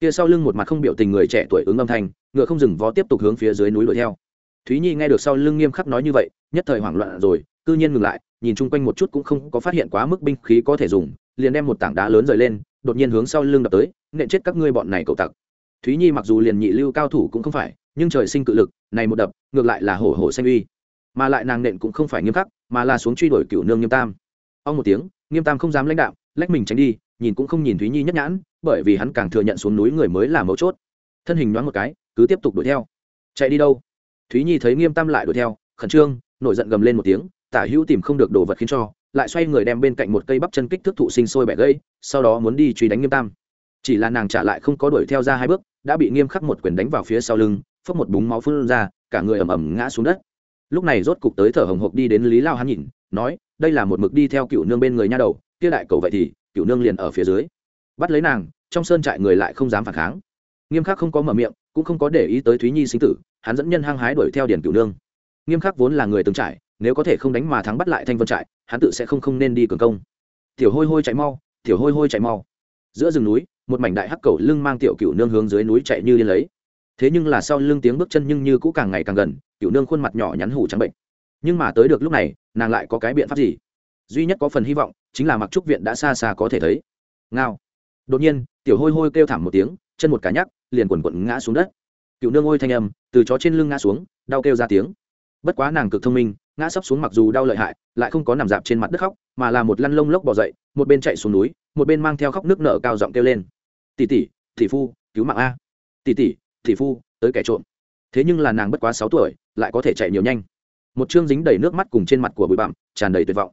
kia sau lưng một mặt không biểu tình người trẻ tuổi ứng âm thanh, ngựa không dừng vó tiếp tục hướng phía dưới núi đuổi theo. Thúy nhi nghe được sau lưng nghiêm khắc nói như vậy, nhất thời hoảng loạn rồi, cư nhiên ngừng lại, nhìn chung quanh một chút cũng không có phát hiện quá mức binh khí có thể dùng, liền đem một tảng đá lớn rời lên, đột nhiên hướng sau lưng đập tới, nện chết các ngươi bọn này cậu tặc. Thúy nhi mặc dù liền nhị lưu cao thủ cũng không phải, nhưng trời sinh cự lực, này một đập, ngược lại là hổ hổ xanh uy. Mà lại nàng nện cũng không phải nghiêm khắc, mà là xuống truy đuổi cựu nương nghiêm tam. Ông một tiếng, nghiêm tam không dám lãnh đạo, lách mình tránh đi nhìn cũng không nhìn thúy nhi nhất nhãn, bởi vì hắn càng thừa nhận xuống núi người mới là mấu chốt. Thân hình nhoáng một cái, cứ tiếp tục đuổi theo. Chạy đi đâu? Thúy nhi thấy nghiêm tam lại đuổi theo, khẩn trương, nổi giận gầm lên một tiếng, tả hữu tìm không được đồ vật khiến cho, lại xoay người đem bên cạnh một cây bắp chân kích thước thụ sinh sôi bẻ gây sau đó muốn đi truy đánh nghiêm tam. Chỉ là nàng trả lại không có đuổi theo ra hai bước, đã bị nghiêm khắc một quyền đánh vào phía sau lưng, phốc một búng máu phun ra, cả người ầm ầm ngã xuống đất. Lúc này rốt cục tới thở hồng hộc đi đến lý lao hắn nhìn, nói, đây là một mực đi theo cựu nương bên người nha đầu, kia đại cầu vậy thì cựu nương liền ở phía dưới. Bắt lấy nàng, trong sơn trại người lại không dám phản kháng. Nghiêm khắc không có mở miệng, cũng không có để ý tới thúy nhi sinh tử, hắn dẫn nhân hăng hái đuổi theo điển cựu nương. Nghiêm khắc vốn là người từng trải nếu có thể không đánh mà thắng bắt lại thanh vân trại, hắn tự sẽ không không nên đi cường công. Tiểu hôi hôi chạy mau, tiểu hôi hôi chạy mau. Giữa rừng núi, một mảnh đại hắc cầu lưng mang tiểu cựu nương hướng dưới núi chạy như điên lấy. Thế nhưng là sau lưng tiếng bước chân nhưng như cũ càng ngày càng gần cựu nương khuôn mặt nhỏ nhắn hủ trắng bệnh. Nhưng mà tới được lúc này, nàng lại có cái biện pháp gì? Duy nhất có phần hy vọng chính là mặc trúc viện đã xa xa có thể thấy. Ngao. Đột nhiên, tiểu hôi hôi kêu thảm một tiếng, chân một cá nhắc, liền quần quận ngã xuống đất. Cựu nương ôi thanh âm, từ chó trên lưng ngã xuống, đau kêu ra tiếng. Bất quá nàng cực thông minh, ngã sấp xuống mặc dù đau lợi hại, lại không có nằm dạp trên mặt đất khóc, mà là một lăn lông lốc bỏ dậy, một bên chạy xuống núi, một bên mang theo khóc nước nở cao giọng kêu lên. Tỷ tỷ tỷ phu, cứu mạng a. Tỷ tỷ tỷ phu, tới kẻ trộm. Thế nhưng là nàng bất quá sáu tuổi, lại có thể chạy nhiều nhanh. Một chương dính đầy nước mắt cùng trên mặt của bụi bặm, tràn đầy tuyệt vọng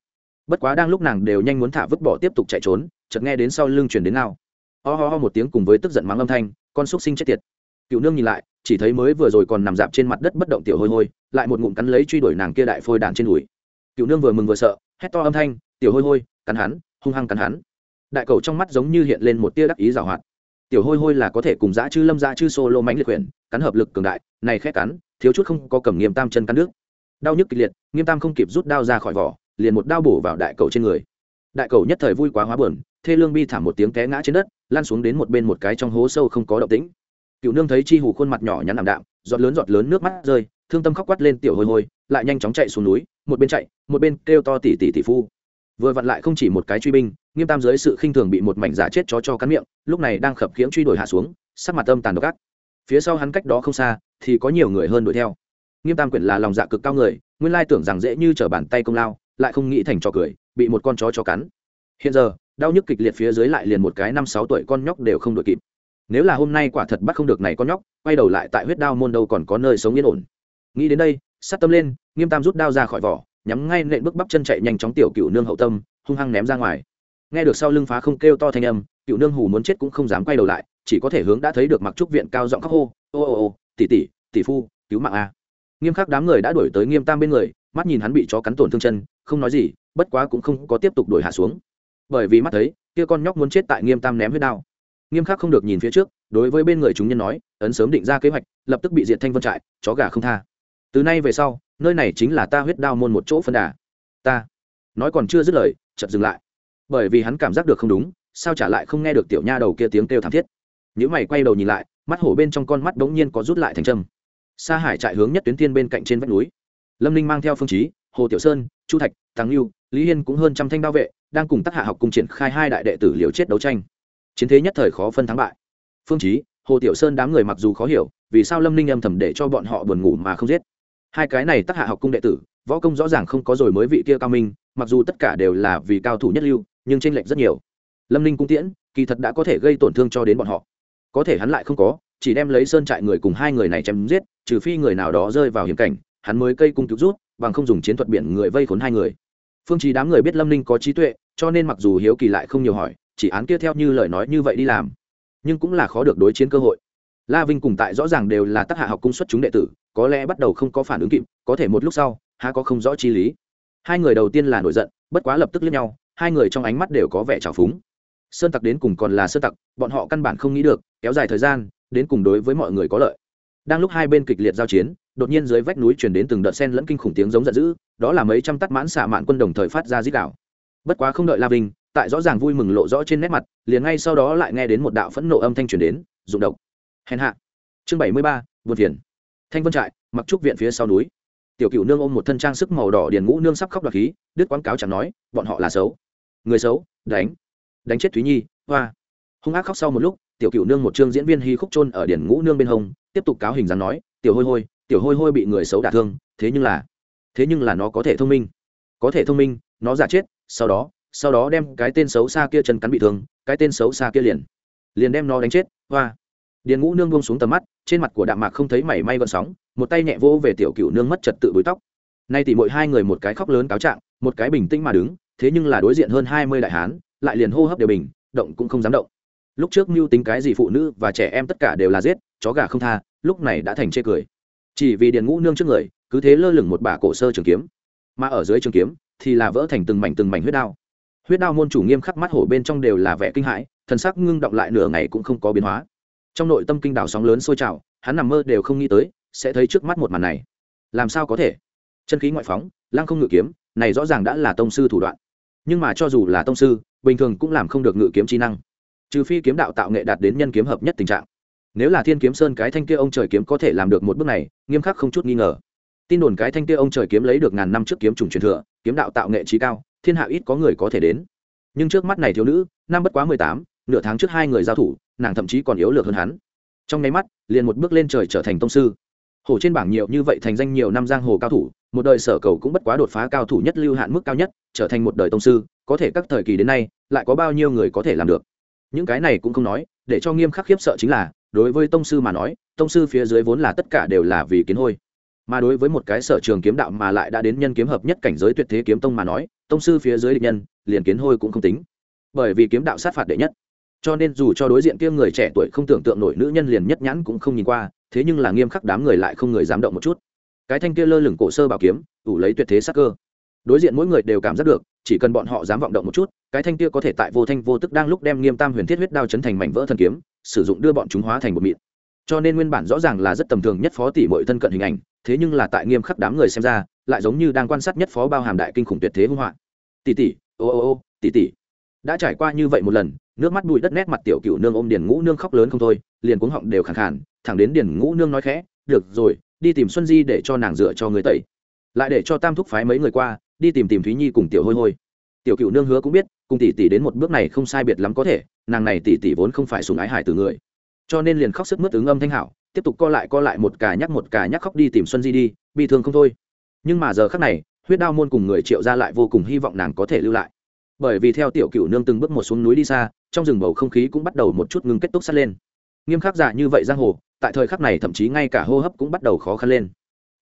bất quá đang lúc nàng đều nhanh muốn thả vứt bỏ tiếp tục chạy trốn, chợt nghe đến sau lưng chuyển đến nào ho ho ho một tiếng cùng với tức giận mắng âm thanh, con xúc sinh chết tiệt. Cựu nương nhìn lại, chỉ thấy mới vừa rồi còn nằm dạp trên mặt đất bất động tiểu hôi hôi, lại một ngụm cắn lấy truy đuổi nàng kia đại phôi đạn trên đùi. Cựu nương vừa mừng vừa sợ, hét to âm thanh, tiểu hôi hôi, cắn hắn, hung hăng cắn hắn. Đại cầu trong mắt giống như hiện lên một tia đắc ý giảo hoạt. Tiểu hôi hôi là có thể cùng dã chư lâm dã chư solo mánh liệt quyển cắn hợp lực cường đại, này khét cắn, thiếu chút không có cầm nghiêm tam chân cắn nước đau nhức kịch liệt, nghiêm tam không kịp rút đao ra khỏi vỏ liền một đao bổ vào đại cầu trên người. Đại cầu nhất thời vui quá hóa buồn, thê lương bi thảm một tiếng té ngã trên đất lan xuống đến một bên một cái trong hố sâu không có động tĩnh. Cựu nương thấy chi hủ khuôn mặt nhỏ nhắn ảm đạm, giọt lớn giọt lớn nước mắt rơi, thương tâm khóc quát lên tiểu hôi hôi lại nhanh chóng chạy xuống núi, một bên chạy, một bên kêu to tỉ tỉ tỉ phu. Vừa vặn lại không chỉ một cái truy binh, nghiêm tam dưới sự khinh thường bị một mảnh giả chết chó cho cắn miệng, lúc này đang khập khiễng truy đuổi hạ xuống, sắc mặt âm tàn độc ác. Phía sau hắn cách đó không xa, thì có nhiều người hơn đuổi theo. Nghiêm tam quyển là lòng dạ cực cao người, nguyên lai tưởng rằng dễ như t r ở bàn tay công lao lại không nghĩ thành trò cười, bị một con chó cho cắn. Hiện giờ, đau nhức kịch liệt phía dưới lại liền một cái năm sáu tuổi con nhóc đều không đội kịp. Nếu là hôm nay quả thật bắt không được này con nhóc, quay đầu lại tại huyết đao môn đâu còn có nơi sống yên ổn. Nghĩ đến đây, sát tâm lên, nghiêm tam rút đao ra khỏi vỏ, nhắm ngay nện bước bắp chân chạy nhanh chóng tiểu cựu nương hậu tâm, hung hăng ném ra ngoài. Nghe được sau lưng phá không kêu to thanh âm, cựu nương hù muốn chết cũng không dám quay đầu lại, chỉ có thể hướng đã thấy được mặc trúc viện cao giọng khóc hô, ô ô ô, tỷ tỷ tỷ phu, cứu mạng a. Nghiêm khắc đám người đã đuổi tới nghiêm tam bên người, mắt nhìn hắn bị chó cắn tổn thương chân không nói gì, bất quá cũng không có tiếp tục đuổi hạ xuống. Bởi vì mắt thấy, kia con nhóc muốn chết tại nghiêm tam ném huyết đao. Nghiêm khắc không được nhìn phía trước, đối với bên người chúng nhân nói, ấn sớm định ra kế hoạch, lập tức bị diệt thanh vân trại, chó gà không tha. Từ nay về sau, nơi này chính là ta huyết đao môn một chỗ phân đà. Ta. Nói còn chưa dứt lời, chợt dừng lại. Bởi vì hắn cảm giác được không đúng, sao trả lại không nghe được tiểu nha đầu kia tiếng kêu thảm thiết. Những mày quay đầu nhìn lại, mắt hổ bên trong con mắt bỗng nhiên có rút lại thành trâm. Sa hải trại hướng nhất tuyến thiên bên cạnh trên vách núi. Lâm ninh mang theo phương chí hồ tiểu sơn, chu thạch thắng lưu lý hiên cũng hơn trăm thanh đao vệ, đang cùng tác hạ học cùng triển khai hai đại đệ tử liều chết đấu tranh. Chiến thế nhất thời khó phân thắng bại. Phương chí, hồ tiểu sơn đám người mặc dù khó hiểu, vì sao lâm ninh âm thầm để cho bọn họ buồn ngủ mà không giết? Hai cái này tác hạ học cung đệ tử, võ công rõ ràng không có rồi mới vị kia cao minh, mặc dù tất cả đều là vì cao thủ nhất lưu, nhưng tranh lệch rất nhiều. Lâm ninh cung tiễn, kỳ thật đã có thể gây tổn thương cho đến bọn họ. Có thể hắn lại không có, chỉ đem lấy sơn trại người cùng hai người này chém giết, trừ phi người nào đó rơi vào hiểm cảnh, hắn mới cây cung cứu rút bằng không dùng chiến thuật biển người vây khốn hai người. Phương trí đám người biết lâm ninh có trí tuệ, cho nên mặc dù hiếu kỳ lại không nhiều hỏi, chỉ án kia theo như lời nói như vậy đi làm. Nhưng cũng là khó được đối chiến cơ hội. La vinh cùng tại rõ ràng đều là tác hạ học cung xuất chúng đệ tử, có lẽ bắt đầu không có phản ứng kịp, có thể một lúc sau, há có không rõ chi lý. Hai người đầu tiên là nổi giận, bất quá lập tức lẫn nhau, hai người trong ánh mắt đều có vẻ trào phúng. Sơn tặc đến cùng còn là sơn tặc, bọn họ căn bản không nghĩ được, kéo dài thời gian, đến cùng đối với mọi người có lợi. Đang lúc hai bên kịch liệt giao chiến đột nhiên dưới vách núi chuyển đến từng đợt sen lẫn kinh khủng tiếng giống giận dữ, đó là mấy trăm tắt mãn xạ mạn quân đồng thời phát ra dít đảo bất quá không đợi la vinh, tại rõ ràng vui mừng lộ rõ trên nét mặt, liền ngay sau đó lại nghe đến một đạo phẫn nộ âm thanh truyền đến, rụng độc hèn hạ. Chương bảy mươi ba, buồn phiền. Thanh vân trại, mặc trúc viện phía sau núi. Tiểu cựu nương ôm một thân trang sức màu đỏ điền ngũ nương sắp khóc đoạt khí, đứt quảng cáo chẳng nói, bọn họ là xấu. Người xấu, đánh. Đánh chết thúy nhi, hoa. Hung ác khóc sau một lúc, tiểu cựu nương một chương diễn viên hy khúc trôn ở điền ngũ nương bên hông, tiếp tục cáo hình dáng nói, tiểu hôi hôi tiểu hôi hôi bị người xấu đả thương, thế nhưng là, thế nhưng là nó có thể thông minh. Có thể thông minh, nó giả chết, sau đó sau đó đem cái tên xấu xa kia chân cắn bị thương, cái tên xấu xa kia liền liền đem nó đánh chết, hoa. Điền ngũ nương buông xuống tầm mắt, trên mặt của đạm mạc không thấy mảy may gợn sóng, một tay nhẹ vỗ về tiểu cựu nương mất trật tự bối tóc. Nay thì mỗi hai người một cái khóc lớn cáo trạng, một cái bình tĩnh mà đứng, thế nhưng là đối diện hơn hai mươi đại hán, lại liền hô hấp đều bình, động cũng không dám động. Lúc trước mưu tính cái gì phụ nữ và trẻ em tất cả đều là giết, chó gà không tha, lúc này đã thành chê cười chỉ vì điền ngũ nương trước người, cứ thế lơ lửng một bả cổ sơ trường kiếm. Mà ở dưới trường kiếm, thì là vỡ thành từng mảnh từng mảnh huyết đao. Huyết đao môn chủ nghiêm khắc mắt hổ bên trong đều là vẻ kinh hãi, thần sắc ngưng động lại nửa ngày cũng không có biến hóa. Trong nội tâm kinh đảo sóng lớn sôi trào, hắn nằm mơ đều không nghĩ tới, sẽ thấy trước mắt một màn này. Làm sao có thể? Chân khí ngoại phóng, lăng không ngự kiếm, này rõ ràng đã là tông sư thủ đoạn. Nhưng mà cho dù là tông sư, bình thường cũng làm không được ngự kiếm trí năng. Trừ phi kiếm đạo tạo nghệ đạt đến nhân kiếm hợp nhất tình trạng nếu là thiên kiếm sơn cái thanh kia ông trời kiếm có thể làm được một bước này, nghiêm khắc không chút nghi ngờ. Tin đồn cái thanh kia ông trời kiếm lấy được ngàn năm trước kiếm trùng truyền thừa, kiếm đạo tạo nghệ trí cao, thiên hạ ít có người có thể đến. Nhưng trước mắt này thiếu nữ, năm bất quá mười tám, nửa tháng trước hai người giao thủ, nàng thậm chí còn yếu lược hơn hắn. Trong nháy mắt, liền một bước lên trời trở thành tông sư. Hồ trên bảng nhiều như vậy thành danh nhiều năm giang hồ cao thủ, một đời sở cầu cũng bất quá đột phá cao thủ nhất lưu hạn mức cao nhất, trở thành một đời tông sư, có thể các thời kỳ đến nay, lại có bao nhiêu người có thể làm được. Những cái này cũng không nói, để cho nghiêm khắc khiếp sợ chính là đối với tông sư mà nói, tông sư phía dưới vốn là tất cả đều là vì kiến hôi. Mà đối với một cái sở trường kiếm đạo mà lại đã đến nhân kiếm hợp nhất cảnh giới tuyệt thế kiếm tông mà nói, tông sư phía dưới địch nhân, liền kiến hôi cũng không tính. Bởi vì kiếm đạo sát phạt đệ nhất. Cho nên dù cho đối diện kia người trẻ tuổi không tưởng tượng nổi nữ nhân liền nhất nhãn cũng không nhìn qua, thế nhưng là nghiêm khắc đám người lại không người dám động một chút. Cái thanh kia lơ lửng cổ sơ bảo kiếm, ủ lấy tuyệt thế sắc cơ. Đối diện mỗi người đều cảm giác được chỉ cần bọn họ dám vọng động một chút, cái thanh kia có thể tại vô thanh vô tức đang lúc đem nghiêm tam huyền thiết huyết đao chấn thành mảnh vỡ thần kiếm, sử dụng đưa bọn chúng hóa thành một mịn. Cho nên nguyên bản rõ ràng là rất tầm thường nhất phó tỷ mọi thân cận hình ảnh, thế nhưng là tại nghiêm khắc đám người xem ra, lại giống như đang quan sát nhất phó bao hàm đại kinh khủng tuyệt thế hung họa. Tỷ tỷ, ô ô ô, tỷ tỷ. Đã trải qua như vậy một lần, nước mắt bụi đất nét mặt tiểu cựu nương ôm điền ngũ nương khóc lớn không thôi, liền cuống họng đều khẳng khàn, thẳng đến điền ngũ nương nói khẽ, được rồi, đi tìm xuân di để cho nàng dựa cho người tẩy. Lại để cho tam thúc phái mấy người qua đi tìm tìm thúy nhi cùng tiểu hôi hôi tiểu cựu nương hứa cũng biết cùng tỷ tỷ đến một bước này không sai biệt lắm có thể nàng này tỷ tỷ vốn không phải sùng ái hải từ người cho nên liền khóc sức mướt ứng âm thanh hảo tiếp tục co lại co lại một cả nhắc một cả nhắc khóc đi tìm xuân di đi bị thương không thôi nhưng mà giờ khắc này huyết đao môn cùng người triệu ra lại vô cùng hy vọng nàng có thể lưu lại bởi vì theo tiểu cựu nương từng bước một xuống núi đi xa trong rừng bầu không khí cũng bắt đầu một chút ngưng kết túc sắt lên nghiêm khắc giả như vậy giang hồ tại thời khắc này thậm chí ngay cả hô hấp cũng bắt đầu khó khăn lên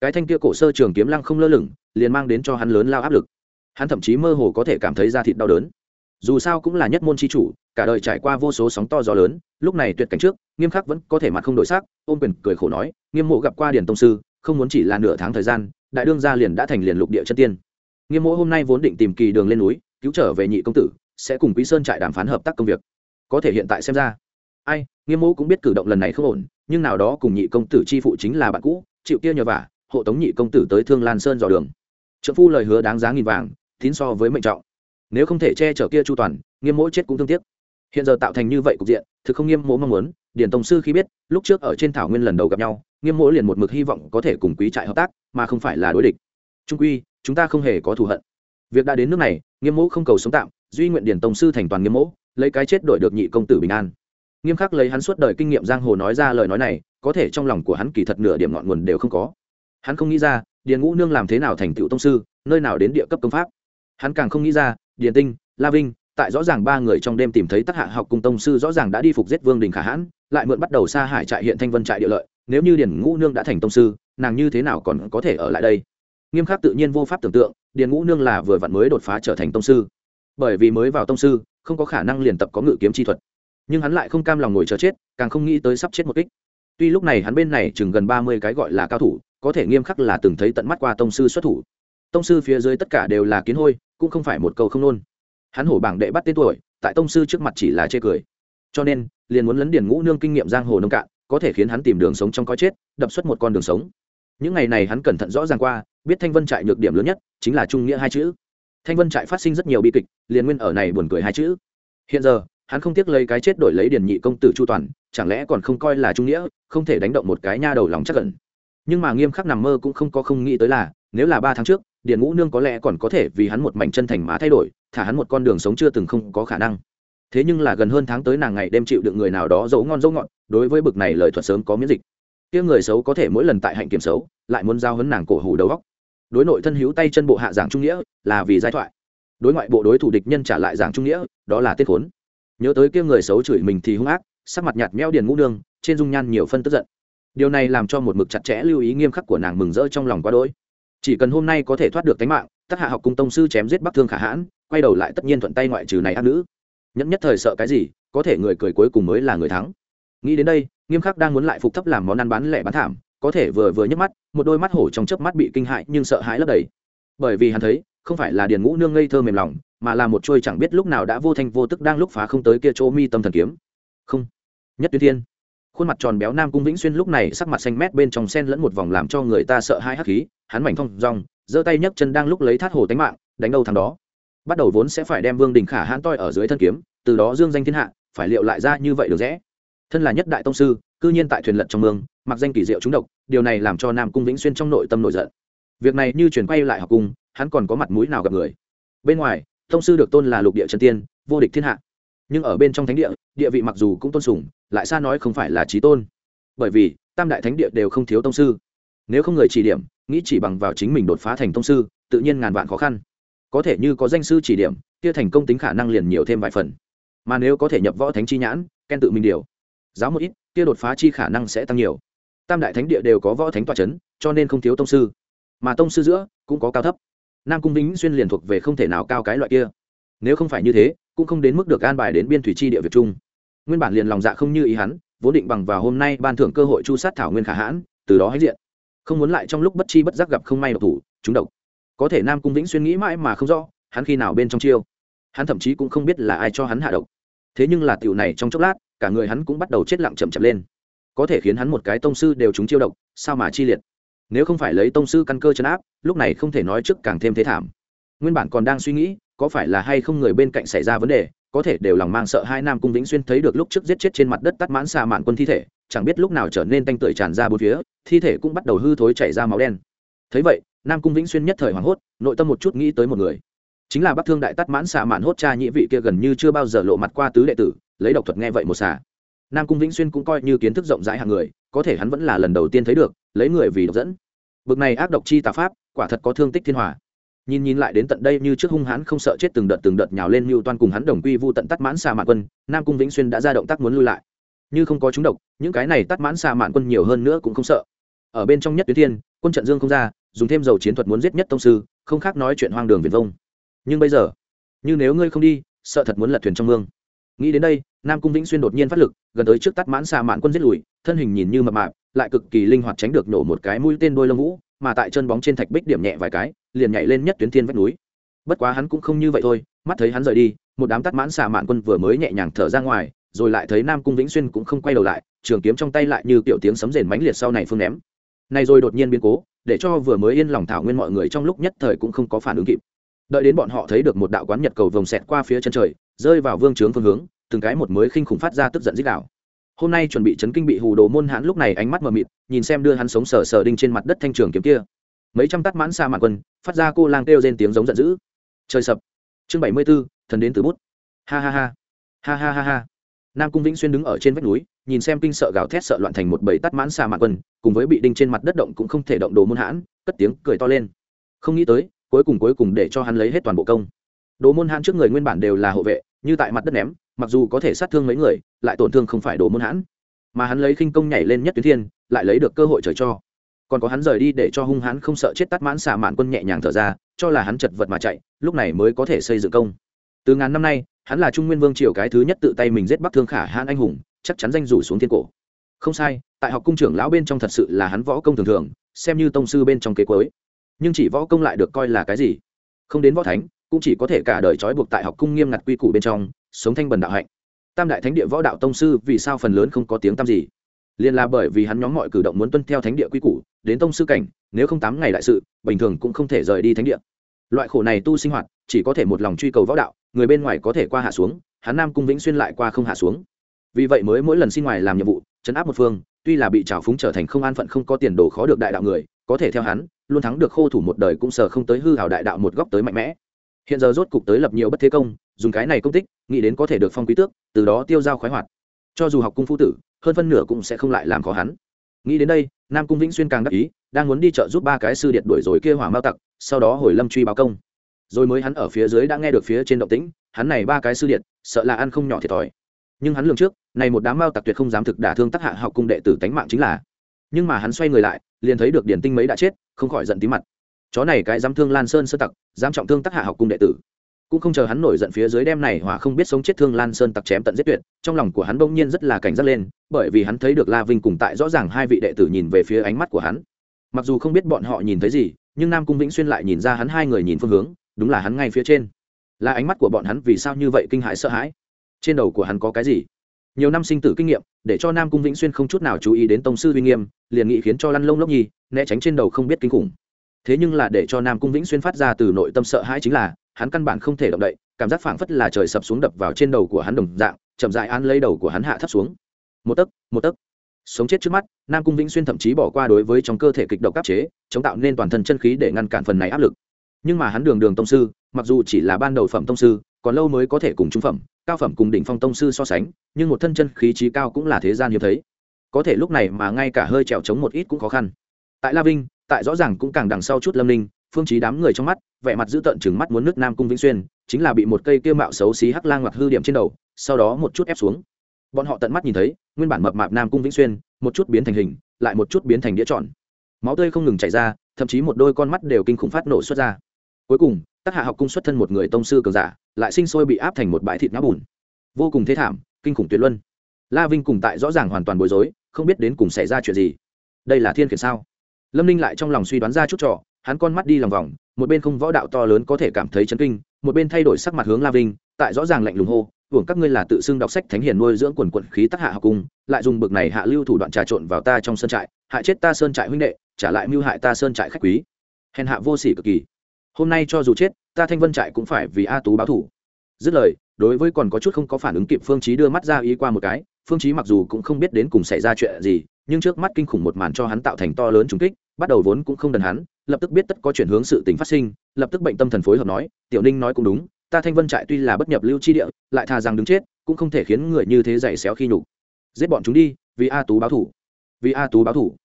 cái thanh kia cổ sơ trường kiếm lăng không lơ lửng, liền mang đến cho hắn lớn lao áp lực. Hắn thậm chí mơ hồ có thể cảm thấy da thịt đau đớn. Dù sao cũng là nhất môn c h i chủ, cả đời trải qua vô số sóng to gió lớn, lúc này tuyệt cảnh trước, nghiêm khắc vẫn có thể mặt không đổi sắc, ôm quyền cười khổ nói, nghiêm mộ gặp qua điền tông sư, không muốn chỉ là nửa tháng thời gian, đại đương gia liền đã thành liền lục địa chân tiên. Nghiêm mộ hôm nay vốn định tìm kỳ đường lên núi, cứu trở về nhị công tử, sẽ cùng quý sơn trại đàm phán hợp tác công việc. Có thể hiện tại xem ra, ai, nghiêm mộ cũng biết cử động lần này không ổn, nhưng nào đó cùng nhị công tử chi phụ chính là bạn cũ, chịu kia nhờ vả hộ tống nhị công tử tới thương lan sơn dò đường. Trợ phu lời hứa đáng giá nghìn vàng, tín so với mệnh trọng. Nếu không thể che chở kia chu toàn, nghiêm mỗi chết cũng thương tiếc. Hiện giờ tạo thành như vậy cục diện, thực không nghiêm mỗ mong muốn điển tổng sư khi biết, lúc trước ở trên thảo nguyên lần đầu gặp nhau, nghiêm mỗi liền một mực hy vọng có thể cùng quý trại hợp tác, mà không phải là đối địch. Trung quy, chúng ta không hề có thù hận. Việc đã đến nước này, nghiêm mỗ không cầu sống tạm, duy nguyện điển tổng sư thành toàn nghiêm mỗ, lấy cái chết đổi được nhị công tử bình an. Nghiêm khắc lấy hắn suốt đời kinh nghiệm giang hồ nói ra lời nói này, có thể trong lòng của hắn kỳ thật nửa điểm ngọn nguồn đều không có hắn không nghĩ ra, điền ngũ nương làm thế nào thành tựu tông sư, nơi nào đến địa cấp công pháp. Hắn càng không nghĩ ra, điền tinh, la vinh, tại rõ ràng ba người trong đêm tìm thấy tác hạ học cùng tông sư rõ ràng đã đi phục giết vương đình khả hãn, lại mượn bắt đầu xa hải trại hiện thanh vân trại địa lợi, nếu như điền ngũ nương đã thành tông sư, nàng như thế nào còn có thể ở lại đây? Nghiêm khắc tự nhiên vô pháp tưởng tượng, điền ngũ nương là vừa vặn mới đột phá trở thành tông sư. Bởi vì mới vào tông sư, không có khả năng liền tập có ngự kiếm chi thuật. Nhưng hắn lại không cam lòng ngồi chờ chết, càng không nghĩ tới sắp chết một kích tuy lúc này hắn bên này chừng gần ba mươi cái gọi là cao thủ, có thể nghiêm khắc là từng thấy tận mắt qua tông sư xuất thủ. Tông sư phía dưới tất cả đều là kiến hôi, cũng không phải một câu không nôn. Hắn hổ bảng đệ bắt tên tuổi, tại tông sư trước mặt chỉ là chê cười. Cho nên, liền muốn lấn điền ngũ nương kinh nghiệm giang hồ nông cạn, có thể khiến hắn tìm đường sống trong coi chết, đập xuất một con đường sống. Những ngày này hắn cẩn thận rõ ràng qua, biết thanh vân trại nhược điểm lớn nhất chính là trung nghĩa hai chữ. Thanh vân trại phát sinh rất nhiều bi kịch, liền nguyên ở này buồn cười hai chữ. Hiện giờ hắn không tiếc lấy cái chết đổi lấy điền nhị công tử chu toàn, chẳng lẽ còn không coi là trung nghĩa, không thể đánh động một cái nha đầu lòng chắc cẩn nhưng mà nghiêm khắc nằm mơ cũng không có không nghĩ tới là, nếu là ba tháng trước, điền ngũ nương có lẽ còn có thể vì hắn một mảnh chân thành má thay đổi, thả hắn một con đường sống chưa từng không có khả năng. Thế nhưng là gần hơn tháng tới nàng ngày đêm chịu đựng người nào đó dấu ngon dấu ngọt, đối với bực này lời thuật sớm có miễn dịch. Kia người xấu có thể mỗi lần tại hạnh kiểm xấu, lại muốn giao hấn nàng cổ hủ đầu góc đối nội thân hữu tay chân bộ hạ giảng trung nghĩa, là vì giai thoại. Đối ngoại bộ đối thủ địch nhân trả lại giảng trung nghĩa, đó là tiết khốn nhớ tới kia người xấu chửi mình thì hung ác, sắc mặt nhạt meo điền ngũ nương trên dung nhan nhiều phân tức giận. Điều này làm cho một mực chặt chẽ lưu ý nghiêm khắc của nàng mừng rỡ trong lòng quá đỗi. Chỉ cần hôm nay có thể thoát được tính mạng tất hạ học cung tông sư chém giết bắc thương khả hãn, quay đầu lại tất nhiên thuận tay ngoại trừ này ác nữ. Nhẫn nhất thời sợ cái gì, có thể người cười cuối cùng mới là người thắng. Nghĩ đến đây, nghiêm khắc đang muốn lại phục thấp làm món ăn bán lẻ bán thảm, có thể vừa vừa nhấc mắt, một đôi mắt hổ trong chớp mắt bị kinh hại nhưng sợ hãi lấp đầy. Bởi vì hắn thấy, không phải là điền ngũ nương ngây thơ mềm lòng mà là một trôi chẳng biết lúc nào đã vô thanh vô tức đang lúc phá không tới kia chỗ mi tâm thần kiếm. Không. Nhất tuyến thiên. Khuôn mặt tròn béo nam cung vĩnh xuyên lúc này sắc mặt xanh mét bên trong sen lẫn một vòng làm cho người ta sợ hai hắc khí, hắn mảnh thong rong, giơ tay nhấc chân đang lúc lấy thát hồ tánh mạng, đánh đầu thằng đó. Bắt đầu vốn sẽ phải đem vương đình khả hãn toi ở dưới thân kiếm, từ đó dương danh thiên hạ, phải liệu lại ra như vậy được rẽ thân là nhất đại tông sư, cư nhiên tại thuyền lật trong mương, mặc danh kỳ diệu trúng độc, điều này làm cho nam cung vĩnh xuyên trong nội tâm nổi giận. Việc này như chuyển quay lại học cung hắn còn có mặt mũi nào gặp người? Bên ngoài tông sư được tôn là lục địa trần tiên, vô địch thiên hạ. Nhưng ở bên trong thánh địa địa vị mặc dù cũng tôn sùng, lại xa nói không phải là trí tôn. Bởi vì, tam đại thánh địa đều không thiếu tông sư. Nếu không người chỉ điểm, nghĩ chỉ bằng vào chính mình đột phá thành tông sư, tự nhiên ngàn vạn khó khăn. Có thể như có danh sư chỉ điểm, kia thành công tính khả năng liền nhiều thêm vài phần. Mà nếu có thể nhập võ thánh chi nhãn ken tự mình điều. Giáo một ít, kia đột phá chi khả năng sẽ tăng nhiều. Tam đại thánh địa đều có võ thánh toa c h ấ n cho nên không thiếu tông sư. Mà tông sư giữa, cũng có cao thấp nam cung vĩnh xuyên liền thuộc về không thể nào cao cái loại kia. Nếu không phải như thế, cũng không đến mức được an bài đến biên thủy chi địa việt trung. Nguyên bản liền lòng dạ không như ý hắn, vốn định bằng vào hôm nay ban thưởng cơ hội chu sát thảo nguyên khả hãn, từ đó hết diện. Không muốn lại trong lúc bất chi bất giác gặp không may độc thủ, chúng độc. Có thể nam cung vĩnh xuyên nghĩ mãi mà không rõ, hắn khi nào bên trong chiêu. Hắn thậm chí cũng không biết là ai cho hắn hạ độc. Thế nhưng là tiểu này trong chốc lát, cả người hắn cũng bắt đầu chết lặng chậm chậm lên. Có thể khiến hắn một cái tông sư đều trúng chiêu độc, sao mà chi liệt? Nếu không phải lấy tông sư căn cơ chấn áp, lúc này không thể nói trước càng thêm thế thảm. Nguyên bản còn đang suy nghĩ, có phải là hay không người bên cạnh xảy ra vấn đề, có thể đều lòng mang sợ hai nam cung vĩnh xuyên thấy được lúc trước giết chết trên mặt đất tắt mãn xa mạn quân thi thể, chẳng biết lúc nào trở nên tanh tưởi tràn ra bốn phía, thi thể cũng bắt đầu hư thối chảy ra máu đen. Thấy vậy, nam cung vĩnh xuyên nhất thời hoảng hốt, nội tâm một chút nghĩ tới một người. Chính là bắc thương đại tắt mãn xa mạn hốt cha nhị vị kia gần như chưa bao giờ lộ mặt qua tứ đệ tử, lấy độc thuật nghe vậy một xả nam cung vĩnh xuyên cũng coi như kiến thức rộng rãi hàng người, có thể hắn vẫn là lần đầu tiên thấy được, lấy người vì độc dẫn. Bực này ác độc chi tà pháp, quả thật có thương tích thiên hòa. Nhìn nhìn lại đến tận đây như trước hung hãn không sợ chết từng đợt từng đợt nhào lên mưu toan cùng hắn đồng quy vu tận tắt mãn xa mạn quân, nam cung vĩnh xuyên đã ra động tác muốn lui lại. Như không có chúng độc, những cái này tắt mãn xa mạn quân nhiều hơn nữa cũng không sợ. Ở bên trong nhất tuyến thiên, quân trận dương không ra, dùng thêm dầu chiến thuật muốn giết nhất tông sư, không khác nói chuyện hoang đường viền vông. Nhưng bây giờ, như nếu ngươi không đi, sợ thật muốn lật thuyền trong mương nghĩ đến đây, nam cung vĩnh xuyên đột nhiên phát lực, gần tới trước tắt mãn xa mạn quân giết lùi, thân hình nhìn như mập mạp, lại cực kỳ linh hoạt tránh được nổ một cái mũi tên đôi lông vũ, mà tại chân bóng trên thạch bích điểm nhẹ vài cái, liền nhảy lên nhất tuyến thiên vách núi. Bất quá hắn cũng không như vậy thôi, mắt thấy hắn rời đi, một đám tắt mãn xà mạn quân vừa mới nhẹ nhàng thở ra ngoài, rồi lại thấy nam cung vĩnh xuyên cũng không quay đầu lại, trường kiếm trong tay lại như kiểu tiếng sấm rền mãnh liệt sau này phương ném. Này rồi đột nhiên biến cố, để cho vừa mới yên lòng thảo nguyên mọi người trong lúc nhất thời cũng không có phản ứng kịp. Đợi đến bọn họ thấy được một đạo quán nhật cầu vồng xẹt qua phía chân trời rơi vào vương trướng phương hướng, từng cái một mới khinh khủng phát ra tức giận dích đạo. Hôm nay chuẩn bị chấn kinh bị hù đồ môn hãn lúc này ánh mắt mờ mịt, nhìn xem đưa hắn sống sờ sờ đinh trên mặt đất thanh trường kiếm kia. Mấy trăm tát mãn xa mạn quân, phát ra cô lang kêu trên tiếng giống giận dữ. Trời sập. Chương bảy mươi b ố thần đến từ bút. Ha ha ha. Ha ha ha ha. Nam cung vĩnh xuyên đứng ở trên vách núi, nhìn xem kinh sợ gào thét sợ loạn thành một bầy tát mãn xa mạn quân, cùng với bị đinh trên mặt đất động cũng không thể động đồ môn hãn, cất tiếng cười to lên. Không nghĩ tới, cuối cùng cuối cùng để cho hắn lấy hết toàn bộ công đồ môn hãn trước người nguyên bản đều là hộ vệ, như tại mặt đất ném, mặc dù có thể sát thương mấy người, lại tổn thương không phải đồ môn hãn. Mà hắn lấy khinh công nhảy lên nhất tuyến thiên, lại lấy được cơ hội trời cho. Còn có hắn rời đi để cho hung hãn không sợ chết tắt mãn xả mạn quân nhẹ nhàng thở ra, cho là hắn chật vật mà chạy, lúc này mới có thể xây dựng công. Từ ngàn năm nay, hắn là trung nguyên vương triều cái thứ nhất tự tay mình giết bắc thương khả hãn anh hùng, chắc chắn danh rủ xuống thiên cổ. Không sai, tại học cung trưởng lão bên trong thật sự là hắn võ công thường thường, xem như tông sư bên trong kế cuối. Nhưng chỉ võ công lại được coi là cái gì? Không đến võ thánh cũng chỉ có thể cả đời trói buộc tại học cung nghiêm ngặt quy củ bên trong, sống thanh bần đạo hạnh. Tam đại thánh địa võ đạo tông sư vì sao phần lớn không có tiếng tam gì? Liền là bởi vì hắn nhóm mọi cử động muốn tuân theo thánh địa quy củ, đến tông sư cảnh, nếu không tám ngày đại sự, bình thường cũng không thể rời đi thánh địa. Loại khổ này tu sinh hoạt, chỉ có thể một lòng truy cầu võ đạo, người bên ngoài có thể qua hạ xuống, hắn nam cung vĩnh xuyên lại qua không hạ xuống. Vì vậy mới mỗi lần xin ngoài làm nhiệm vụ, chấn áp một phương, tuy là bị trào phúng trở thành không an phận không có tiền đồ khó được đại đạo người, có thể theo hắn, luôn thắng được khô thủ một đời cũng sờ không tới hư hào đại đạo một góc tới mạnh mẽ hiện giờ rốt cục tới lập nhiều bất thế công, dùng cái này công tích, nghĩ đến có thể được phong quý tước, từ đó tiêu dao khoái hoạt. Cho dù học cung phu tử, hơn phân nửa cũng sẽ không lại làm khó hắn. Nghĩ đến đây, nam cung vĩnh xuyên càng đắc ý, đang muốn đi chợ giúp ba cái sư điện đuổi rồi kia hỏa mao tặc, sau đó hồi lâm truy báo công. Rồi mới hắn ở phía dưới đã nghe được phía trên động tĩnh, hắn này ba cái sư điện sợ là ăn không nhỏ thiệt thòi. Nhưng hắn lường trước, này một đám mao tặc tuyệt không dám thực đả thương tác hạ học cung đệ tử tánh mạng chính là. Nhưng mà hắn xoay người lại, liền thấy được điển tinh mấy đã chết, không khỏi giận tí mặt chó này cái dám thương lan sơn sơ tặc, dám trọng thương tác hạ học cung đệ tử. Cũng không chờ hắn nổi giận phía dưới đem này hỏa không biết sống chết thương lan sơn tặc chém tận giết tuyệt, trong lòng của hắn bỗng nhiên rất là cảnh giác lên, bởi vì hắn thấy được la vinh cùng tại rõ ràng hai vị đệ tử nhìn về phía ánh mắt của hắn. Mặc dù không biết bọn họ nhìn thấy gì, nhưng nam cung vĩnh xuyên lại nhìn ra hắn hai người nhìn phương hướng, đúng là hắn ngay phía trên. Là ánh mắt của bọn hắn vì sao như vậy kinh hãi sợ hãi? Trên đầu của hắn có cái gì? Nhiều năm sinh tử kinh nghiệm, để cho nam cung vĩnh xuyên không chút nào chú ý đến tông sư uy nghiêm, liền nghị khiến cho lăn lông lốc nhi, né tránh trên đầu không biết kinh khủng thế nhưng là để cho nam cung vĩnh xuyên phát ra từ nội tâm sợ hãi chính là, hắn căn bản không thể động đậy, cảm giác phảng phất là trời sập xuống đập vào trên đầu của hắn đồng dạng, chậm dại án lấy đầu của hắn hạ thấp xuống. Một tấc một tấc. Sống chết trước mắt, nam cung vĩnh xuyên thậm chí bỏ qua đối với trong cơ thể kịch độc áp chế, chống tạo nên toàn thân chân khí để ngăn cản phần này áp lực. Nhưng mà hắn đường đường tông sư, mặc dù chỉ là ban đầu phẩm tông sư, còn lâu mới có thể cùng trung phẩm, cao phẩm cùng đỉnh phong tông sư so sánh, nhưng một thân chân khí trí cao cũng là thế gian hiếm thấy. Có thể lúc này mà ngay cả hơi trèo trống một ít cũng khó khăn. Tại la vinh tại rõ ràng cũng càng đằng sau chút lâm ninh, phương trí đám người trong mắt, vẻ mặt giữ tợn chừng mắt muốn nước nam cung vĩnh xuyên, chính là bị một cây kia mạo xấu xí hắc lang hoặc hư điểm trên đầu, sau đó một chút ép xuống. Bọn họ tận mắt nhìn thấy, nguyên bản mập mạp nam cung vĩnh xuyên, một chút biến thành hình, lại một chút biến thành đĩa tròn. Máu tươi không ngừng chảy ra, thậm chí một đôi con mắt đều kinh khủng phát nổ xuất ra. Cuối cùng tác hạ học cung xuất thân một người tông sư cường giả, lại sinh sôi bị áp thành một bãi thịt ngã bùn. Vô cùng thế thảm, kinh khủng tuyệt luân. La vinh cùng tại rõ ràng hoàn toàn bối rối, không biết đến cùng xảy ra chuyện gì. Đây là thiên khiển sao? Lâm ninh lại trong lòng suy đoán ra chút trò, hắn con mắt đi lòng vòng, một bên không võ đạo to lớn có thể cảm thấy chấn kinh, một bên thay đổi sắc mặt hướng la vinh, tại rõ ràng lạnh lùng hô, hưởng các ngươi là tự xưng đọc sách thánh hiền nuôi dưỡng quần quận khí tác hạ học cung, lại dùng bực này hạ lưu thủ đoạn trà trộn vào ta trong sơn trại, hại chết ta sơn trại huynh đệ, trả lại mưu hại ta sơn trại khách quý. Hèn hạ vô sỉ cực kỳ. Hôm nay cho dù chết, ta thanh vân trại cũng phải vì a tú báo thủ. Dứt lời, đối với còn có chút không có phản ứng kịp phương chí đưa mắt ra ý qua một cái, phương chí mặc dù cũng không biết đến cùng xảy ra chuyện gì nhưng trước mắt kinh khủng một màn cho hắn tạo thành to lớn trùng kích, bắt đầu vốn cũng không đần hắn, lập tức biết tất có chuyển hướng sự tình phát sinh, lập tức bệnh tâm thần phối hợp nói, tiểu ninh nói cũng đúng, ta thanh vân trại tuy là bất nhập lưu chi địa, lại thà rằng đứng chết, cũng không thể khiến người như thế dày xéo khi nhục. Giết bọn chúng đi, vì a tú báo thủ. Vì a tú báo thủ.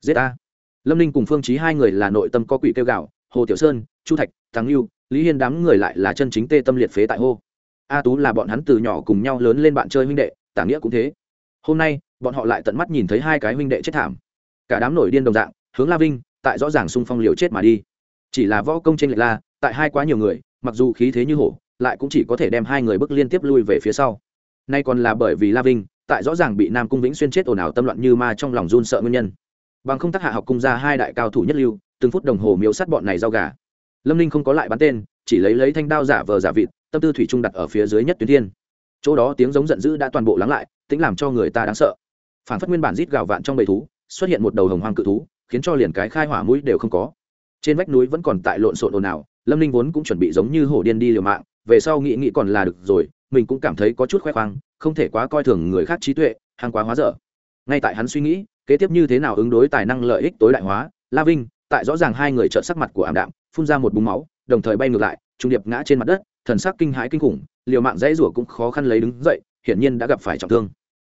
Giết a. Lâm ninh cùng phương chí hai người là nội tâm có quỷ kêu gạo hồ tiểu sơn, chu thạch, thắng lưu lý hiên đám người lại là chân chính tê tâm liệt phế tại hô. A tú là bọn hắn từ nhỏ cùng nhau lớn lên bạn chơi huynh đệ, tả nghĩa cũng thế. Hôm nay bọn họ lại tận mắt nhìn thấy hai cái huynh đệ chết thảm. Cả đám nổi điên đồng dạng, hướng la vinh, tại rõ ràng xung phong liều chết mà đi. Chỉ là võ công trên lệch la, tại hai quá nhiều người, mặc dù khí thế như hổ, lại cũng chỉ có thể đem hai người bước liên tiếp lui về phía sau. Nay còn là bởi vì la vinh, tại rõ ràng bị nam cung vĩnh xuyên chết ồn ào tâm loạn như ma trong lòng run sợ nguyên nhân. Bằng không tác hạ học cung ra hai đại cao thủ nhất lưu, từng phút đồng hồ miếu sát bọn này giao gà. Lâm ninh không có lại bắn tên, chỉ lấy lấy thanh đao giả vờ giả vịt, tâm tư thủy trung đặt ở phía dưới nhất tuyến thiên. Chỗ đó tiếng giống giận dữ đã toàn bộ lắng lại, tính làm cho người ta đáng sợ phản phất nguyên bản rít gào vạn trong bầy thú, xuất hiện một đầu hồng hoang cự thú, khiến cho liền cái khai hỏa mũi đều không có. Trên vách núi vẫn còn tại lộn xộn ồn ào, lâm ninh vốn cũng chuẩn bị giống như hổ điên đi liều mạng, về sau nghĩ nghĩ còn là được rồi, mình cũng cảm thấy có chút khoe khoang, không thể quá coi thường người khác trí tuệ, hàng quá hóa dở. Ngay tại hắn suy nghĩ, kế tiếp như thế nào ứng đối tài năng lợi ích tối đại hóa, la vinh, tại rõ ràng hai người trợn sắc mặt của ảm đạm, phun ra một búng máu, đồng thời bay ngược lại, trung điệp ngã trên mặt đất, thần sắc kinh hãi kinh khủng, liều mạng dãy rủa cũng khó khăn lấy đứng dậy, hiển nhiên đã gặp phải trọng thương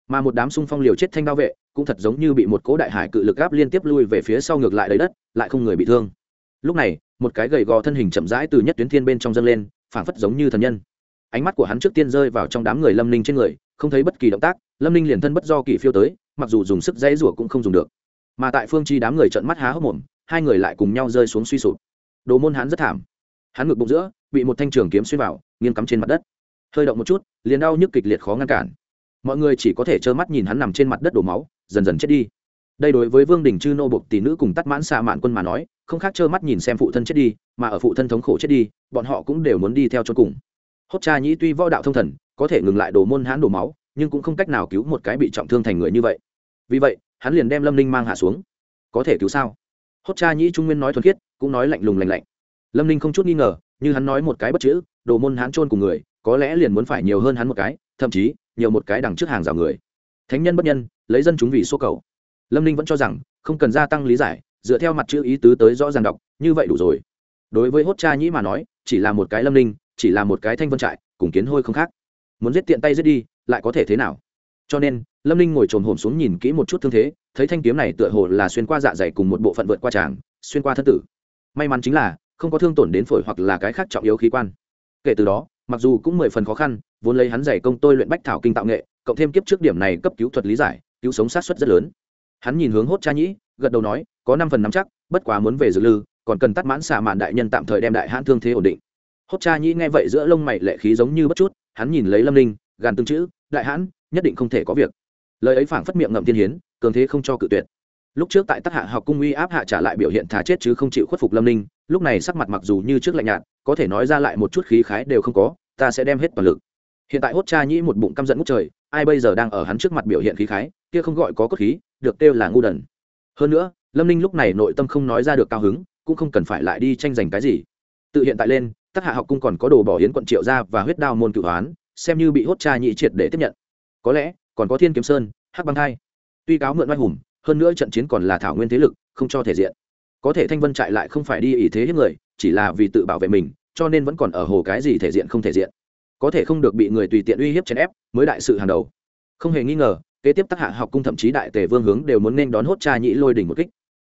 mà một đám xung phong liều chết thanh đao vệ cũng thật giống như bị một cố đại hải cự lực gáp liên tiếp lui về phía sau ngược lại đầy đất, lại không người bị thương. Lúc này, một cái gầy gò thân hình chậm rãi từ nhất tuyến thiên bên trong dâng lên, phảng phất giống như thần nhân. Ánh mắt của hắn trước tiên rơi vào trong đám người lâm ninh trên người, không thấy bất kỳ động tác, lâm ninh liền thân bất do kỳ phiêu tới, mặc dù dùng sức dãy rủa cũng không dùng được. Mà tại phương chi đám người trợn mắt há hốc mồm, hai người lại cùng nhau rơi xuống suy sụp. Đồ môn hắn rất thảm. Hắn ngực bụng giữa, bị một thanh trường kiếm xuyên vào, nghiêng cắm trên mặt đất. Hơi động một chút, liền đau nhức kịch liệt khó ngăn cản mọi người chỉ có thể trơ mắt nhìn hắn nằm trên mặt đất đổ máu, dần dần chết đi. Đây đối với vương đình chư nô bộc tỷ nữ cùng tắt mãn xạ mạn quân mà nói, không khác trơ mắt nhìn xem phụ thân chết đi, mà ở phụ thân thống khổ chết đi, bọn họ cũng đều muốn đi theo cho cùng. Hốt cha nhĩ tuy võ đạo thông thần, có thể ngừng lại đồ môn hãn đổ máu, nhưng cũng không cách nào cứu một cái bị trọng thương thành người như vậy. Vì vậy, hắn liền đem lâm ninh mang hạ xuống. Có thể cứu sao? Hốt cha nhĩ trung nguyên nói thuần khiết, cũng nói lạnh lùng lành lạnh. Lâm ninh không chút nghi ngờ, như hắn nói một cái bất chữ, đồ môn hắn trôn cùng người, có lẽ liền muốn phải nhiều hơn hắn một cái, thậm chí nhiều một cái đằng trước hàng rào người. Thánh nhân bất nhân, lấy dân chúng vì số cầu. Lâm ninh vẫn cho rằng, không cần gia tăng lý giải, dựa theo mặt chữ ý tứ tới rõ ràng đọc, như vậy đủ rồi. Đối với hốt cha nhĩ mà nói, chỉ là một cái lâm ninh, chỉ là một cái thanh vân trại, cùng kiến hôi không khác. Muốn giết tiện tay giết đi, lại có thể thế nào? Cho nên, lâm ninh ngồi trồm hổm xuống nhìn kỹ một chút thương thế, thấy thanh kiếm này tựa hồ là xuyên qua dạ dày cùng một bộ phận vượt qua tràng, xuyên qua thân tử. May mắn chính là, không có thương tổn đến phổi hoặc là cái khác trọng yếu khí quan. Kể từ đó mặc dù cũng mười phần khó khăn, vốn lấy hắn giải công tôi luyện bách thảo kinh tạo nghệ, cộng thêm kiếp trước điểm này cấp cứu thuật lý giải, cứu sống sát xuất rất lớn. Hắn nhìn hướng hốt cha nhĩ, gật đầu nói, có năm phần nắm chắc, bất quá muốn về dược lư, còn cần tắt mãn xả mạn đại nhân tạm thời đem đại hãn thương thế ổn định. Hốt cha nhĩ nghe vậy giữa lông mày lệ khí giống như bất chút, hắn nhìn lấy lâm linh gàn tương chữ, đại hãn, nhất định không thể có việc. Lời ấy phảng phất miệng ngậm tiên hiến, cường thế không cho cự tuyệt lúc trước tại tác hạ học cung uy áp hạ trả lại biểu hiện thả chết chứ không chịu khuất phục lâm ninh, lúc này sắc mặt mặc dù như trước lạnh nhạt, có thể nói ra lại một chút khí khái đều không có, ta sẽ đem hết toàn lực. Hiện tại hốt cha nhĩ một bụng căm giận ngút trời, ai bây giờ đang ở hắn trước mặt biểu hiện khí khái, kia không gọi có cốt khí, được kêu là ngu đần. Hơn nữa, lâm ninh lúc này nội tâm không nói ra được cao hứng, cũng không cần phải lại đi tranh giành cái gì. Tự hiện tại lên tác hạ học cung còn có đồ bỏ hiến quận triệu ra và huyết đao môn cự hoán, xem như bị hốt cha nhĩ triệt để tiếp nhận. Có lẽ, còn có thiên kiếm sơn, hắc băng thai. Tuy cáo mượn oai hùng hơn nữa trận chiến còn là thảo nguyên thế lực, không cho thể diện. Có thể thanh vân trại lại không phải đi ý thế hiếp người, chỉ là vì tự bảo vệ mình, cho nên vẫn còn ở hồ cái gì thể diện không thể diện. Có thể không được bị người tùy tiện uy hiếp chèn ép, mới đại sự hàng đầu. Không hề nghi ngờ, kế tiếp tác hạ học cung thậm chí đại tề vương hướng đều muốn nên đón hốt cha nhĩ lôi đỉnh một kích.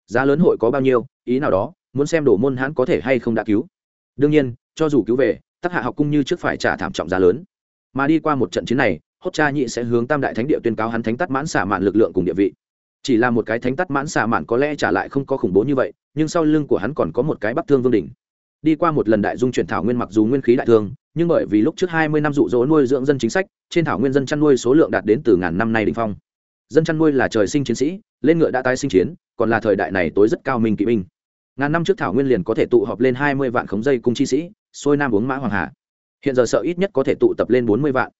Giá lớn hội có bao nhiêu, ý nào đó, muốn xem đổ môn hãn có thể hay không đã cứu. Đương nhiên, cho dù cứu về tác hạ học cung như trước phải trả thảm trọng giá lớn. Mà đi qua một trận chiến này, hốt cha nhị sẽ hướng tam đại thánh địa tuyên cáo hắn thánh tắt mãn xả mạn lực lượng cùng địa vị chỉ là một cái thánh tắt mãn xà mạn có lẽ trả lại không có khủng bố như vậy, nhưng sau lưng của hắn còn có một cái bắc thương vương đỉnh. Đi qua một lần đại dung chuyển thảo nguyên mặc dù nguyên khí đại thương, nhưng bởi vì lúc trước hai mươi năm dụ dỗ nuôi dưỡng dân chính sách, trên thảo nguyên dân chăn nuôi số lượng đạt đến từ ngàn năm nay đình phong. Dân chăn nuôi là trời sinh chiến sĩ, lên ngựa đã tái sinh chiến, còn là thời đại này tối rất cao minh kỵ binh. Ngàn năm trước thảo nguyên liền có thể tụ họp lên hai mươi vạn khống dây cung chi sĩ, xuôi nam uống mã hoàng hà. Hiện giờ sợ ít nhất có thể tụ tập lên bốn mươi vạn.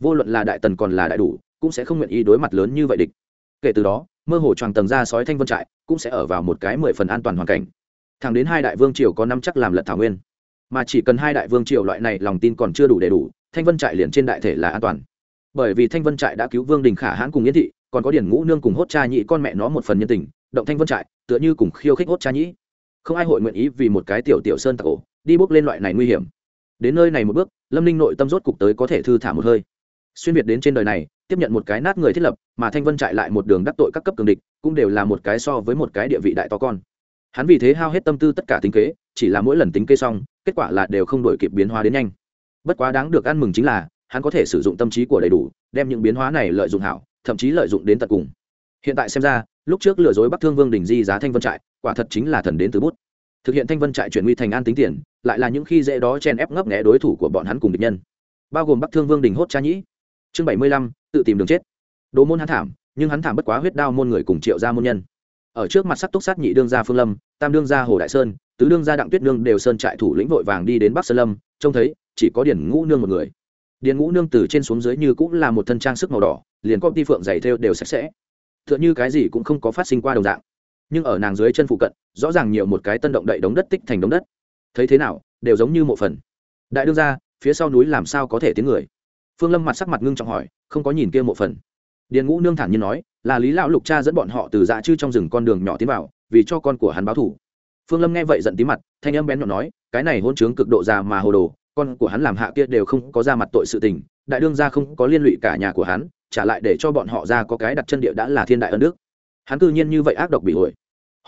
Vô luận là đại tần còn là đại đủ, cũng sẽ không nguyện ý đối mặt lớn như vậy địch. Kể từ đó mơ hồ choàng tầng ra sói thanh vân trại, cũng sẽ ở vào một cái mười phần an toàn hoàn cảnh. Thẳng đến hai đại vương triều có năm chắc làm lật thảo nguyên. Mà chỉ cần hai đại vương triều loại này lòng tin còn chưa đủ đầy đủ, thanh vân trại liền trên đại thể là an toàn. Bởi vì thanh vân trại đã cứu vương đình khả hãn cùng yến thị, còn có điển ngũ nương cùng hốt cha nhị con mẹ nó một phần nhân tình, động thanh vân trại, tựa như cùng khiêu khích hốt cha nhĩ không ai hội nguyện ý vì một cái tiểu tiểu sơn tặc ổ, đi bước lên loại này nguy hiểm. Đến nơi này một bước, lâm ninh nội tâm rốt cục tới có thể thư thả một hơi. Xuyên việt đến trên đời này tiếp nhận một cái nát người thiết lập, mà thanh vân trại lại một đường đắc tội các cấp cường địch, cũng đều là một cái so với một cái địa vị đại to con. Hắn vì thế hao hết tâm tư tất cả tính kế, chỉ là mỗi lần tính kế xong, kết quả là đều không đổi kịp biến hóa đến nhanh. Bất quá đáng được ăn mừng chính là, hắn có thể sử dụng tâm trí của đầy đủ, đem những biến hóa này lợi dụng hảo, thậm chí lợi dụng đến tận cùng. Hiện tại xem ra, lúc trước lừa dối bắc thương vương đình di giá thanh vân trại, quả thật chính là thần đến từ bút. Thực hiện thanh vân trại chuyển nguy thành an tính tiền, lại là những khi dễ đó chen ép ngấp nghẽ đối thủ của bọn hắn cùng địch nhân. Bao gồm bắc thương vương đình hốt cha nhĩ chương bảy mươi lăm, tự tìm đường chết. Đồ môn hắn thảm, nhưng hắn thảm bất quá huyết đao môn người cùng triệu gia môn nhân. Ở trước mặt sắc túc sát nhị đương gia phương lâm, tam đương gia hồ đại sơn, tứ đương gia đặng tuyết nương đều sơn trại thủ lĩnh vội vàng đi đến bắc sơn lâm, trông thấy, chỉ có điển ngũ nương một người. Điển ngũ nương từ trên xuống dưới như cũng là một thân trang sức màu đỏ, liền có ti phượng giày thêu đều sạch sẽ. T h ư ợ n h ư cái gì cũng không có phát sinh qua đồng dạng. Nhưng ở nàng dưới chân phụ cận, rõ ràng nhiều một cái tân động đậy đống đất tích thành đống đất. Thấy thế nào, đều giống như một phần. Đại đương gia, phía sau núi làm sao có thể tiếng người? Phương lâm mặt sắc mặt ngưng trọng hỏi, không có nhìn kia một phần. Điền ngũ nương thản nhiên nói, là lý lão lục cha dẫn bọn họ từ dạ chư trong rừng con đường nhỏ tiến vào, vì cho con của hắn báo thủ phương lâm nghe vậy giận tí mặt, thanh âm bén nhọn nói, cái này hôn chướng cực độ già mà hồ đồ, con của hắn làm hạ kia đều không có ra mặt tội sự tình, đại đương gia không có liên lụy cả nhà của hắn, trả lại để cho bọn họ ra có cái đặt chân địa đã là thiên đại ân đức. Hắn cư nhiên như vậy ác độc bị ổi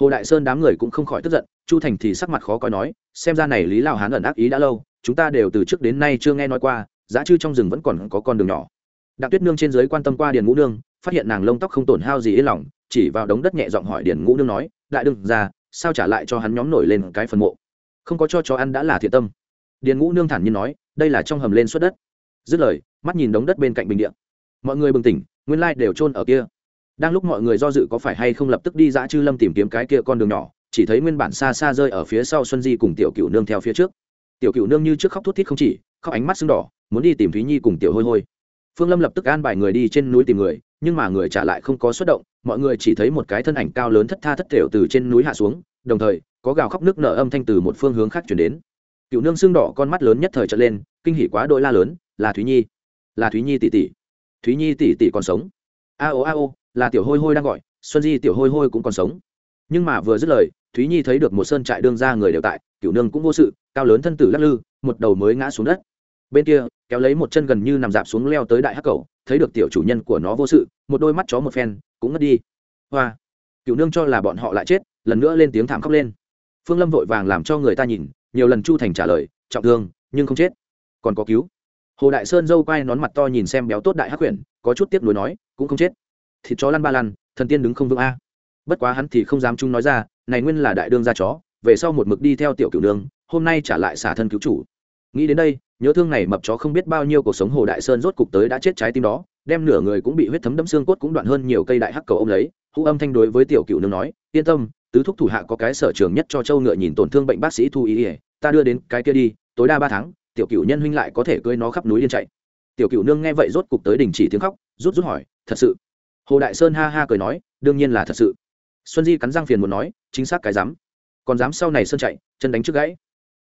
hồ đại sơn đám người cũng không khỏi tức giận, chu thành thì sắc mặt khó coi nói, xem ra này lý lão hán ẩn ác ý đã lâu, chúng ta đều từ trước đến nay chưa nghe nói qua giá chư trong rừng vẫn còn có con đường nhỏ. Đặng tuyết nương trên dưới quan tâm qua điền ngũ nương, phát hiện nàng lông tóc không tổn hao gì yên lòng, chỉ vào đống đất nhẹ giọng hỏi điền ngũ nương nói, đại đương ra sao trả lại cho hắn nhóm nổi lên cái phần mộ? Không có cho chó ăn đã là thiện tâm. Điền ngũ nương thản nhiên nói, đây là trong hầm lên suất đất. Dứt lời, mắt nhìn đống đất bên cạnh bình điện mọi người bừng tỉnh, nguyên lai đều trôn ở kia. Đang lúc mọi người do dự có phải hay không lập tức đi dã chư lâm tìm kiếm cái kia con đường nhỏ, chỉ thấy nguyên bản xa xa rơi ở phía sau xuân di cùng tiểu cựu nương theo phía trước. Tiểu cựu nương như trước khóc thút thít không chỉ, khóc ánh mắt sưng đỏ muốn đi tìm thúy nhi cùng tiểu hôi hôi. Phương lâm lập tức an bài người đi trên núi tìm người, nhưng mà người trả lại không có xuất động, mọi người chỉ thấy một cái thân ảnh cao lớn thất tha thất thểu từ trên núi hạ xuống, đồng thời, có gào khóc nước nở âm thanh từ một phương hướng khác chuyển đến. Cựu nương xương đỏ con mắt lớn nhất thời trở lên, kinh hỉ quá đôi la lớn, là thúy nhi. Là thúy nhi tỷ tỷ. Thúy nhi tỷ tỷ còn sống. A o a o là tiểu hôi hôi đang gọi, xuân di, tiểu hôi hôi cũng còn sống. Nhưng mà vừa dứt lời, thúy nhi thấy được một sơn trại đương ra người đều tại, cựu nương cũng vô sự, cao lớn thân tử lắc lư, một đầu mới ngã xuống đất bên kia, kéo lấy một chân gần như nằm dạp xuống leo tới đại hắc cầu, thấy được tiểu chủ nhân của nó vô sự, một đôi mắt chó một phen, cũng ngất đi. Hoa, cựu nương cho là bọn họ lại chết, lần nữa lên tiếng thảm khóc lên. Phương lâm vội vàng làm cho người ta nhìn, nhiều lần chu thành trả lời, trọng thương, nhưng không chết, còn có cứu. Hồ đại sơn dâu quai nón mặt to nhìn xem béo tốt đại hắc quyển có chút tiếc nuối nói, cũng không chết. Thịt chó lăn ba lăn, thần tiên đứng không vững a. Bất quá hắn thì không dám chung nói ra, này nguyên là đại đương gia chó, về sau một mực đi theo tiểu cửu nương, hôm nay trả lại xả thân cứu chủ nghĩ đến đây, nhớ thương này mập chó không biết bao nhiêu cuộc sống hồ đại sơn rốt cục tới đã chết trái tim đó, đem nửa người cũng bị huyết thấm đẫm xương cốt cũng đoạn hơn nhiều cây đại hắc cầu ông lấy. Hũ âm thanh đối với tiểu cựu nương nói, yên tâm, tứ thúc thủ hạ có cái sở trường nhất cho châu ngựa nhìn tổn thương bệnh bác sĩ thu ý ỉa ta đưa đến cái kia đi, tối đa ba tháng, tiểu cựu nhân huynh lại có thể cưới nó khắp núi liên chạy. Tiểu cựu nương nghe vậy rốt cục tới đình chỉ tiếng khóc, rút rút hỏi, thật sự? Hồ đại sơn ha ha cười nói, đương nhiên là thật sự. Xuân di cắn răng phiền muốn nói, chính xác cái dám. Còn dám sau này sơn chạy, chân đánh trước gãy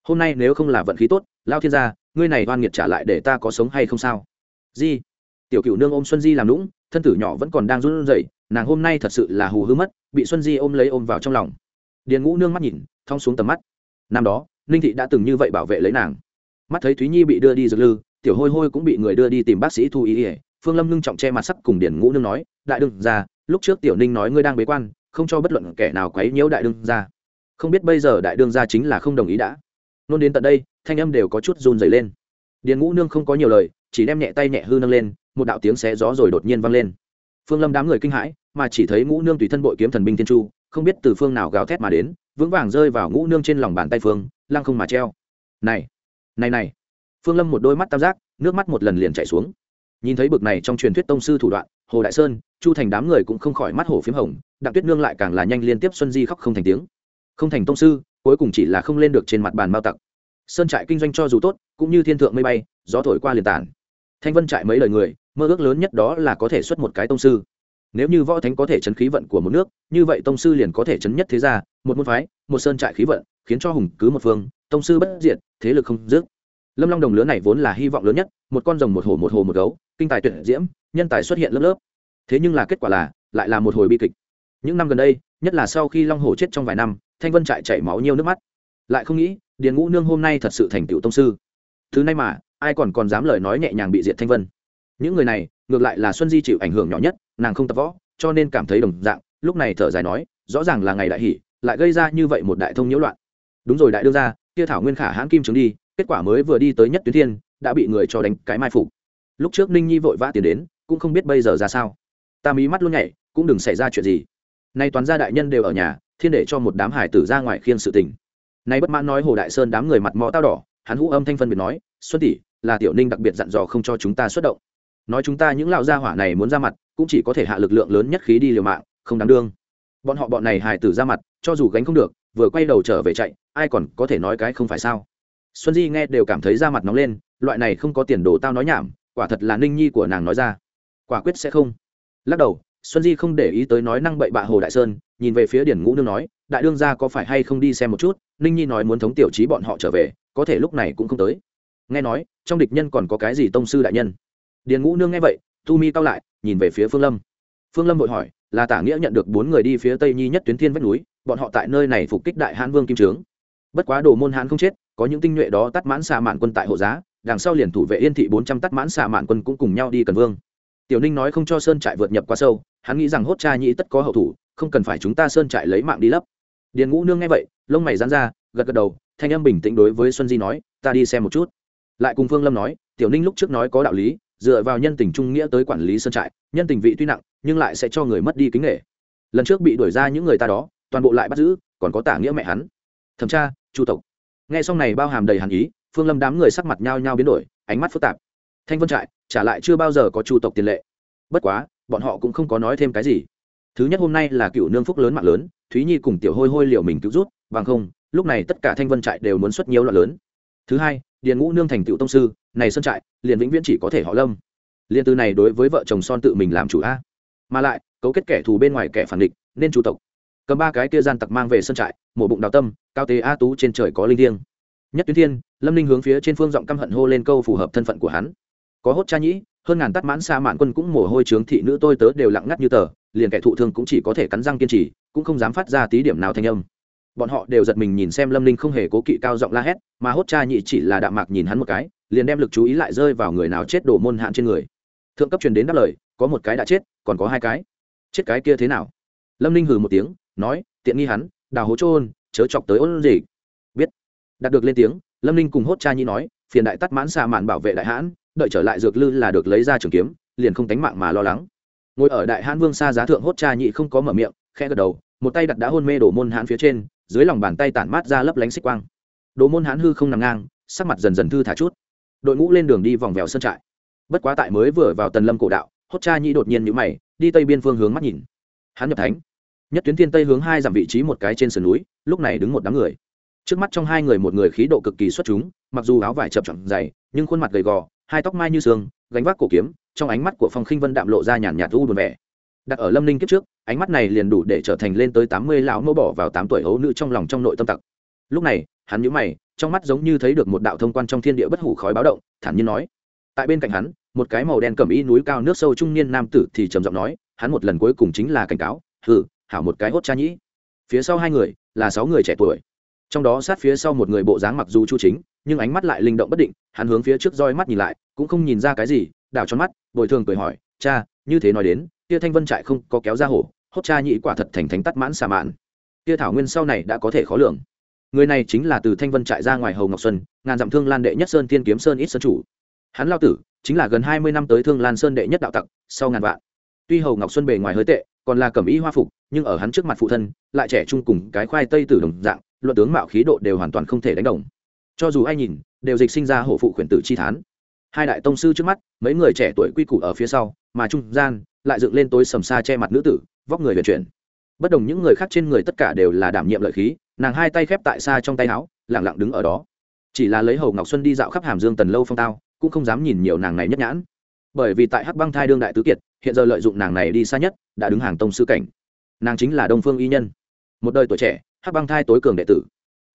hôm nay nếu không là vận khí tốt, lao thiên gia, ngươi này oan nghiệt trả lại để ta có sống hay không sao? Di, tiểu cựu nương ôm xuân di làm lũng thân tử nhỏ vẫn còn đang run rẩy, nàng hôm nay thật sự là hù hư mất, bị xuân di ôm lấy ôm vào trong lòng. Điền ngũ nương mắt nhìn, thong xuống tầm mắt. Năm đó, ninh thị đã từng như vậy bảo vệ lấy nàng. Mắt thấy thúy nhi bị đưa đi dược lư, tiểu hôi hôi cũng bị người đưa đi tìm bác sĩ thu ý ỉa phương lâm ngưng trọng che mặt sắc cùng điền ngũ nương nói, đại đương ra lúc trước tiểu ninh nói ngươi đang bế quan, không cho bất luận kẻ nào quấy nhiễu đại đương ra không biết bây giờ đại đương ra chính là không đồng ý đã nôn đến tận đây, thanh âm đều có chút run dày lên. Điền ngũ nương không có nhiều lời, chỉ đem nhẹ tay nhẹ hư nâng lên, một đạo tiếng xé gió rồi đột nhiên vang lên. Phương lâm đám người kinh hãi, mà chỉ thấy ngũ nương tùy thân bội kiếm thần binh thiên chu, không biết từ phương nào gào thét mà đến, vững vàng rơi vào ngũ nương trên lòng bàn tay phương, lăng không mà treo. Này này này. Phương lâm một đôi mắt tam giác, nước mắt một lần liền chảy xuống. Nhìn thấy bực này trong truyền thuyết tông sư thủ đoạn, hồ đại sơn, chu thành đám người cũng không khỏi mắt hổ p h í m hồng, đặng tuyết nương lại càng là nhanh liên tiếp xuân di khóc không thành tiếng. Không thành tông sư cuối cùng chỉ là không lên được trên mặt bàn mao tặc. Sơn trại kinh doanh cho dù tốt, cũng như thiên thượng mây bay, gió thổi qua liền tản. Thanh vân trại mấy lời người, mơ ước lớn nhất đó là có thể xuất một cái tông sư. Nếu như võ thánh có thể chấn khí vận của một nước, như vậy tông sư liền có thể chấn nhất thế gia, một môn phái, một sơn trại khí vận, khiến cho hùng cứ một phương, tông sư bất diệt, thế lực không dứt. Lâm long đồng lứa này vốn là hy vọng lớn nhất, một con rồng một hồ một hồ một gấu, kinh tài tuyệt diễm, nhân tài xuất hiện lớp lớp. Thế nhưng là kết quả là, lại là một hồi bi kịch. Những năm gần đây, nhất là sau khi long hồ chết trong vài năm thanh vân trại chảy máu nhiều nước mắt. Lại không nghĩ, điền ngũ nương hôm nay thật sự thành tựu tông sư. Thứ nay mà, ai còn còn dám lời nói nhẹ nhàng bị diệt thanh vân. Những người này, ngược lại là xuân di chịu ảnh hưởng nhỏ nhất, nàng không tập võ, cho nên cảm thấy đồng dạng, lúc này thở dài nói, rõ ràng là ngày đại hỷ, lại gây ra như vậy một đại thông nhiễu loạn. Đúng rồi đại đương ra kia thảo nguyên khả hãn kim trứng đi, kết quả mới vừa đi tới nhất tuyến thiên, đã bị người cho đánh cái mai phục. Lúc trước ninh nhi vội vã tiến đến, cũng không biết bây giờ ra sao. Ta mí mắt luôn nhảy, cũng đừng xảy ra chuyện gì. Nay toàn gia đại nhân đều ở nhà thiên để cho một đám hải tử ra ngoài khiên sự tình. Nay bất mãn nói hồ đại sơn đám người mặt mò tao đỏ, hắn hũ âm thanh phân biệt nói, xuân tỷ, là tiểu ninh đặc biệt dặn dò không cho chúng ta xuất động. Nói chúng ta những lão gia hỏa này muốn ra mặt, cũng chỉ có thể hạ lực lượng lớn nhất khí đi liều mạng, không đáng đương. Bọn họ bọn này hài tử ra mặt, cho dù gánh không được, vừa quay đầu trở về chạy, ai còn có thể nói cái không phải sao? Xuân di nghe đều cảm thấy da mặt nóng lên, loại này không có tiền đồ tao nói nhảm, quả thật là ninh nhi của nàng nói ra. Quả quyết sẽ không. Lắc đầu xuân di không để ý tới nói năng bậy bạ hồ đại sơn, nhìn về phía điển ngũ nương nói, đại đương gia có phải hay không đi xem một chút, ninh nhi nói muốn thống tiểu trí bọn họ trở về, có thể lúc này cũng không tới. Nghe nói, trong địch nhân còn có cái gì tông sư đại nhân? Điền ngũ nương nghe vậy tu mi cao lại, nhìn về phía phương lâm. Phương lâm vội hỏi, là tả nghĩa nhận được bốn người đi phía tây nhi nhất tuyến thiên vách núi, bọn họ tại nơi này phục kích đại hãn vương kim trướng. Bất quá đồ môn hãn không chết, có những tinh nhuệ đó tắt mãn xà mạn quân tại hộ giá, đằng sau liền thủ vệ yên thị bốn trăm tắt mãn xà mạn quân cũng cùng nhau đi cần vương. Tiểu ninh nói không cho sơn trại vượt nhập quá sâu hắn nghĩ rằng hốt cha nhĩ tất có hậu thủ, không cần phải chúng ta sơn trại lấy mạng đi lấp. Điền ngũ nương nghe vậy, lông mày dán ra, gật gật đầu, thanh âm bình tĩnh đối với xuân di nói, ta đi xem một chút. Lại cùng phương lâm nói, tiểu ninh lúc trước nói có đạo lý, dựa vào nhân tình trung nghĩa tới quản lý sơn trại, nhân tình vị tuy nặng, nhưng lại sẽ cho người mất đi kính nghệ lần trước bị đuổi ra những người ta đó, toàn bộ lại bắt giữ, còn có tả nghĩa mẹ hắn. Thẩm tra, chu tộc. Nghe xong này bao hàm đầy hàn ý, phương lâm đám người sắc mặt nhao nhao biến đổi, ánh mắt phức tạp. Thanh vân trại, trả lại chưa bao giờ có chu tộc tiền lệ. Bất quá bọn họ cũng không có nói thêm cái gì. Thứ nhất hôm nay là cựu nương phúc lớn mạng lớn, thúy nhi cùng tiểu hôi hôi liệu mình cứu rút, bằng không, lúc này tất cả thanh vân trại đều muốn xuất nhiều loạn lớn. Thứ hai, điền ngũ nương thành tựu tông sư, này sơn trại, liền vĩnh viễn chỉ có thể họ lâm. Liên từ này đối với vợ chồng son tự mình làm chủ a. Mà lại, cấu kết kẻ thù bên ngoài kẻ phản địch, nên chủ tộc. Cầm ba cái kia gian tặc mang về sơn trại, mổ bụng đào tâm, cao tế a tú trên trời có linh thiêng. Nhất tuyến thiên, lâm ninh hướng phía trên phương giọng căm hận hô lên câu phù hợp thân phận của hắn. Có hốt cha nhĩ hơn ngàn tắt mãn xa mạn quân cũng mồ hôi trướng thị nữ tôi tớ đều lặng ngắt như tờ, liền kẻ thụ thương cũng chỉ có thể cắn răng kiên trì, cũng không dám phát ra tí điểm nào thanh âm. Bọn họ đều giật mình nhìn xem lâm ninh không hề cố kỵ cao giọng la hét, mà hốt cha nhị chỉ là đạm mạc nhìn hắn một cái, liền đem lực chú ý lại rơi vào người nào chết đổ môn hạn trên người. Thượng cấp truyền đến đáp lời, có một cái đã chết, còn có hai cái. Chết cái kia thế nào? Lâm ninh hừ một tiếng, nói, tiện nghi hắn, đào hố trôn chớ chọc tới ôn gì biết. Đạt được lên tiếng, lâm ninh cùng hốt cha nhị nói, phiền đại tắt mãn xà mạn bảo vệ đại hãn đợi trở lại dược lư là được lấy ra trường kiếm, liền không tánh mạng mà lo lắng. Ngồi ở đại hãn vương xa giá thượng hốt cha nhị không có mở miệng, khẽ gật đầu, một tay đặt đã hôn mê đổ môn hãn phía trên, dưới lòng bàn tay tản mát ra lấp lánh xích quang. Đồ môn hãn hư không nằm ngang, sắc mặt dần dần thư thả chút. Đội ngũ lên đường đi vòng vèo sân trại. Bất quá tại mới vừa vào tần lâm cổ đạo, hốt cha nhị đột nhiên nhữ mày, đi tây biên phương hướng mắt nhìn. Hắn nhập thánh. Nhất tuyến thiên tây hướng hai dặm vị trí một cái trên sườn núi, lúc này đứng một đám người. Trước mắt trong hai người một người khí độ cực kỳ xuất chúng, mặc dù áo vải chập chậm dày, nhưng khuôn mặt gầy gò hai tóc mai như sương, gánh vác cổ kiếm, trong ánh mắt của phong khinh vân đạm lộ ra nhàn nhạt u buồn vẻ. Đặt ở lâm ninh kiếp trước, ánh mắt này liền đủ để trở thành lên tới tám mươi lão mẫu bỏ vào tám tuổi hấu nữ trong lòng trong nội tâm tặc. Lúc này, hắn nhíu mày, trong mắt giống như thấy được một đạo thông quan trong thiên địa bất hủ khói báo động, thản nhiên nói. Tại bên cạnh hắn, một cái màu đen cầm y núi cao nước sâu trung niên nam tử thì trầm giọng nói, hắn một lần cuối cùng chính là cảnh cáo, hừ, hảo một cái hốt cha nhĩ. Phía sau hai người là sáu người trẻ tuổi. Trong đó sát phía sau một người bộ dáng mặc dù chu chính nhưng ánh mắt lại linh động bất định, hắn hướng phía trước roi mắt nhìn lại, cũng không nhìn ra cái gì, đảo tròn mắt, bồi thường cười hỏi, cha, như thế nói đến Tia thanh vân trại không có kéo ra hổ, hốt cha nhị quả thật thành thánh tắt mãn xà mạn. Tia thảo nguyên sau này đã có thể khó lường. Người này chính là từ thanh vân trại ra ngoài hầu ngọc xuân, ngàn dặm thương lan đệ nhất sơn tiên kiếm sơn ít sơn chủ. Hắn lao tử, chính là gần hai mươi năm tới thương lan sơn đệ nhất đạo tặc, sau ngàn vạn. Tuy hầu ngọc xuân bề ngoài hơi tệ, còn là cẩm ý hoa phục, nhưng ở hắn trước mặt phụ thân, lại trẻ trung cùng cái khoai tây tử đồng dạng, luận tướng mạo khí độ đều hoàn toàn không thể đánh đồng cho dù ai nhìn, đều dịch sinh ra hổ phụ khuyển tử chi thán. Hai đại tông sư trước mắt, mấy người trẻ tuổi quy củ ở phía sau, mà trung gian, lại dựng lên tối sầm xa che mặt nữ tử, vóc người vận chuyển. Bất đồng những người khác trên người tất cả đều là đảm nhiệm lợi khí, nàng hai tay khép tại xa trong tay áo lẳng lặng đứng ở đó. Chỉ là lấy hầu ngọc xuân đi dạo khắp hàm dương tần lâu phong tao, cũng không dám nhìn nhiều nàng này nhất nhãn. Bởi vì tại hắc băng thai đương đại tứ kiệt, hiện giờ lợi dụng nàng này đi xa nhất, đã đứng hàng tông sư cảnh. Nàng chính là đông phương y nhân. Một đời tuổi trẻ, hắc băng thai tối cường đệ tử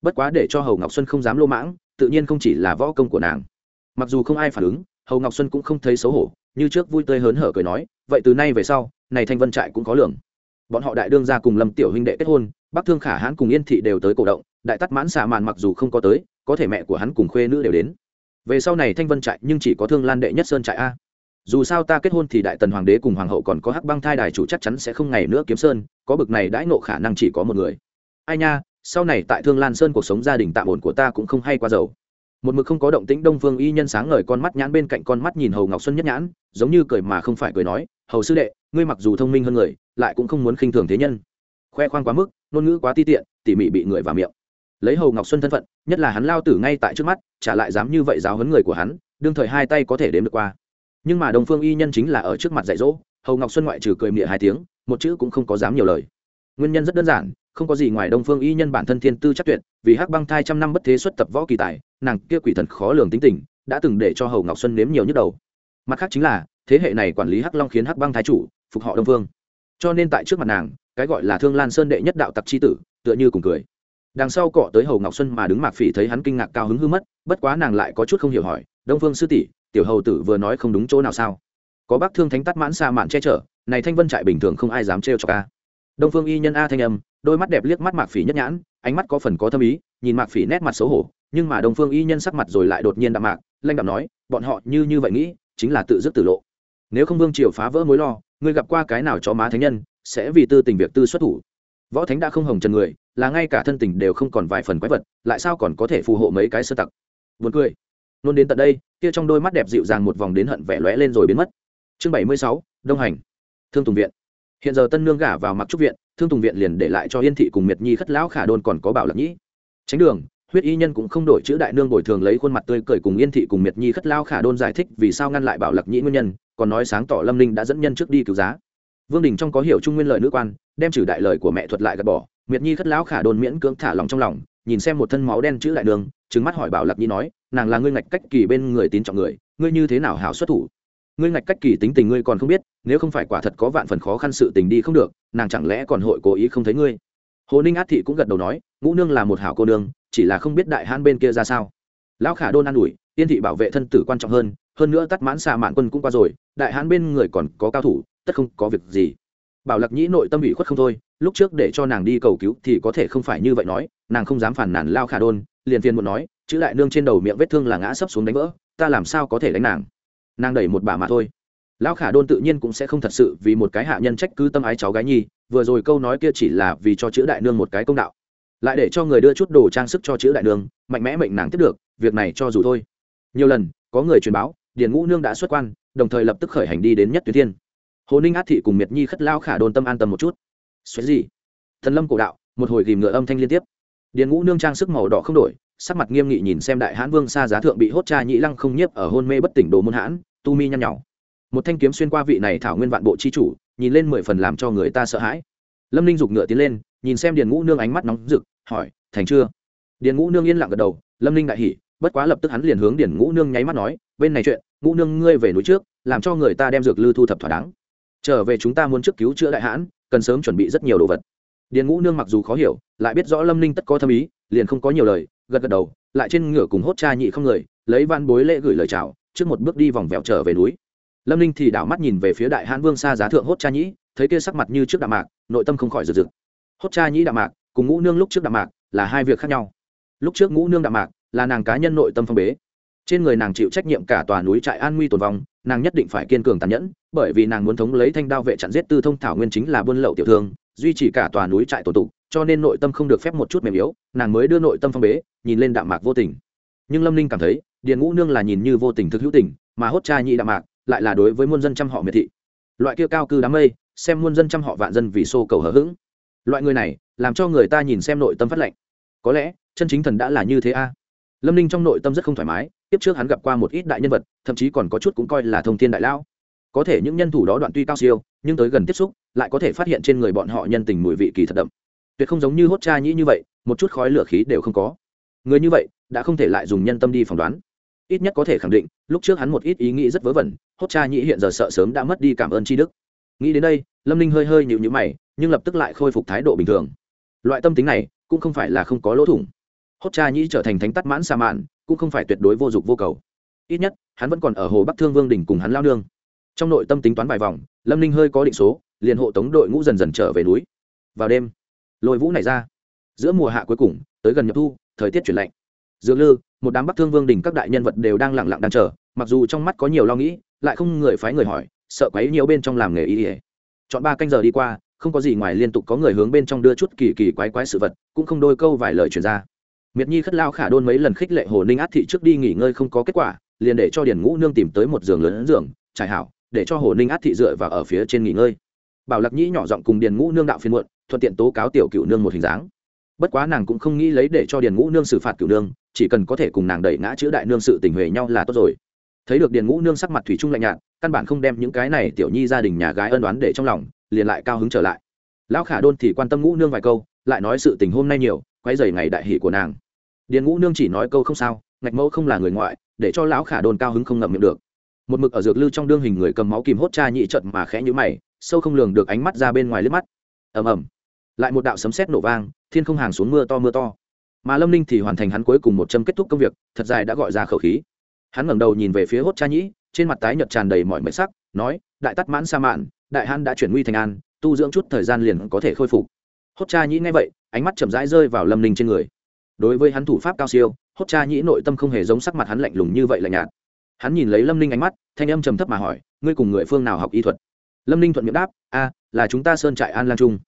bất quá để cho hầu ngọc xuân không dám lô mãng, tự nhiên không chỉ là võ công của nàng. Mặc dù không ai phản ứng, hầu ngọc xuân cũng không thấy xấu hổ, như trước vui tươi hớn hở cười nói, vậy từ nay về sau, này thanh vân trại cũng có lường. Bọn họ đại đương ra cùng lâm tiểu huynh đệ kết hôn, bắc thương khả hãn cùng yên thị đều tới cổ động, đại tắt mãn xạ màn mặc dù không có tới, có thể mẹ của hắn cùng khuê nữ đều đến. Về sau này thanh vân trại nhưng chỉ có thương lan đệ nhất sơn trại a. Dù sao ta kết hôn thì đại tần hoàng đế cùng hoàng hậu còn có hắc băng thai đài chủ chắc chắn sẽ không ngày nữa kiếm sơn, có bực này đãi ngộ khả năng chỉ có một người. Ai nha sau này tại thương lan sơn cuộc sống gia đình tạm ổn của ta cũng không hay qua giàu. Một mực không có động tĩnh đông phương y nhân sáng ngời con mắt nhãn bên cạnh con mắt nhìn hầu ngọc xuân nhất nhãn, giống như cười mà không phải cười nói, hầu sư đệ, ngươi mặc dù thông minh hơn người, lại cũng không muốn khinh thường thế nhân. Khoe khoang quá mức, ngôn ngữ quá ti tiện, tỉ mỉ bị người vào miệng. Lấy hầu ngọc xuân thân phận, nhất là hắn lao tử ngay tại trước mắt trả lại dám như vậy giáo huấn người của hắn, đương thời hai tay có thể đếm được qua. Nhưng mà đồng phương y nhân chính là ở trước mặt dạy dỗ, hầu ngọc xuân ngoại trừ cười mịa hai tiếng, một chữ cũng không có dám nhiều lời. Nguyên nhân rất đơn giản không có gì ngoài đông phương y nhân bản thân thiên tư chắc tuyệt, vì hắc băng thai trăm năm bất thế xuất tập võ kỳ tài, nàng kia quỷ thần khó lường tính tình, đã từng để cho hầu ngọc xuân nếm nhiều nhức đầu. Mặt khác chính là, thế hệ này quản lý hắc long khiến hắc băng thái chủ, phục họ đông phương. Cho nên tại trước mặt nàng, cái gọi là thương lan sơn đệ nhất đạo tặc c h i tử, tựa như cùng cười. Đằng sau cọ tới hầu ngọc xuân mà đứng mạc phỉ thấy hắn kinh ngạc cao hứng hư mất, bất quá nàng lại có chút không hiểu hỏi, đông phương sư tỷ, tiểu hầu tử vừa nói không đúng chỗ nào sao? Có bác thương thánh tắt mãn xa mạn che chở, này thanh vân trại bình thường không ai dám trêu cho ca đông phương y nhân a thanh âm đôi mắt đẹp liếc mắt mạc phỉ nhất nhãn, ánh mắt có phần có thâm ý, nhìn mạc phỉ nét mặt xấu hổ, nhưng mà đông phương y nhân sắc mặt rồi lại đột nhiên đạm mạc lanh đạm nói, bọn họ như như vậy nghĩ, chính là tự dứt tự lộ. Nếu không vương triều phá vỡ mối lo, ngươi gặp qua cái nào cho má thánh nhân, sẽ vì tư tình việc tư xuất thủ. Võ thánh đã không hồng trần người, là ngay cả thân tình đều không còn vài phần quái vật, lại sao còn có thể phù hộ mấy cái sơ tặc? Vượt cười. Luôn đến tận đây, kia trong đôi mắt đẹp dịu dàng một vòng đến hận vẻ lóe lên rồi biến mất. Chương bảy mươi sáu, đông hành. Thương tùng viện hiện giờ tân nương gả vào mặc trúc viện, thương tùng viện liền để lại cho yên thị cùng miệt nhi khất lão khả đôn còn có bảo lập nhĩ. Tránh đường, huyết y nhân cũng không đổi chữ đại nương bồi thường lấy khuôn mặt tươi cười cùng yên thị cùng miệt nhi khất lao khả đôn giải thích vì sao ngăn lại bảo lạc nhĩ nguyên nhân, còn nói sáng tỏ lâm linh đã dẫn nhân trước đi cứu giá. Vương đình trong có hiểu trung nguyên lời nữ quan, đem trừ đại lời của mẹ thuật lại gạt bỏ. Miệt nhi khất lão khả đôn miễn cưỡng thả lòng trong lòng, nhìn xem một thân máu đen chữ đại nương trứng mắt hỏi bảo lạc nhĩ nói, nàng là ngươi ngạch cách kỳ bên người tín trọng người, ngươi như thế nào hảo xuất thủ? Ngươi ngạch cách kỳ tính tình ngươi còn không biết, nếu không phải quả thật có vạn phần khó khăn sự tình đi không được, nàng chẳng lẽ còn hội cố ý không thấy ngươi? Hồ ninh át thị cũng gật đầu nói, ngũ nương là một hảo cô nương, chỉ là không biết đại hãn bên kia ra sao. Lão khả đôn an ủi, tiên thị bảo vệ thân tử quan trọng hơn hơn nữa tắt mãn xạ mạn quân cũng qua rồi, đại hán bên người còn có cao thủ, tất không có việc gì. Bảo lạc nhĩ nội tâm ủy khuất không thôi, lúc trước để cho nàng đi cầu cứu thì có thể không phải như vậy nói, nàng không dám phản nản lao khả đôn, liền phiền muốn nói, chữ đại nương trên đầu miệng vết thương là ngã sấp xuống đánh vỡ, ta làm sao có thể đánh nàng? Nàng đẩy một bà mà thôi. Lão khả đôn tự nhiên cũng sẽ không thật sự vì một cái hạ nhân trách cứ tâm ái cháu gái nhi, vừa rồi câu nói kia chỉ là vì cho chữ đại nương một cái công đạo. Lại để cho người đưa chút đồ trang sức cho chữ đại nương, mạnh mẽ mệnh nàng tiếp được, việc này cho dù thôi. Nhiều lần, có người truyền báo, điền ngũ nương đã xuất quan, đồng thời lập tức khởi hành đi đến nhất tuyến thiên. Hồ ninh át thị cùng miệt nhi khất lao khả đôn tâm an tâm một chút. Xoáy gì? Thần lâm cổ đạo, một hồi ghìm ngựa âm thanh liên tiếp điền ngũ nương trang sức màu đỏ không đổi, sắc mặt nghiêm nghị nhìn xem đại hãn vương xa giá thượng bị hốt cha nhĩ lăng không nhiếp ở hôn mê bất tỉnh đồ môn hãn, tu mi nhăn nhỏ một thanh kiếm xuyên qua vị này thảo nguyên vạn bộ chi chủ, nhìn lên mười phần làm cho người ta sợ hãi. Lâm ninh giục ngựa tiến lên, nhìn xem điền ngũ nương ánh mắt nóng rực, hỏi, thành chưa? Điền ngũ nương yên lặng gật đầu, lâm ninh đại hỉ, bất quá lập tức hắn liền hướng điền ngũ nương nháy mắt nói, bên này chuyện, ngũ nương ngươi về núi trước, làm cho người ta đem dược lư thu thập thỏa đáng. Trở về chúng ta muốn trước cứu chữa đại hãn cần sớm chuẩn bị rất nhiều đồ vật điền ngũ nương mặc dù khó hiểu, lại biết rõ lâm ninh tất có thâm ý, liền không có nhiều lời, gật gật đầu, lại trên ngựa cùng hốt cha nhị không người, lấy van bối lễ gửi lời chào, trước một bước đi vòng vèo trở về núi. Lâm ninh thì đảo mắt nhìn về phía đại hãn vương xa giá thượng hốt cha nhĩ thấy kia sắc mặt như trước đạm mạc, nội tâm không khỏi rực rực hốt cha nhĩ đạm mạc, cùng ngũ nương lúc trước đạm mạc là hai việc khác nhau. Lúc trước ngũ nương đạm mạc là nàng cá nhân nội tâm phong bế trên người nàng chịu trách nhiệm cả tòa núi trại an nguy tồn vong, nàng nhất định phải kiên cường tàn nhẫn, bởi vì nàng muốn thống lấy thanh đao vệ chặn giết tư thông thảo nguyên chính là buôn lậu tiểu thương, duy trì cả tòa núi trại tổ tụ, cho nên nội tâm không được phép một chút mềm yếu, nàng mới đưa nội tâm phong bế, nhìn lên đạm mạc vô tình. Nhưng lâm ninh cảm thấy, điền ngũ nương là nhìn như vô tình thực hữu tình, mà hốt cha nhị đạm mạc lại là đối với muôn dân trăm họ miệt thị. Loại kia cao cư đám mây, xem muôn dân trăm họ vạn dân vì xô cầu hở hững. Loại người này, làm cho người ta nhìn xem nội tâm phát lệnh. Có lẽ, chân chính thần đã là như thế a? Lâm ninh trong nội tâm rất không thoải mái tiếp trước hắn gặp qua một ít đại nhân vật, thậm chí còn có chút cũng coi là thông thiên đại lão. Có thể những nhân thủ đó đoạn tuy cao siêu, nhưng tới gần tiếp xúc, lại có thể phát hiện trên người bọn họ nhân tình mùi vị kỳ thật đậm. Tuyệt không giống như hốt cha nhĩ như vậy, một chút khói lửa khí đều không có. Người như vậy, đã không thể lại dùng nhân tâm đi phỏng đoán. Ít nhất có thể khẳng định, lúc trước hắn một ít ý nghĩ rất vớ vẩn, hốt cha nhĩ hiện giờ sợ sớm đã mất đi cảm ơn tri đức. Nghĩ đến đây, lâm ninh hơi hơi nhịu nhữ mày, nhưng lập tức lại khôi phục thái độ bình thường. Loại tâm tính này, cũng không phải là không có lỗ thủng hốt cha nhĩ trở thành thánh tắt mãn sa mạn, cũng không phải tuyệt đối vô dụng vô cầu. Ít nhất, hắn vẫn còn ở hồ bắc thương vương đình cùng hắn lao nương. Trong nội tâm tính toán vài vòng, lâm ninh hơi có định số, liền hộ tống đội ngũ dần dần trở về núi. Vào đêm, lôi vũ này ra. Giữa mùa hạ cuối cùng, tới gần nhập thu, thời tiết chuyển lạnh. Dược lư, một đám bắc thương vương đình các đại nhân vật đều đang lặng lặng đang chờ, mặc dù trong mắt có nhiều lo nghĩ, lại không người phái người hỏi, sợ quấy nhiều bên trong làm nghề y ỉa chọn ba canh giờ đi qua, không có gì ngoài liên tục có người hướng bên trong đưa chút kỳ kỳ quái quái sự vật, cũng không đôi câu vài lời truyền ra miệt nhi khất lao khả đôn mấy lần khích lệ hồ ninh át thị trước đi nghỉ ngơi không có kết quả, liền để cho điền ngũ nương tìm tới một giường lớn giường, trải hảo, để cho hồ ninh át thị dựa và ở phía trên nghỉ ngơi. Bảo lạc nhĩ nhỏ giọng cùng điền ngũ nương đạo phiên muộn, thuận tiện tố cáo tiểu cựu nương một hình dáng. Bất quá nàng cũng không nghĩ lấy để cho điền ngũ nương xử phạt cựu nương, chỉ cần có thể cùng nàng đẩy ngã chữ đại nương sự tình huệ nhau là tốt rồi. Thấy được điền ngũ nương sắc mặt thủy chung lạnh nhạt, căn bản không đem những cái này tiểu nhi gia đình nhà gái ân đoán để trong lòng, liền lại cao hứng trở lại. Lão khả đôn thì quan tâm ngũ nương vài câu, lại nói sự tình hôm nay nhiều quay dày ngày đại hỷ của nàng điền ngũ nương chỉ nói câu không sao, ngạch mẫu không là người ngoại, để cho lão khả đồn cao hứng không ngậm miệng được. Một mực ở dược lư trong đương hình người cầm máu kìm hốt cha nhị trận mà khẽ nhũ mày, sâu không lường được ánh mắt ra bên ngoài liếc mắt. Ầm ầm. Lại một đạo sấm sét nổ vang, thiên không hàng xuống mưa to mưa to. Mà lâm ninh thì hoàn thành hắn cuối cùng một châm kết thúc công việc, thật dài đã gọi ra khẩu khí. Hắn ngẩng đầu nhìn về phía hốt cha nhĩ trên mặt tái nhợt tràn đầy mọi mệt sắc, nói, đại tắt mãn sa mạn, đại han đã chuyển nguy thành an, tu dưỡng chút thời gian liền có thể khôi phục. Hốt cha nhĩ nghe vậy, ánh mắt chậm rãi rơi vào lâm ninh trên người đối với hắn thủ pháp cao siêu, hốt cha nhĩ nội tâm không hề giống sắc mặt hắn lạnh lùng như vậy lạnh nhạt. Hắn nhìn lấy lâm ninh ánh mắt, thanh âm trầm thấp mà hỏi, ngươi cùng người phương nào học y thuật? Lâm ninh thuận miệng đáp, a, là chúng ta sơn trại an lan trung.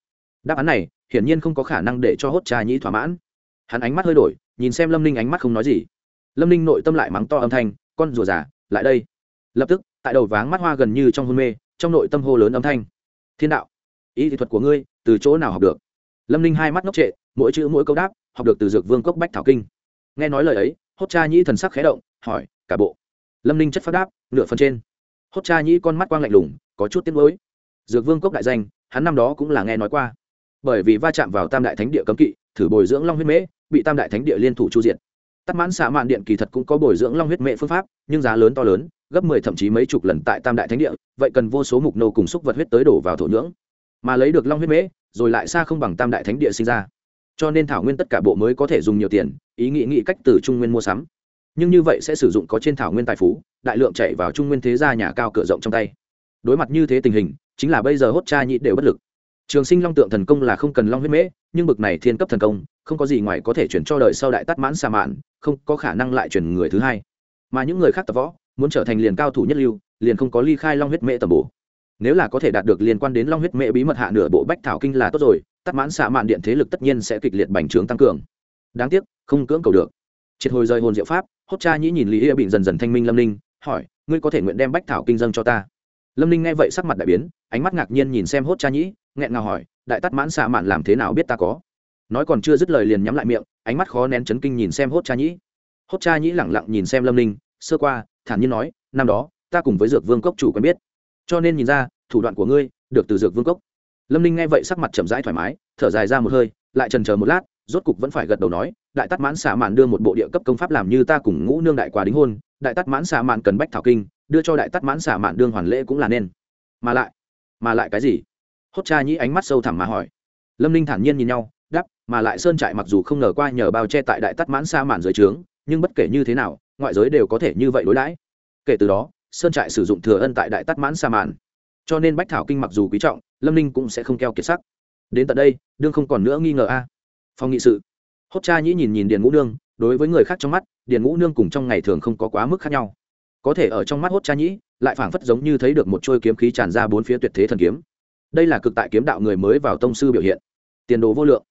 Đáp án này, hiển nhiên không có khả năng để cho hốt cha nhĩ thỏa mãn. Hắn ánh mắt hơi đổi, nhìn xem lâm ninh ánh mắt không nói gì. Lâm ninh nội tâm lại mắng to âm thanh, con rùa già, lại đây. Lập tức, tại đầu váng mắt hoa gần như trong hôn mê, trong nội tâm hô lớn âm thanh, thiên đạo ý thị thuật của ngươi từ chỗ nào học được? Lâm ninh hai mắt ngốc trệ, mỗi chữ mỗi câu đáp học được từ dược vương cốc bách thảo kinh. Nghe nói lời ấy, hốt cha nhĩ thần sắc khé động, hỏi, cả bộ? Lâm ninh chất phát đáp, nửa phần trên. Hốt cha nhĩ con mắt quang lạnh lùng, có chút tiếc nuối. Dược vương cốc đại danh, hắn năm đó cũng là nghe nói qua. Bởi vì va chạm vào tam đại thánh địa cấm kỵ, thử bồi dưỡng long huyết mễ, bị tam đại thánh địa liên thủ chu diện tắt mãn xạ mạn điện kỳ thật cũng có bồi dưỡng long huyết mễ phương pháp, nhưng giá lớn to lớn, gấp mười thậm chí mấy chục lần tại tam đại thánh địa, vậy cần vô số mục nô cùng xúc vật huyết tới đổ vào thổ nhưỡng. Mà lấy được long huyết mễ, rồi lại xa không bằng tam đại thánh địa sinh ra cho nên thảo nguyên tất cả bộ mới có thể dùng nhiều tiền, ý nghĩ nghĩ cách từ trung nguyên mua sắm. Nhưng như vậy sẽ sử dụng có trên thảo nguyên tài phú, đại lượng chạy vào trung nguyên thế gia nhà cao cửa rộng trong tay. Đối mặt như thế tình hình, chính là bây giờ hốt cha nhị đều bất lực. Trường sinh long tượng thần công là không cần long huyết mễ, nhưng bực này thiên cấp thần công, không có gì ngoài có thể chuyển cho đời sau đại tắt mãn xa mạn, không có khả năng lại chuyển người thứ hai. Mà những người khác tập võ, muốn trở thành liền cao thủ nhất lưu, liền không có ly khai long huyết mễ tầm bổ. Nếu là có thể đạt được liên quan đến long huyết mễ bí mật hạ nửa bộ bách thảo kinh là tốt rồi tắt mãn xạ mạn điện thế lực tất nhiên sẽ kịch liệt bành trướng tăng cường. Đáng tiếc, không cưỡng cầu được. Triệt hồi rời hồn diệu pháp, hốt cha nhĩ nhìn lý ia bị dần dần thanh minh lâm ninh, hỏi, ngươi có thể nguyện đem bách thảo kinh dân cho ta? Lâm ninh nghe vậy sắc mặt đại biến, ánh mắt ngạc nhiên nhìn xem hốt cha nhĩ, nghẹn ngào hỏi, đại tắt mãn xạ mạn làm thế nào biết ta có? Nói còn chưa dứt lời liền nhắm lại miệng, ánh mắt khó nén chấn kinh nhìn xem hốt cha nhĩ. Hốt cha nhĩ lẳng lặng nhìn xem lâm ninh, sơ qua, thản nhiên nói, năm đó, ta cùng với dược vương cốc chủ quen biết. Cho nên nhìn ra, thủ đoạn của ngươi được từ dược vương cốc lâm ninh nghe vậy sắc mặt chậm rãi thoải mái, thở dài ra một hơi, lại trần chờ một lát, rốt cục vẫn phải gật đầu nói, đại tắt mãn xạ mạn đưa một bộ địa cấp công pháp làm như ta cùng ngũ nương đại quà đính hôn, đại tắt mãn xạ mạn cần bách thảo kinh, đưa cho đại tắt mãn xạ mạn đương hoàn lễ cũng là nên. Mà lại mà lại cái gì? Hốt cha nhĩ ánh mắt sâu thẳm mà hỏi. Lâm ninh thản nhiên nhìn nhau đắp mà lại sơn trại mặc dù không ngờ qua nhờ bao che tại đại tắt mãn xạ mạn dưới trướng, nhưng bất kể như thế nào, ngoại giới đều có thể như vậy đối đãi. Kể từ đó, sơn trại sử dụng thừa ân tại đại tắt mãn xạ mạn. Cho nên bách thảo kinh mặc dù quý trọng lâm ninh cũng sẽ không keo kiệt sắc. đến tận đây, đương không còn nữa nghi ngờ a. à. phong nghị sự. hốt cha nhĩ nhìn nhìn điền ngũ nương, đối với người khác trong mắt, điền ngũ nương cùng trong ngày thường không có quá mức khác nhau. có thể ở trong mắt hốt cha nhĩ, lại phảng phất giống như thấy được một trôi kiếm khí tràn ra bốn phía tuyệt thế thần kiếm. đây là cực tại kiếm đạo người mới vào tông sư biểu hiện. tiền đồ vô lượng.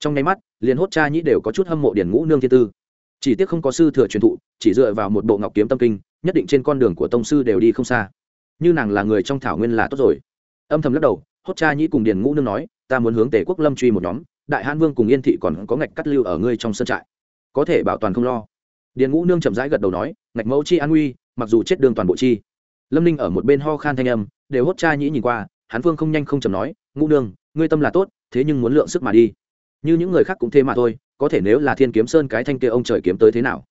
trong nháy mắt, liền hốt cha nhĩ đều có chút hâm mộ điền ngũ nương thiên tư. chỉ tiếc không có sư thừa truyền thụ, chỉ dựa vào một bộ ngọc kiếm tâm kinh, nhất định trên con đường của tông sư đều đi không xa. như nàng là người trong thảo nguyên là tốt rồi. âm thầm lắc đầu hốt cha nhĩ cùng điền ngũ nương nói, ta muốn hướng tề quốc lâm truy một nhóm, đại hãn vương cùng yên thị còn có ngạch cắt lưu ở ngươi trong sân trại. Có thể bảo toàn không lo. Điền ngũ nương chậm rãi gật đầu nói, ngạch mẫu chi an nguy mặc dù chết đường toàn bộ chi. Lâm ninh ở một bên ho khan thanh âm, đều hốt cha nhĩ nhìn qua, hán vương không nhanh không chầm nói, ngũ nương, ngươi tâm là tốt, thế nhưng muốn lượng sức mà đi. Như những người khác cũng thế mà thôi, có thể nếu là thiên kiếm sơn cái thanh kia ông trời kiếm tới thế nào?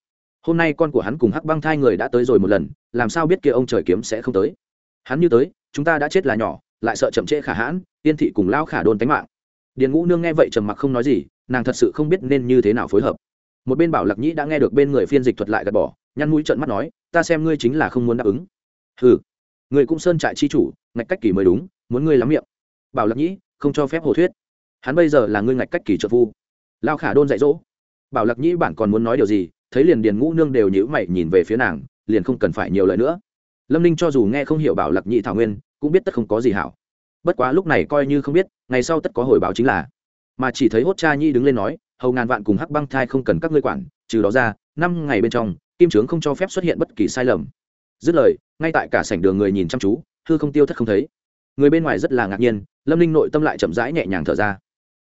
Hôm nay con của hắn cùng hắc băng thai người đã tới rồi một lần, làm sao biết kia ông trời kiếm sẽ không tới? Hắn như tới, chúng ta đã chết là nhỏ lại sợ chậm trễ khả hãn tiên thị cùng lao khả đôn tánh mạng. Điền ngũ nương nghe vậy trầm mặc không nói gì, nàng thật sự không biết nên như thế nào phối hợp. Một bên bảo lạc nhĩ đã nghe được bên người phiên dịch thuật lại gạt bỏ, nhăn mũi trợn mắt nói, ta xem ngươi chính là không muốn đáp ứng. Ừ người cũng sơn trại chi chủ, ngạch cách kỳ mới đúng, muốn ngươi lắm miệng. Bảo lạc nhĩ không cho phép hồ thuyết. Hắn bây giờ là ngươi ngạch cách kỳ trợ phu. Lao khả đôn dạy dỗ. Bảo lạc nhĩ bản còn muốn nói điều gì, thấy liền điền ngũ nương đều nhữ mày nhìn về phía nàng, liền không cần phải nhiều lời nữa. Lâm ninh cho dù nghe không hiểu bảo lạc nhĩ thảo nguyên cũng biết tất không có gì hảo. Bất quá lúc này coi như không biết, ngày sau tất có hồi báo chính là. Mà chỉ thấy hốt cha nhi đứng lên nói, hầu ngàn vạn cùng hắc băng thai không cần các ngươi quản, trừ đó ra, năm ngày bên trong, kim trướng không cho phép xuất hiện bất kỳ sai lầm. Dứt lời, ngay tại cả sảnh đường người nhìn chăm chú, hư không tiêu thất không thấy. Người bên ngoài rất là ngạc nhiên, lâm linh nội tâm lại chậm rãi nhẹ nhàng thở ra.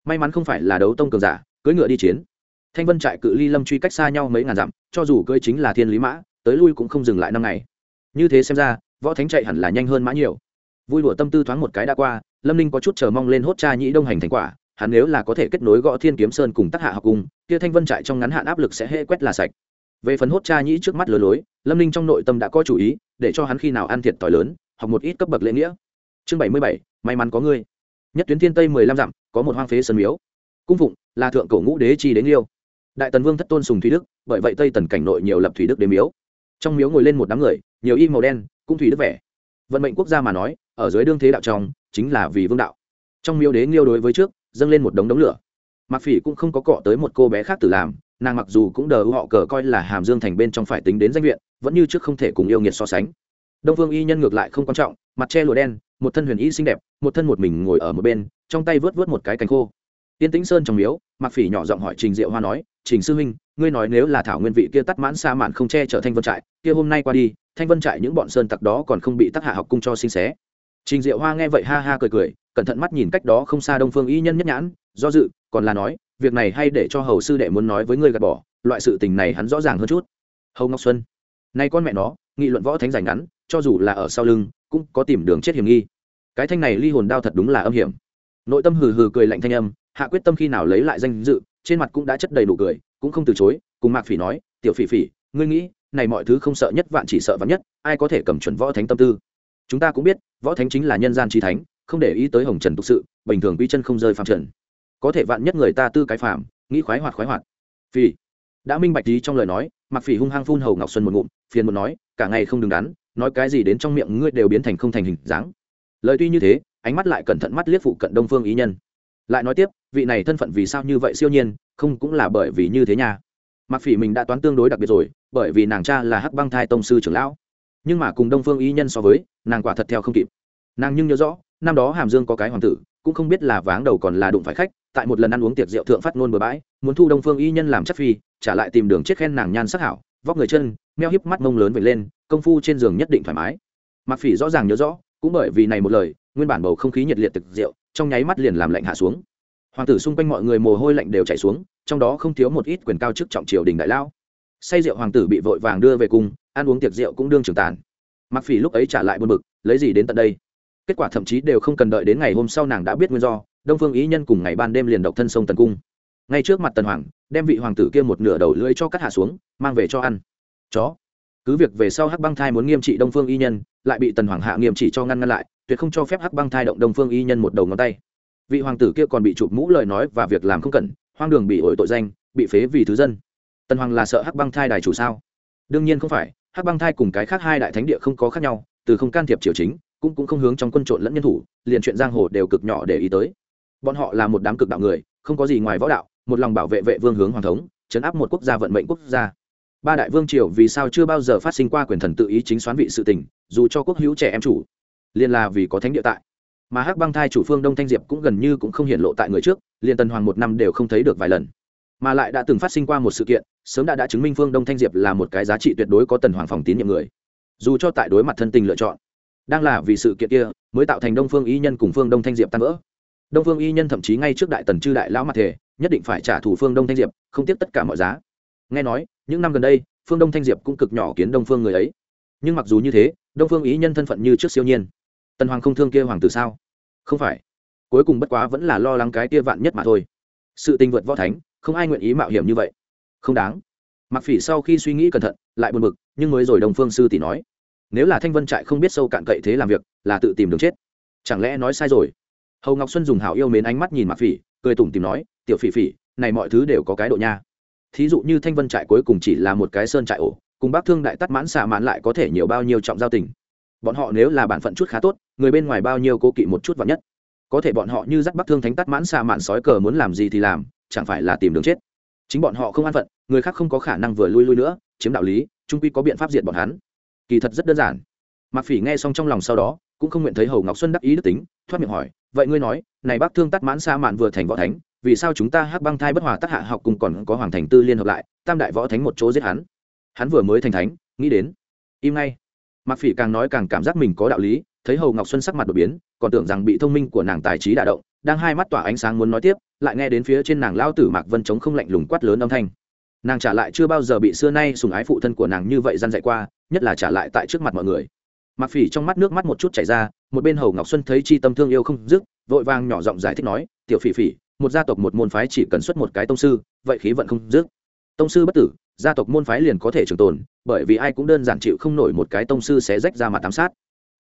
May mắn không phải là đấu tông cường giả, cưỡi ngựa đi chiến. Thanh vân trại cự ly lâm truy cách xa nhau mấy ngàn dặm, cho dù cưỡi chính là thiên lý mã, tới lui cũng không dừng lại năm ngày. Như thế xem ra, võ thánh chạy hẳn là nhanh hơn mã nhiều vui đùa tâm tư thoáng một cái đã qua, lâm ninh có chút chờ mong lên hốt cha nhĩ đông hành thành quả, hắn nếu là có thể kết nối gõ thiên kiếm sơn cùng tác hạ học cung kia thanh vân trại trong ngắn hạn áp lực sẽ hễ quét là sạch. Về phần hốt cha nhĩ trước mắt lừa lối, lâm ninh trong nội tâm đã có chủ ý, để cho hắn khi nào ăn thiệt t lớn, học một ít cấp bậc lễ nghĩa. Chương bảy mươi bảy, may mắn có ngươi. Nhất tuyến thiên tây mười lăm dặm, có một hoang phế sơn miếu. Cung phụng, là thượng cổ ngũ đế chi đến liêu đại tần vương thất tôn sùng thủy đức, bởi vậy tây tần cảnh nội nhiều lập thủy đức đế miếu. Trong miếu ngồi lên một đám người, nhiều y màu đen cung thủy đức vẻ. Vận mệnh quốc gia mà nói ở dưới đương thế đạo trong, chính là vì vương đạo. Trong miếu đế nghiêu đối với trước, dâng lên một đống đống lửa. Mặc phỉ cũng không có cọ tới một cô bé khác tự làm, nàng mặc dù cũng đờ họ cờ coi là hàm dương thành bên trong phải tính đến danh viện, vẫn như trước không thể cùng yêu nghiệt so sánh. Đông phương y nhân ngược lại không quan trọng, mặt che lụa đen, một thân huyền y xinh đẹp, một thân một mình ngồi ở một bên, trong tay vớt vớt một cái cánh khô. Tiên tĩnh sơn trong miếu mặc phỉ nhỏ giọng hỏi trình diệu hoa nói, trình sư huynh, ngươi nói nếu là thảo nguyên vị kia tắt mãn xa mạn không che chở thanh vân trại, kia hôm nay qua đi, thanh vân trại những bọn sơn tặc đó còn không bị tắc hạ học cung cho sinh xé trình diệu hoa nghe vậy ha ha cười cười, cẩn thận mắt nhìn cách đó không xa đông phương y nhân nhất nhãn, do dự, còn là nói, việc này hay để cho hầu sư đệ muốn nói với ngươi gạt bỏ, loại sự tình này hắn rõ ràng hơn chút. Hầu ngọc xuân, nay con mẹ nó, nghị luận võ thánh giành ngắn, cho dù là ở sau lưng, cũng có tìm đường chết hiểm nghi. Cái thanh này ly hồn đao thật đúng là âm hiểm. Nội tâm hừ hừ cười lạnh thanh âm, hạ quyết tâm khi nào lấy lại danh dự, trên mặt cũng đã chất đầy đủ cười, cũng không từ chối, cùng mạc phỉ nói, tiểu phỉ phỉ, ngươi nghĩ, này mọi thứ không sợ nhất vạn chỉ sợ vạn nhất, ai có thể cầm chuẩn võ thánh tâm tư? Chúng ta cũng biết, võ thánh chính là nhân gian trí thánh, không để ý tới hồng trần tục sự, bình thường quy chân không rơi phạm trần. Có thể vạn nhất người ta tư cái phàm, nghĩ khoái hoạt khoái hoạt. Phỉ đã minh bạch ý trong lời nói mặc phỉ hung hăng phun hầu ngọc xuân một ngụm, phiền một nói, cả ngày không đứng đắn, nói cái gì đến trong miệng ngươi đều biến thành không thành hình dáng. Lời tuy như thế, ánh mắt lại cẩn thận mắt liếc phụ cận đông phương ý nhân. Lại nói tiếp, vị này thân phận vì sao như vậy siêu nhiên, không cũng là bởi vì như thế nha. Mặc phỉ mình đã toán tương đối đặc biệt rồi, bởi vì nàng cha là hắc băng thai tông sư trưởng lão nhưng mà cùng đông phương Y nhân so với, nàng quả thật theo không kịp. Nàng nhưng nhớ rõ, năm đó hàm dương có cái hoàng tử, cũng không biết là váng đầu còn là đụng phải khách, tại một lần ăn uống tiệc rượu thượng phát ngôn bừa bãi, muốn thu đông phương y nhân làm chất phi, trả lại tìm đường chết khen nàng nhan sắc hảo, vóc người chân, meo híp mắt mông lớn về lên, công phu trên giường nhất định thoải mái. Mặc phỉ rõ ràng nhớ rõ, cũng bởi vì này một lời, nguyên bản bầu không khí nhiệt liệt thực rượu, trong nháy mắt liền làm lạnh hạ xuống. Hoàng tử xung quanh mọi người mồ hôi lạnh đều chảy xuống, trong đó không thiếu một ít quyền cao chức trọng triều đình đại lao. Say rượu hoàng tử bị vội vàng đưa về cung ăn uống tiệc rượu cũng đương trường tàn. Mặc phỉ lúc ấy trả lại buồn bực, lấy gì đến tận đây? Kết quả thậm chí đều không cần đợi đến ngày hôm sau nàng đã biết nguyên do, đông phương ý nhân cùng ngày ban đêm liền độc thân sông tần cung. Ngay trước mặt tần hoàng, đem vị hoàng tử kia một nửa đầu lưỡi cho cắt hạ xuống, mang về cho ăn. Chó. Cứ việc về sau hắc băng thai muốn nghiêm trị đông phương y nhân, lại bị tần hoàng hạ nghiêm trị cho ngăn ngăn lại, tuyệt không cho phép hắc băng thai động đông phương y nhân một đầu ngón tay. Vị hoàng tử kia còn bị chụp mũ lời nói và việc làm không cẩn, hoang đường bị ổi tội danh, bị phế vì thứ dân. Tần hoàng là sợ hắc băng thai đài chủ sao? Đương nhiên không phải hắc băng thai cùng cái khác hai đại thánh địa không có khác nhau, từ không can thiệp triều chính, cũng cũng không hướng trong quân trộn lẫn nhân thủ, liền chuyện giang hồ đều cực nhỏ để ý tới. Bọn họ là một đám cực đạo người, không có gì ngoài võ đạo, một lòng bảo vệ vệ vương hướng hoàng thống, chấn áp một quốc gia vận mệnh quốc gia. Ba đại vương triều vì sao chưa bao giờ phát sinh qua quyền thần tự ý chính xoán vị sự tình, dù cho quốc hữu trẻ em chủ, liền là vì có thánh địa tại. Mà hắc băng thai chủ phương đông thanh diệp cũng gần như cũng không hiện lộ tại người trước, liền tần hoàng một năm đều không thấy được vài lần mà lại đã từng phát sinh qua một sự kiện, sớm đã đã chứng minh phương đông thanh diệp là một cái giá trị tuyệt đối có tần hoàng phòng tín nhiệm người. Dù cho tại đối mặt thân tình lựa chọn, đang là vì sự kiện kia mới tạo thành đông phương y nhân cùng phương đông thanh diệp tan vỡ. Đông phương y nhân thậm chí ngay trước đại tần chư đại lão mặt thể nhất định phải trả thù phương đông thanh diệp, không tiếc tất cả mọi giá. Nghe nói, những năm gần đây, phương đông thanh diệp cũng cực nhỏ kiến đông phương người ấy. Nhưng mặc dù như thế, đông phương ý nhân thân phận như trước siêu nhiên. Tần hoàng không thương kia hoàng tử sao? Không phải. Cuối cùng bất quá vẫn là lo lắng cái kia vạn nhất mà thôi. Sự tình vượt võ thánh không ai nguyện ý mạo hiểm như vậy. Không đáng. Mặc phỉ sau khi suy nghĩ cẩn thận, lại buồn bực, nhưng mới rồi đồng phương sư tỷ nói, nếu là thanh vân trại không biết sâu cạn cậy thế làm việc, là tự tìm đường chết. Chẳng lẽ nói sai rồi? Hầu ngọc xuân dùng hảo yêu mến ánh mắt nhìn mặc phỉ, cười tủm tìm nói, tiểu phỉ phỉ, này mọi thứ đều có cái độ nha. Thí dụ như thanh vân trại cuối cùng chỉ là một cái sơn trại ổ, cùng bác thương đại tắt mãn xạ mãn lại có thể nhiều bao nhiêu trọng giao tình. Bọn họ nếu là bản phận chút khá tốt, người bên ngoài bao nhiêu cố kỵ một chút vạn nhất. Có thể bọn họ như dắt bắc thương thánh tắt mãn xạ mãn sói cờ muốn làm gì thì làm chẳng phải là tìm đường chết. Chính bọn họ không an phận, người khác không có khả năng vừa lui lui nữa, chiếm đạo lý, trung quy có biện pháp diệt bọn hắn. Kỳ thật rất đơn giản. Mặc phỉ nghe xong trong lòng sau đó, cũng không nguyện thấy hầu ngọc xuân đắc ý đức tính, thoát miệng hỏi, vậy ngươi nói, này bác thương tắt mãn sa mạn vừa thành võ thánh, vì sao chúng ta hắc băng thai bất hòa tác hạ học cùng còn có hoàng thành tư liên hợp lại, tam đại võ thánh một chỗ giết hắn? Hắn vừa mới thành thánh, nghĩ đến, im ngay. Mặc phỉ càng nói càng cảm giác mình có đạo lý, thấy hầu ngọc xuân sắc mặt đột biến, còn tưởng rằng bị thông minh của nàng tài trí đả động đang hai mắt tỏa ánh sáng muốn nói tiếp, lại nghe đến phía trên nàng lao tử mạc vân chống không lạnh lùng quát lớn âm thanh. Nàng trả lại chưa bao giờ bị xưa nay sùng ái phụ thân của nàng như vậy gian dạy qua, nhất là trả lại tại trước mặt mọi người. Mặc phỉ trong mắt nước mắt một chút chảy ra, một bên hầu ngọc xuân thấy chi tâm thương yêu không dứt, vội vàng nhỏ giọng giải thích nói, tiểu phỉ phỉ, một gia tộc một môn phái chỉ cần xuất một cái tông sư, vậy khí vận không dứt. Tông sư bất tử, gia tộc môn phái liền có thể trường tồn, bởi vì ai cũng đơn giản chịu không nổi một cái tông sư sẽ rách ra mặt tám sát.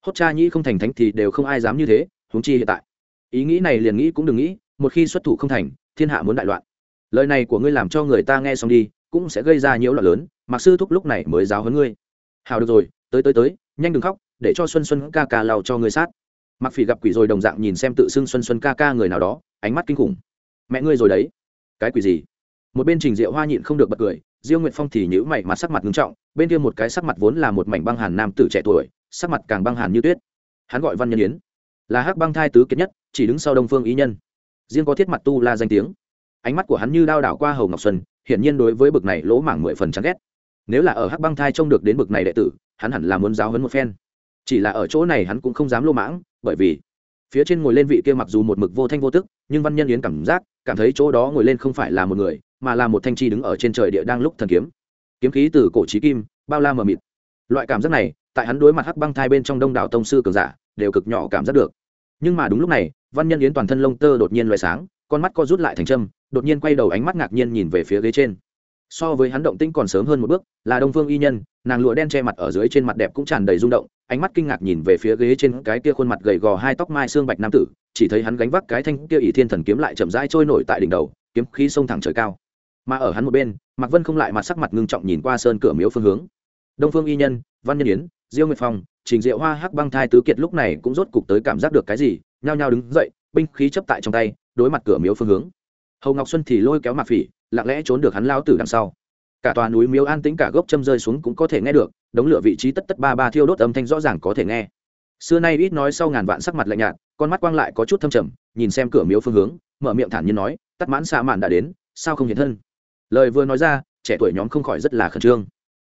Hốt cha nhĩ không thành thánh thì đều không ai dám như thế, huống chi hiện tại ý nghĩ này liền nghĩ cũng đừng nghĩ, một khi xuất thủ không thành, thiên hạ muốn đại loạn. Lời này của ngươi làm cho người ta nghe xong đi, cũng sẽ gây ra nhiễu loạn lớn mặc sư thúc lúc này mới giáo hấn ngươi. Hào được rồi, tới tới tới, nhanh đừng khóc, để cho xuân xuân ca ca lao cho ngươi sát. Mặc phỉ gặp quỷ rồi đồng dạng nhìn xem tự xưng xuân xuân ca ca người nào đó, ánh mắt kinh khủng. Mẹ ngươi rồi đấy. Cái quỷ gì? Một bên trình diệu hoa nhịn không được bật cười, diêu nguyệt phong thì nhữ mày mặt sắc mặt ngưng trọng, bên kia một cái sắc mặt vốn là một mảnh băng hàn nam tử trẻ tuổi, sắc mặt càng băng hàn như tuyết. Hắn gọi văn nhân yến là hắc băng thai tứ kiệt nhất, chỉ đứng sau đông phương ý nhân. Riêng có thiết mặt tu la danh tiếng. Ánh mắt của hắn như đao đảo qua hầu ngọc xuân, hiển nhiên đối với bực này lỗ mảng mười phần chán ghét. Nếu là ở hắc băng thai trông được đến bực này đệ tử, hắn hẳn là muốn giáo hấn một phen. Chỉ là ở chỗ này hắn cũng không dám lô mãng, bởi vì phía trên ngồi lên vị kia mặc dù một mực vô thanh vô tức, nhưng văn nhân yến cảm giác, cảm thấy chỗ đó ngồi lên không phải là một người, mà là một thanh chi đứng ở trên trời địa đang lúc thần kiếm. Kiếm khí từ cổ trí kim, bao la mờ mịt. Loại cảm giác này, tại hắn đối mặt hắc băng thai bên trong đông đảo tông sư cường giả đều cực nhỏ cảm giác được. Nhưng mà đúng lúc này, văn nhân yến toàn thân lông tơ đột nhiên loại sáng, con mắt co rút lại thành châm, đột nhiên quay đầu ánh mắt ngạc nhiên nhìn về phía ghế trên. So với hắn động tĩnh còn sớm hơn một bước, là đông phương y nhân, nàng lụa đen che mặt ở dưới trên mặt đẹp cũng tràn đầy rung động, ánh mắt kinh ngạc nhìn về phía ghế trên cái kia khuôn mặt gầy gò hai tóc mai xương bạch nam tử, chỉ thấy hắn gánh vác cái thanh kia ỷ thiên thần kiếm lại chậm rãi trôi nổi tại đỉnh đầu, kiếm khí sông thẳng trời cao. Mà ở hắn một bên, mạc vân không lại mặt sắc mặt ngưng trọng nhìn qua sơn cửa miếu phương hướng. Đông phương y nhân, văn nhân yến, diêu nguyệt phong trình diệu hoa hắc băng thai tứ kiệt lúc này cũng rốt cục tới cảm giác được cái gì, nhao nhao đứng dậy, binh khí chấp tại trong tay, đối mặt cửa miếu phương hướng. Hầu ngọc xuân thì lôi kéo mạc phỉ, lặng lẽ trốn được hắn lao tử đằng sau. Cả tòa núi miếu an tĩnh cả gốc châm rơi xuống cũng có thể nghe được, đống lửa vị trí tất tất ba ba thiêu đốt âm thanh rõ ràng có thể nghe. Xưa nay ít nói sau ngàn vạn sắc mặt lạnh nhạt, con mắt quang lại có chút thâm trầm, nhìn xem cửa miếu phương hướng, mở miệng thản nhiên nói, tắt mãn xạ mạn đã đến, sao không hiện thân? Lời vừa nói ra, trẻ tuổi nhóm không khỏi rất là khẩn trương.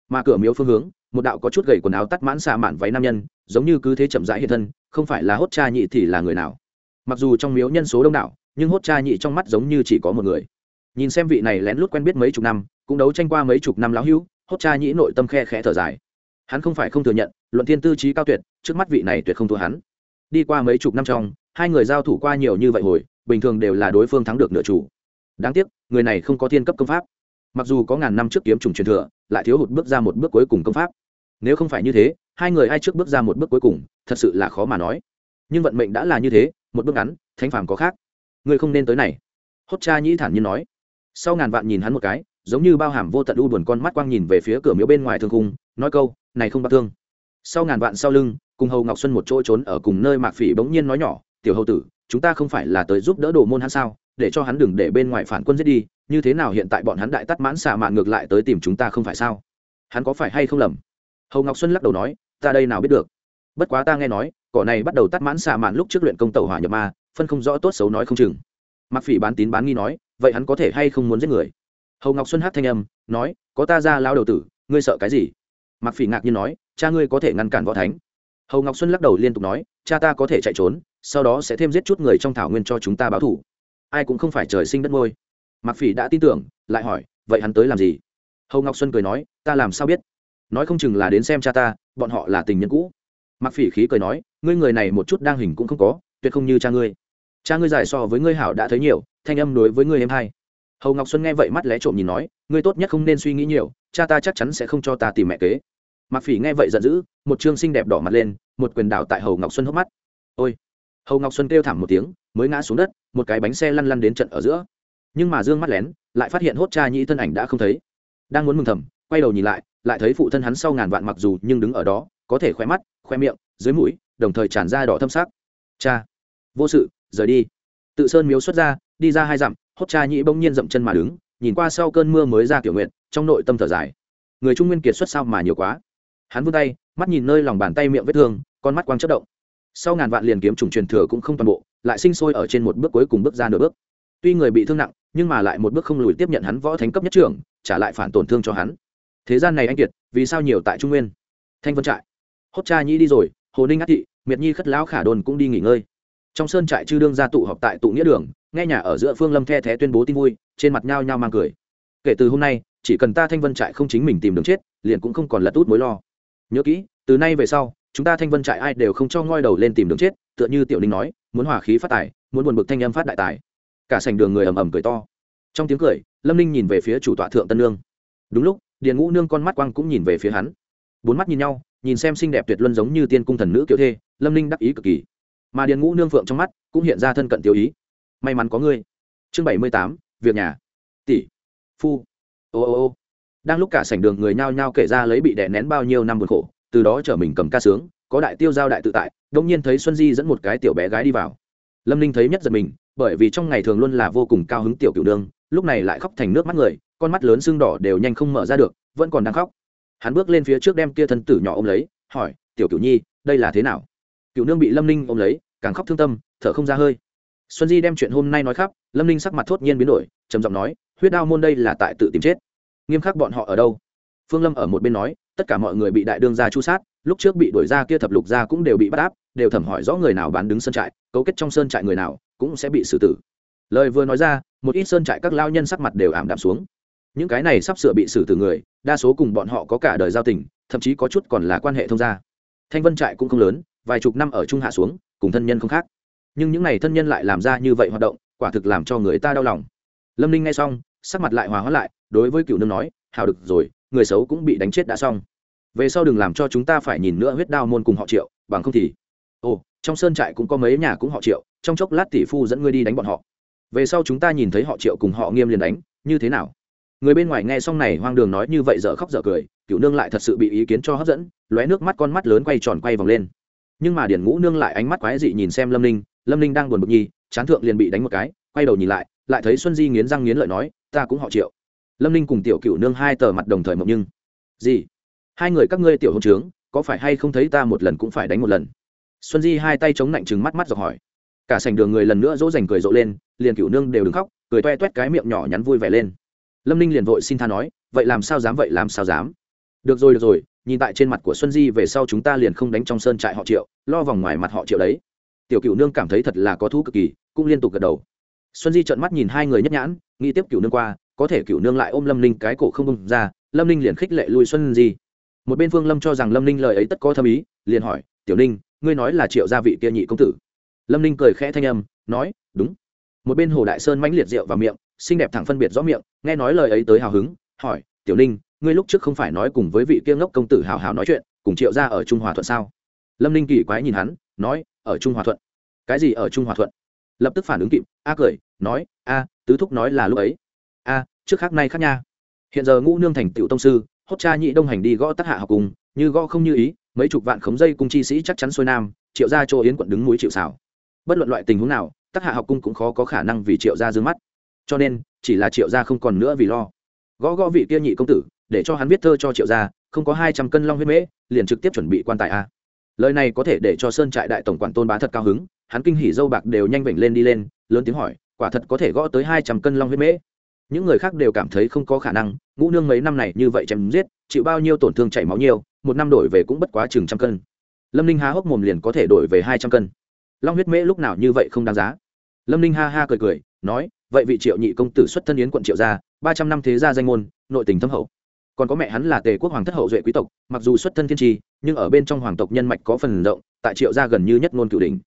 Mà cửa miếu phương hướng một đạo có chút gầy quần áo tắt mãn xạ mạn váy nam nhân, giống như cứ thế chậm rãi hiện thân, không phải là hốt cha nhị thì là người nào. Mặc dù trong miếu nhân số đông đảo, nhưng hốt cha nhị trong mắt giống như chỉ có một người. Nhìn xem vị này lén lút quen biết mấy chục năm, cũng đấu tranh qua mấy chục năm lão hữu, hốt cha nhị nội tâm khe khẽ thở dài. Hắn không phải không thừa nhận, luận thiên tư trí cao tuyệt, trước mắt vị này tuyệt không thua hắn. Đi qua mấy chục năm trong, hai người giao thủ qua nhiều như vậy hồi, bình thường đều là đối phương thắng được nửa chủ. Đáng tiếc, người này không có thiên cấp công pháp. Mặc dù có ngàn năm trước kiếm trùng truyền thừa, lại thiếu hụt bước ra một bước cuối cùng công pháp nếu không phải như thế, hai người ai trước bước ra một bước cuối cùng, thật sự là khó mà nói. Nhưng vận mệnh đã là như thế, một bước ngắn, thánh phàm có khác. Ngươi không nên tới này. Hốt cha nhĩ thản nhiên nói. Sau ngàn vạn nhìn hắn một cái, giống như bao hàm vô tận u buồn con mắt quang nhìn về phía cửa miếu bên ngoài thương cung nói câu, này không bắt thương. Sau ngàn vạn sau lưng, cùng hầu ngọc xuân một chỗ trốn ở cùng nơi mạc phỉ bỗng nhiên nói nhỏ, tiểu hầu tử, chúng ta không phải là tới giúp đỡ đồ môn hắn sao? Để cho hắn đừng để bên ngoài phản quân giết đi, như thế nào hiện tại bọn hắn đại tắt mãn xạ mạn ngược lại tới tìm chúng ta không phải sao? Hắn có phải hay không lầm? Hầu ngọc xuân lắc đầu nói, ta đây nào biết được? Bất quá ta nghe nói, cỏ này bắt đầu tắt mãn xạ mạn lúc trước luyện công tàu hỏa nhập ma, phân không rõ tốt xấu nói không chừng. Mặc phỉ bán tín bán nghi nói, vậy hắn có thể hay không muốn giết người? Hầu ngọc xuân hát thanh âm, nói, có ta ra lao đầu tử, ngươi sợ cái gì? Mặc phỉ ngạc nhiên nói, cha ngươi có thể ngăn cản võ thánh. Hầu ngọc xuân lắc đầu liên tục nói, cha ta có thể chạy trốn, sau đó sẽ thêm giết chút người trong thảo nguyên cho chúng ta báo thủ ai cũng không phải trời sinh đất ngôi. Mặc phỉ đã tin tưởng, lại hỏi, vậy hắn tới làm gì? Hầu ngọc xuân cười nói, ta làm sao biết? Nói không chừng là đến xem cha ta, bọn họ là tình nhân cũ. Mặc phỉ khí cười nói, ngươi người này một chút đang hình cũng không có, tuyệt không như cha ngươi. Cha ngươi dài so với ngươi hảo đã thấy nhiều, thanh âm đối với ngươi em hai. hầu ngọc xuân nghe vậy mắt lé trộm nhìn nói, ngươi tốt nhất không nên suy nghĩ nhiều, cha ta chắc chắn sẽ không cho ta tìm mẹ kế. Mặc phỉ nghe vậy giận dữ, một chương xinh đẹp đỏ mặt lên, một quyền đảo tại hầu ngọc xuân hốc mắt. Ôi! Hầu ngọc xuân kêu thảm một tiếng, mới ngã xuống đất, một cái bánh xe lăn lăn đến trận ở giữa. Nhưng mà dương mắt lén, lại phát hiện hốt cha nhĩ thân ảnh đã không thấy. Đang muốn mừng thầm quay đầu nhìn lại lại thấy phụ thân hắn sau ngàn vạn mặc dù nhưng đứng ở đó, có thể khoe mắt khoe miệng, dưới mũi, đồng thời tràn ra đỏ thâm sắc. Cha. Vô sự, rời đi. Tự sơn miếu xuất ra, đi ra hai dặm, hốt cha nhĩ bỗng nhiên dậm chân mà đứng, nhìn qua sau cơn mưa mới ra kiểu nguyện, trong nội tâm thở dài. Người trung nguyên kiệt xuất sao mà nhiều quá. Hắn vươn tay, mắt nhìn nơi lòng bàn tay miệng vết thương, con mắt quang chất động. Sau ngàn vạn liền kiếm trùng truyền thừa cũng không toàn bộ, lại sinh sôi ở trên một bước cuối cùng bước ra nửa bước. Tuy người bị thương nặng, nhưng mà lại một bước không lùi tiếp nhận hắn võ thánh cấp nhất trưởng, trả lại phản tổn thương cho hắn thế gian này anh kiệt, vì sao nhiều tại trung nguyên? Thanh vân trại. Hốt cha nhĩ đi rồi, hồ ninh ngắt thị, miệt nhi khất lão khả đồn cũng đi nghỉ ngơi. Trong sơn trại chư đương ra tụ họp tại tụ nghĩa đường, nghe nhà ở giữa phương lâm the thé tuyên bố tin vui, trên mặt nhao nhao mang cười. Kể từ hôm nay, chỉ cần ta thanh vân trại không chính mình tìm đường chết, liền cũng không còn lật út mối lo. Nhớ kỹ, từ nay về sau, chúng ta thanh vân trại ai đều không cho ngoi đầu lên tìm đường chết, tựa như tiểu ninh nói, muốn hòa khí phát tài, muốn buồn bực thanh âm phát đại tài. Cả sành đường người ầm ầm cười to. Trong tiếng cười, lâm ninh nhìn về phía chủ tọa thượng tân lương đúng lúc điền ngũ nương con mắt quang cũng nhìn về phía hắn. Bốn mắt nhìn nhau, nhìn xem xinh đẹp tuyệt luân giống như tiên cung thần nữ kiểu thê, lâm ninh đắc ý cực kỳ. Mà điền ngũ nương phượng trong mắt cũng hiện ra thân cận tiêu ý. May mắn có ngươi. Chương bảy mươi tám, việc nhà. Tỷ. Phu. Ô ô ô. Đang lúc cả sảnh đường người nhao nhao kể ra lấy bị đè nén bao nhiêu năm buồn khổ, từ đó trở mình cầm ca sướng, có đại tiêu giao đại tự tại, đông nhiên thấy xuân di dẫn một cái tiểu bé gái đi vào. Lâm ninh thấy nhất giật mình, bởi vì trong ngày thường luôn là vô cùng cao hứng tiểu cựu nương, lúc này lại khóc thành nước mắt người con mắt lớn sưng đỏ đều nhanh không mở ra được, vẫn còn đang khóc. Hắn bước lên phía trước đem kia thân tử nhỏ ôm lấy, hỏi, tiểu cửu nhi, đây là thế nào? Cửu nương bị lâm ninh ôm lấy, càng khóc thương tâm, thở không ra hơi. Xuân di đem chuyện hôm nay nói khắp, lâm ninh sắc mặt thốt nhiên biến đổi, trầm giọng nói, huyết đao môn đây là tại tự tìm chết. Nghiêm khắc bọn họ ở đâu? Phương lâm ở một bên nói, tất cả mọi người bị đại đương gia chu sát, lúc trước bị đuổi ra kia thập lục gia cũng đều bị bắt áp, đều thẩm hỏi rõ người nào bán đứng sơn trại, cấu kết trong sơn trại người nào cũng sẽ bị xử tử. Lời vừa nói ra, một ít sơn trại các lao nhân sắc mặt đều ảm đạm xuống những cái này sắp sửa bị xử tử người, đa số cùng bọn họ có cả đời giao tình, thậm chí có chút còn là quan hệ thông gia. Thanh vân trại cũng không lớn, vài chục năm ở trung hạ xuống, cùng thân nhân không khác. Nhưng những n à y thân nhân lại làm ra như vậy hoạt động, quả thực làm cho người ta đau lòng. Lâm ninh nghe xong, sắc mặt lại hòa hóa lại, đối với cựu nương nói hào được rồi, người xấu cũng bị đánh chết đã xong. Về sau đừng làm cho chúng ta phải nhìn nữa huyết đao môn cùng họ triệu, bằng không thì ồ, trong sơn trại cũng có mấy nhà cũng họ triệu, trong chốc lát tỷ phu dẫn ngươi đi đánh bọn họ. Về sau chúng ta nhìn thấy họ triệu cùng họ nghiêm liền đánh, như thế nào? Người bên ngoài nghe xong này hoang đường nói như vậy dở khóc dở cười, cựu nương lại thật sự bị ý kiến cho hấp dẫn, lóe nước mắt con mắt lớn quay tròn quay vòng lên. Nhưng mà điển ngũ nương lại ánh mắt quái dị nhìn xem lâm ninh lâm ninh đang buồn bực nhi chán thượng liền bị đánh một cái, quay đầu nhìn lại lại thấy xuân di nghiến răng nghiến lợi nói, ta cũng họ triệu. Lâm ninh cùng tiểu cựu nương hai tờ mặt đồng thời mộng nhưng, gì? Hai người các ngươi tiểu hôn trướng, có phải hay không thấy ta một lần cũng phải đánh một lần? Xuân di hai tay chống lạnh trừng mắt mắt dọc hỏi. Cả sành đường người lần nữa dỗ dành cười rộ lên, liền cựu nương đều đứng khóc, cười toe toét cái miệng nhỏ nhắn vui vẻ lên lâm ninh liền vội xin tha nói, vậy làm sao dám, vậy làm sao dám? Được rồi được rồi, nhìn tại trên mặt của xuân di về sau chúng ta liền không đánh trong sơn trại họ triệu, lo vòng ngoài mặt họ triệu đấy. Tiểu cựu nương cảm thấy thật là có thú cực kỳ, cũng liên tục gật đầu. Xuân di trợn mắt nhìn hai người nhất nhãn, nghĩ tiếp cựu nương qua, có thể cựu nương lại ôm lâm ninh cái cổ không bông ra, lâm ninh liền khích lệ lui xuân di. Một bên phương lâm cho rằng lâm ninh lời ấy tất có thâm ý, liền hỏi, tiểu ninh, ngươi nói là triệu gia vị kia nhị công tử? Lâm ninh cười khẽ thanh âm, nói, đúng. Một bên hồ đại sơn mãnh liệt rượu vào miệng xinh đẹp thẳng phân biệt rõ miệng, nghe nói lời ấy tới hào hứng, hỏi, tiểu ninh, ngươi lúc trước không phải nói cùng với vị kia ngốc công tử hào hào nói chuyện, cùng triệu gia ở trung hòa thuận sao? Lâm ninh kỳ quái nhìn hắn, nói, ở trung hòa thuận. Cái gì ở trung hòa thuận? Lập tức phản ứng kịp, a cười, nói, a, tứ thúc nói là lúc ấy. A, trước khác nay khác nha. Hiện giờ ngũ nương thành tiểu tông sư, hốt cha nhị đông hành đi gõ tác hạ học cùng, như gõ không như ý, mấy chục vạn khống dây cung chi sĩ chắc chắn xuôi nam, triệu gia chỗ yến quận đứng mũi chịu xảo bất luận loại tình huống nào tác hạ học cung cũng khó có khả năng vì triệu gia d mắt cho nên, chỉ là triệu gia không còn nữa vì lo. Gõ gõ vị kia nhị công tử, để cho hắn viết thơ cho triệu gia, không có hai trăm cân long huyết mễ, liền trực tiếp chuẩn bị quan tài a. Lời này có thể để cho sơn trại đại tổng quản tôn bá thật cao hứng, hắn kinh hỉ dâu bạc đều nhanh vểnh lên đi lên, lớn tiếng hỏi, quả thật có thể gõ tới hai trăm cân long huyết mễ. Những người khác đều cảm thấy không có khả năng, ngũ nương mấy năm này như vậy chém giết, chịu bao nhiêu tổn thương chảy máu nhiều, một năm đổi về cũng bất quá chừng trăm cân. Lâm ninh há hốc mồm liền có thể đổi về hai trăm cân. Long huyết mễ lúc nào như vậy không đáng giá. Lâm ninh ha ha cười cười, nói vậy vị triệu nhị công tử xuất thân yến quận triệu gia, ba trăm năm thế gia danh môn, nội tình thâm hậu. Còn có mẹ hắn là tề quốc hoàng thất hậu duệ quý tộc, mặc dù xuất thân thiên tri, nhưng ở bên trong hoàng tộc nhân mạch có phần rộng, tại triệu gia gần như nhất ngôn cửu đình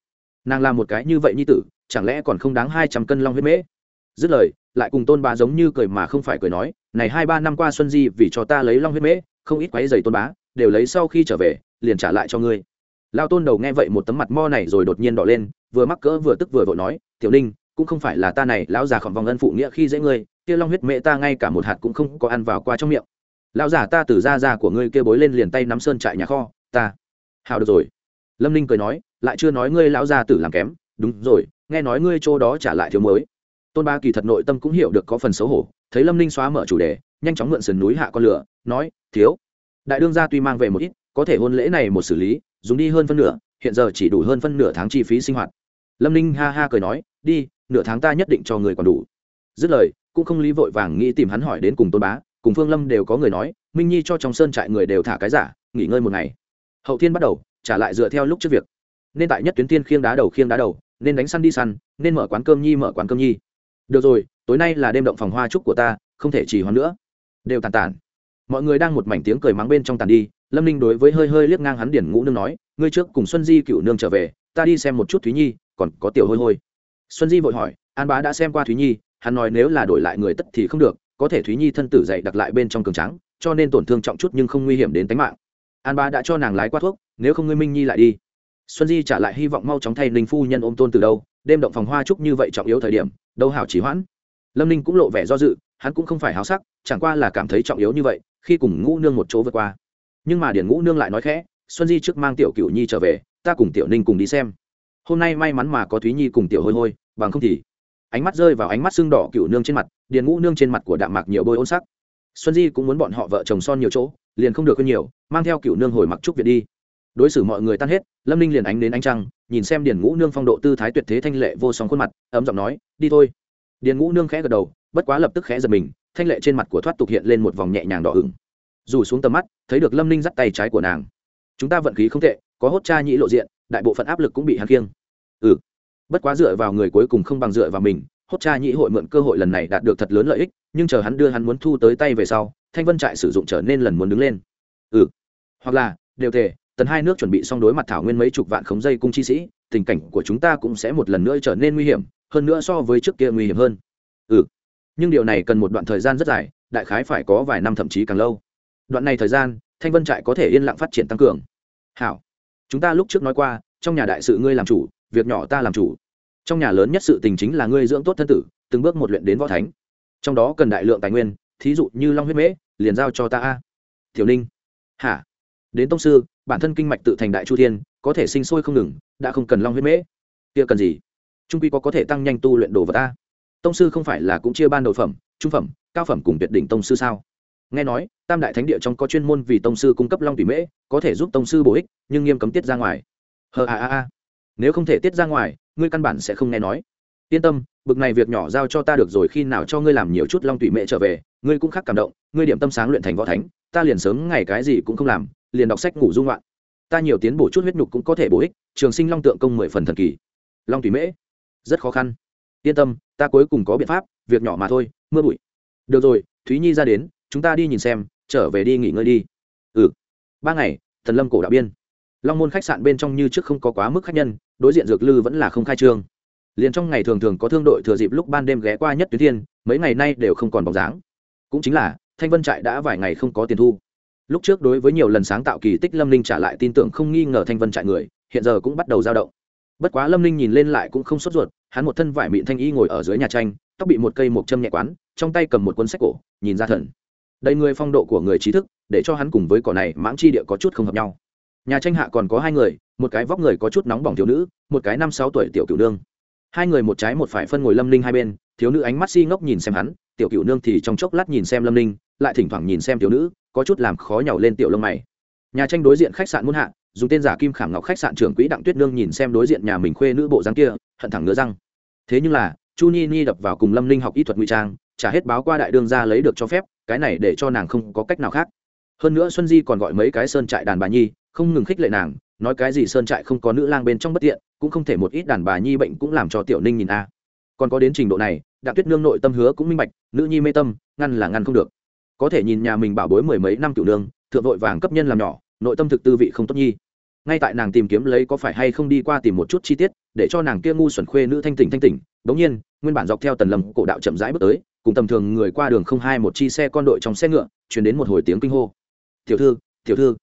nàng làm một cái như vậy như tử, chẳng lẽ còn không đáng hai trăm cân long huyết mễ? Dứt lời, lại cùng tôn bá giống như cười mà không phải cười nói, này hai ba năm qua xuân di vì cho ta lấy long huyết mễ, không ít quáy giày tôn bá, đều lấy sau khi trở về, liền trả lại cho ngươi. Lao tôn đầu nghe vậy một tấm mặt mo này rồi đột nhiên đỏ lên, vừa mắc cỡ vừa tức vừa vội nói, tiểu ninh cũng không phải là ta này, lão già khỏng vòng ân phụ nghĩa khi dễ ngươi, kia long huyết mễ ta ngay cả một hạt cũng không có ăn vào qua trong miệng. Lão già ta từ da da của ngươi kia bối lên liền tay nắm sơn trại nhà kho, ta. Hào được rồi. Lâm ninh cười nói, lại chưa nói ngươi lão già tử làm kém. Đúng rồi, nghe nói ngươi chỗ đó trả lại thiếu mới tôn ba kỳ thật nội tâm cũng hiểu được có phần xấu hổ, thấy lâm ninh xóa mở chủ đề, nhanh chóng mượn sườn núi hạ con lửa, nói, thiếu, đại đương gia tuy mang về một ít, có thể hôn lễ này một xử lý, dùng đi hơn phân nửa, hiện giờ chỉ đủ hơn phân nửa tháng chi phí sinh hoạt. Lâm ninh ha ha cười nói, đi nửa tháng ta nhất định cho người còn đủ. Dứt lời, cũng không lý vội vàng nghĩ tìm hắn hỏi đến cùng tôn bá, cùng phương lâm đều có người nói, minh nhi cho trong sơn trại người đều thả cái giả, nghỉ ngơi một ngày. Hậu thiên bắt đầu, trả lại dựa theo lúc trước việc. Nên tại nhất tuyến tiên khiêng đá đầu khiêng đá đầu, nên đánh săn đi săn, nên mở quán cơm nhi mở quán cơm nhi. Được rồi, tối nay là đêm động phòng hoa trúc của ta, không thể chỉ hoãn nữa. Đều tàn tàn mọi người đang một mảnh tiếng cười mắng bên trong tàn đi, lâm ninh đối với hơi hơi liếc ngang hắn điển ngũ nương nói, ngươi trước cùng xuân di cựu nương trở về, ta đi xem một chút thúy nhi, còn có tiểu hôi hôi xuân di vội hỏi, an bá đã xem qua thúy nhi, hắn nói nếu là đổi lại người tất thì không được, có thể thúy nhi thân tử dậy đặt lại bên trong cường trắng cho nên tổn thương trọng chút nhưng không nguy hiểm đến tính mạng. An bá đã cho nàng lái qua thuốc, nếu không ngươi minh nhi lại đi. Xuân di trả lại hy vọng mau chóng thay ninh phu nhân ôm tôn từ đâu, đêm động phòng hoa trúc như vậy trọng yếu thời điểm, đâu hảo chỉ hoãn. Lâm ninh cũng lộ vẻ do dự, hắn cũng không phải háo sắc, chẳng qua là cảm thấy trọng yếu như vậy, khi cùng ngũ nương một chỗ vượt qua. Nhưng mà điển ngũ nương lại nói khẽ, xuân di trước mang tiểu cựu nhi trở về, ta cùng tiểu ninh cùng đi xem hôm nay may mắn mà có thúy nhi cùng tiểu hôi hôi, bằng không thì ánh mắt rơi vào ánh mắt xương đỏ cựu nương trên mặt, điền ngũ nương trên mặt của đạm mạc nhiều bôi ôn sắc. Xuân di cũng muốn bọn họ vợ chồng son nhiều chỗ, liền không được hơn nhiều, mang theo cựu nương hồi mặc trúc viện đi. Đối xử mọi người tan hết, lâm ninh liền ánh đến ánh trăng, nhìn xem điền ngũ nương phong độ tư thái tuyệt thế thanh lệ vô song khuôn mặt, ấm giọng nói, đi thôi. Điền ngũ nương khẽ gật đầu, bất quá lập tức khẽ giật mình, thanh lệ trên mặt của thoát tục hiện lên một vòng nhẹ nhàng đỏ ửng. Dù xuống tầm mắt, thấy được lâm ninh dắt tay trái của nàng. Chúng ta vận khí không tệ, có hốt cha nhĩ lộ diện, đại bộ phận áp lực cũng bị hắn kiêng ừ. Bất quá dựa vào người cuối cùng không bằng dựa vào mình, hốt cha nhĩ hội mượn cơ hội lần này đạt được thật lớn lợi ích, nhưng chờ hắn đưa hắn muốn thu tới tay về sau, thanh vân trại sử dụng trở nên lần muốn đứng lên. Ừ. Hoặc là, đều thể tần hai nước chuẩn bị xong đối mặt thảo nguyên mấy chục vạn khống dây cung chi sĩ, tình cảnh của chúng ta cũng sẽ một lần nữa trở nên nguy hiểm, hơn nữa so với trước kia nguy hiểm hơn. Ừ. Nhưng điều này cần một đoạn thời gian rất dài, đại khái phải có vài năm thậm chí càng lâu. Đoạn này thời gian, thanh vân trại có thể yên lặng phát triển tăng cường. Hảo. Chúng ta lúc trước nói qua, trong nhà đại sự ngươi làm chủ việc nhỏ ta làm chủ. Trong nhà lớn nhất sự tình chính là ngươi dưỡng tốt thân tử, từng bước một luyện đến võ thánh. Trong đó cần đại lượng tài nguyên, thí dụ như long huyết mễ, liền giao cho ta a. Tiểu ninh. Hả? Đến tông sư, bản thân kinh mạch tự thành đại chu thiên, có thể sinh sôi không ngừng, đã không cần long huyết mễ. Kia cần gì? Trung quy có có thể tăng nhanh tu luyện đồ vật ta. Tông sư không phải là cũng chia ban đầu phẩm, trung phẩm, cao phẩm cùng tuyệt đỉnh tông sư sao? Nghe nói, tam đại thánh địa trong có chuyên môn vì tông sư cung cấp long thủy mễ, có thể giúp tông sư bổ ích, nhưng nghiêm cấm tiết ra ngoài. Hờ a a a nếu không thể tiết ra ngoài, ngươi căn bản sẽ không nghe nói. Yên tâm, bực này việc nhỏ giao cho ta được rồi, khi nào cho ngươi làm nhiều chút long tủy mệ trở về, ngươi cũng khác cảm động, ngươi điểm tâm sáng luyện thành võ thánh, ta liền sớm ngày cái gì cũng không làm, liền đọc sách ngủ dung loạn ta nhiều tiến bổ chút huyết nhục cũng có thể bổ ích, trường sinh long tượng công mười phần thần kỳ. Long Tủy mễ, rất khó khăn. Yên tâm, ta cuối cùng có biện pháp, việc nhỏ mà thôi, mưa bụi. Được rồi, thúy nhi ra đến, chúng ta đi nhìn xem, trở về đi nghỉ ngơi đi. Ừ. Ba ngày, thần lâm cổ đạo biên. Long môn khách sạn bên trong như trước không có quá mức khách nhân đối diện dược lư vẫn là không khai trương. Liền trong ngày thường thường có thương đội thừa dịp lúc ban đêm ghé qua nhất tuyến thiên, mấy ngày nay đều không còn bóng dáng. Cũng chính là, thanh vân trại đã vài ngày không có tiền thu. Lúc trước đối với nhiều lần sáng tạo kỳ tích lâm ninh trả lại tin tưởng không nghi ngờ thanh vân trại người, hiện giờ cũng bắt đầu dao động. Bất quá lâm ninh nhìn lên lại cũng không sốt ruột, hắn một thân vải mịn thanh y ngồi ở dưới nhà tranh, tóc bị một cây một châm nhẹ quán, trong tay cầm một cuốn sách cổ, nhìn ra thần. Đây người phong độ của người trí thức, để cho hắn cùng với cỏ này mãng chi địa có chút không hợp nhau nhà tranh hạ còn có hai người, một cái vóc người có chút nóng bỏng thiếu nữ, một cái năm sáu tuổi tiểu cửu nương. Hai người một trái một phải phân ngồi lâm ninh hai bên, thiếu nữ ánh mắt si ngốc nhìn xem hắn, tiểu cửu nương thì trong chốc lát nhìn xem lâm ninh, lại thỉnh thoảng nhìn xem thiếu nữ, có chút làm khó nhàu lên tiểu lông mày. Nhà tranh đối diện khách sạn muôn hạ, dùng tên giả kim khảm ngọc khách sạn trưởng quỹ đặng tuyết nương nhìn xem đối diện nhà mình khuê nữ bộ dáng kia, hận thẳng ngứa răng. Thế nhưng là, chu ni ni đập vào cùng lâm ninh học y thuật ngụy trang, trả hết báo qua đại đương ra lấy được cho phép, cái này để cho nàng không có cách nào khác. Hơn nữa xuân di còn gọi mấy cái sơn trại đàn bà nhi không ngừng khích lệ nàng, nói cái gì sơn trại không có nữ lang bên trong bất tiện, cũng không thể một ít đàn bà nhi bệnh cũng làm cho tiểu ninh nhìn a. À. Còn có đến trình độ này, đặng tuyết nương nội tâm hứa cũng minh bạch, nữ nhi mê tâm, ngăn là ngăn không được. Có thể nhìn nhà mình bảo bối mười mấy năm cựu nương, thượng vội vàng cấp nhân làm nhỏ, nội tâm thực tư vị không tốt nhi. Ngay tại nàng tìm kiếm lấy có phải hay không đi qua tìm một chút chi tiết, để cho nàng kia ngu xuẩn khuê nữ thanh tỉnh thanh tỉnh đống nhiên, nguyên bản dọc theo tần lầm cổ đạo chậm rãi bước tới, cùng tầm thường người qua đường không hai một chi xe con đội trong xe ngựa chuyển đến một hồi tiếng kinh hô. Tiểu thư tiểu thư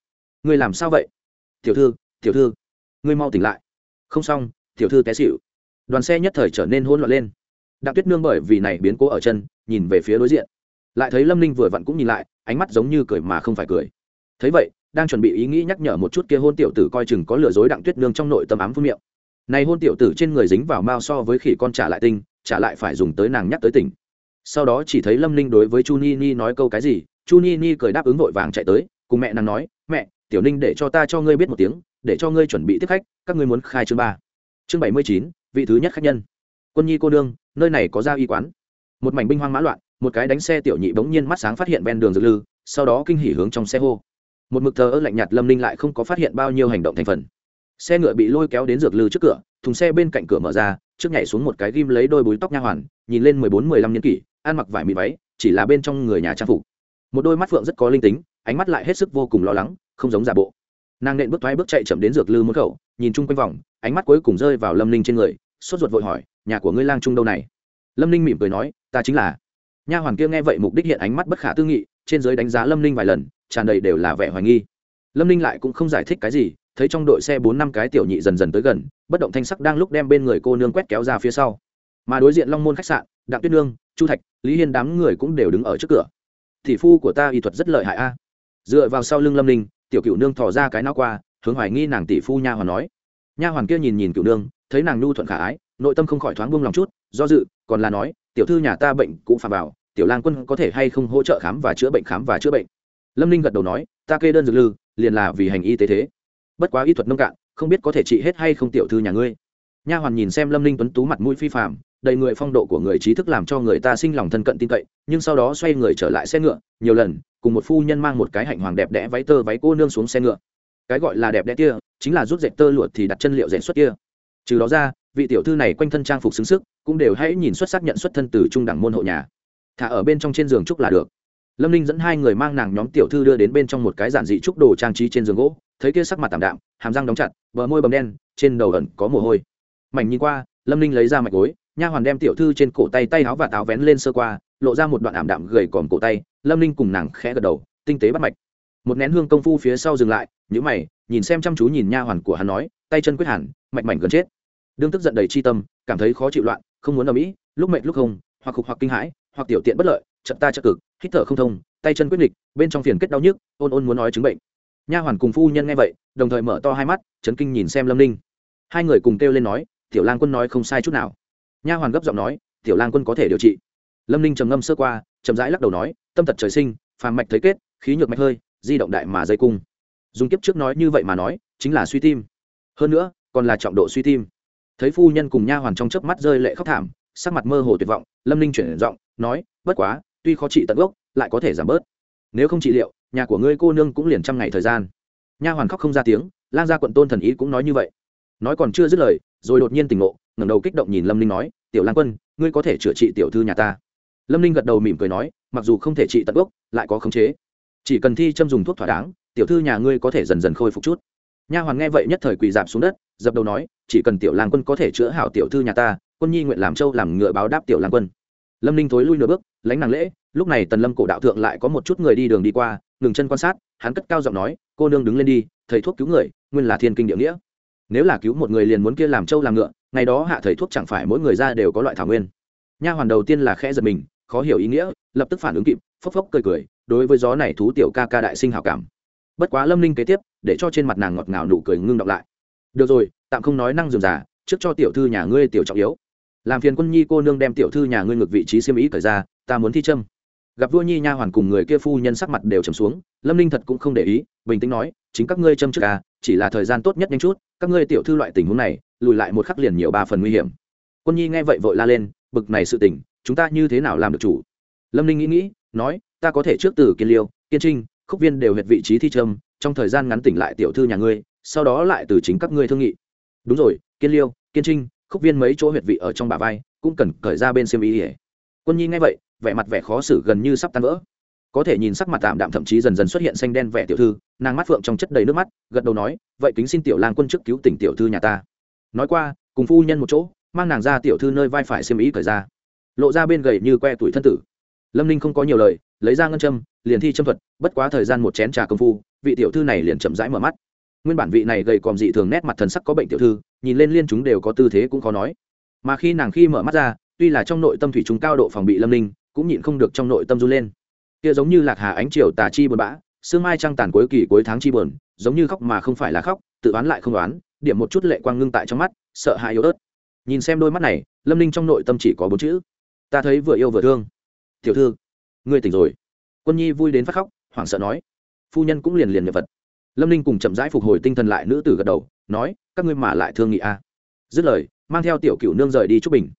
ngươi làm sao vậy? Tiểu thư tiểu thư, ngươi mau tỉnh lại. Không xong, tiểu thư té xịu đoàn xe nhất thời trở nên hỗn loạn lên. Đặng tuyết nương bởi vì này biến cố ở chân, nhìn về phía đối diện. Lại thấy lâm ninh vừa vặn cũng nhìn lại, ánh mắt giống như cười mà không phải cười. Thấy vậy, đang chuẩn bị ý nghĩ nhắc nhở một chút kia hôn tiểu tử coi chừng có lừa dối đặng tuyết nương trong nội tâm ám phun miệng. Này hôn tiểu tử trên người dính vào mao so với khỉ con trả lại tinh, trả lại phải dùng tới nàng nhắc tới tỉnh. Sau đó chỉ thấy lâm ninh đối với chu ni ni nói câu cái gì, chu ni ni cười đáp ứng vội vàng chạy tới, cùng mẹ nàng nói, mẹ tiểu ninh để cho ta cho ngươi biết một tiếng, để cho ngươi chuẩn bị tiếp khách, các ngươi muốn khai chương ba. Chương bảy mươi chín, vị thứ nhất khách nhân. Quân nhi cô đương nơi này có gia y quán. Một mảnh binh hoang mã loạn, một cái đánh xe tiểu nhị bỗng nhiên mắt sáng phát hiện ven đường dược lư, sau đó kinh hỉ hướng trong xe hô. Một mực thờ ơ lạnh nhạt lâm ninh lại không có phát hiện bao nhiêu hành động thành phần. Xe ngựa bị lôi kéo đến dược lư trước cửa, thùng xe bên cạnh cửa mở ra, trước nhảy xuống một cái ghim lấy đôi búi tóc nha hoàn, nhìn lên mười bốn, mười lăm niên kỷ, ăn mặc vải mị váy, chỉ là bên trong người nhà trang phục. Một đôi mắt phượng rất có linh tính ánh mắt lại hết sức vô cùng lo lắng, không giống giả bộ. Nàng nện bước thoái bước chạy chậm đến dược lư môn khẩu, nhìn chung quanh vòng, ánh mắt cuối cùng rơi vào lâm ninh trên người, sốt ruột vội hỏi, nhà của ngươi lang trung đâu này? Lâm ninh mỉm cười nói, ta chính là. Nha hoàn kia nghe vậy mục đích hiện ánh mắt bất khả tư nghị, trên giới đánh giá lâm ninh vài lần, tràn đầy đều là vẻ hoài nghi. Lâm ninh lại cũng không giải thích cái gì, thấy trong đội xe bốn năm cái tiểu nhị dần dần tới gần, bất động thanh sắc đang lúc đem bên người cô nương quét kéo ra phía sau. Mà đối diện long môn khách sạn, đặng tuyết nương, chu thạch, lý hiên đám người cũng đều đứng ở trước cửa. Tỷ phu của ta y thuật rất lợi hại a dựa vào sau lưng lâm ninh, tiểu cựu nương thò ra cái não qua, hướng hoài nghi nàng tỷ phu nha hoàn nói. Nha hoàn kia nhìn nhìn cựu nương, thấy nàng nhu thuận khả ái, nội tâm không khỏi thoáng buông lòng chút, do dự, còn là nói, tiểu thư nhà ta bệnh cũng phà vào, tiểu lang quân có thể hay không hỗ trợ khám và chữa bệnh khám và chữa bệnh? Lâm ninh gật đầu nói, ta kê đơn dược lư, liền là vì hành y tế thế. Bất quá y thuật nông cạn, không biết có thể trị hết hay không tiểu thư nhà ngươi. Nha hoàn nhìn xem lâm ninh tuấn tú mặt mũi phi phạm đầy người phong độ của người trí thức làm cho người ta sinh lòng thân cận tin cậy, nhưng sau đó xoay người trở lại xe ngựa, nhiều lần cùng một phu nhân mang một cái hạnh hoàng đẹp đẽ váy tơ váy cô nương xuống xe ngựa. Cái gọi là đẹp đẽ kia, chính là rút dệt tơ lụa thì đặt chân liệu dệt xuất kia. Trừ đó ra, vị tiểu thư này quanh thân trang phục xứng sức, cũng đều hãy nhìn xuất sắc nhận xuất thân từ trung đẳng môn hộ nhà. Thả ở bên trong trên giường trúc là được. Lâm ninh dẫn hai người mang nàng nhóm tiểu thư đưa đến bên trong một cái giản dị trúc đồ trang trí trên giường gỗ, thấy kia sắc mặt tảm đạm, hàm răng đóng chặt, bờ môi bầm đen, trên đầu ẩn có mồ hôi. Mảnh nhìn qua, lâm ninh lấy ra mạch gối, nha hoàn đem tiểu thư trên cổ tay tay áo và táo vén lên sơ qua lộ ra một đoạn ảm đạm gầy còm cổ tay, lâm ninh cùng nàng khẽ gật đầu, tinh tế bắt mạch. Một nén hương công phu phía sau dừng lại nhữ mày, nhìn xem chăm chú nhìn nha hoàn của hắn nói, tay chân quyết hẳn, mạch mảnh gần chết. Đương tức giận đầy chi tâm, cảm thấy khó chịu loạn, không muốn ở mỹ, lúc mệt lúc không, hoặc khục hoặc kinh hãi, hoặc tiểu tiện bất lợi chậm ta chậm cực, hít thở không thông, tay chân quyết định bên trong phiền kết đau nhức, ôn ôn muốn nói chứng bệnh. Nha hoàn cùng phu nhân nghe vậy, đồng thời mở to hai mắt, chấn kinh nhìn xem lâm ninh. Hai người cùng kêu lên nói, tiểu lang quân nói không sai chút nào. Nha hoàn gấp giọng nói, tiểu lang quân có thể điều trị lâm ninh trầm ngâm sơ qua, chậm rãi lắc đầu nói, tâm tật trời sinh, phàm mạch thấy kết, khí nhược mạch hơi, di động đại mà dây cung. Dùng kiếp trước nói như vậy mà nói, chính là suy tim. Hơn nữa, còn là trọng độ suy tim. Thấy phu nhân cùng nha hoàn trong chớp mắt rơi lệ khóc thảm, sắc mặt mơ hồ tuyệt vọng, lâm ninh chuyển giọng, nói, bất quá, tuy khó trị tận gốc, lại có thể giảm bớt. Nếu không trị liệu, nhà của ngươi cô nương cũng liền trăm ngày thời gian. Nha hoàn khóc không ra tiếng lan ra quận tôn thần ý cũng nói như vậy. Nói còn chưa dứt lời, rồi đột nhiên tỉnh ngộ, ngẩng đầu kích động nhìn lâm ninh nói, tiểu lan quân, ngươi có thể chữa trị tiểu thư nhà ta lâm ninh gật đầu mỉm cười nói, mặc dù không thể trị tận gốc, lại có khống chế. Chỉ cần thi châm dùng thuốc thỏa đáng, tiểu thư nhà ngươi có thể dần dần khôi phục chút. Nha hoàn nghe vậy nhất thời quỳ dạp xuống đất, dập đầu nói, chỉ cần tiểu lang quân có thể chữa hảo tiểu thư nhà ta, quân nhi nguyện làm châu làm ngựa báo đáp tiểu lang quân. Lâm ninh thối lui nửa bước, lánh nàng lễ, lúc này tần lâm cổ đạo thượng lại có một chút người đi đường đi qua, ngừng chân quan sát, hắn cất cao giọng nói, cô nương đứng lên đi, thầy thuốc cứu người, nguyên là thiên kinh địa nghĩa. Nếu là cứu một người liền muốn kia làm trâu làm ngựa, ngày đó hạ thầy thuốc chẳng phải mỗi người ra đều có loại thảo nguyên. Nha hoàn đầu tiên là khẽ giật mình khó hiểu ý nghĩa, lập tức phản ứng kịp, phốc phốc cười cười, đối với gió này thú tiểu ca ca đại sinh hảo cảm. Bất quá lâm ninh kế tiếp, để cho trên mặt nàng ngọt ngào nụ cười ngưng đọng lại. Được rồi, tạm không nói năng dườm giả trước cho tiểu thư nhà ngươi tiểu trọng yếu. Làm phiền quân nhi cô nương đem tiểu thư nhà ngươi ngược vị trí xiêm ý thời ra, ta muốn thi trâm. gặp vua nhi nha hoàn cùng người kia phu nhân sắc mặt đều trầm xuống, lâm ninh thật cũng không để ý, bình tĩnh nói, chính các ngươi châm trước à chỉ là thời gian tốt nhất nhanh chút, các ngươi tiểu thư loại tình huống này, lùi lại một khắc liền nhiều ba phần nguy hiểm. Quân nhi nghe vậy vội la lên, bực này sự tình chúng ta như thế nào làm được chủ? Lâm ninh nghĩ nghĩ, nói, ta có thể trước từ kiên liêu, kiên trinh, khúc viên đều huyệt vị trí thi trâm, trong thời gian ngắn tỉnh lại tiểu thư nhà ngươi, sau đó lại từ chính các ngươi thương nghị. Đúng rồi, kiên liêu, kiên trinh, khúc viên mấy chỗ huyệt vị ở trong bà vai, cũng cần cởi ra bên xiêm ý ỉa quân nhi nghe vậy, vẻ mặt vẻ khó xử gần như sắp tan vỡ. Có thể nhìn sắc mặt tạm đạm thậm chí dần dần xuất hiện xanh đen vẻ tiểu thư, nàng mắt phượng trong chất đầy nước mắt, gật đầu nói, vậy kính xin tiểu lang quân chức cứu tỉnh tiểu thư nhà ta. Nói qua, cùng phu nhân một chỗ, mang nàng ra tiểu thư nơi vai phải xiêm ý cởi ra lộ ra bên gầy như que tuổi thân tử. Lâm ninh không có nhiều lời, lấy ra ngân châm, liền thi châm thuật, bất quá thời gian một chén trà công phu, vị tiểu thư này liền chậm rãi mở mắt. Nguyên bản vị này gầy còm dị thường nét mặt thần sắc có bệnh tiểu thư, nhìn lên liên chúng đều có tư thế cũng khó nói. Mà khi nàng khi mở mắt ra, tuy là trong nội tâm thủy chúng cao độ phòng bị lâm ninh, cũng nhịn không được trong nội tâm run lên. Kia giống như lạc hà ánh chiều tà chi buồn bã, sương mai trăng tàn cuối kỳ cuối tháng chi buồn, giống như khóc mà không phải là khóc, tự oán lại không oán, điểm một chút lệ quang ngưng tại trong mắt, sợ hãi yếu ớt. Nhìn xem đôi mắt này, lâm ninh trong nội tâm chỉ có bốn chữ ta thấy vừa yêu vừa thương. Tiểu thư, ngươi tỉnh rồi. Quân nhi vui đến phát khóc, hoảng sợ nói. Phu nhân cũng liền liền nhập vật lâm ninh cùng chậm rãi phục hồi tinh thần lại nữ tử gật đầu, nói, các ngươi mà lại thương nghị a. À. dứt lời, mang theo tiểu cựu nương rời đi trúc bình.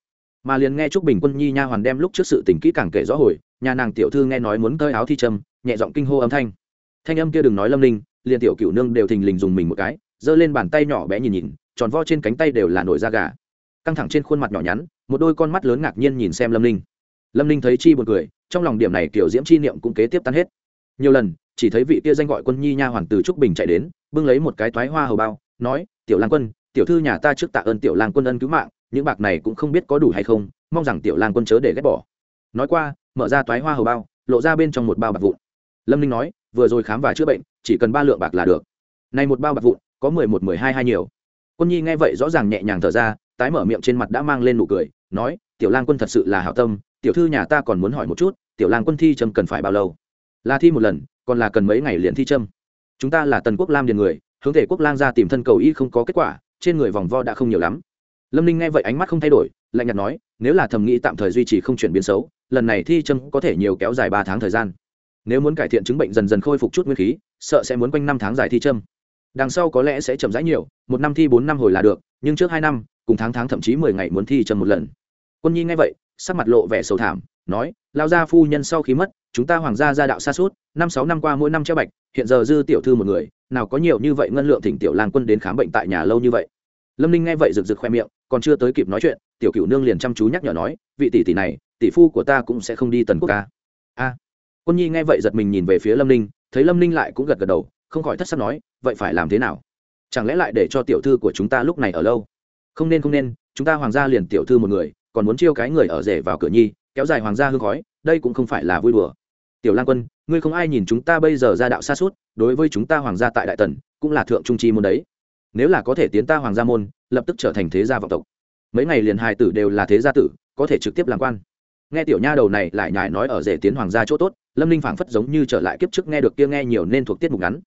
Mà liền nghe trúc bình quân nhi nha hoàn đem lúc trước sự tình kỹ càng kể rõ hồi, nhà nàng tiểu thư nghe nói muốn tơi áo thi trâm nhẹ giọng kinh hô âm thanh. Thanh âm kia đừng nói lâm ninh, liền tiểu cựu nương đều thình lình dùng mình một cái, giơ lên bàn tay nhỏ bé nhìn nhìn, tròn vo trên cánh tay đều là nổi da gà. Căng thẳng trên khuôn mặt nhỏ nhắn một đôi con mắt lớn ngạc nhiên nhìn xem lâm ninh lâm ninh thấy chi một cười trong lòng điểm này kiểu diễm chi niệm cũng kế tiếp tan hết nhiều lần chỉ thấy vị kia danh gọi quân nhi nha hoàn từ trúc bình chạy đến bưng lấy một cái thoái hoa hầu bao nói tiểu lang quân tiểu thư nhà ta trước tạ ơn tiểu lang quân ân cứu mạng những bạc này cũng không biết có đủ hay không mong rằng tiểu lang quân chớ để ghét bỏ nói qua mở ra thoái hoa hầu bao lộ ra bên trong một bao bạc vụn lâm ninh nói vừa rồi khám và chữa bệnh chỉ cần ba lượng bạc là được này một bao bạc vụn có mười một mười hai hai nhiều quân nhi nghe vậy rõ ràng nhẹ nhàng thở ra tái mở miệng trên mặt đã mang lên nụ cười nói, tiểu lang quân thật sự là hảo tâm, tiểu thư nhà ta còn muốn hỏi một chút, tiểu lang quân thi trâm cần phải bao lâu? Là thi một lần, còn là cần mấy ngày liền thi trâm chúng ta là tần quốc lam điền người, hướng thể quốc lang ra tìm thân cầu y không có kết quả, trên người vòng vo đã không nhiều lắm. Lâm ninh nghe vậy ánh mắt không thay đổi, lạnh nhạt nói, nếu là thầm nghĩ tạm thời duy trì không chuyển biến xấu, lần này thi trâm có thể nhiều kéo dài ba tháng thời gian. Nếu muốn cải thiện chứng bệnh dần dần khôi phục chút nguyên khí, sợ sẽ muốn quanh năm tháng dài thi trâm. đằng sau có lẽ sẽ chậm rãi nhiều, một năm thi bốn năm hồi là được, nhưng trước hai năm cùng tháng tháng thậm chí mười ngày muốn thi châm một lần. Quân nhi nghe vậy, sắc mặt lộ vẻ sầu thảm, nói lao gia phu nhân sau khi mất, chúng ta hoàng gia gia đạo xa suốt, năm sáu năm qua mỗi năm treo bạch, hiện giờ dư tiểu thư một người, nào có nhiều như vậy ngân lượng thỉnh tiểu lang quân đến khám bệnh tại nhà lâu như vậy. Lâm ninh nghe vậy rực rực khoe miệng, còn chưa tới kịp nói chuyện, tiểu cựu nương liền chăm chú nhắc nhở nói, vị tỷ tỷ này, tỷ phu của ta cũng sẽ không đi tần quốc ca. A. Quân nhi nghe vậy giật mình nhìn về phía lâm ninh, thấy lâm ninh lại cũng gật gật đầu, không khỏi thất sắc nói, vậy phải làm thế nào? Chẳng lẽ lại để cho tiểu thư của chúng ta lúc này ở lâu? Không nên không nên, chúng ta hoàng gia liền tiểu thư một người, còn muốn chiêu cái người ở rể vào cửa nhi, kéo dài hoàng gia hương khói, đây cũng không phải là vui đùa. Tiểu lan quân, ngươi không ai nhìn chúng ta bây giờ ra đạo xa suốt, đối với chúng ta hoàng gia tại đại tần, cũng là thượng trung chi môn đấy. Nếu là có thể tiến ta hoàng gia môn, lập tức trở thành thế gia vọng tộc. Mấy ngày liền hài tử đều là thế gia tử, có thể trực tiếp làm quan. Nghe tiểu nha đầu này lại nhải nói ở rể tiến hoàng gia chỗ tốt, lâm ninh phảng phất giống như trở lại kiếp trước nghe được kia nghe nhiều nên thuộc tiết mục ngắn.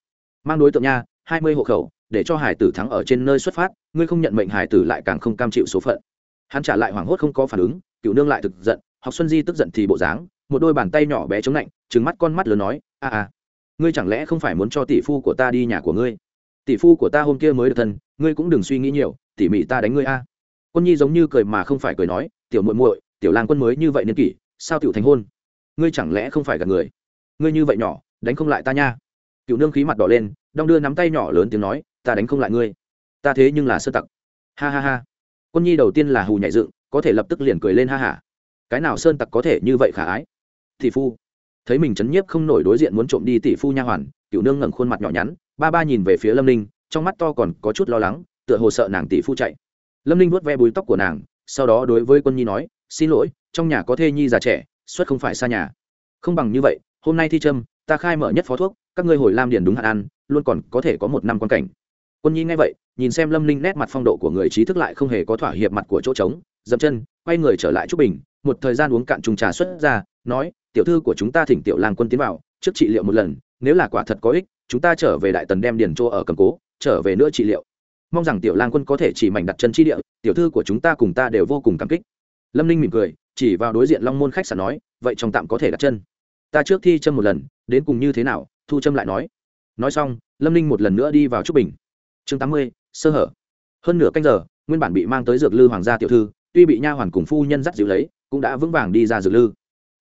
Mang đối tượng nha, hai mươi hộ khẩu để cho hải tử thắng ở trên nơi xuất phát, ngươi không nhận mệnh hải tử lại càng không cam chịu số phận. Hắn trả lại hoảng hốt không có phản ứng, cựu nương lại thực giận, học xuân di tức giận thì bộ dáng, một đôi bàn tay nhỏ bé chống lạnh trứng mắt con mắt lớn nói, a a, ngươi chẳng lẽ không phải muốn cho tỷ phu của ta đi nhà của ngươi? Tỷ phu của ta hôm kia mới được thân, ngươi cũng đừng suy nghĩ nhiều, tỉ mỉ ta đánh ngươi a. Quân nhi giống như cười mà không phải cười nói, tiểu muội muội, tiểu lang quân mới như vậy niên kỷ, sao tiểu thành hôn? Ngươi chẳng lẽ không phải gặp người? Ngươi như vậy nhỏ, đánh không lại ta nha. Cựu nương khí mặt đỏ lên, đong đưa nắm tay nhỏ lớn tiếng nói ta đánh không lại ngươi. Ta thế nhưng là sơ tặc. Ha ha ha. Quân nhi đầu tiên là hù nhảy dựng, có thể lập tức liền cười lên ha hả cái nào sơn tặc có thể như vậy khả ái? Tỷ phu. Thấy mình chấn nhiếp không nổi đối diện muốn trộm đi tỷ phu nha hoàn cựu nương ngẩng khuôn mặt nhỏ nhắn, ba ba nhìn về phía lâm ninh, trong mắt to còn có chút lo lắng, tựa hồ sợ nàng tỷ phu chạy. Lâm ninh vuốt ve búi tóc của nàng, sau đó đối với quân nhi nói, xin lỗi, trong nhà có thê nhi già trẻ xuất không phải xa nhà. Không bằng như vậy, hôm nay thi trâm, ta khai mở nhất phó thuốc, các ngươi hồi lam điền đúng hạn ăn, luôn còn có thể có một năm quan cảnh quân nhi nghe vậy, nhìn xem lâm ninh nét mặt phong độ của người trí thức lại không hề có thỏa hiệp mặt của chỗ trống, dậm chân, quay người trở lại trúc bình, một thời gian uống cạn trùng trà xuất ra, nói, tiểu thư của chúng ta thỉnh tiểu lang quân tiến vào, trước trị liệu một lần, nếu là quả thật có ích, chúng ta trở về đại tần đem điền chỗ ở cầm cố, trở về nữa trị liệu. Mong rằng tiểu lang quân có thể chỉ mảnh đặt chân chi địa, tiểu thư của chúng ta cùng ta đều vô cùng cảm kích. Lâm ninh mỉm cười, chỉ vào đối diện long môn khách sạn nói, vậy trong tạm có thể đặt chân. Ta trước thi châm một lần, đến cùng như thế nào? Thu châm lại nói. Nói xong, lâm ninh một lần nữa đi vào trúc bình chương tám mươi, sơ hở. Hơn nửa canh giờ, nguyên bản bị mang tới dược lư hoàng gia tiểu thư, tuy bị nha hoàn cùng phu nhân dắt dịu lấy, cũng đã vững vàng đi ra dược lư.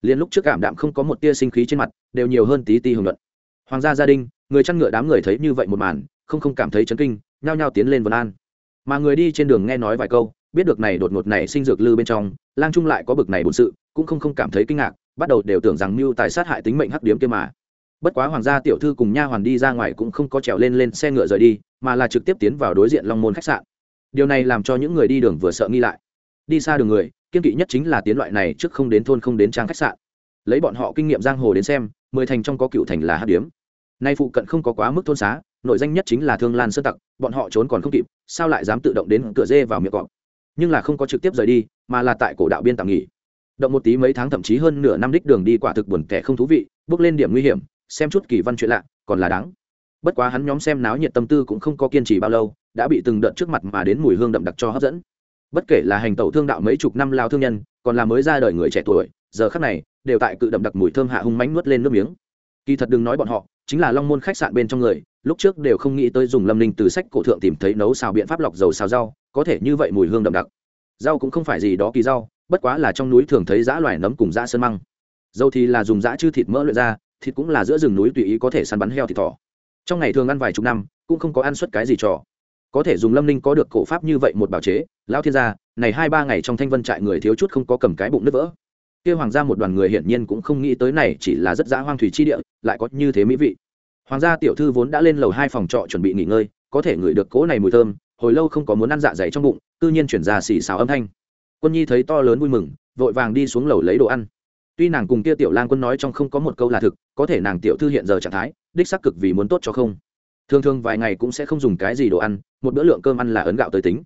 Liền lúc trước cảm đạm không có một tia sinh khí trên mặt, đều nhiều hơn tí ti hưởng luận. Hoàng gia gia đình, người chăn ngựa đám người thấy như vậy một màn, không không cảm thấy chấn kinh, nhao nhao tiến lên vân an. Mà người đi trên đường nghe nói vài câu, biết được này đột ngột này sinh dược lư bên trong, lang trung lại có bực này bổn sự, cũng không không cảm thấy kinh ngạc, bắt đầu đều tưởng rằng mưu tài sát hại tính mệnh hắc điếm kia mà. Bất quá hoàng gia tiểu thư cùng nha hoàn đi ra ngoài cũng không có trèo lên lên xe ngựa rời đi mà là trực tiếp tiến vào đối diện long môn khách sạn. Điều này làm cho những người đi đường vừa sợ nghi lại. Đi xa đường người, kiên kỵ nhất chính là tiến loại này trước không đến thôn không đến trang khách sạn. Lấy bọn họ kinh nghiệm giang hồ đến xem, mười thành trong có cựu thành là hát điếm. Nay phụ cận không có quá mức thôn xá, nội danh nhất chính là thương lan sơ tặc, bọn họ trốn còn không kịp, sao lại dám tự động đến cửa dê vào miệng cọp? Nhưng là không có trực tiếp rời đi, mà là tại cổ đạo biên tạm nghỉ. Động một tí mấy tháng thậm chí hơn nửa năm đích đường đi quả thực buồn kẻ không thú vị, bước lên điểm nguy hiểm, xem chút kỳ văn chuyện lạ, còn là đáng bất quá hắn nhóm xem náo nhiệt tâm tư cũng không có kiên trì bao lâu, đã bị từng đợt trước mặt mà đến mùi hương đậm đặc cho hấp dẫn. Bất kể là hành tẩu thương đạo mấy chục năm lao thương nhân, còn là mới ra đời người trẻ tuổi, giờ khắc này, đều tại cự đậm đặc mùi thơm hạ hung mánh nuốt lên nước miếng. Kỳ thật đừng nói bọn họ, chính là long môn khách sạn bên trong người, lúc trước đều không nghĩ tới dùng lâm ninh từ sách cổ thượng tìm thấy nấu xào biện pháp lọc dầu xào rau, có thể như vậy mùi hương đậm đặc. Rau cũng không phải gì đó kỳ rau, bất quá là trong núi thường thấy dã loài nấm cùng dã sơn măng. Dâu thì là dùng dã chư thịt mỡ luyện ra, thịt cũng là giữa rừng núi tùy ý có thể săn bắn heo thịt thỏ trong ngày thường ăn vài chục năm, cũng không có ăn suất cái gì trò. Có thể dùng lâm ninh có được cổ pháp như vậy một bảo chế, lão thiên gia, này hai ba ngày trong thanh vân trại người thiếu chút không có cầm cái bụng nứt vỡ. Kia hoàng gia một đoàn người hiển nhiên cũng không nghĩ tới này chỉ là rất dã hoang thủy chi địa, lại có như thế mỹ vị. Hoàng gia tiểu thư vốn đã lên lầu hai phòng trọ chuẩn bị nghỉ ngơi, có thể ngửi được cỗ này mùi thơm, hồi lâu không có muốn ăn dạ dày trong bụng tự nhiên chuyển ra xì xào âm thanh. Quân nhi thấy to lớn vui mừng, vội vàng đi xuống lầu lấy đồ ăn tuy nàng cùng kia tiểu lang quân nói trong không có một câu là thực, có thể nàng tiểu thư hiện giờ trạng thái, đích xác cực vì muốn tốt cho không. Thường thường vài ngày cũng sẽ không dùng cái gì đồ ăn, một bữa lượng cơm ăn là ấn gạo tới tính.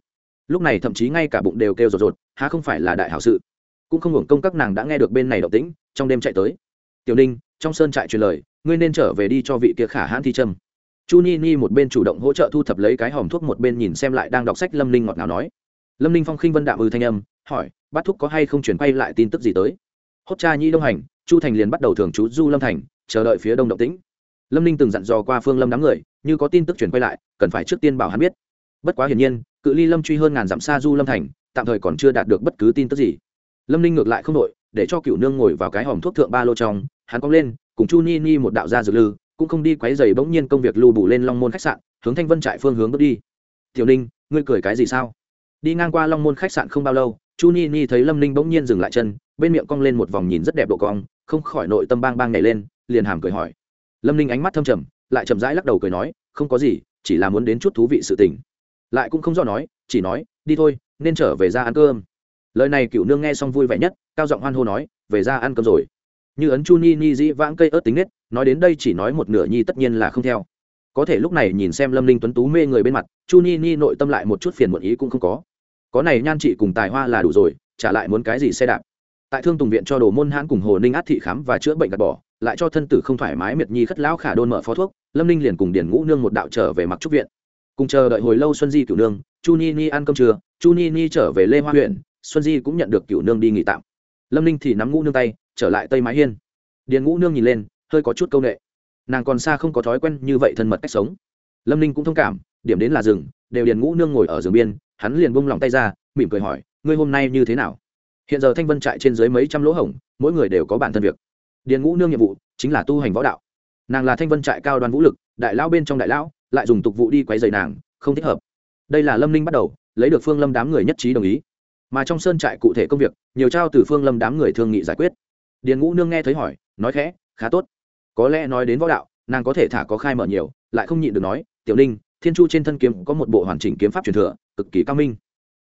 Lúc này thậm chí ngay cả bụng đều kêu rột rột, há không phải là đại hảo sự. Cũng không hưởng công các nàng đã nghe được bên này động tĩnh, trong đêm chạy tới. Tiểu ninh, trong sơn trại truyền lời, ngươi nên trở về đi cho vị kia khả hãn thi trâm. Chu ni ni một bên chủ động hỗ trợ thu thập lấy cái hòm thuốc, một bên nhìn xem lại đang đọc sách lâm ninh ngọt ngào nói. Lâm ninh phong khinh vân đạm ư thanh âm, hỏi, bát thúc có hay không chuyển quay lại tin tức gì tới? Hốt cha nhi đông hành, chu thành liền bắt đầu thường trú du lâm thành, chờ đợi phía đông động tĩnh. Lâm ninh từng dặn dò qua phương lâm đám người, như có tin tức chuyển quay lại, cần phải trước tiên bảo hắn biết. Bất quá hiển nhiên, cự ly lâm truy hơn ngàn dặm xa du lâm thành, tạm thời còn chưa đạt được bất cứ tin tức gì. Lâm ninh ngược lại không đội để cho cựu nương ngồi vào cái hòm thuốc thượng ba lô trong, hắn cong lên, cùng chu ni ni một đạo gia dược lư, cũng không đi quấy dày bỗng nhiên công việc lưu bù lên long môn khách sạn, hướng thanh vân trại phương hướng bước đi. Tiểu ninh, ngươi cười cái gì sao? Đi ngang qua long môn khách sạn không bao lâu, chu ni ni thấy lâm ninh bỗng nhiên dừng lại chân bên miệng cong lên một vòng nhìn rất đẹp độ cong, không khỏi nội tâm bang bang nhảy lên, liền hàm cười hỏi. Lâm ninh ánh mắt thâm trầm, lại chậm rãi lắc đầu cười nói, không có gì, chỉ là muốn đến chút thú vị sự tình. Lại cũng không do nói, chỉ nói, đi thôi, nên trở về ra ăn cơm. Lời này cựu nương nghe xong vui vẻ nhất, cao giọng hoan hô nói, về ra ăn cơm rồi. Như ấn chu ni ni dĩ vãng cây ớt tính nết, nói đến đây chỉ nói một nửa nhi tất nhiên là không theo. Có thể lúc này nhìn xem lâm linh tuấn tú mê người bên mặt, chu ni ni nội tâm lại một chút phiền muộn ý cũng không có. Có này nhan trị cùng tài hoa là đủ rồi trả lại muốn cái gì xe đạp tại thương tùng viện cho đồ môn hãn cùng hồ ninh át thị khám và chữa bệnh gạt bỏ, lại cho thân tử không thoải mái miệt nhi khất lão khả đôn mở phó thuốc, lâm ninh liền cùng điền ngũ nương một đạo trở về mặc trúc viện. Cùng chờ đợi hồi lâu xuân di cửu nương, chu ni ni ăn cơm trưa, chu ni ni trở về lê hoa huyện, xuân di cũng nhận được cửu nương đi nghỉ tạm. Lâm ninh thì nắm ngũ nương tay, trở lại tây mái hiên. Điền ngũ nương nhìn lên, hơi có chút c â u n ệ nàng còn xa không có thói quen như vậy thân mật cách sống. Lâm ninh cũng thông cảm, điểm đến là rừng, đều điền ngũ nương ngồi ở giường biên, hắn liền bông lòng tay ra, mỉm cười hỏi, ngươi hôm nay như thế nào? Hiện giờ thanh vân trại trên dưới mấy trăm lỗ hổng, mỗi người đều có bản thân việc. Điền ngũ nương nhiệm vụ chính là tu hành võ đạo. Nàng là thanh vân trại cao đoàn vũ lực, đại lão bên trong đại lão, lại dùng tục vụ đi quay dày nàng, không thích hợp. Đây là lâm ninh bắt đầu, lấy được phương lâm đám người nhất trí đồng ý. Mà trong sơn trại cụ thể công việc, nhiều trao từ phương lâm đám người thương nghị giải quyết. Điền ngũ nương nghe thấy hỏi, nói khẽ, khá tốt. Có lẽ nói đến võ đạo, nàng có thể thả có khai mở nhiều, lại không nhịn được nói, tiểu ninh, thiên chu trên thân kiếm có một bộ hoàn chỉnh kiếm pháp truyền thừa, cực kỳ cao minh.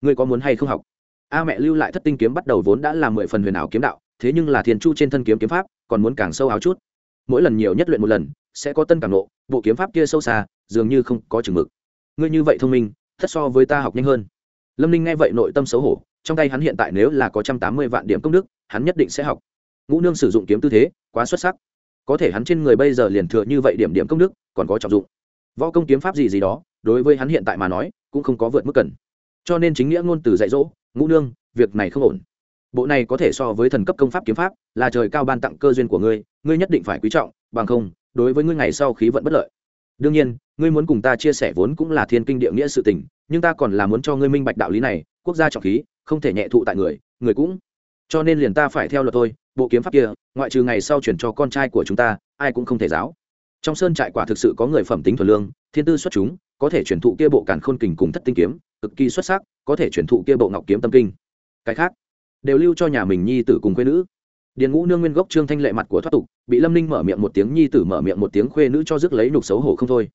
Ngươi có muốn hay không học? A mẹ lưu lại thất tinh kiếm bắt đầu vốn đã là mười phần huyền ảo kiếm đạo, thế nhưng là thiên chu trên thân kiếm kiếm pháp còn muốn càng sâu áo chút. Mỗi lần nhiều nhất luyện một lần, sẽ có tân càng lộ. bộ kiếm pháp kia sâu xa, dường như không có chừng mực. Ngươi như vậy thông minh thất so với ta học nhanh hơn. Lâm ninh nghe vậy nội tâm xấu hổ, trong tay hắn hiện tại nếu là có trăm tám mươi vạn điểm công đức, hắn nhất định sẽ học. Ngũ nương sử dụng kiếm tư thế, quá xuất sắc. Có thể hắn trên người bây giờ liền thừa như vậy điểm điểm công đức, còn có trọng dụng. Võ công kiếm pháp gì gì đó, đối với hắn hiện tại mà nói, cũng không có vượt mức cần. Cho nên chính nghĩa ngôn từ dạy dỗ ngũ nương, việc này không ổn. Bộ này có thể so với thần cấp công pháp kiếm pháp, là trời cao ban tặng cơ duyên của ngươi ngươi nhất định phải quý trọng, bằng không, đối với ngươi ngày sau khí vận bất lợi. Đương nhiên, ngươi muốn cùng ta chia sẻ vốn cũng là thiên kinh địa nghĩa sự tình, nhưng ta còn là muốn cho ngươi minh bạch đạo lý này, quốc gia trọng khí, không thể nhẹ thụ tại người người cũng. Cho nên liền ta phải theo luật tôi bộ kiếm pháp kia, ngoại trừ ngày sau chuyển cho con trai của chúng ta, ai cũng không thể giáo. Trong sơn trại quả thực sự có người phẩm tính thuần lương, thiên tư xuất chúng có thể chuyển thụ kia bộ càn khôn kình cùng thất tinh kiếm, cực kỳ xuất sắc, có thể chuyển thụ kia bộ ngọc kiếm tâm kinh. Cái khác, đều lưu cho nhà mình nhi tử cùng quê nữ. Điền ngũ nương nguyên gốc trương thanh lệ mặt của thoát tục, bị lâm ninh mở miệng một tiếng nhi tử mở miệng một tiếng khuê nữ cho rước lấy nục xấu hổ không thôi.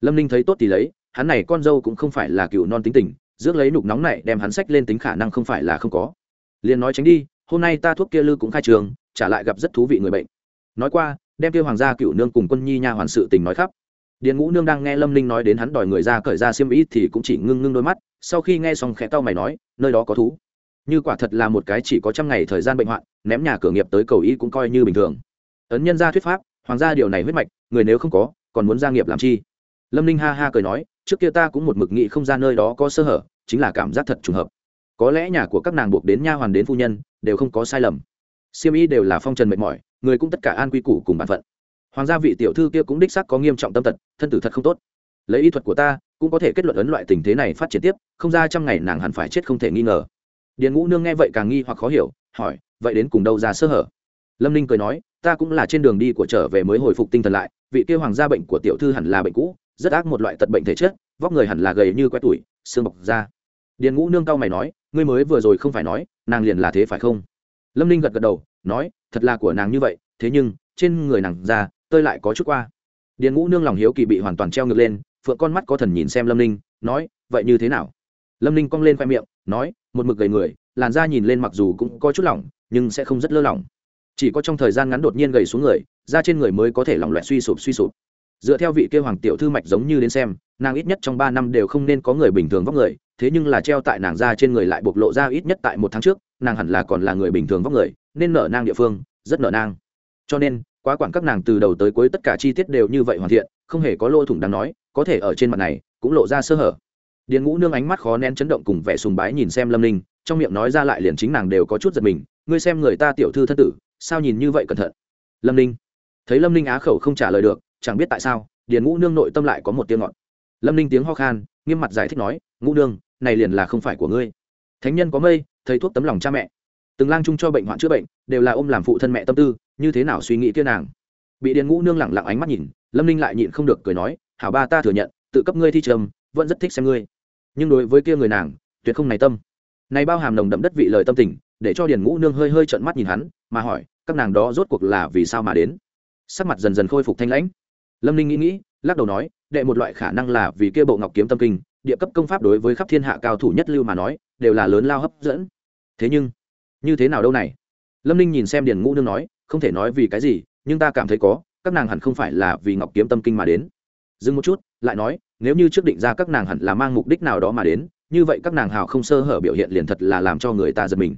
Lâm ninh thấy tốt thì lấy, hắn này con dâu cũng không phải là cựu non tính tình, rước lấy nục nóng này đem hắn sách lên tính khả năng không phải là không có. Liền nói tránh đi, hôm nay ta thuốc kia lư cũng khai trường, trả lại gặp rất thú vị người bệnh. Nói qua, đem kia hoàng gia cựu nương cùng quân nhi nha hoàn sự tình nói khắp điền ngũ nương đang nghe lâm ninh nói đến hắn đòi người ra cởi ra xiêm ý thì cũng chỉ ngưng ngưng đôi mắt, sau khi nghe xong khẽ tao mày nói, nơi đó có thú. Như quả thật là một cái chỉ có trăm ngày thời gian bệnh hoạn, ném nhà cửa nghiệp tới cầu y cũng coi như bình thường. Ấn nhân gia thuyết pháp, hoàng gia điều này huyết mạch, người nếu không có, còn muốn gia nghiệp làm chi? Lâm ninh ha ha cười nói, trước kia ta cũng một mực nghị không ra nơi đó có sơ hở, chính là cảm giác thật trùng hợp. Có lẽ nhà của các nàng buộc đến nha hoàn đến phu nhân, đều không có sai lầm. Siêm y đều là phong trần mệt mỏi, người cũng tất cả an quy củ cùng bản phận hoàng gia vị tiểu thư kia cũng đích xác có nghiêm trọng tâm tật, thân tử thật không tốt. Lấy y thuật của ta, cũng có thể kết luận ấn loại tình thế này phát triển tiếp, không ra trăm ngày nàng hẳn phải chết không thể nghi ngờ. Điền ngũ nương nghe vậy càng nghi hoặc khó hiểu, hỏi, vậy đến cùng đâu ra sơ hở? Lâm ninh cười nói, ta cũng là trên đường đi của trở về mới hồi phục tinh thần lại, vị kia hoàng gia bệnh của tiểu thư hẳn là bệnh cũ, rất ác một loại tật bệnh thể chất, vóc người hẳn là gầy như quét tuổi, xương bọc da. Điền ngũ nương cao mày nói, ngươi mới vừa rồi không phải nói, nàng liền là thế phải không? Lâm ninh gật gật đầu, nói, thật là của nàng như vậy, thế nhưng, trên người nàng ra tôi lại có chút qua. Điền ngũ nương lòng hiếu kỳ bị hoàn toàn treo ngược lên, phượng con mắt có thần nhìn xem lâm ninh, nói, vậy như thế nào? Lâm ninh cong lên khoe miệng, nói, một mực gầy người, làn da nhìn lên mặc dù cũng có chút lỏng, nhưng sẽ không rất lơ lỏng. Chỉ có trong thời gian ngắn đột nhiên gầy xuống người, da trên người mới có thể lỏng loẹt suy sụp suy sụp. Dựa theo vị kêu hoàng tiểu thư mạch giống như đến xem, nàng ít nhất trong ba năm đều không nên có người bình thường vóc người, thế nhưng là treo tại nàng da trên người lại bộc lộ ra ít nhất tại một tháng trước, nàng hẳn là còn là người bình thường vóc người, nên nở nang địa phương, rất nở nang. Cho nên quá quản các nàng từ đầu tới cuối tất cả chi tiết đều như vậy hoàn thiện, không hề có lỗ thủng đáng nói, có thể ở trên mặt này, cũng lộ ra sơ hở. Điền ngũ nương ánh mắt khó nén chấn động cùng vẻ sùng bái nhìn xem lâm ninh, trong miệng nói ra lại liền chính nàng đều có chút giật mình, ngươi xem người ta tiểu thư thân tử, sao nhìn như vậy cẩn thận? Lâm ninh, thấy lâm ninh á khẩu không trả lời được, chẳng biết tại sao, điền ngũ nương nội tâm lại có một tiếng ngọt. Lâm ninh tiếng ho khan, nghiêm mặt giải thích nói, ngũ nương, này liền là không phải của ngươi. Thánh nhân có mây thầy thuốc tấm lòng cha mẹ từng lang chung cho bệnh hoạn chữa bệnh, đều là ôm làm phụ thân mẹ tâm tư, như thế nào suy nghĩ kia nàng? Bị điền ngũ nương lẳng lặng ánh mắt nhìn, lâm ninh lại nhịn không được cười nói, hảo ba ta thừa nhận, tự cấp ngươi thi trầm, vẫn rất thích xem ngươi. Nhưng đối với kia người nàng, tuyệt không này tâm. Này bao hàm nồng đậm đất vị lời tâm tình, để cho điền ngũ nương hơi hơi trợn mắt nhìn hắn, mà hỏi, các nàng đó rốt cuộc là vì sao mà đến? Sắc mặt dần dần khôi phục thanh lãnh. Lâm ninh nghĩ nghĩ, lắc đầu nói, đệ một loại khả năng là vì kia bộ ngọc kiếm tâm kinh, địa cấp công pháp đối với khắp thiên hạ cao thủ nhất lưu mà nói, đều là lớn lao hấp dẫn. Thế nhưng như thế nào đâu này? Lâm ninh nhìn xem điền ngũ nương nói, không thể nói vì cái gì, nhưng ta cảm thấy có, các nàng hẳn không phải là vì ngọc kiếm tâm kinh mà đến. Dừng một chút, lại nói, nếu như trước định ra các nàng hẳn là mang mục đích nào đó mà đến, như vậy các nàng hào không sơ hở biểu hiện liền thật là làm cho người ta giật mình.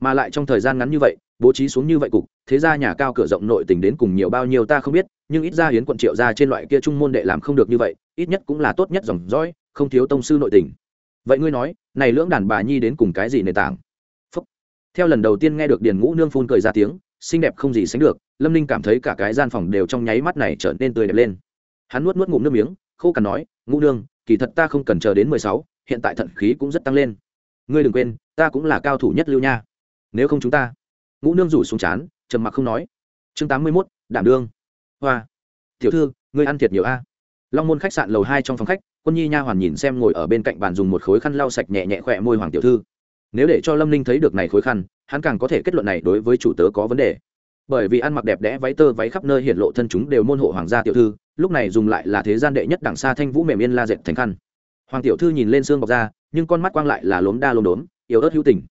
Mà lại trong thời gian ngắn như vậy, bố trí xuống như vậy cục, thế ra nhà cao cửa rộng nội tình đến cùng nhiều bao nhiêu ta không biết, nhưng ít ra hiến quận triệu ra trên loại kia trung môn đệ làm không được như vậy, ít nhất cũng là tốt nhất dòng dõi, không thiếu tông sư nội tình. Vậy ngươi nói, này lưỡng đàn bà nhi đến cùng cái gì nền tảng? Theo lần đầu tiên nghe được điền ngũ nương phun cười ra tiếng, xinh đẹp không gì sánh được, lâm ninh cảm thấy cả cái gian phòng đều trong nháy mắt này trở nên tươi đẹp lên. Hắn nuốt nuốt ngụm nước miếng, khô cằn nói, ngũ nương, kỳ thật ta không cần chờ đến mười sáu, hiện tại thận khí cũng rất tăng lên. Ngươi đừng quên, ta cũng là cao thủ nhất lưu nha. Nếu không chúng ta ngũ nương rủ xuống chán, trầm mặc không nói. Chương tám mươi mốt, đảm đương. Hoa. Tiểu thư, ngươi ăn thiệt nhiều a. Long môn khách sạn lầu hai trong phòng khách, quân nhi nha hoàn nhìn xem ngồi ở bên cạnh bàn dùng một khối khăn lau sạch nhẹ nhẹ khỏe môi hoàng tiểu thư nếu để cho lâm ninh thấy được này khối khăn, hắn càng có thể kết luận này đối với chủ tớ có vấn đề. Bởi vì ăn mặc đẹp đẽ váy tơ váy khắp nơi hiện lộ thân chúng đều môn hộ hoàng gia tiểu thư, lúc này dùng lại là thế gian đệ nhất đẳng xa thanh vũ mềm yên la dệt thành khăn. Hoàng tiểu thư nhìn lên xương bọc ra, nhưng con mắt quang lại là lốm đa lốm đốm, yếu ớt hữu tình.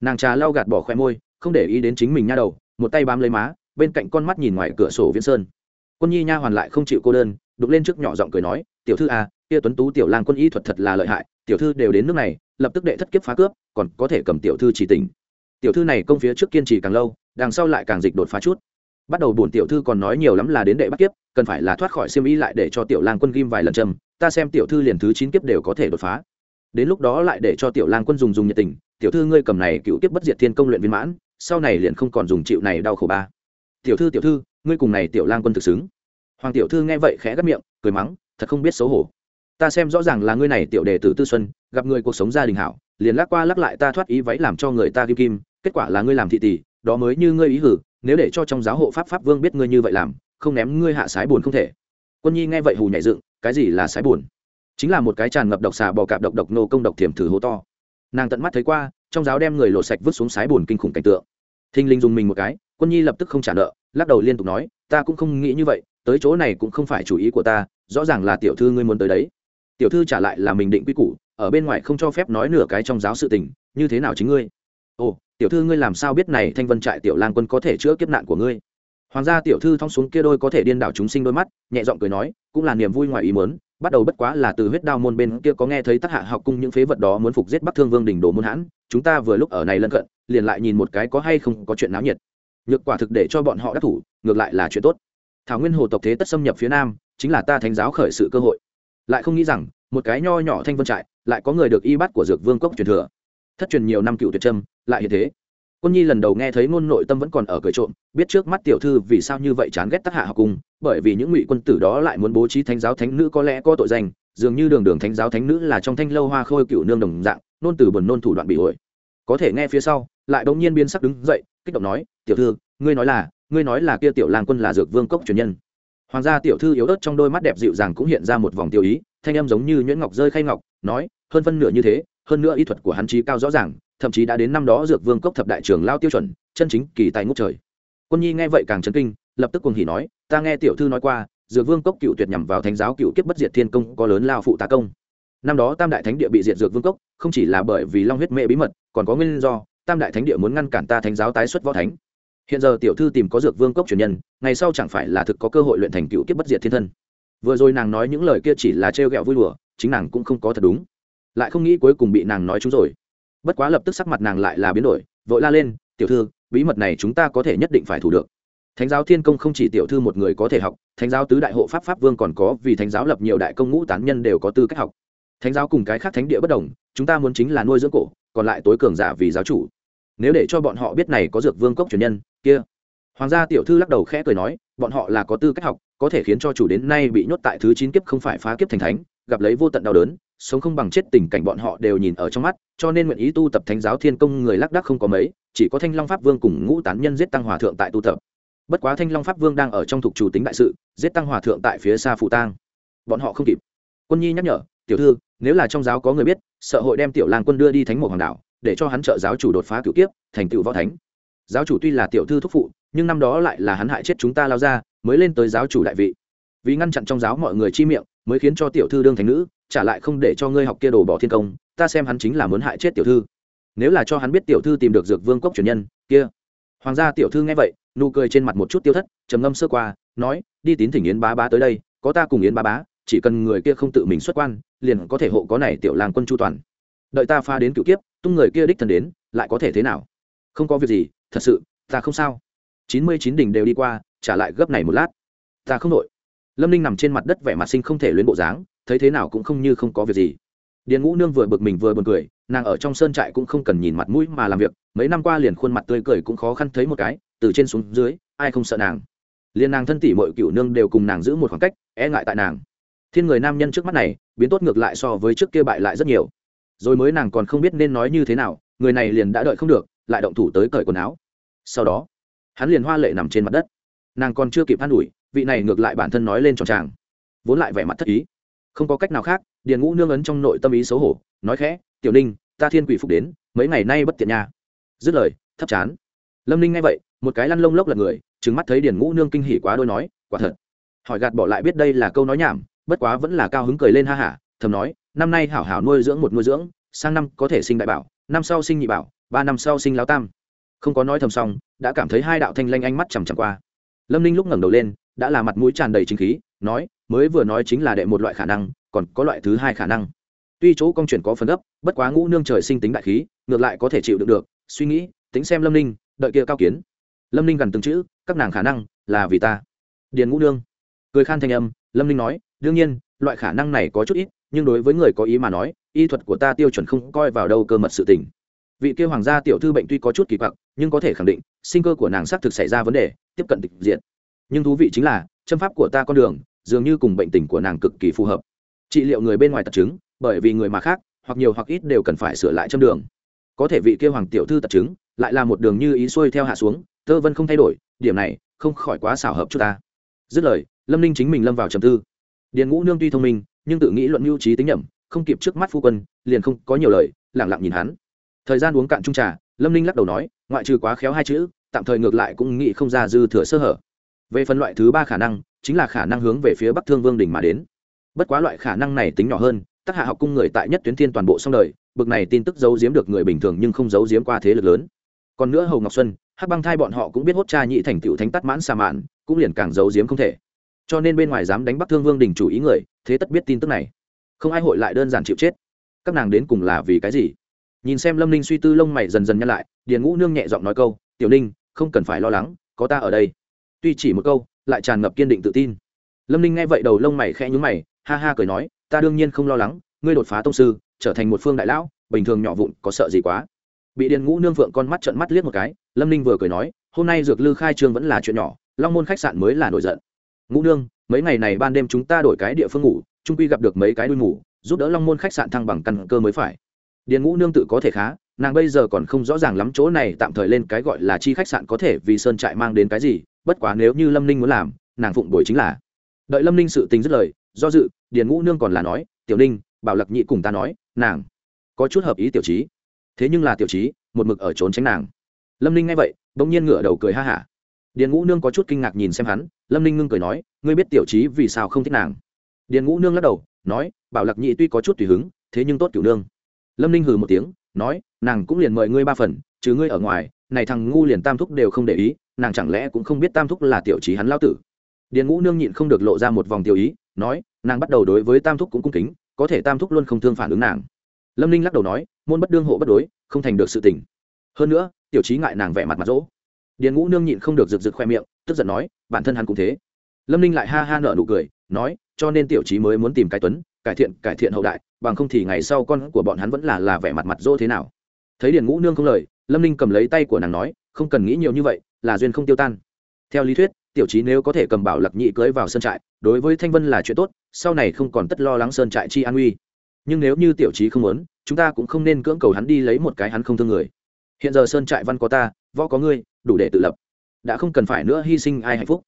Nàng trà lau gạt bỏ khoe môi, không để ý đến chính mình nha đầu, một tay bám lấy má, bên cạnh con mắt nhìn ngoài cửa sổ viễn sơn. Quân nhi nha hoàn lại không chịu cô đơn, đục lên trước nhỏ giọng cười nói, tiểu thư à kia tuấn tú tiểu lang quân y thuật thật là lợi hại, tiểu thư đều đến nước này, lập tức đệ thất kiếp phá cướp, còn có thể cầm tiểu thư chỉ tình. tiểu thư này công phía trước kiên trì càng lâu, đằng sau lại càng dịch đột phá chút. Bắt đầu bổn tiểu thư còn nói nhiều lắm là đến đệ bắt kiếp, cần phải là thoát khỏi siêm y lại để cho tiểu lang quân ghim vài lần trầm, ta xem tiểu thư liền thứ chín kiếp đều có thể đột phá. Đến lúc đó lại để cho tiểu lang quân dùng dùng nhiệt tình, tiểu thư ngươi cầm này cựu kiếp bất diệt thiên công luyện viên mãn, sau này liền không còn dùng chịu này đau khổ ba. Tiểu thư tiểu thư, ngươi cùng này tiểu lang quân thực xứng. Hoàng tiểu thư nghe vậy khẽ gắt miệng, cười mắng, thật không biết xấu hổ ta xem rõ ràng là ngươi này tiểu đề tử tư xuân, gặp người cuộc sống gia đình hảo, liền lắc qua lắc lại ta thoát ý váy làm cho người ta kim kim, kết quả là ngươi làm thị tỷ, đó mới như ngươi ý hử, nếu để cho trong giáo hộ pháp pháp vương biết ngươi như vậy làm, không ném ngươi hạ sái buồn không thể. Quân nhi nghe vậy hù nhảy dựng, cái gì là sái buồn? Chính là một cái tràn ngập độc xà bò cạp độc độc nô công độc thiểm thử hố to. Nàng tận mắt thấy qua, trong giáo đem người lộ sạch vứt xuống sái buồn kinh khủng cảnh tượng. Thinh linh dùng mình một cái, quân nhi lập tức không trả nợ, lắc đầu liên tục nói, ta cũng không nghĩ như vậy, tới chỗ này cũng không phải chủ ý của ta, rõ ràng là tiểu thư ngươi muốn tới đấy tiểu thư trả lại là mình định quy củ, ở bên ngoài không cho phép nói nửa cái trong giáo sự tình, như thế nào chính ngươi? Ồ, tiểu thư ngươi làm sao biết này thanh vân trại tiểu lang quân có thể chữa kiếp nạn của ngươi? Hoàng gia tiểu thư thong xuống kia đôi có thể điên đảo chúng sinh đôi mắt, nhẹ giọng cười nói, cũng là niềm vui ngoài ý muốn, bắt đầu bất quá là từ huyết đao môn bên kia có nghe thấy tác hạ học cung những phế vật đó muốn phục giết bắc thương vương đỉnh đồ môn hãn, chúng ta vừa lúc ở này lân cận, liền lại nhìn một cái có hay không có chuyện náo nhiệt. Nhược quả thực để cho bọn họ đắc thủ, ngược lại là chuyện tốt. Thảo nguyên hồ tộc thế tất xâm nhập phía nam, chính là ta thánh giáo khởi sự cơ hội lại không nghĩ rằng, một cái nho nhỏ thanh vân trại, lại có người được y bắt của dược vương cốc truyền thừa. Thất truyền nhiều năm cựu tuyệt trâm, lại hiện thế. Quân nhi lần đầu nghe thấy ngôn nội tâm vẫn còn ở cười trộm, biết trước mắt tiểu thư vì sao như vậy chán ghét tác hạ học cung, bởi vì những ngụy quân tử đó lại muốn bố trí thánh giáo thánh nữ có lẽ có tội danh, dường như đường đường thánh giáo thánh nữ là trong thanh lâu hoa khôi cựu nương đồng dạng, nôn từ buồn nôn thủ đoạn bị ổi có thể nghe phía sau, lại bỗng nhiên biên sắc đứng dậy, kích động nói, tiểu thư, ngươi nói là, ngươi nói là kia tiểu lang quân là dược vương cốc truyền nhân hoàng gia tiểu thư yếu ớt trong đôi mắt đẹp dịu dàng cũng hiện ra một vòng tiêu ý, thanh âm giống như nhuyễn ngọc rơi khay ngọc, nói, hơn phân nửa như thế, hơn nữa y thuật của hắn trí cao rõ ràng, thậm chí đã đến năm đó dược vương cốc thập đại trường lao tiêu chuẩn, chân chính kỳ tài ngốc trời. Quân nhi nghe vậy càng chấn kinh, lập tức cuồng hỉ nói, ta nghe tiểu thư nói qua, dược vương cốc cựu tuyệt nhằm vào thánh giáo cựu kiếp bất diệt thiên công, có lớn lao phụ tá công. Năm đó tam đại thánh địa bị diệt dược vương cốc, không chỉ là bởi vì long huyết mệ bí mật, còn có nguyên do, tam đại thánh địa muốn ngăn cản ta thánh giáo tái xuất võ thánh hiện giờ tiểu thư tìm có dược vương cốc truyền nhân, ngày sau chẳng phải là thực có cơ hội luyện thành cựu kiếp bất diệt thiên thân. Vừa rồi nàng nói những lời kia chỉ là trêu ghẹo vui đùa, chính nàng cũng không có thật đúng. Lại không nghĩ cuối cùng bị nàng nói chúng rồi. Bất quá lập tức sắc mặt nàng lại là biến đổi, vội la lên, tiểu thư, bí mật này chúng ta có thể nhất định phải thủ được. Thánh giáo thiên công không chỉ tiểu thư một người có thể học, thánh giáo tứ đại hộ pháp pháp vương còn có, vì thánh giáo lập nhiều đại công ngũ tán nhân đều có tư cách học. Thánh giáo cùng cái khác thánh địa bất đồng, chúng ta muốn chính là nuôi dưỡng cổ, còn lại tối cường giả vì giáo chủ. Nếu để cho bọn họ biết này có dược vương cốc truyền nhân kia. Hoàng gia tiểu thư lắc đầu khẽ cười nói, bọn họ là có tư cách học, có thể khiến cho chủ đến nay bị nhốt tại thứ chín kiếp không phải phá kiếp thành thánh, gặp lấy vô tận đau đớn, sống không bằng chết tình cảnh bọn họ đều nhìn ở trong mắt, cho nên nguyện ý tu tập thánh giáo thiên công người lác đác không có mấy, chỉ có thanh long pháp vương cùng ngũ tán nhân giết tăng hòa thượng tại tu tập. Bất quá thanh long pháp vương đang ở trong thuộc chủ tính đại sự, giết tăng hòa thượng tại phía xa phụ tang. Bọn họ không kịp. Quân nhi nhắc nhở, tiểu thư, nếu là trong giáo có người biết, sợ hội đem tiểu lang quân đưa đi thánh một hoàng đảo để cho hắn trợ giáo chủ đột phá cựu kiếp, thành tựu võ thánh giáo chủ tuy là tiểu thư thúc phụ, nhưng năm đó lại là hắn hại chết chúng ta lao ra, mới lên tới giáo chủ đại vị. Vì ngăn chặn trong giáo mọi người chi miệng, mới khiến cho tiểu thư đương thành nữ, trả lại không để cho ngươi học kia đồ bỏ thiên công, ta xem hắn chính là muốn hại chết tiểu thư. Nếu là cho hắn biết tiểu thư tìm được dược vương cốc truyền nhân, kia. Hoàng gia tiểu thư nghe vậy, nụ cười trên mặt một chút tiêu thất, trầm ngâm sơ qua, nói, đi tín thỉnh yến bá bá tới đây, có ta cùng yến bá bá, chỉ cần người kia không tự mình xuất quan, liền có thể hộ có này tiểu làng quân chu toàn. Đợi ta pha đến cựu kiếp, tung người kia đích thần đến, lại có thể thế nào? Không có việc gì thật sự, ta không sao. Chín mươi chín đỉnh đều đi qua, trả lại gấp này một lát. Ta không nội lâm ninh nằm trên mặt đất vẻ mặt sinh không thể luyến bộ dáng, thấy thế nào cũng không như không có việc gì. Điền ngũ nương vừa bực mình vừa buồn cười, nàng ở trong sơn trại cũng không cần nhìn mặt mũi mà làm việc, mấy năm qua liền khuôn mặt tươi cười cũng khó khăn thấy một cái, từ trên xuống dưới, ai không sợ nàng. Liền nàng thân tỷ mọi cựu nương đều cùng nàng giữ một khoảng cách e ngại tại nàng. Thiên người nam nhân trước mắt này, biến tốt ngược lại so với trước kia bại lại rất nhiều. Rồi mới nàng còn không biết nên nói như thế nào, người này liền đã đợi không được lại động thủ tới cởi quần áo. Sau đó, hắn liền hoa lệ nằm trên mặt đất. Nàng còn chưa kịp an ủi, vị này ngược lại bản thân nói lên tròn tràng. Vốn lại vẻ mặt thất ý. Không có cách nào khác, điền ngũ nương ấn trong nội tâm ý xấu hổ, nói khẽ, tiểu ninh, ta thiên quỷ phục đến, mấy ngày nay bất tiện nha. Dứt lời, thấp chán. Lâm ninh nghe vậy, một cái lăn lông lốc lật người trứng mắt thấy điền ngũ nương kinh hỉ quá đôi nói, quả thật. Hỏi gạt bỏ lại biết đây là câu nói nhảm, bất quá vẫn là cao hứng cười lên ha hả, thầm nói, năm nay hảo hảo nuôi dưỡng một nuôi dưỡng, sang năm có thể sinh đại bảo, năm sau sinh nhị bảo ba năm sau sinh lão tam. Không có nói thầm xong, đã cảm thấy hai đạo thanh lanh ánh mắt chằm chằm qua. Lâm ninh lúc ngẩng đầu lên, đã là mặt mũi tràn đầy chính khí, nói, mới vừa nói chính là đệ một loại khả năng, còn có loại thứ hai khả năng. Tuy chỗ công chuyển có phần gấp, bất quá ngũ nương trời sinh tính đại khí, ngược lại có thể chịu được được. Suy nghĩ, tính xem lâm ninh, đợi kia cao kiến. Lâm ninh gần từng chữ, các nàng khả năng là vì ta. Điền ngũ nương cười khan thanh âm, lâm ninh nói, đương nhiên, loại khả năng này có chút ít, nhưng đối với người có ý mà nói, y thuật của ta tiêu chuẩn không coi vào đâu cơ mật sự tình vị kia hoàng gia tiểu thư bệnh tuy có chút kỳ quặc, nhưng có thể khẳng định, sinh cơ của nàng xác thực xảy ra vấn đề, tiếp cận tịch diện nhưng thú vị chính là, châm pháp của ta con đường, dường như cùng bệnh tình của nàng cực kỳ phù hợp. Trị liệu người bên ngoài tật chứng, bởi vì người mà khác, hoặc nhiều hoặc ít đều cần phải sửa lại châm đường. Có thể vị kia hoàng tiểu thư tật chứng, lại là một đường như ý xuôi theo hạ xuống tơ vân không thay đổi, điểm này, không khỏi quá xảo hợp chút ta. Dứt lời, lâm ninh chính mình lâm vào trầm tư. Điền ngũ nương tuy thông minh, nhưng tự nghĩ luận mưu trí tính nhầm không kịp trước mắt phu quân, liền không có nhiều lời lẳng lặng nhìn hắn thời gian uống cạn trung trà, lâm ninh lắc đầu nói, ngoại trừ quá khéo hai chữ, tạm thời ngược lại cũng nghĩ không ra dư thừa sơ hở. Về phần loại thứ ba khả năng, chính là khả năng hướng về phía bắc thương vương đình mà đến. Bất quá loại khả năng này tính nhỏ hơn tác hạ học cung người tại nhất tuyến thiên toàn bộ xong đời, bực này tin tức giấu giếm được người bình thường nhưng không giấu giếm qua thế lực lớn. Còn nữa hầu ngọc xuân, hắc băng thai bọn họ cũng biết hốt cha nhị thành tựu thánh tắt mãn xà mạn, cũng liền càng giấu giếm không thể. Cho nên bên ngoài dám đánh bắc thương vương đình chủ ý người, thế tất biết tin tức này. Không ai hội lại đơn giản chịu chết. Các nàng đến cùng là vì cái gì? Nhìn xem lâm ninh suy tư lông mày dần dần nhăn lại, điền ngũ nương nhẹ giọng nói câu, tiểu ninh, không cần phải lo lắng, có ta ở đây. Tuy chỉ một câu, lại tràn ngập kiên định tự tin. Lâm ninh nghe vậy đầu lông mày khẽ nhúng mày, ha ha cười nói, ta đương nhiên không lo lắng, ngươi đột phá tông sư, trở thành một phương đại lão, bình thường nhỏ vụn, có sợ gì quá? Bị điền ngũ nương phượng con mắt trận mắt liếc một cái, lâm ninh vừa cười nói, hôm nay dược lư khai trương vẫn là chuyện nhỏ, long môn khách sạn mới là nổi giận. Ngũ nương, mấy ngày này ban đêm chúng ta đổi cái địa phương ngủ trung quy gặp được mấy cái đuôi ngủ, giúp đỡ long môn khách sạn thăng bằng căn cơ mới phải điền ngũ nương tự có thể khá, nàng bây giờ còn không rõ ràng lắm chỗ này tạm thời lên cái gọi là chi khách sạn có thể vì sơn trại mang đến cái gì, bất quá nếu như lâm ninh muốn làm, nàng phụng bồi chính là. Đợi lâm ninh sự tình dứt lời, do dự, điền ngũ nương còn là nói, tiểu ninh, bảo lặc nhị cùng ta nói, nàng có chút hợp ý tiểu trí. Thế nhưng là tiểu trí, một mực ở trốn tránh nàng. Lâm ninh nghe vậy, bỗng nhiên ngửa đầu cười ha hả. Điền ngũ nương có chút kinh ngạc nhìn xem hắn, lâm ninh ngưng cười nói, ngươi biết tiểu trí vì sao không thích nàng? Điền ngũ nương lắc đầu, nói, bảo lặc nhị tuy có chút tùy hứng, thế nhưng tốt kiểu nương lâm ninh hừ một tiếng, nói, nàng cũng liền mời ngươi ba phần chứ ngươi ở ngoài, này thằng ngu liền tam thúc đều không để ý, nàng chẳng lẽ cũng không biết tam thúc là tiểu trí hắn lao tử? Điền ngũ nương nhịn không được lộ ra một vòng tiểu ý, nói, nàng bắt đầu đối với tam thúc cũng cung kính, có thể tam thúc luôn không thương phản ứng nàng. Lâm ninh lắc đầu nói, môn bất đương hộ bất đối, không thành được sự tình. Hơn nữa, tiểu trí ngại nàng vẻ mặt mặt rỗ điền ngũ nương nhịn không được rực rực khoe miệng, tức giận nói, bản thân hắn cũng thế. Lâm ninh lại ha ha nợ nụ cười, nói, cho nên tiểu trí mới muốn tìm cái tuấn cải thiện cải thiện hậu đại, bằng không thì ngày sau con của bọn hắn vẫn là là vẻ mặt mặt dỗ thế nào. Thấy điền ngũ nương không lời, lâm ninh cầm lấy tay của nàng nói, không cần nghĩ nhiều như vậy, là duyên không tiêu tan. Theo lý thuyết, tiểu trí nếu có thể cầm bảo lặc nhị cưới vào sơn trại, đối với thanh vân là chuyện tốt, sau này không còn tất lo lắng sơn trại chi an uy nhưng nếu như tiểu trí không muốn, chúng ta cũng không nên cưỡng cầu hắn đi lấy một cái hắn không thương người. Hiện giờ sơn trại văn có ta, võ có ngươi, đủ để tự lập. Đã không cần phải nữa, hy sinh ai hạnh phúc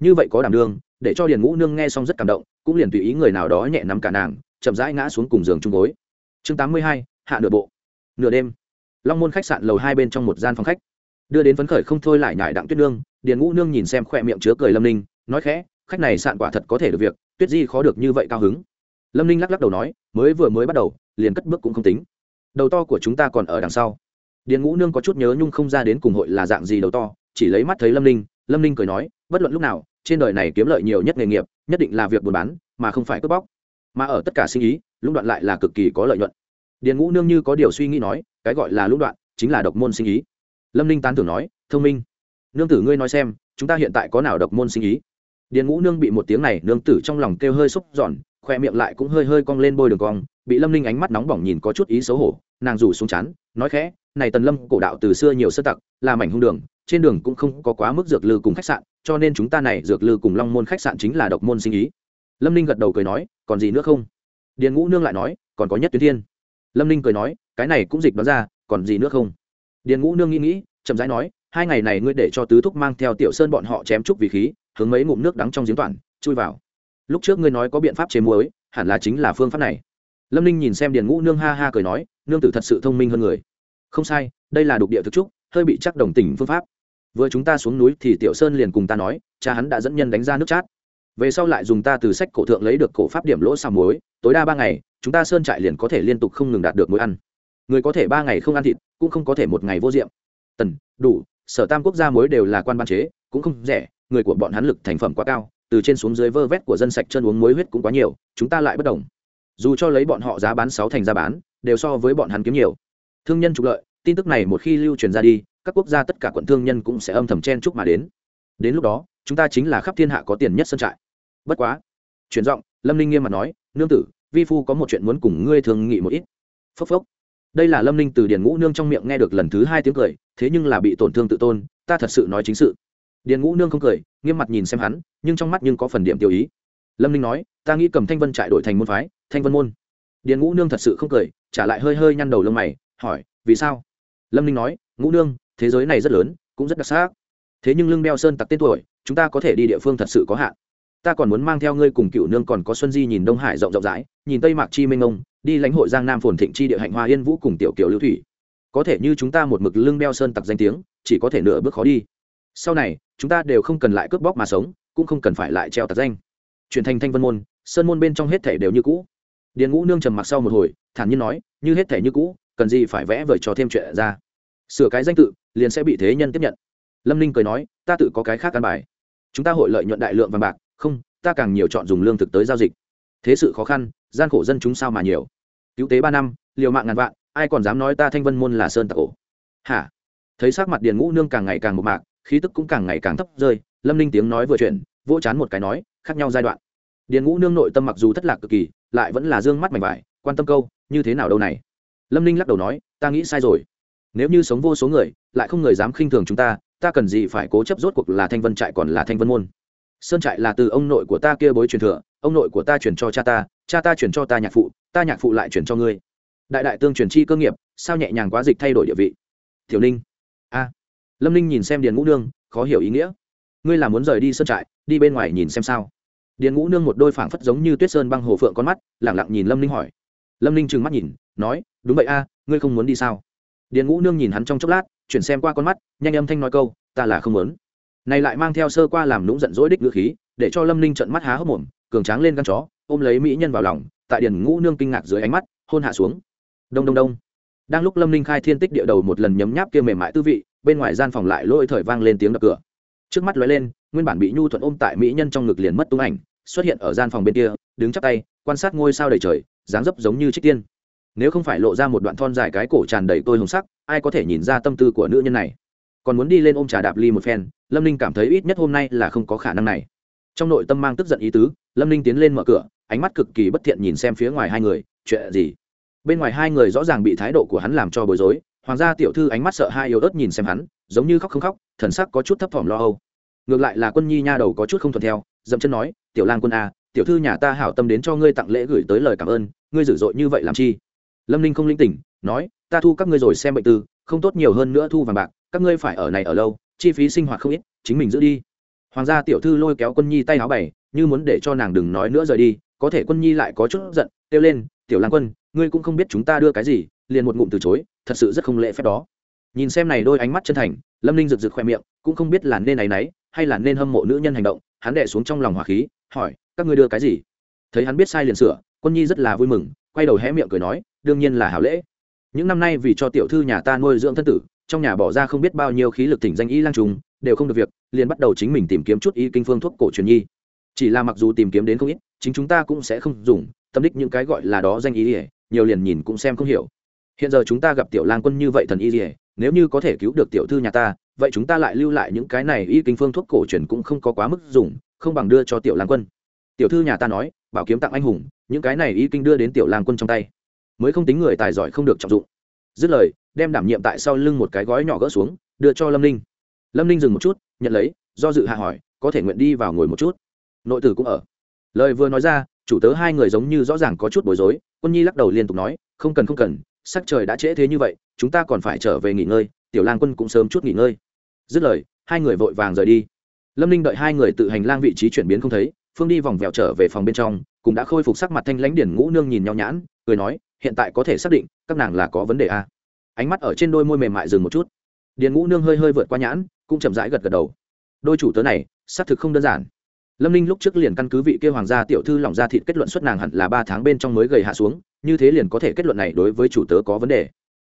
như vậy có đảm đương, để cho điền ngũ nương nghe xong rất cảm động, cũng liền tùy ý người nào đó nhẹ nắm cả nàng, chậm rãi ngã xuống cùng giường chung gối. Chương tám mươi hai, hạ nửa bộ. Nửa đêm, long môn khách sạn lầu hai bên trong một gian phòng khách. Đưa đến phấn khởi không thôi lại nhải đặng tuyết nương, điền ngũ nương nhìn xem khoe miệng chứa cười lâm ninh, nói khẽ, khách này sạn quả thật có thể được việc, tuyết di khó được như vậy cao hứng. Lâm ninh lắc lắc đầu nói, mới vừa mới bắt đầu, liền cất bước cũng không tính. Đầu to của chúng ta còn ở đằng sau. Điền ngũ nương có chút nhớ nhung không ra đến cùng hội là dạng gì đầu to, chỉ lấy mắt thấy lâm ninh lâm ninh cười nói, bất luận lúc nào trên đời này kiếm lợi nhiều nhất nghề nghiệp, nhất định là việc buôn bán, mà không phải cướp bóc. Mà ở tất cả sinh ý, lũng đoạn lại là cực kỳ có lợi nhuận. Điền ngũ nương như có điều suy nghĩ nói, cái gọi là lũng đoạn chính là độc môn sinh ý. Lâm ninh tán thưởng nói, thông minh. Nương tử ngươi nói xem, chúng ta hiện tại có nào độc môn sinh ý? Điền ngũ nương bị một tiếng này, nương tử trong lòng kêu hơi xúc giòn, khoe miệng lại cũng hơi hơi cong lên bôi đường cong, bị lâm ninh ánh mắt nóng bỏng nhìn có chút ý xấu hổ, nàng rủ xuống chán, nói khẽ này tần lâm cổ đạo từ xưa nhiều sơ tặc là mảnh hung đường, trên đường cũng không có quá mức dược lư cùng khách sạn, cho nên chúng ta này dược lư cùng long môn khách sạn chính là độc môn sinh ý. Lâm ninh gật đầu cười nói, còn gì nữa không? Điền ngũ nương lại nói, còn có nhất tuyến thiên. Lâm ninh cười nói, cái này cũng dịch đoán ra, còn gì nữa không? Điền ngũ nương nghĩ nghĩ, chậm rãi nói, hai ngày này ngươi để cho tứ thúc mang theo tiểu sơn bọn họ chém trúc vì khí, hướng mấy ngụm nước đắng trong giếng toàn, chui vào. Lúc trước ngươi nói có biện pháp chế muối, hẳn là chính là phương pháp này. Lâm ninh nhìn xem điền ngũ nương ha ha cười nói, nương tử thật sự thông minh hơn người không sai, đây là đục địa thực trúc, hơi bị chắc đồng tình phương pháp. Vừa chúng ta xuống núi thì tiểu sơn liền cùng ta nói, cha hắn đã dẫn nhân đánh ra nước chát. Về sau lại dùng ta từ sách cổ thượng lấy được cổ pháp điểm lỗ xào muối, tối đa ba ngày, chúng ta sơn trại liền có thể liên tục không ngừng đạt được muối ăn. Người có thể ba ngày không ăn thịt, cũng không có thể một ngày vô diệm. Tần, đủ, sở tam quốc gia muối đều là quan ban chế, cũng không rẻ, người của bọn hắn lực thành phẩm quá cao, từ trên xuống dưới vơ vét của dân sạch chân uống muối huyết cũng quá nhiều, chúng ta lại bất đồng. Dù cho lấy bọn họ giá bán sáu thành giá bán, đều so với bọn hắn kiếm nhiều thương nhân trục lợi, tin tức này một khi lưu truyền ra đi, các quốc gia tất cả quận thương nhân cũng sẽ âm thầm chen chúc mà đến. Đến lúc đó, chúng ta chính là khắp thiên hạ có tiền nhất sân trại. Bất quá, chuyển giọng, lâm ninh nghiêm mặt nói, nương tử, vi phu có một chuyện muốn cùng ngươi thường nghị một ít. Phốc phốc. Đây là lâm ninh từ điền ngũ nương trong miệng nghe được lần thứ hai tiếng cười, thế nhưng là bị tổn thương tự tôn, ta thật sự nói chính sự. Điền ngũ nương không cười, nghiêm mặt nhìn xem hắn, nhưng trong mắt nhưng có phần điểm tiêu ý. Lâm ninh nói, ta nghĩ cầm thanh vân trại đổi thành môn phái, thanh vân môn. Điền ngũ nương thật sự không cười, trả lại hơi hơi nhăn đầu lông mày hỏi, vì sao? Lâm ninh nói, ngũ nương, thế giới này rất lớn, cũng rất đặc sắc. Thế nhưng lưng đeo sơn tặc tên tuổi, chúng ta có thể đi địa phương thật sự có hạn. Ta còn muốn mang theo ngươi cùng cựu nương còn có xuân di nhìn đông hải rộng rộng rãi, nhìn tây mạc chi minh ông, đi lãnh hội giang nam phồn thịnh chi địa hạnh hoa yên vũ cùng tiểu kiều lưu thủy. Có thể như chúng ta một mực lưng đeo sơn tặc danh tiếng, chỉ có thể nửa bước khó đi. Sau này, chúng ta đều không cần lại cướp bóc mà sống, cũng không cần phải lại treo tặc danh. Chuyển thành thanh vân môn, sơn môn bên trong hết thể đều như cũ. Điền ngũ nương trầm mặc sau một hồi, thản nhiên nói, như hết thể như cũ cần gì phải vẽ vời cho thêm chuyện ra. Sửa cái danh tự, liền sẽ bị thế nhân tiếp nhận. Lâm ninh cười nói, ta tự có cái khác căn bài. Chúng ta hội lợi nhuận đại lượng vàng bạc, không, ta càng nhiều chọn dùng lương thực tới giao dịch. Thế sự khó khăn, gian khổ dân chúng sao mà nhiều. Cứu tế ba năm, liều mạng ngàn vạn, ai còn dám nói ta thanh vân môn là sơn tặc ổ hả? Thấy sắc mặt điền ngũ nương càng ngày càng một mạc, khí tức cũng càng ngày càng thấp rơi, lâm ninh tiếng nói vừa chuyển, vỗ chán một cái nói, khác nhau giai đoạn. Điền ngũ nương nội tâm mặc dù thất lạc cực kỳ, lại vẫn là d ư ơ n g mắt mảnh vải, quan tâm câu, như thế nào đâu này? Lâm ninh lắc đầu nói, ta nghĩ sai rồi. Nếu như sống vô số người, lại không người dám khinh thường chúng ta ta cần gì phải cố chấp rốt cuộc là thanh vân trại còn là thanh vân môn? Sơn trại là từ ông nội của ta kia bối truyền thừa, ông nội của ta truyền cho cha ta cha ta truyền cho ta nhạc phụ, ta nhạc phụ lại truyền cho ngươi. Đại đại tương truyền chi cơ nghiệp, sao nhẹ nhàng quá dịch thay đổi địa vị? Tiểu ninh. A. Lâm ninh nhìn xem điền ngũ nương, khó hiểu ý nghĩa. Ngươi là muốn rời đi sơn trại, đi bên ngoài nhìn xem sao. Điền ngũ nương một đôi phảng phất giống như tuyết sơn băng hồ phượng con mắt lẳng lặng nhìn lâm ninh hỏi lâm ninh trừng mắt nhìn, nói, đúng vậy a, ngươi không muốn đi sao? Điền ngũ nương nhìn hắn trong chốc lát, chuyển xem qua con mắt, nhanh âm thanh nói câu, ta là không muốn. Này lại mang theo sơ qua làm lũng giận dỗi đích ngữ khí, để cho lâm ninh trận mắt há hốc mồm, cường tráng lên gan chó, ôm lấy mỹ nhân vào lòng, tại điền ngũ nương kinh ngạc dưới ánh mắt, hôn hạ xuống. Đông đông đông. Đang lúc lâm ninh khai thiên tích địa đầu một lần nhấm nháp kia mềm mại tư vị, bên ngoài gian phòng lại lôi thời vang lên tiếng đập cửa. Trước mắt lóe lên, nguyên bản bị nhu thuận ôm tại mỹ nhân trong ngực liền mất tung ảnh, xuất hiện ở gian phòng bên kia, đứng chắp tay, quan sát ngôi sao đầy trời dáng dấp giống như trích tiên. Nếu không phải lộ ra một đoạn thon dài cái cổ tràn đầy tôi hồng sắc, ai có thể nhìn ra tâm tư của nữ nhân này? Còn muốn đi lên ôm trà đạp ly một phen, lâm ninh cảm thấy ít nhất hôm nay là không có khả năng này. Trong nội tâm mang tức giận ý tứ, lâm ninh tiến lên mở cửa, ánh mắt cực kỳ bất thiện nhìn xem phía ngoài hai người, chuyện gì? Bên ngoài hai người rõ ràng bị thái độ của hắn làm cho bối rối, hoàng gia tiểu thư ánh mắt sợ hai yếu ớt nhìn xem hắn, giống như khóc không khóc, thần sắc có chút thấp thỏm lo âu. Ngược lại là quân nhi nha đầu có chút không thuận theo, dậm chân nói, tiểu lang quân a tiểu thư nhà ta hảo tâm đến cho ngươi tặng lễ gửi tới lời cảm ơn ngươi dữ dội như vậy làm chi? Lâm ninh không linh tỉnh, nói, ta thu các ngươi rồi xem bệnh tư, không tốt nhiều hơn nữa thu vàng bạc, các ngươi phải ở này ở lâu, chi phí sinh hoạt không ít, chính mình giữ đi. Hoàng gia tiểu thư lôi kéo quân nhi tay áo bày, như muốn để cho nàng đừng nói nữa rời đi, có thể quân nhi lại có chút giận, kêu lên, tiểu lang quân, ngươi cũng không biết chúng ta đưa cái gì, liền một ngụm từ chối, thật sự rất không lễ phép đó. Nhìn xem này đôi ánh mắt chân thành, lâm ninh rực rực khoe miệng, cũng không biết là nên này náy, hay là nên hâm mộ nữ nhân hành động, hắn đẻ xuống trong lòng hỏa khí, hỏi, các ngươi đưa cái gì? Thấy hắn biết sai liền sửa quân nhi rất là vui mừng, quay đầu hé miệng cười nói, đương nhiên là hảo lễ. Những năm nay vì cho tiểu thư nhà ta nuôi dưỡng thân tử, trong nhà bỏ ra không biết bao nhiêu khí lực thỉnh danh y lang trùng, đều không được việc, liền bắt đầu chính mình tìm kiếm chút y kinh phương thuốc cổ truyền nhi. Chỉ là mặc dù tìm kiếm đến không ít, chính chúng ta cũng sẽ không dùng, tâm đích những cái gọi là đó danh y ỉa nhiều liền nhìn cũng xem không hiểu. Hiện giờ chúng ta gặp tiểu lang quân như vậy thần y ỉa nếu như có thể cứu được tiểu thư nhà ta, vậy chúng ta lại lưu lại những cái này y kinh phương thuốc cổ truyền cũng không có quá mức dùng, không bằng đưa cho tiểu lang quân. Tiểu thư nhà ta nói bảo kiếm tặng anh hùng, những cái này y kinh đưa đến tiểu lang quân trong tay. Mới không tính người tài giỏi không được trọng dụng. Dứt lời, đem đảm nhiệm tại sau lưng một cái gói nhỏ gỡ xuống, đưa cho lâm ninh. Lâm ninh dừng một chút, nhận lấy, do dự hạ hỏi, có thể nguyện đi vào ngồi một chút. Nội tử cũng ở. Lời vừa nói ra, chủ tớ hai người giống như rõ ràng có chút bối rối, quân nhi lắc đầu liên tục nói, không cần không cần, sắc trời đã trễ thế như vậy, chúng ta còn phải trở về nghỉ ngơi, tiểu lang quân cũng sớm chút nghỉ ngơi. Dứt lời, hai người vội vàng rời đi. Lâm ninh đợi hai người tự hành lang vị trí chuyển biến không thấy phương đi vòng vèo trở về phòng bên trong, cũng đã khôi phục sắc mặt thanh lãnh điển ngũ nương nhìn nhau nhãn, cười nói, hiện tại có thể xác định, các nàng là có vấn đề a ánh mắt ở trên đôi môi mềm mại dừng một chút. Điền ngũ nương hơi hơi vượt qua nhãn, cũng chậm rãi gật gật đầu. Đôi chủ tớ này, xác thực không đơn giản. Lâm ninh lúc trước liền căn cứ vị kêu hoàng gia tiểu thư lỏng ra thịt kết luận xuất nàng hẳn là ba tháng bên trong mới gầy hạ xuống, như thế liền có thể kết luận này đối với chủ tớ có vấn đề.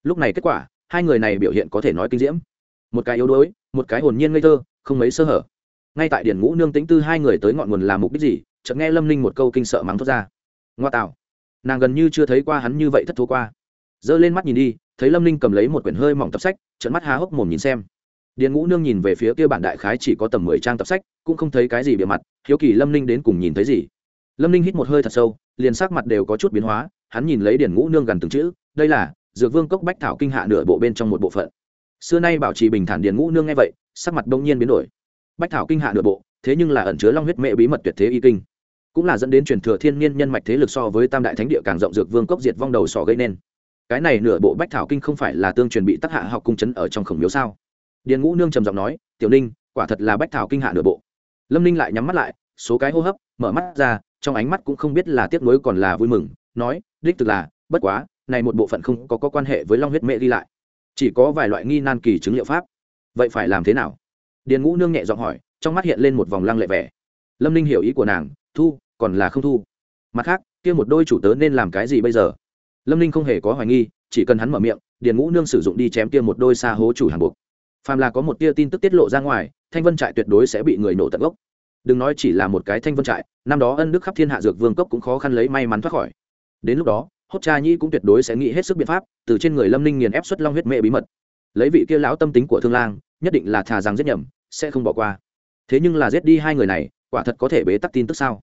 Lúc này kết quả, hai người này biểu hiện có thể nói kinh diễm. Một cái yếu đuối, một cái hồn nhiên ngây thơ, không mấy sơ hở ngay tại điển ngũ nương tính tư hai người tới ngọn nguồn làm mục đích gì, chợt nghe lâm ninh một câu kinh sợ mắng thốt ra. Ngoa tạo. Nàng gần như chưa thấy qua hắn như vậy thất thố qua. Giơ lên mắt nhìn đi, thấy lâm ninh cầm lấy một quyển hơi mỏng tập sách trận mắt há hốc mồm nhìn xem. Điền ngũ nương nhìn về phía kia bản đại khái chỉ có tầm mười trang tập sách, cũng không thấy cái gì bề mặt, hiếu kỳ lâm ninh đến cùng nhìn thấy gì. Lâm ninh hít một hơi thật sâu, liền sắc mặt đều có chút biến hóa, hắn nhìn lấy điền ngũ nương gần từng chữ, đây là, dược vương cốc bách thảo kinh hạ nửa bộ bên trong một bộ phận. Xưa nay bảo trì bình thản điền ngũ nương nghe vậy, sắc mặt đông nhiên biến đổi bách thảo kinh hạ nửa bộ thế nhưng là ẩn chứa long huyết mệ bí mật tuyệt thế y kinh. Cũng là dẫn đến truyền thừa thiên niên nhân mạch thế lực so với tam đại thánh địa càng rộng dược vương cốc diệt vong đầu sò gây nên. Cái này nửa bộ bách thảo kinh không phải là tương truyền bị tác hạ học cung chấn ở trong khổng miếu sao? Điền ngũ nương trầm giọng nói tiểu ninh quả thật là bách thảo kinh hạ nửa bộ. Lâm ninh lại nhắm mắt lại số cái hô hấp mở mắt ra trong ánh mắt cũng không biết là tiếc nuối còn là vui mừng nói đích thực là bất quá này một bộ phận không có, có quan hệ với long huyết mẹ đi lại. Chỉ có vài loại nghi nan kỳ chứng liệu pháp. Vậy phải làm thế nào? Điền ngũ nương nhẹ giọng hỏi, trong mắt hiện lên một vòng lăng lệ vẻ. Lâm ninh hiểu ý của nàng, thu, còn là không thu. Mặt khác, kia một đôi chủ tớ nên làm cái gì bây giờ? Lâm ninh không hề có hoài nghi, chỉ cần hắn mở miệng, điền ngũ nương sử dụng đi chém kia một đôi xa hố chủ hàng buộc. Phàm là có một tia tin tức tiết lộ ra ngoài, thanh vân trại tuyệt đối sẽ bị người nổ tận gốc. Đừng nói chỉ là một cái thanh vân trại, năm đó ân đức khắp thiên hạ dược vương cốc cũng khó khăn lấy may mắn thoát khỏi. Đến lúc đó, hốt cha nhi cũng tuyệt đối sẽ nghĩ hết sức biện pháp, từ trên người lâm ninh nghiền ép xuất long huyết mệ bí mật. Lấy vị kia lão tâm tính của thương lang nhất định là thà rằng giết nhầm, sẽ không bỏ qua. Thế nhưng là giết đi hai người này, quả thật có thể bế tắc tin tức sao?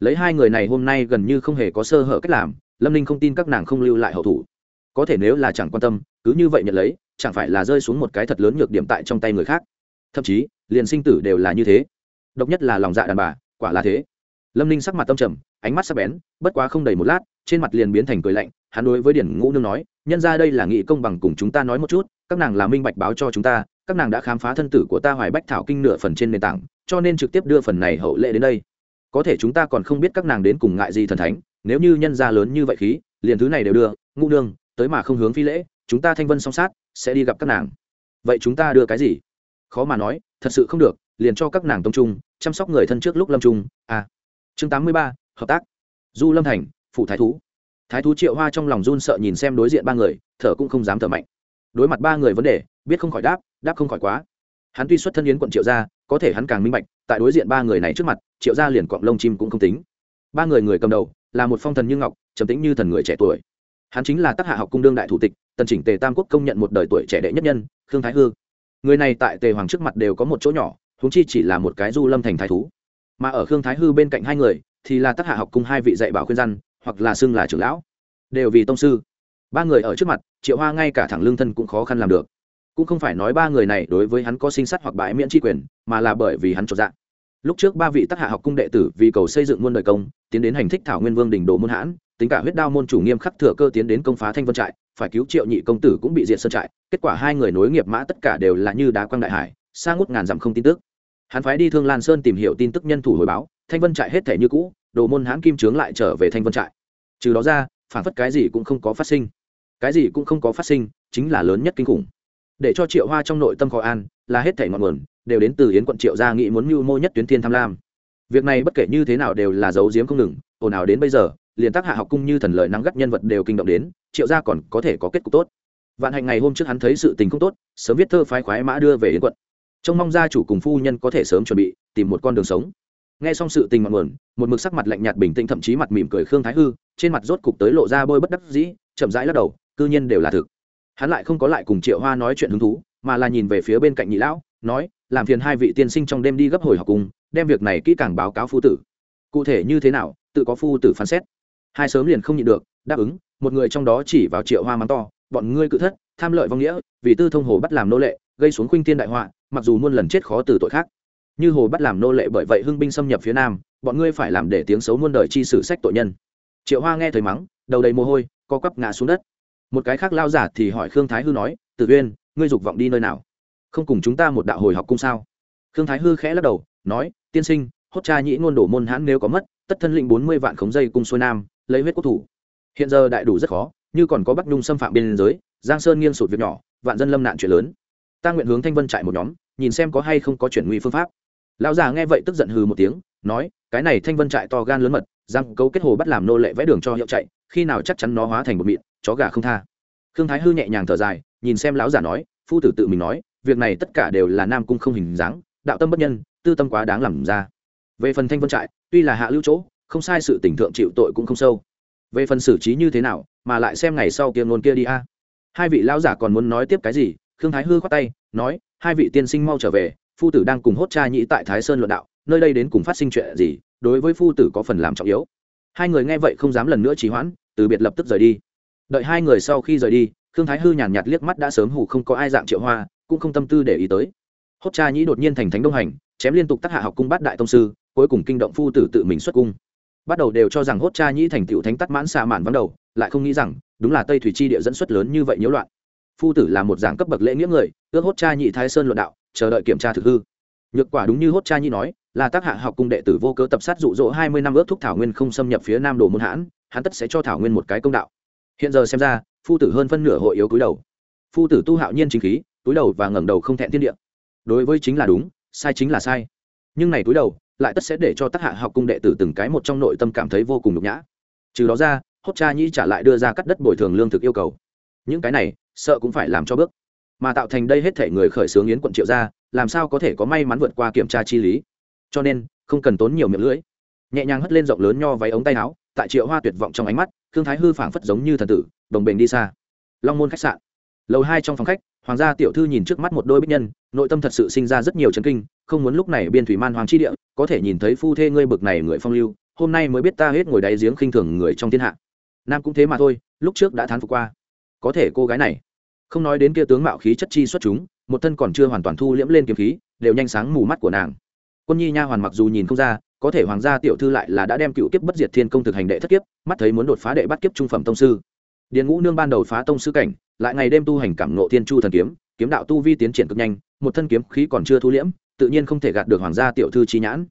Lấy hai người này hôm nay gần như không hề có sơ hở cách làm, lâm ninh không tin các nàng không lưu lại hậu thủ. Có thể nếu là chẳng quan tâm, cứ như vậy nhận lấy, chẳng phải là rơi xuống một cái thật lớn nhược điểm tại trong tay người khác? Thậm chí, liền sinh tử đều là như thế. Độc nhất là lòng dạ đàn bà, quả là thế. Lâm ninh sắc mặt tâm trầm, ánh mắt sắc bén, bất quá không đầy một lát, trên mặt liền biến thành cười lạnh, hắn đối với điển ngũ nương nói, nhân ra đây là nghị công bằng cùng chúng ta nói một chút, các nàng là minh bạch báo cho chúng ta các nàng đã khám phá thân tử của ta hoài bách thảo kinh nửa phần trên nền tảng, cho nên trực tiếp đưa phần này hậu lệ đến đây. Có thể chúng ta còn không biết các nàng đến cùng ngại gì thần thánh, nếu như nhân gia lớn như vậy khí, liền thứ này đều đưa, ngũ đương tới mà không hướng phi lễ, chúng ta thanh vân song sát, sẽ đi gặp các nàng. Vậy chúng ta đưa cái gì? Khó mà nói, thật sự không được, liền cho các nàng tông trung, chăm sóc người thân trước lúc lâm trung à. Chương tám mươi ba, hợp tác. Du lâm thành phụ thái thú. Thái thú triệu hoa trong lòng run sợ nhìn xem đối diện ba người, thở cũng không dám thở mạnh đối mặt ba người vấn đề, biết không khỏi đáp đáp không khỏi quá. Hắn tuy xuất thân yến quận triệu gia, có thể hắn càng minh bạch, tại đối diện ba người này trước mặt, triệu gia liền cọng lông chim cũng không tính. Ba người người cầm đầu, là một phong thần như ngọc, trầm tĩnh như thần người trẻ tuổi. Hắn chính là tác hạ học cung đương đại thủ tịch, tần chỉnh tề tam quốc công nhận một đời tuổi trẻ đệ nhất nhân, khương thái hư. Người này tại tề hoàng trước mặt đều có một chỗ nhỏ húng chi chỉ là một cái du lâm thành thái thú. Mà ở khương thái hư bên cạnh hai người, thì là tác hạ học cung hai vị dạy bảo khuyên dân hoặc là xưng là trưởng lão. Đều vì tông sư ba người ở trước mặt, triệu hoa ngay cả thẳng lương thân cũng khó khăn làm được. Cũng không phải nói ba người này đối với hắn có sinh sát hoặc bãi miễn tri quyền, mà là bởi vì hắn trọn dạng lúc trước ba vị tác hạ học cung đệ tử vì cầu xây dựng muôn đời công, tiến đến hành thích thảo nguyên vương đỉnh đồ môn hãn, tính cả huyết đao môn chủ nghiêm khắc thừa cơ tiến đến công phá thanh vân trại, phải cứu triệu nhị công tử cũng bị diệt sơn trại, kết quả hai người nối nghiệp mã tất cả đều là như đá quang đại hải, xa ngút ngàn dặm không tin tức. Hắn phái đi thương lan sơn tìm hiểu tin tức nhân thủ hồi báo, thanh vân trại hết thể như cũ, đồ môn hãn kim trướng lại trở về thanh vân trại. Trừ đó ra, phản phất cái gì cũng không có phát sinh cái gì cũng không có phát sinh, chính là lớn nhất kinh khủng. Để cho triệu hoa trong nội tâm khó an, là hết thẻ ngọn nguồn, đều đến từ yến quận triệu gia nghĩ muốn mưu mô nhất tuyến thiên tham lam. Việc này bất kể như thế nào đều là giấu giếm không ngừng, ồn ào đến bây giờ, liền tác hạ học cung như thần lợi nắng gắt nhân vật đều kinh động đến, triệu gia còn có thể có kết cục tốt. Vạn hạnh ngày hôm trước hắn thấy sự tình không tốt, sớm viết thơ phái khoái mã đưa về yến quận. Trông mong gia chủ cùng phu nhân có thể sớm chuẩn bị, tìm một con đường sống. Nghe xong sự tình mặn nguồn, một mực sắc mặt lạnh nhạt bình tĩnh thậm chí mặt mỉm cười khương thái hư, trên mặt rốt cục tới lộ ra bôi bất đắc dĩ, chậm rãi lắc đầu cư nhiên đều là thực. Hắn lại không có lại cùng triệu hoa nói chuyện hứng thú, mà là nhìn về phía bên cạnh nhị lão, nói, làm phiền hai vị tiên sinh trong đêm đi gấp hồi học cùng, đem việc này kỹ càng báo cáo phu tử. Cụ thể như thế nào, tự có phu tử phán xét. Hai sớm liền không nhịn được, đáp ứng, một người trong đó chỉ vào triệu hoa mắng to, bọn ngươi cự thất, tham lợi vong nghĩa, vì tư thông hồ bắt làm nô lệ, gây xuống khuynh thiên đại họa, mặc dù muôn lần chết khó từ tội khác. Như hồ bắt làm nô lệ bởi vậy hưng binh xâm nhập phía nam, bọn ngươi phải làm để tiếng xấu muôn đời chi sử sách tội nhân. Triệu hoa nghe thấy mắng, đầu đầy mồ hôi, co quắp ngã xuống đất một cái khác lao giả thì hỏi khương thái hư nói, tử uyên, ngươi dục vọng đi nơi nào? Không cùng chúng ta một đạo hồi học cung sao? Khương thái hư khẽ lắc đầu, nói, tiên sinh, hốt cha nhĩ ngôn đổ môn hãn nếu có mất, tất thân lĩnh bốn mươi vạn khống dây cung xuôi nam, lấy huyết quốc thủ. Hiện giờ đại đủ rất khó, như còn có bắc nhung xâm phạm biên giới, giang sơn nghiêng sụt việc nhỏ, vạn dân lâm nạn chuyện lớn. Ta nguyện hướng thanh vân trại một nhóm, nhìn xem có hay không có chuyển nguy phương pháp. Lão già nghe vậy tức giận hừ một tiếng, nói, cái này thanh vân trại to gan lớn mật, giang cấu kết hồ bắt làm nô lệ vẽ đường cho hiệu chạy, khi nào chắc chắn nó hóa thành một mịn chó gà không tha. Khương thái hư nhẹ nhàng thở dài, nhìn xem lão giả nói, phu tử tự mình nói, việc này tất cả đều là nam cung không hình dáng, đạo tâm bất nhân, tư tâm quá đáng làm ra. Về phần thanh vân trại, tuy là hạ lưu chỗ, không sai sự tỉnh thượng chịu tội cũng không sâu. Về phần xử trí như thế nào, mà lại xem ngày sau kia ngôn kia đi a. Hai vị lão giả còn muốn nói tiếp cái gì, khương thái hư khoát tay, nói, hai vị tiên sinh mau trở về, phu tử đang cùng hốt cha nhĩ tại thái sơn luận đạo, nơi đây đến cùng phát sinh chuyện gì, đối với phu tử có phần làm trọng yếu. Hai người nghe vậy không dám lần nữa trì hoãn, từ biệt lập tức rời đi đợi hai người sau khi rời đi, khương thái hư nhàn nhạt liếc mắt đã sớm hủ không có ai dạng triệu hoa, cũng không tâm tư để ý tới. Hốt cha nhĩ đột nhiên thành thánh đông hành, chém liên tục tác hạ học cung bát đại tông sư, cuối cùng kinh động phu tử tự mình xuất cung. Bắt đầu đều cho rằng hốt cha nhĩ thành tựu thánh tắt mãn xạ mạn vắng đầu, lại không nghĩ rằng, đúng là tây thủy chi địa dẫn xuất lớn như vậy nhiễu loạn. Phu tử là một dạng cấp bậc lễ nghĩa người, ước hốt cha nhị thái sơn luận đạo, chờ đợi kiểm tra thực hư. Nhược quả đúng như hốt cha nhị nói, là tác hạ học cung đệ tử vô cớ tập sát dụ dỗ hai mươi năm ước thúc thảo nguyên không xâm nhập phía nam đồ môn hãn, hắn tất sẽ cho thảo nguyên một cái công đạo hiện giờ xem ra, phu tử hơn phân nửa hội yếu cúi đầu. Phu tử tu hạo nhiên chính khí túi đầu và ngẩng đầu không thẹn thiên địa. Đối với chính là đúng, sai chính là sai. Nhưng này túi đầu, lại tất sẽ để cho tác hạ học cung đệ tử từng cái một trong nội tâm cảm thấy vô cùng nhục nhã. Trừ đó ra, hốt cha nhĩ trả lại đưa ra cắt đất bồi thường lương thực yêu cầu. Những cái này, sợ cũng phải làm cho bước. Mà tạo thành đây hết thể người khởi xướng yến quận triệu ra làm sao có thể có may mắn vượt qua kiểm tra chi lý? Cho nên, không cần tốn nhiều miệng lưỡi. Nhẹ nhàng hất lên rộng lớn nho váy ống tay áo, tại triệu hoa tuyệt vọng trong ánh mắt khương thái hư phảng phất giống như thần tử, đồng bền đi xa. Long môn khách sạn. Lầu hai trong phòng khách, hoàng gia tiểu thư nhìn trước mắt một đôi bích nhân, nội tâm thật sự sinh ra rất nhiều chấn kinh, không muốn lúc này biên thủy man hoàng chi địa, có thể nhìn thấy phu thê ngươi bực này người phong lưu, hôm nay mới biết ta hết ngồi đáy giếng khinh thường người trong thiên hạ. Nam cũng thế mà thôi, lúc trước đã thán phục qua. Có thể cô gái này, không nói đến kia tướng mạo khí chất chi xuất chúng, một thân còn chưa hoàn toàn thu liễm lên kiếm khí, đều nhanh sáng mù mắt của nàng. Quân nhi nha hoàn mặc dù nhìn không ra có thể hoàng gia tiểu thư lại là đã đem cựu kiếp bất diệt thiên công thực hành đệ thất kiếp, mắt thấy muốn đột phá đệ bắt kiếp trung phẩm tông sư. Điền ngũ nương ban đầu phá tông sư cảnh, lại ngày đêm tu hành cảm nộ thiên chu thần kiếm kiếm đạo tu vi tiến triển cực nhanh, một thân kiếm khí còn chưa thu liễm, tự nhiên không thể gạt được hoàng gia tiểu thư chi nhãn.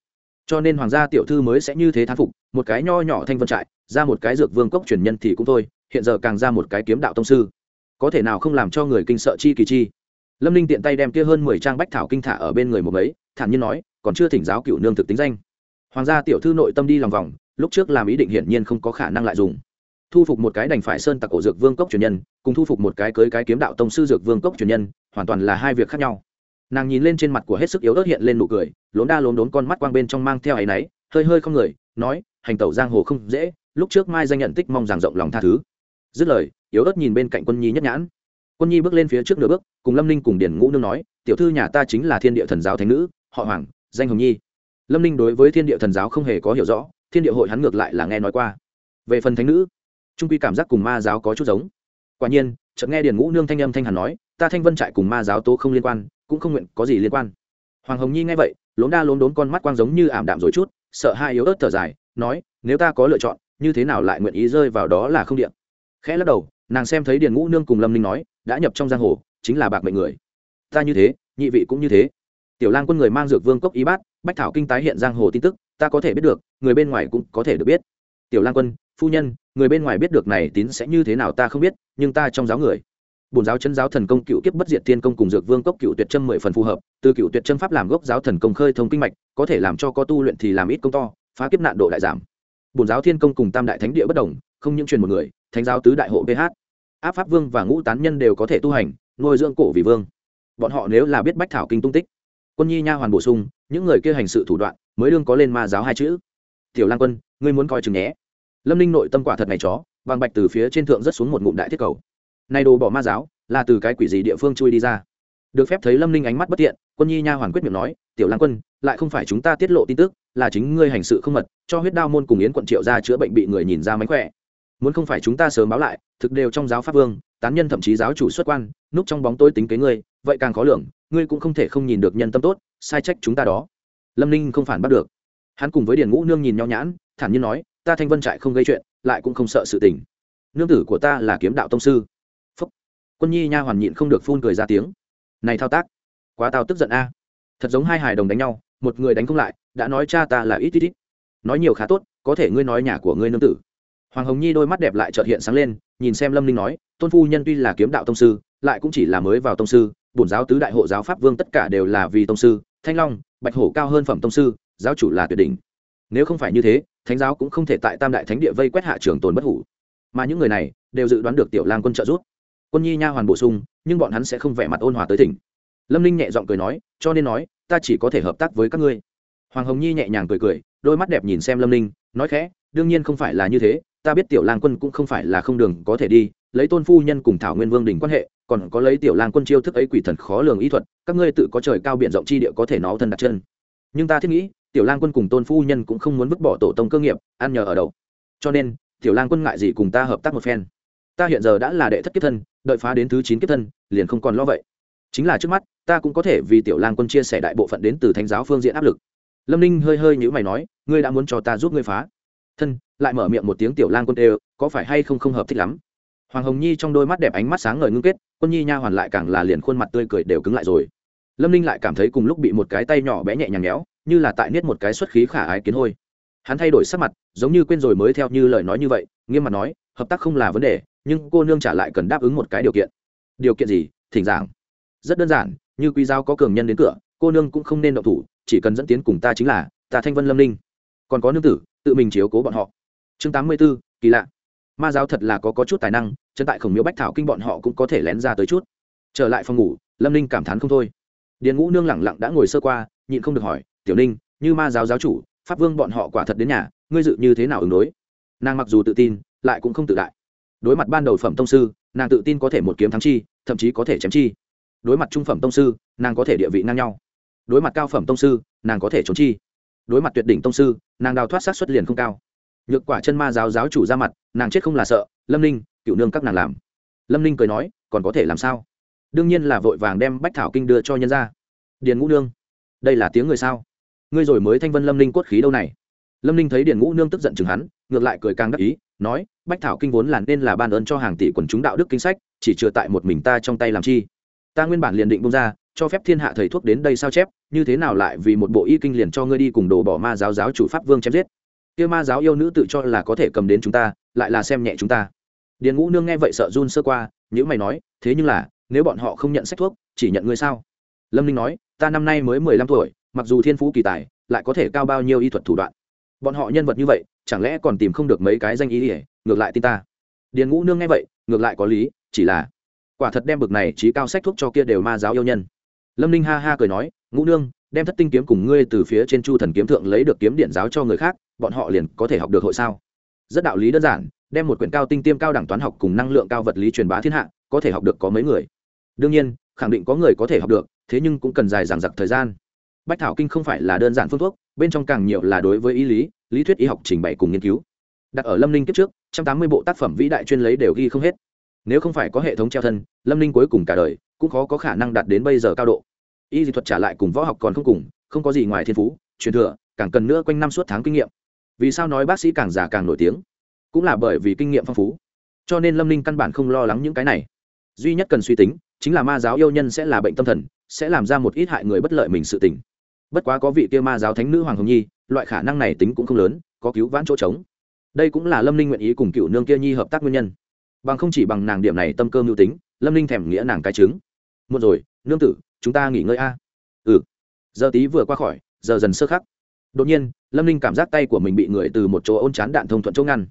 Cho nên hoàng gia tiểu thư mới sẽ như thế thán phục, một cái nho nhỏ thanh vân trại, ra một cái dược vương cốc truyền nhân thì cũng thôi, hiện giờ càng ra một cái kiếm đạo tông sư. Có thể nào không làm cho người kinh sợ chi kỳ chi? Lâm ninh tiện tay đem kia hơn mười trang bách thảo kinh thả ở bên người một ấy thản nhiên nói, còn chưa thỉnh giáo cựu nương thực tính danh hoàng gia tiểu thư nội tâm đi lòng vòng, lúc trước làm ý định hiển nhiên không có khả năng lại dùng. Thu phục một cái đành phải sơn tặc cổ dược vương cốc truyền nhân, cùng thu phục một cái cưới cái kiếm đạo tông sư dược vương cốc truyền nhân, hoàn toàn là hai việc khác nhau. Nàng nhìn lên trên mặt của hết sức yếu ớt hiện lên nụ cười lốn đa lốn đốn con mắt quang bên trong mang theo áy náy, hơi hơi không người, nói, hành tẩu giang hồ không dễ, lúc trước mai danh nhận tích mong rằng rộng lòng tha thứ. Dứt lời, yếu ớt nhìn bên cạnh quân nhi nhất nhãn. Quân nhi bước lên phía trước nửa bước, cùng lâm ninh cùng điển ngũ nương nói, tiểu thư nhà ta chính là thiên địa thần giáo thánh nữ, họ hoàng, danh hồng nhi lâm ninh đối với thiên địa thần giáo không hề có hiểu rõ, thiên địa hội hắn ngược lại là nghe nói qua. Về phần thánh nữ, trung quy cảm giác cùng ma giáo có chút giống. Quả nhiên, chợt nghe điền ngũ nương thanh âm thanh hàn nói, ta thanh vân trại cùng ma giáo tố không liên quan, cũng không nguyện có gì liên quan. Hoàng hồng nhi nghe vậy lốn đa lốn đốn con mắt quang giống như ảm đạm rồi chút, sợ hai yếu ớt thở dài, nói, nếu ta có lựa chọn, như thế nào lại nguyện ý rơi vào đó là không điện? Khẽ lắc đầu, nàng xem thấy điền ngũ nương cùng lâm ninh nói, đã nhập trong giang hồ, chính là bạc mệnh người. Ta như thế, nhị vị cũng như thế. Tiểu lang quân người mang dược vương cốc y bát bách thảo kinh tái hiện giang hồ tin tức, ta có thể biết được, người bên ngoài cũng có thể được biết. Tiểu lang quân, phu nhân, người bên ngoài biết được này tín sẽ như thế nào ta không biết, nhưng ta trong giáo người. Bổn giáo chân giáo thần công cựu kiếp bất diệt thiên công cùng dược vương cốc cựu tuyệt chân mười phần phù hợp, từ cựu tuyệt chân pháp làm gốc giáo thần công khơi thông kinh mạch, có thể làm cho có tu luyện thì làm ít công to, phá kiếp nạn độ đại giảm. Bổn giáo thiên công cùng tam đại thánh địa bất đồng, không những truyền một người, thánh giáo tứ đại hộ ph áp pháp vương và ngũ tán nhân đều có thể tu hành, nuôi dưỡng cổ vì vương. Bọn họ nếu là biết bách thảo kinh tung tích, quân nhi nha hoàn bổ sung những người kia hành sự thủ đoạn mới đương có lên ma giáo hai chữ. Tiểu lang quân, ngươi muốn coi chừng nhé. Lâm ninh nội tâm quả thật ngày chó, vàng bạch từ phía trên thượng rất xuống một ngụm đại thiết cầu. Nay đồ bỏ ma giáo, là từ cái quỷ gì địa phương chui đi ra? Được phép thấy lâm ninh ánh mắt bất tiện quân nhi nha hoàn quyết miệng nói, tiểu Lang quân, lại không phải chúng ta tiết lộ tin tức, là chính ngươi hành sự không mật, cho huyết đao môn cùng yến quận triệu ra chữa bệnh bị người nhìn ra mánh khỏe. Muốn không phải chúng ta sớm báo lại, thực đều trong giáo pháp vương, tán nhân thậm chí giáo chủ xuất quan, núp trong bóng tôi tính kế ngươi vậy càng khó lường, ngươi cũng không thể không nhìn được nhân tâm tốt, sai trách chúng ta đó. Lâm ninh không phản bắt được. Hắn cùng với điền ngũ nương nhìn nhau nhãn, thản nhiên nói, ta thanh vân trại không gây chuyện, lại cũng không sợ sự tình. Nương tử của ta là kiếm đạo tông sư. Phúc. Quân nhi nha hoàn nhịn không được phun cười ra tiếng. Này thao tác, quá tao tức giận a. Thật giống hai hài đồng đánh nhau, một người đánh không lại, đã nói cha ta là ít ít ít. Nói nhiều khá tốt, có thể ngươi nói nhà của ngươi nương tử. Hoàng hồng nhi đôi mắt đẹp lại trợt hiện sáng lên, nhìn xem lâm ninh nói, tôn phu nhân tuy là kiếm đạo tông sư, lại cũng chỉ là mới vào tông sư bổn giáo tứ đại hộ giáo pháp vương tất cả đều là vì tông sư, thanh long, bạch hổ cao hơn phẩm tông sư, giáo chủ là tuyệt đỉnh. Nếu không phải như thế, thánh giáo cũng không thể tại tam đại thánh địa vây quét hạ trường tồn bất hủ. Mà những người này đều dự đoán được tiểu lang quân trợ giúp. Quân nhi nha hoàn bổ sung, nhưng bọn hắn sẽ không vẻ mặt ôn hòa tới tỉnh lâm ninh nhẹ giọng cười nói, cho nên nói, ta chỉ có thể hợp tác với các ngươi. Hoàng hồng nhi nhẹ nhàng cười cười, đôi mắt đẹp nhìn xem lâm ninh, nói khẽ, đương nhiên không phải là như thế, ta biết tiểu lang quân cũng không phải là không đường có thể đi, lấy tôn phu nhân cùng thảo nguyên vương đình quan hệ còn có lấy tiểu lang quân chiêu thức ấy quỷ thần khó lường ý thuật, các ngươi tự có trời cao biển rộng chi địa có thể nó thân đặt chân. Nhưng ta thiết nghĩ, tiểu lang quân cùng tôn phu nhân cũng không muốn vứt bỏ tổ tông cơ nghiệp, ăn nhờ ở đậu cho nên, tiểu lang quân ngại gì cùng ta hợp tác một phen. Ta hiện giờ đã là đệ thất kiếp thân, đợi phá đến thứ chín kiếp thân, liền không còn lo vậy. Chính là trước mắt, ta cũng có thể vì tiểu lang quân chia sẻ đại bộ phận đến từ thánh giáo phương diện áp lực. Lâm ninh hơi hơi nhữ mày nói, ngươi đã muốn cho ta giúp ngươi phá. Thân, lại mở miệng một tiếng tiểu lang quân đều, có phải hay không không hợp thích lắm? Hoàng hồng nhi trong đôi mắt đẹp ánh mắt sáng ngời ngưng kết quân nhi nha hoàn lại càng là liền khuôn mặt tươi cười đều cứng lại rồi. Lâm ninh lại cảm thấy cùng lúc bị một cái tay nhỏ bé nhẹ nhàng nhéo như là tại niết một cái xuất khí khả ái kiến hôi. Hắn thay đổi sắc mặt giống như quên rồi mới theo như lời nói như vậy nghiêm mặt nói hợp tác không là vấn đề nhưng cô nương trả lại cần đáp ứng một cái điều kiện. Điều kiện gì? Thỉnh giảng. Rất đơn giản như quý giao có cường nhân đến cửa cô nương cũng không nên động thủ chỉ cần dẫn tiến cùng ta chính là ta thanh vân lâm ninh. Còn có nương tử tự mình chiếu cố bọn họ. Chương tám mươi b ố kỳ lạ. Ma giáo thật là có, có chút tài năng chân tại khổng miếu bách thảo kinh bọn họ cũng có thể lén ra tới chút. Trở lại phòng ngủ, lâm ninh cảm thán không thôi. Điền ngũ nương lẳng lặng đã ngồi sơ qua, nhịn không được hỏi, tiểu ninh, như ma giáo giáo chủ, pháp vương bọn họ quả thật đến nhà, ngươi dự như thế nào ứng đối? Nàng mặc dù tự tin, lại cũng không tự đại. Đối mặt ban đầu phẩm tông sư, nàng tự tin có thể một kiếm thắng chi, thậm chí có thể chém chi. Đối mặt trung phẩm tông sư, nàng có thể địa vị ngang nhau. Đối mặt cao phẩm tông sư, nàng có thể trốn chi. Đối mặt tuyệt đỉnh tông sư, nàng đào thoát sát xuất liền không cao nhược quả chân ma giáo giáo chủ ra mặt, nàng chết không là sợ, lâm ninh, cựu nương các nàng làm. Lâm ninh cười nói, còn có thể làm sao? Đương nhiên là vội vàng đem bách thảo kinh đưa cho nhân ra điền ngũ nương, đây là tiếng người sao? Ngươi rồi mới thanh vân lâm ninh cốt khí đâu này? Lâm ninh thấy điền ngũ nương tức giận chừng hắn, ngược lại cười càng đắc ý, nói, bách thảo kinh vốn là nên là ban ơn cho hàng tỷ quần chúng đạo đức kinh sách, chỉ chừa tại một mình ta trong tay làm chi? Ta nguyên bản liền định bông ra, cho phép thiên hạ thầy thuốc đến đây sao chép, như thế nào lại vì một bộ y kinh liền cho ngươi đi cùng đồ bỏ ma giáo giáo chủ pháp vương chém giết? Kia ma giáo yêu nữ tự cho là có thể cầm đến chúng ta, lại là xem nhẹ chúng ta. Điền ngũ nương nghe vậy sợ run sơ qua nhữ mày nói, thế nhưng là, nếu bọn họ không nhận sách thuốc, chỉ nhận ngươi sao? Lâm ninh nói, ta năm nay mới mười lăm tuổi, mặc dù thiên phú kỳ tài, lại có thể cao bao nhiêu y thuật thủ đoạn. Bọn họ nhân vật như vậy, chẳng lẽ còn tìm không được mấy cái danh ý ỉa ngược lại tin ta? Điền ngũ nương nghe vậy, ngược lại có lý, chỉ là, quả thật đem bực này trí cao sách thuốc cho kia đều ma giáo yêu nhân. Lâm ninh ha ha cười nói, ngũ nương, đem thất tinh kiếm cùng ngươi từ phía trên chu thần kiếm thượng lấy được kiếm điện giáo cho người khác bọn họ liền có thể học được hội sao? Rất đạo lý đơn giản, đem một quyển cao tinh tiêm cao đẳng toán học cùng năng lượng cao vật lý truyền bá thiên hạ, có thể học được có mấy người. Đương nhiên, khẳng định có người có thể học được, thế nhưng cũng cần dài dằng dặc thời gian. Bách thảo kinh không phải là đơn giản phương thuốc, bên trong càng nhiều là đối với ý lý lý thuyết y học trình bày cùng nghiên cứu. Đặt ở lâm ninh kiếp trước, trăm tám mươi bộ tác phẩm vĩ đại chuyên lấy đều ghi không hết. Nếu không phải có hệ thống treo thân, lâm ninh cuối cùng cả đời cũng khó có khả năng đạt đến bây giờ cao độ. Y dị thuật trả lại cùng võ học còn không cùng, không có gì ngoài thiên phú, truyền thừa, càng cần nữa quanh năm suốt tháng kinh nghiệm vì sao nói bác sĩ càng già càng nổi tiếng? Cũng là bởi vì kinh nghiệm phong phú. Cho nên lâm ninh căn bản không lo lắng những cái này. Duy nhất cần suy tính chính là ma giáo yêu nhân sẽ là bệnh tâm thần, sẽ làm ra một ít hại người bất lợi mình sự tình. Bất quá có vị kia ma giáo thánh nữ hoàng hồng nhi, loại khả năng này tính cũng không lớn, có cứu vãn chỗ trống. Đây cũng là lâm ninh nguyện ý cùng cựu nương kia nhi hợp tác nguyên nhân. Bằng không chỉ bằng nàng điểm này tâm cơ mưu tính, lâm ninh thèm nghĩa nàng cái trứng. Một rồi, nương tử, chúng ta nghỉ ngơi a. Ừ. Giờ tí vừa qua khỏi, giờ dần sơ khắc đột nhiên, lâm ninh cảm giác tay của mình bị người từ một chỗ ôn chán đạn thông thuận chỗ ngăn.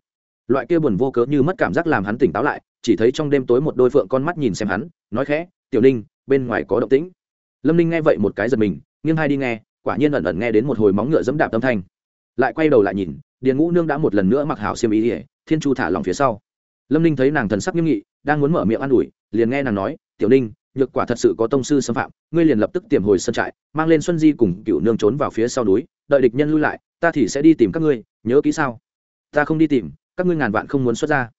Loại kia buồn vô cớ như mất cảm giác làm hắn tỉnh táo lại, chỉ thấy trong đêm tối một đôi phượng con mắt nhìn xem hắn, nói khẽ, tiểu ninh, bên ngoài có động tĩnh. Lâm ninh nghe vậy một cái giật mình, nghiêng hai đi nghe, quả nhiên ẩn ẩn nghe đến một hồi móng ngựa dẫm đạp tâm thanh. Lại quay đầu lại nhìn, điền ngũ nương đã một lần nữa mặc hảo xiêm ý ỉa thiên chu thả lòng phía sau. Lâm ninh thấy nàng thần sắc nghiêm nghị, đang muốn mở miệng an ủi, liền nghe nàng nói, tiểu ninh nhược quả thật sự có tông sư xâm phạm, ngươi liền lập tức tiềm hồi sân trại, mang lên xuân di cùng cựu nương trốn vào phía sau núi, đợi địch nhân lui lại, ta thì sẽ đi tìm các ngươi, nhớ kỹ sao? Ta không đi tìm, các ngươi ngàn vạn không muốn xuất ra.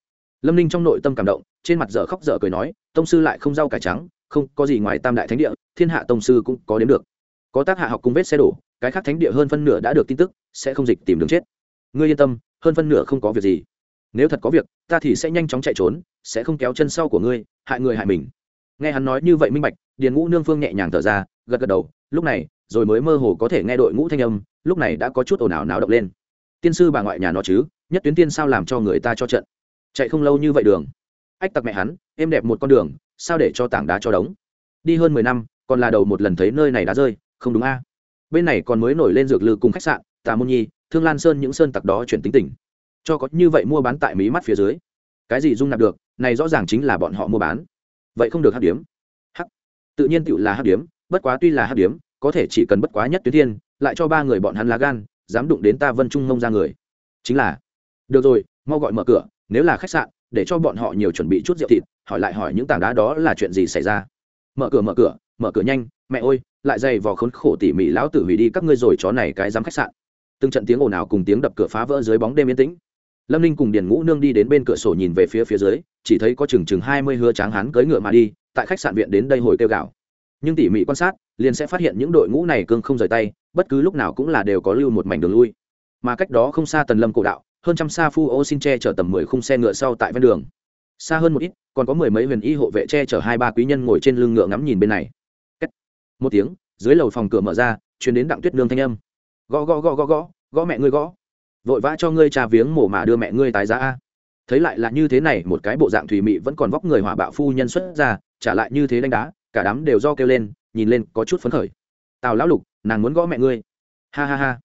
Lâm ninh trong nội tâm cảm động, trên mặt dở khóc dở cười nói, tông sư lại không rau cải trắng, không có gì ngoài tam đại thánh địa, thiên hạ tông sư cũng có đến được. Có tác hạ học cùng vết xe đổ, cái khác thánh địa hơn phân nửa đã được tin tức, sẽ không dịch tìm đường chết. Ngươi yên tâm, hơn phân nửa không có việc gì. Nếu thật có việc, ta thì sẽ nhanh chóng chạy trốn, sẽ không kéo chân sau của ngươi, hại người hại mình nghe hắn nói như vậy minh bạch, điền ngũ nương phương nhẹ nhàng thở ra, gật gật đầu, lúc này, rồi mới mơ hồ có thể nghe đội ngũ thanh âm, lúc này đã có chút ồn ào náo động lên. Tiên sư bà ngoại nhà nó chứ, nhất tuyến tiên sao làm cho người ta cho trận. Chạy không lâu như vậy đường. Ách tặc mẹ hắn, êm đẹp một con đường, sao để cho tảng đá cho đống? Đi hơn mười năm, còn là đầu một lần thấy nơi này đã rơi, không đúng a? Bên này còn mới nổi lên dược lư cùng khách sạn, tà môn nhi, thương lan sơn những sơn tặc đó chuyển tính tình. Cho có như vậy mua bán tại mí mắt phía dưới. Cái gì dung nạp được, này rõ ràng chính là bọn họ mua bán vậy không được hát điếm. Hắc. Tự nhiên tựu là hát điếm, bất quá tuy là hát điếm, có thể chỉ cần bất quá nhất tuyến thiên, lại cho ba người bọn hắn lá gan, dám đụng đến ta vân trung mông ra người. Chính là, được rồi, mau gọi mở cửa, nếu là khách sạn, để cho bọn họ nhiều chuẩn bị chút rượu thịt, hỏi lại hỏi những tảng đá đó là chuyện gì xảy ra. Mở cửa mở cửa mở cửa nhanh, mẹ ơi, lại dày vò khốn khổ tỉ mỉ lão tử hủy đi các ngươi rồi, chó này cái dám khách sạn. Từng trận tiếng ồn ào cùng tiếng đập cửa phá vỡ dưới bóng đêm yên tĩnh lâm ninh cùng điền ngũ nương đi đến bên cửa sổ nhìn về phía phía dưới, chỉ thấy có chừng chừng hai mươi hứa tráng hán cưỡi ngựa mà đi, tại khách sạn viện đến đây hồi kêu gạo nhưng tỉ mỉ quan sát, liền sẽ phát hiện những đội ngũ này cương không rời tay, bất cứ lúc nào cũng là đều có lưu một mảnh đường lui. Mà cách đó không xa tần lâm cổ đạo, hơn trăm xa phu ô xin che chở tầm mười khung xe ngựa sau tại ven đường. Xa hơn một ít, còn có mười mấy huyền y hộ vệ che chở hai ba quý nhân ngồi trên lưng ngựa ngắm nhìn bên này. Một tiếng, dưới lầu phòng cửa mở ra chuyến đến đặng tuyết nương thanh âm. Gõ gõ gõ gõ gõ gõ mẹ ngươi gõ vội vã cho ngươi cha viếng mổ mà đưa mẹ ngươi tái giá a. Thấy lại là như thế này, một cái bộ dạng thủy mị vẫn còn vóc người hỏa bạo phu nhân xuất ra, trả lại như thế đánh đá, cả đám đều do kêu lên, nhìn lên có chút phấn khởi. Tào lão lục, nàng muốn gõ mẹ ngươi. Ha ha ha.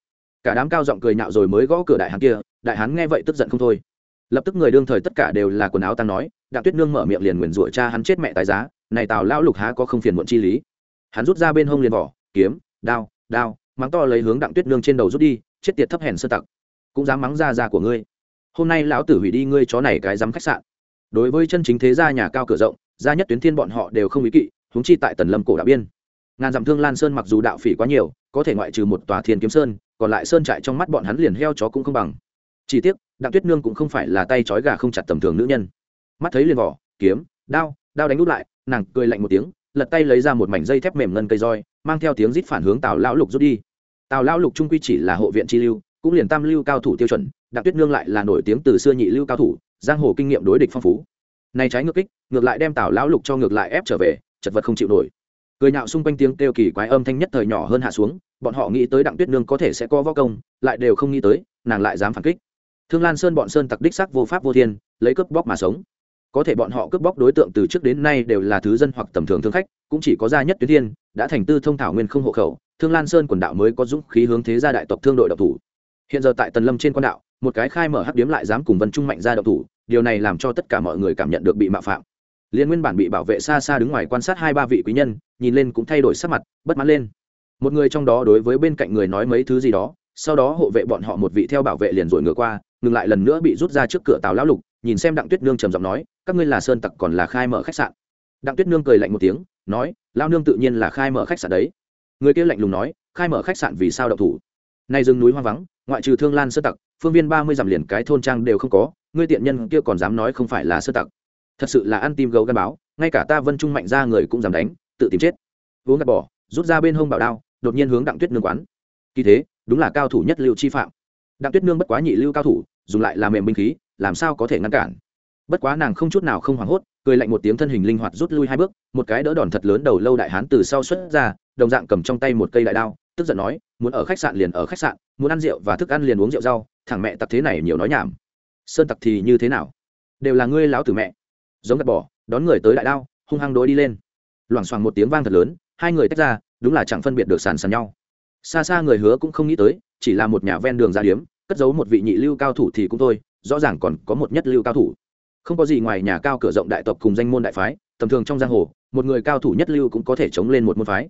Cả đám cao giọng cười nhạo rồi mới gõ cửa đại hán kia, đại hán nghe vậy tức giận không thôi. Lập tức người đương thời tất cả đều là quần áo tăng nói, đặng tuyết nương mở miệng liền nguyền rủa cha hắn chết mẹ tài giá, này tào lão lục há có không phiền muộn chi lý. Hắn rút ra bên hông liền vỏ kiếm, đao đao, mắng to lấy hướng đặng tuyết nương trên đầu rút đi, chết tiệt thấp hèn sơ tặc cũng dám mắng ra ra của ngươi. Hôm nay lão tử hủy đi ngươi chó này cái dám khách sạn. Đối với chân chính thế gia nhà cao cửa rộng, gia nhất tuyến thiên bọn họ đều không ý kỵ húng chi tại tần lâm cổ đạo biên. Ngàn dặm thương lan sơn mặc dù đạo phỉ quá nhiều, có thể ngoại trừ một tòa thiên kiếm sơn, còn lại sơn trại trong mắt bọn hắn liền heo chó cũng không bằng. Chỉ tiếc, đặng tuyết nương cũng không phải là tay trói gà không chặt tầm thường nữ nhân. Mắt thấy liền vỏ kiếm, đao đao đánh nút lại, nàng cười lạnh một tiếng, lật tay lấy ra một mảnh dây thép mềm ngân cây roi, mang theo tiếng rít phản hướng tào lão lục rút đi. Tào lão lục trung quy chỉ là hộ viện chi lưu cũng liền tam lưu cao thủ tiêu chuẩn, đặng tuyết nương lại là nổi tiếng từ xưa nhị lưu cao thủ, giang hồ kinh nghiệm đối địch phong phú. Này trái ngược kích, ngược lại đem tào lão lục cho ngược lại ép trở về, chật vật không chịu nổi. Cười nhạo xung quanh tiếng kêu kỳ quái âm thanh nhất thời nhỏ hơn hạ xuống, bọn họ nghĩ tới đặng tuyết nương có thể sẽ có võ công, lại đều không nghĩ tới, nàng lại dám phản kích. Thương lan sơn bọn sơn tặc đích sắc vô pháp vô thiên, lấy cướp bóc mà sống. Có thể bọn họ cướp bóc đối tượng từ trước đến nay đều là thứ dân hoặc tầm thường thương khách, cũng chỉ có gia nhất tuyến thiên, đã thành tư thông thảo nguyên không hộ khẩu, thương lan sơn quần đạo mới có dũng khí hướng thế gia đại tộc thương đội độc thủ hiện giờ tại tần lâm trên quan đạo, một cái khai mở hắc điếm lại dám cùng vân trung mạnh ra đậu thủ, điều này làm cho tất cả mọi người cảm nhận được bị mạo phạm. Liên nguyên bản bị bảo vệ xa xa đứng ngoài quan sát hai ba vị quý nhân, nhìn lên cũng thay đổi sắc mặt, bất mãn lên. Một người trong đó đối với bên cạnh người nói mấy thứ gì đó, sau đó hộ vệ bọn họ một vị theo bảo vệ liền rồi ngựa qua, ngừng lại lần nữa bị rút ra trước cửa tàu lão lục, nhìn xem đặng tuyết nương trầm giọng nói, các ngươi là sơn tặc còn là khai mở khách sạn? Đặng tuyết nương cười lạnh một tiếng, nói lao nương tự nhiên là khai mở khách sạn đấy. Người kia lạnh lùng nói, khai mở khách sạn vì sao đậu thủ? Nay rừng núi hoang vắng ngoại trừ thương lan sơ tặc, phương viên ba mươi dặm liền cái thôn trang đều không có, ngươi tiện nhân kia còn dám nói không phải là sơ tặc. Thật sự là ăn tim gấu gắn báo, ngay cả ta vân trung mạnh ra người cũng dám đánh, tự tìm chết. Uống gạt bỏ, rút ra bên hông bảo đao, đột nhiên hướng đặng tuyết nương quán. Kỳ thế, đúng là cao thủ nhất lưu chi phạm. Đặng tuyết nương bất quá nhị lưu cao thủ, dùng lại là mềm binh khí, làm sao có thể ngăn cản? Bất quá nàng không chút nào không hoảng hốt, cười lạnh một tiếng thân hình linh hoạt rút lui hai bước, một cái đỡ đòn thật lớn đầu lâu đại hán từ sau xuất ra, đồng dạng cầm trong tay một cây đại đao, tức giận nói muốn ở khách sạn liền ở khách sạn, muốn ăn rượu và thức ăn liền uống rượu rau, thằng mẹ tặc thế này nhiều nói nhảm. Sơn tặc thì như thế nào? Đều là ngươi láo tử mẹ. Giống gạt bỏ, đón người tới đại đao, hung hăng đối đi lên. Loảng xoảng một tiếng vang thật lớn, hai người tách ra, đúng là chẳng phân biệt được sàn sàn nhau. Xa xa người hứa cũng không nghĩ tới, chỉ là một nhà ven đường ra điếm, cất giấu một vị nhị lưu cao thủ thì cũng thôi, rõ ràng còn có một nhất lưu cao thủ. Không có gì ngoài nhà cao cửa rộng đại tộc cùng danh môn đại phái, tầm thường trong giang hồ, một người cao thủ nhất lưu cũng có thể chống lên một môn phái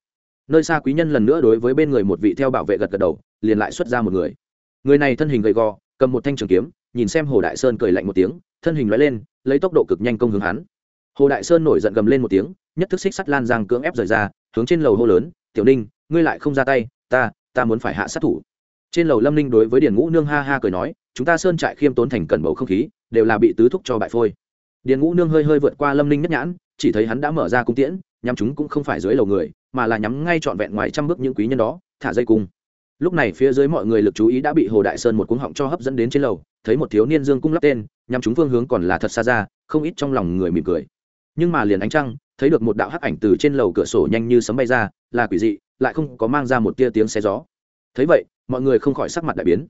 nơi xa quý nhân lần nữa đối với bên người một vị theo bảo vệ gật gật đầu, liền lại xuất ra một người. Người này thân hình gầy gò, cầm một thanh trường kiếm, nhìn xem hồ đại sơn cười lạnh một tiếng, thân hình loại lên, lấy tốc độ cực nhanh công hướng hắn. Hồ đại sơn nổi giận gầm lên một tiếng, nhất thức xích sắt lan giang cưỡng ép rời ra, hướng trên lầu hô lớn, tiểu ninh, ngươi lại không ra tay, ta ta muốn phải hạ sát thủ. Trên lầu lâm ninh đối với điền ngũ nương ha ha cười nói, chúng ta sơn trại khiêm tốn thành cẩn bầu không khí, đều là bị tứ thúc cho bại phôi. Điền ngũ nương hơi hơi vượt qua lâm ninh nhất nhãn, chỉ thấy hắn đã mở ra cung tiễn nhằm chúng cũng không phải dưới lầu người mà là nhắm ngay trọn vẹn ngoài trăm bước những quý nhân đó, thả dây cung. Lúc này phía dưới mọi người lực chú ý đã bị hồ đại sơn một cuống họng cho hấp dẫn đến trên lầu, thấy một thiếu niên dương cung lắp tên nhằm chúng phương hướng còn là thật xa ra, không ít trong lòng người mỉm cười. Nhưng mà liền ánh trăng, thấy được một đạo hắc ảnh từ trên lầu cửa sổ nhanh như sấm bay ra, là quỷ dị, lại không có mang ra một tia tiếng xe gió. Thấy vậy, mọi người không khỏi sắc mặt đại biến.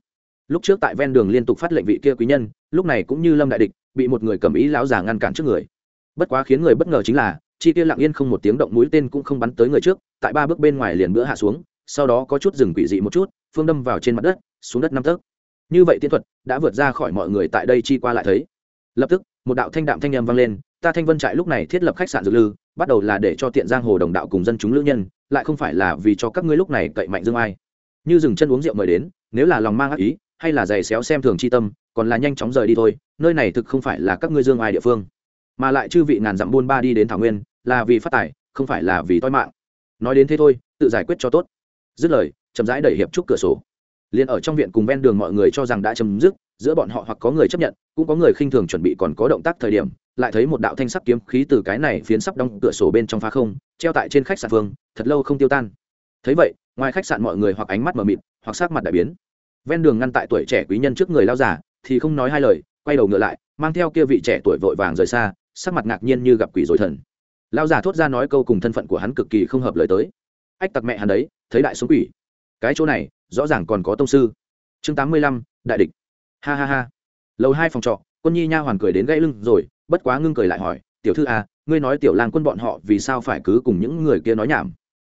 Lúc trước tại ven đường liên tục phát lệnh vị kia quý nhân, lúc này cũng như lâm đại địch, bị một người cầm ý lão già ngăn cản trước người. Bất quá khiến người bất ngờ chính là chi tiêu lặng yên không một tiếng động mũi tên cũng không bắn tới người trước, tại ba bước bên ngoài liền bữa hạ xuống, sau đó có chút rừng quỷ dị một chút, phương đâm vào trên mặt đất, xuống đất năm tấc. Như vậy tiến thuật đã vượt ra khỏi mọi người tại đây chi qua lại thấy. Lập tức, một đạo thanh đạm thanh âm vang lên, ta thanh vân trại lúc này thiết lập khách sạn dược lư, bắt đầu là để cho tiện giang hồ đồng đạo cùng dân chúng lữ nhân, lại không phải là vì cho các ngươi lúc này cậy mạnh dương ai. Như dừng chân uống rượu mời đến, nếu là lòng mang ác ý, hay là giày xéo xem thường chi tâm, còn là nhanh chóng rời đi thôi, nơi này thực không phải là các ngươi dương ai địa phương. Mà lại chư vị ngàn dặm buôn ba đi đến thảo nguyên là vì phát tài, không phải là vì toi mạng. Nói đến thế thôi, tự giải quyết cho tốt. Dứt lời, chậm rãi đẩy hiệp trúc cửa sổ. Liền ở trong viện cùng ven đường mọi người cho rằng đã chấm dứt, giữa bọn họ hoặc có người chấp nhận, cũng có người khinh thường chuẩn bị còn có động tác thời điểm, lại thấy một đạo thanh sắc kiếm khí từ cái này phiến sắp đóng cửa sổ bên trong phá không, treo tại trên khách sạn phương thật lâu không tiêu tan. Thấy vậy, ngoài khách sạn mọi người hoặc ánh mắt mờ mịt, hoặc sắc mặt đại biến. Ven đường ngăn tại tuổi trẻ quý nhân trước người lao giả thì không nói hai lời, quay đầu ngựa lại, mang theo kia vị trẻ tuổi vội vàng rời xa, sắc mặt ngạc nhiên như gặp quỷ rồi thần lao giả thốt ra nói câu cùng thân phận của hắn cực kỳ không hợp lời tới. Ách tặc mẹ hắn đấy, thấy đại sống quỷ. Cái chỗ này, rõ ràng còn có tông sư. Chương tám mươi lăm, đại địch. Ha ha ha. Lầu hai phòng trọ, quân nhi nha hoàn cười đến gãy lưng rồi, bất quá ngưng cười lại hỏi, tiểu thư à ngươi nói tiểu lang quân bọn họ vì sao phải cứ cùng những người kia nói nhảm?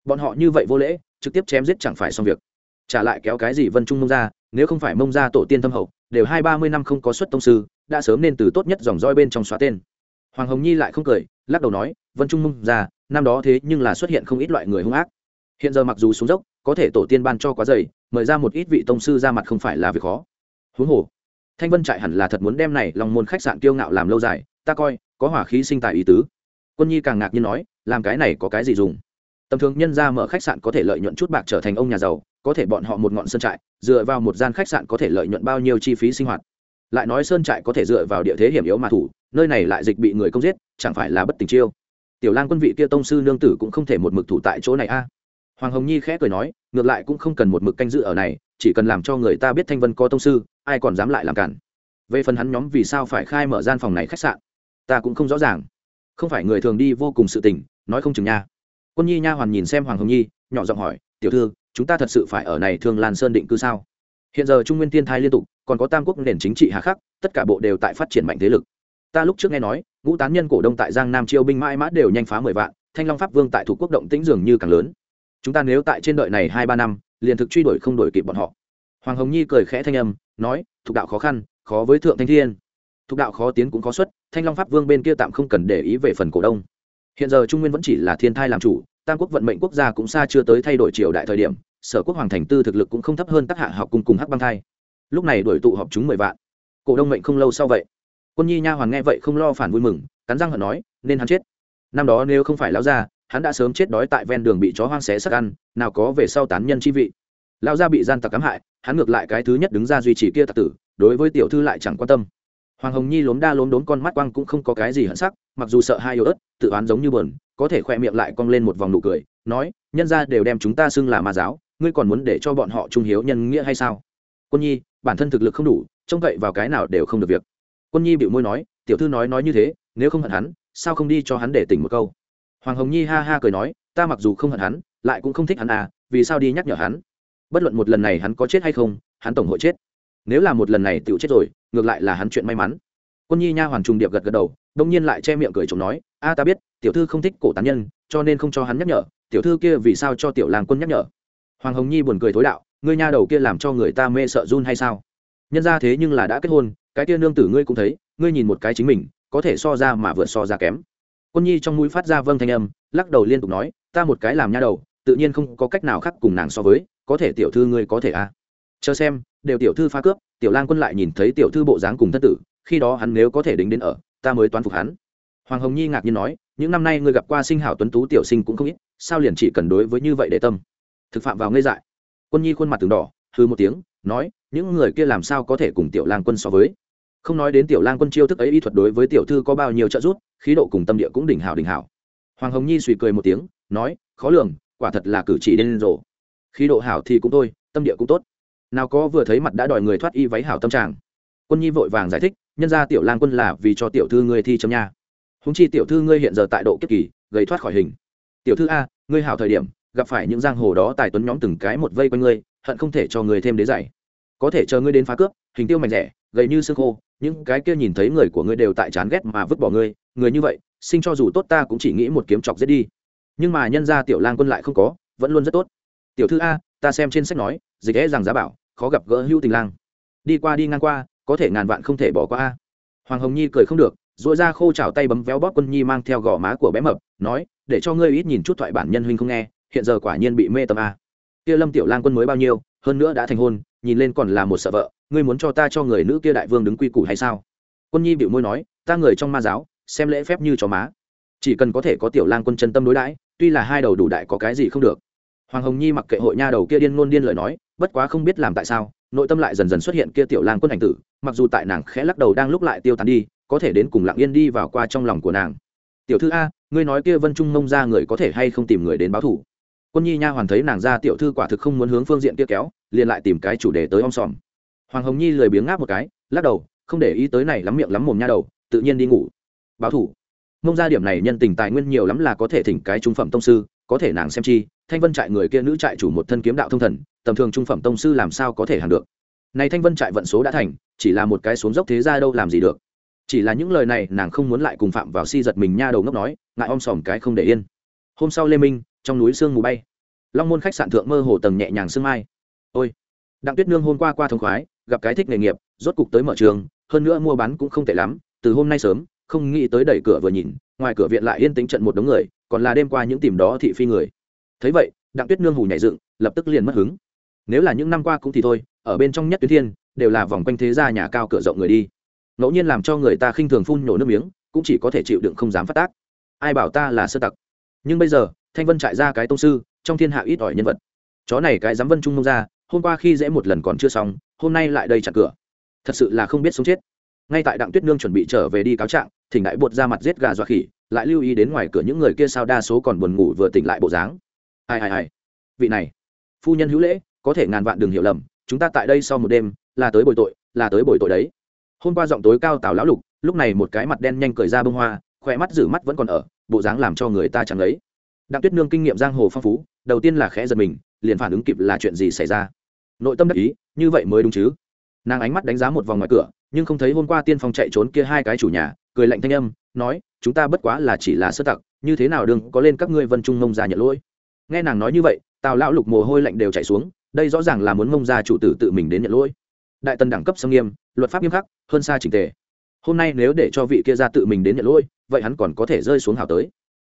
Bọn họ như vậy vô lễ, trực tiếp chém giết chẳng phải xong việc. Trả lại kéo cái gì vân trung mông ra, nếu không phải mông ra tổ tiên thâm hậu, đều hai ba mươi năm không có xuất tông sư, đã sớm nên từ tốt nhất dòng roi bên trong xóa tên. Hoàng hồng nhi lại không cười, lắc đầu nói vân trung mông ra, năm đó thế nhưng là xuất hiện không ít loại người hung ác. Hiện giờ mặc dù xuống dốc, có thể tổ tiên ban cho quá dày, mời ra một ít vị tông sư ra mặt không phải là việc khó. Huống hồ, thanh vân trại hẳn là thật muốn đem này lòng môn khách sạn kiêu ngạo làm lâu dài, ta coi, có hỏa khí sinh tài ý tứ. Quân nhi càng ngạc nhiên nói, làm cái này có cái gì dùng? Tầm thường nhân ra mở khách sạn có thể lợi nhuận chút bạc trở thành ông nhà giàu, có thể bọn họ một ngọn sơn trại, dựa vào một gian khách sạn có thể lợi nhuận bao nhiêu chi phí sinh hoạt. Lại nói sơn trại có thể dựa vào địa thế hiểm yếu mà thủ, nơi này lại dịch bị người công giết, chẳng phải là bất tình chiêu tiểu lang quân vị kia tông sư nương tử cũng không thể một mực thủ tại chỗ này a. Hoàng hồng nhi khẽ cười nói, ngược lại cũng không cần một mực canh giữ ở này, chỉ cần làm cho người ta biết thanh vân có tông sư, ai còn dám lại làm cản. Về phần hắn nhóm vì sao phải khai mở gian phòng này khách sạn, ta cũng không rõ ràng. Không phải người thường đi vô cùng sự tình, nói không chừng nha. Quân nhi nha hoàn nhìn xem hoàng hồng nhi, nhỏ giọng hỏi, tiểu thư, chúng ta thật sự phải ở này thương lan sơn định cư sao? Hiện giờ trung nguyên thiên thai liên tục, còn có tam quốc nền chính trị hà khắc, tất cả bộ đều tại phát triển mạnh thế lực. Ta lúc trước nghe nói ngũ tán nhân cổ đông tại giang nam chiêu binh mãi mã đều nhanh phá mười vạn, thanh long pháp vương tại thủ quốc động tĩnh dường như càng lớn. Chúng ta nếu tại trên đợi này hai ba năm, liền thực truy đuổi không đuổi kịp bọn họ. Hoàng hồng nhi cười khẽ thanh âm, nói thục đạo khó khăn, khó với thượng thanh thiên. Thục đạo khó tiến cũng khó xuất, thanh long pháp vương bên kia tạm không cần để ý về phần cổ đông. Hiện giờ trung nguyên vẫn chỉ là thiên thai làm chủ, tam quốc vận mệnh quốc gia cũng xa chưa tới thay đổi triều đại thời điểm, sở quốc hoàng thành tư thực lực cũng không thấp hơn tác hạ học cùng cùng hắc băng thai. Lúc này đổi tụ họp chúng mười vạn. Cổ đông mệnh không lâu sau vậy quân nhi nha hoàng nghe vậy không lo phản vui mừng, cắn răng hận nói, nên hắn chết. Năm đó nếu không phải lão gia, hắn đã sớm chết đói tại ven đường bị chó hoang xé sắc ăn, nào có về sau tán nhân chi vị. Lão gia bị gian tặc cám hại, hắn ngược lại cái thứ nhất đứng ra duy trì kia tặc tử, đối với tiểu thư lại chẳng quan tâm. Hoàng hồng nhi lốm đa lốm đốn con mắt quăng cũng không có cái gì hận sắc, mặc dù sợ hai yếu ớt, tự oán giống như bờn có thể khoe miệng lại cong lên một vòng nụ cười, nói, nhân ra đều đem chúng ta xưng là ma giáo, ngươi còn muốn để cho bọn họ trung hiếu nhân nghĩa hay sao? Quân nhi, bản thân thực lực không đủ, trông cậy vào cái nào đều không được việc quân nhi bịu môi nói, tiểu thư nói nói như thế, nếu không hận hắn, sao không đi cho hắn để tỉnh một câu? Hoàng hồng nhi ha ha cười nói, ta mặc dù không hận hắn, lại cũng không thích hắn à vì sao đi nhắc nhở hắn? Bất luận một lần này hắn có chết hay không, hắn tổng hội chết. Nếu là một lần này tựu chết rồi, ngược lại là hắn chuyện may mắn. Quân nhi nha hoàn trùng điệp gật gật đầu, đông nhiên lại che miệng cười chồng nói, a, ta biết, tiểu thư không thích cổ tán nhân, cho nên không cho hắn nhắc nhở, tiểu thư kia vì sao cho tiểu làng quân nhắc nhở? Hoàng hồng nhi buồn cười thối đạo, ngươi nha đầu kia làm cho người ta mê sợ run hay sao? Nhân ra thế nhưng là đã kết hôn cái kia nương tử ngươi cũng thấy, ngươi nhìn một cái chính mình, có thể so ra mà vượt so ra kém. Quân nhi trong mũi phát ra vâng thanh âm, lắc đầu liên tục nói, ta một cái làm nha đầu, tự nhiên không có cách nào khác cùng nàng so với, có thể tiểu thư ngươi có thể à? Chờ xem, đều tiểu thư phá cướp, tiểu lang quân lại nhìn thấy tiểu thư bộ dáng cùng thân tử, khi đó hắn nếu có thể đính đến ở, ta mới toán phục hắn. Hoàng hồng nhi ngạc nhiên nói, những năm nay ngươi gặp qua sinh hảo tuấn tú tiểu sinh cũng không ít, sao liền chỉ cần đối với như vậy để tâm? Thực phạm vào ngây dại. Quân nhi khuôn mặt từng đỏ hư một tiếng, nói những người kia làm sao có thể cùng tiểu lang quân so với? Không nói đến tiểu lang quân chiêu thức ấy, y thuật đối với tiểu thư có bao nhiêu trợ giúp, khí độ cùng tâm địa cũng đỉnh hảo đỉnh hảo. Hoàng hồng nhi suy cười một tiếng, nói, khó lường, quả thật là cử chỉ đen rộ khí độ hảo thì cũng thôi, tâm địa cũng tốt. Nào có vừa thấy mặt đã đòi người thoát y váy hảo tâm trạng. Quân nhi vội vàng giải thích, nhân ra tiểu lang quân là vì cho tiểu thư ngươi thi chấm nha. Húng chi tiểu thư ngươi hiện giờ tại độ kiếp kỳ gây thoát khỏi hình. Tiểu thư a, ngươi hảo thời điểm, gặp phải những giang hồ đó tài tuấn nhóm từng cái một vây quanh ngươi, hận không thể cho người thêm đế dạy có thể chờ ngươi đến phá cướp, hình tiêu mạnh rẻ, gầy như xương khô, những cái kia nhìn thấy người của ngươi đều tại chán ghét mà vứt bỏ ngươi, người như vậy, sinh cho dù tốt ta cũng chỉ nghĩ một kiếm chọc giết đi. Nhưng mà nhân ra tiểu lang quân lại không có, vẫn luôn rất tốt. Tiểu thư a, ta xem trên sách nói, dịch é rằng giá bảo, khó gặp gỡ hữu tình lang. Đi qua đi ngang qua, có thể ngàn vạn không thể bỏ qua a. Hoàng hồng nhi cười không được dội ra khô chảo tay bấm véo bóp quân nhi mang theo gò má của bé mập, nói, để cho ngươi ít nhìn chút thoại bản nhân huynh không nghe, hiện giờ quả nhiên bị mê tâm a kia lâm tiểu lang quân mới bao nhiêu, hơn nữa đã thành hôn, nhìn lên còn là một sợ vợ, ngươi muốn cho ta cho người nữ kia đại vương đứng quy củ hay sao? Quân nhi bịu môi nói, ta người trong ma giáo, xem lễ phép như chó má. Chỉ cần có thể có tiểu lang quân chân tâm đối đãi, tuy là hai đầu đủ đại có cái gì không được. Hoàng hồng nhi mặc kệ hội nha đầu kia điên ngôn điên lời nói, bất quá không biết làm tại sao, nội tâm lại dần dần xuất hiện kia tiểu lang quân ảnh tử, mặc dù tại nàng khẽ lắc đầu đang lúc lại tiêu tán đi, có thể đến cùng lặng yên đi vào qua trong lòng của nàng. Tiểu thư a, ngươi nói kia vân trung mông ra người có thể hay không tìm người đến báo thủ quân nhi nha hoàn thấy nàng ra tiểu thư quả thực không muốn hướng phương diện kia kéo, liền lại tìm cái chủ đề tới om sòm. Hoàng hồng nhi lười biếng ngáp một cái, lắc đầu, không để ý tới này lắm miệng lắm mồm nha đầu, tự nhiên đi ngủ. Báo thủ. Mông ra điểm này nhân tình tài nguyên nhiều lắm là có thể thỉnh cái trung phẩm tông sư, có thể nàng xem chi, thanh vân trại người kia nữ trại chủ một thân kiếm đạo thông thần, tầm thường trung phẩm tông sư làm sao có thể hàng được. Này thanh vân trại vận số đã thành, chỉ là một cái xuống dốc thế ra đâu làm gì được. Chỉ là những lời này nàng không muốn lại cùng phạm vào si giật mình nha đầu ngốc nói, ngại om sòm cái không để yên. Hôm sau lê minh trong núi sương mù bay. Long môn khách sạn thượng mơ hồ tầng nhẹ nhàng sương mai. Ôi, đặng tuyết nương hôm qua qua thông khoái, gặp cái thích nghề nghiệp, rốt cục tới mở trường, hơn nữa mua bán cũng không tệ lắm, từ hôm nay sớm, không nghĩ tới đẩy cửa vừa nhìn, ngoài cửa viện lại yên tĩnh trận một đống người, còn là đêm qua những tìm đó thị phi người. Thấy vậy, đặng tuyết nương hù nhảy dựng, lập tức liền mất hứng. Nếu là những năm qua cũng thì thôi, ở bên trong nhất tuyến thiên, đều là vòng quanh thế gia nhà cao cửa rộng người đi. Ngẫu nhiên làm cho người ta khinh thường phun nhổ nước miếng, cũng chỉ có thể chịu đựng không dám phát tác. Ai bảo ta là sơ tặc? Nhưng bây giờ thanh vân trại ra cái tông sư, trong thiên hạ ít ỏi nhân vật. Chó này cái dám vân trung nông ra, hôm qua khi dễ một lần còn chưa xong, hôm nay lại đây chặn cửa. Thật sự là không biết sống chết. Ngay tại đặng tuyết nương chuẩn bị trở về đi cáo trạng, thỉnh đại bột ra mặt giết gà dọa khỉ, lại lưu ý đến ngoài cửa những người kia sao đa số còn buồn ngủ vừa tỉnh lại bộ dáng. Ai ai ai. Vị này, phu nhân hữu lễ, có thể ngàn vạn đừng hiểu lầm, chúng ta tại đây sau một đêm, là tới bồi tội, là tới bồi tội đấy. Hôm qua giọng tối cao tào lão lục, lúc này một cái mặt đen nhanh cởi ra bông hoa khỏe mắt giữ mắt vẫn còn ở, bộ dáng làm cho người ta chẳng lấy đặng tuyết nương kinh nghiệm giang hồ phong phú, đầu tiên là khẽ giật mình, liền phản ứng kịp là chuyện gì xảy ra. Nội tâm đắc ý, như vậy mới đúng chứ. Nàng ánh mắt đánh giá một vòng ngoài cửa, nhưng không thấy hôm qua tiên phong chạy trốn kia hai cái chủ nhà, cười lạnh thanh âm, nói, chúng ta bất quá là chỉ là sơ tặc, như thế nào đừng có lên các ngươi vân trung mông ra nhận lỗi. Nghe nàng nói như vậy, tào lão lục mồ hôi lạnh đều chạy xuống, đây rõ ràng là muốn mông ra chủ tử tự mình đến nhận lỗi. Đại tần đẳng cấp xâm nghiêm, luật pháp nghiêm khắc, hơn xa trình tề. Hôm nay nếu để cho vị kia ra tự mình đến nhận lỗi, vậy hắn còn có thể rơi xuống hào tới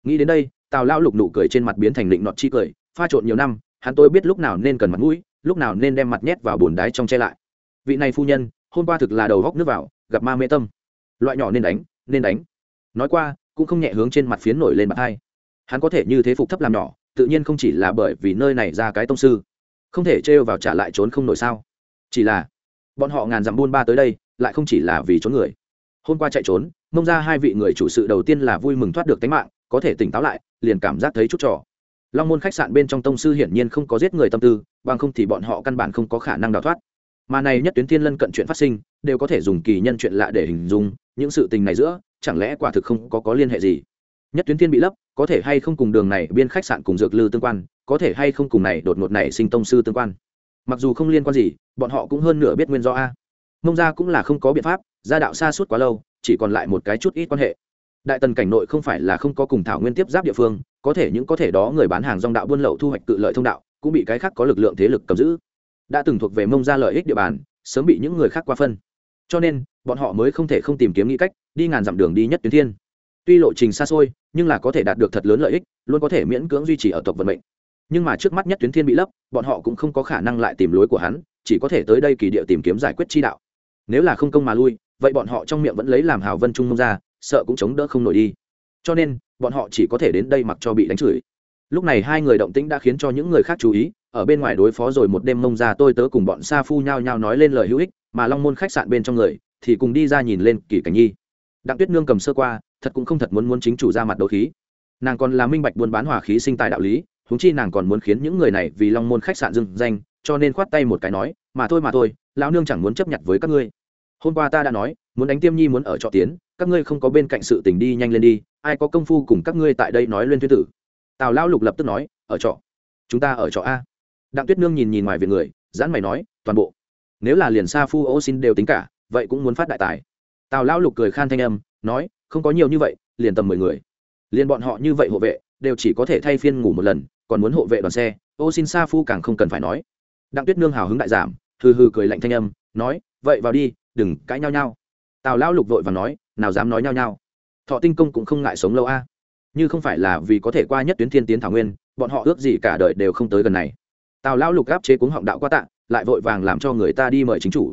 nghĩ đến đây, tào lão lục nụ cười trên mặt biến thành định nọt chi cười, pha trộn nhiều năm, hắn tôi biết lúc nào nên cần mặt mũi, lúc nào nên đem mặt nhét vào bồn đáy trong che lại. Vị này phu nhân, hôm qua thực là đầu góc nước vào, gặp ma mê tâm. Loại nhỏ nên đánh nên đánh. Nói qua, cũng không nhẹ hướng trên mặt phiến nổi lên mặt hai. Hắn có thể như thế phục thấp làm nhỏ, tự nhiên không chỉ là bởi vì nơi này ra cái tông sư. Không thể trêu vào trả lại trốn không nổi sao. Chỉ là, bọn họ ngàn dặm buôn ba tới đây, lại không chỉ là vì trốn người. Hôm qua chạy trốn, mông ra hai vị người chủ sự đầu tiên là vui mừng thoát được tính mạng có thể tỉnh táo lại, liền cảm giác thấy chút trò. Long môn khách sạn bên trong tông sư hiển nhiên không có giết người tâm tư, bằng không thì bọn họ căn bản không có khả năng đào thoát. Mà này nhất tuyến thiên lân cận chuyện phát sinh, đều có thể dùng kỳ nhân chuyện lạ để hình dung, những sự tình này giữa, chẳng lẽ quả thực không có có liên hệ gì? Nhất tuyến thiên bị lấp, có thể hay không cùng đường này biên khách sạn cùng dược lư tương quan, có thể hay không cùng này đột ngột này sinh tông sư tương quan? Mặc dù không liên quan gì, bọn họ cũng hơn nửa biết nguyên do a. Mông ra cũng là không có biện pháp, gia đạo xa suốt quá lâu, chỉ còn lại một cái chút ít quan hệ đại tần cảnh nội không phải là không có cùng thảo nguyên tiếp giáp địa phương, có thể những có thể đó người bán hàng dòng đạo buôn lậu thu hoạch cự lợi thông đạo, cũng bị cái khác có lực lượng thế lực cầm giữ. Đã từng thuộc về mông ra lợi ích địa bàn, sớm bị những người khác qua phân. Cho nên, bọn họ mới không thể không tìm kiếm nghĩ cách, đi ngàn dặm đường đi nhất tuyến thiên. Tuy lộ trình xa xôi, nhưng là có thể đạt được thật lớn lợi ích, luôn có thể miễn cưỡng duy trì ở tộc vận mệnh. Nhưng mà trước mắt nhất tuyến thiên bị lấp, bọn họ cũng không có khả năng lại tìm lối của hắn, chỉ có thể tới đây kỳ địa tìm kiếm giải quyết chi đạo. Nếu là không công mà lui, vậy bọn họ trong miệng vẫn lấy làm hào vân trung mông ra sợ cũng chống đỡ không nổi đi. Cho nên, bọn họ chỉ có thể đến đây mặc cho bị đánh chửi. Lúc này hai người động tĩnh đã khiến cho những người khác chú ý, ở bên ngoài đối phó rồi một đêm mông ra tôi tớ cùng bọn sa phu nhao nhao nói lên lời hữu ích, mà long môn khách sạn bên trong người thì cùng đi ra nhìn lên kỳ cảnh nhi. Đặng tuyết nương cầm sơ qua, thật cũng không thật muốn muốn chính chủ ra mặt đấu khí. Nàng còn là minh bạch buôn bán hòa khí sinh tài đạo lý húng chi nàng còn muốn khiến những người này vì long môn khách sạn dừng danh, cho nên khoát tay một cái nói, mà thôi mà thôi, lão nương chẳng muốn chấp nhận với các ngươi. Hôm qua ta đã nói muốn đánh tiêm nhi muốn ở trọ tiến, các ngươi không có bên cạnh sự tình đi nhanh lên đi, ai có công phu cùng các ngươi tại đây nói lên thuyết tử? Tào lão lục lập tức nói, ở trọ. Chúng ta ở trọ a. Đặng tuyết nương nhìn nhìn ngoài viện người, giãn mày nói, toàn bộ. Nếu là liền sa phu ô xin đều tính cả, vậy cũng muốn phát đại tài. Tào lão lục cười khan thanh âm, nói, không có nhiều như vậy, liền tầm mười người. Liền bọn họ như vậy hộ vệ, đều chỉ có thể thay phiên ngủ một lần, còn muốn hộ vệ đoàn xe, ô xin sa phu càng không cần phải nói. Đặng tuyết nương hào hứng đại giảm, hừ hừ cười lạnh thanh âm, nói, vậy vào đi, đừng cãi nhau nhau tào lão lục vội và nói, nào dám nói nhau nhau thọ tinh công cũng không ngại sống lâu a. À. như không phải là vì có thể qua nhất tuyến thiên tiến thảo nguyên, bọn họ ước gì cả đời đều không tới gần này. Tào lão lục gáp chế cuống họng đạo qua tạ, lại vội vàng làm cho người ta đi mời chính chủ.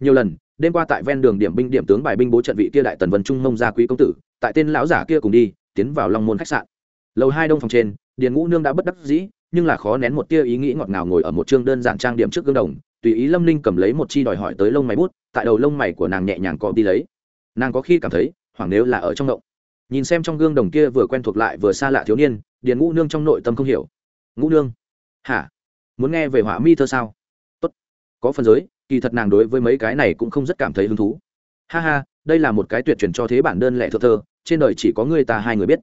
Nhiều lần, đêm qua tại ven đường điểm binh điểm tướng bài binh bố trận vị kia đại tần vân trung mông gia quý công tử, tại tên lão giả kia cùng đi, tiến vào long môn khách sạn. Lầu hai đông phòng trên, điền ngũ nương đã bất đắc dĩ, nhưng là khó nén một tia ý nghĩ ngọt ngào ngồi ở một chương đơn giản trang điểm trước gương đồng tùy ý lâm ninh cầm lấy một chi đòi hỏi tới lông mày bút, tại đầu lông mày của nàng nhẹ nhàng có đi lấy. Nàng có khi cảm thấy, hoảng nếu là ở trong động nhìn xem trong gương đồng kia vừa quen thuộc lại vừa xa lạ thiếu niên, điền ngũ nương trong nội tâm không hiểu. Ngũ nương? Hả? Muốn nghe về hỏa mi thơ sao? Tốt. Có phần giới, kỳ thật nàng đối với mấy cái này cũng không rất cảm thấy hứng thú. Ha ha, đây là một cái tuyệt truyền cho thế bản đơn lẻ thơ thơ, trên đời chỉ có người ta hai người biết.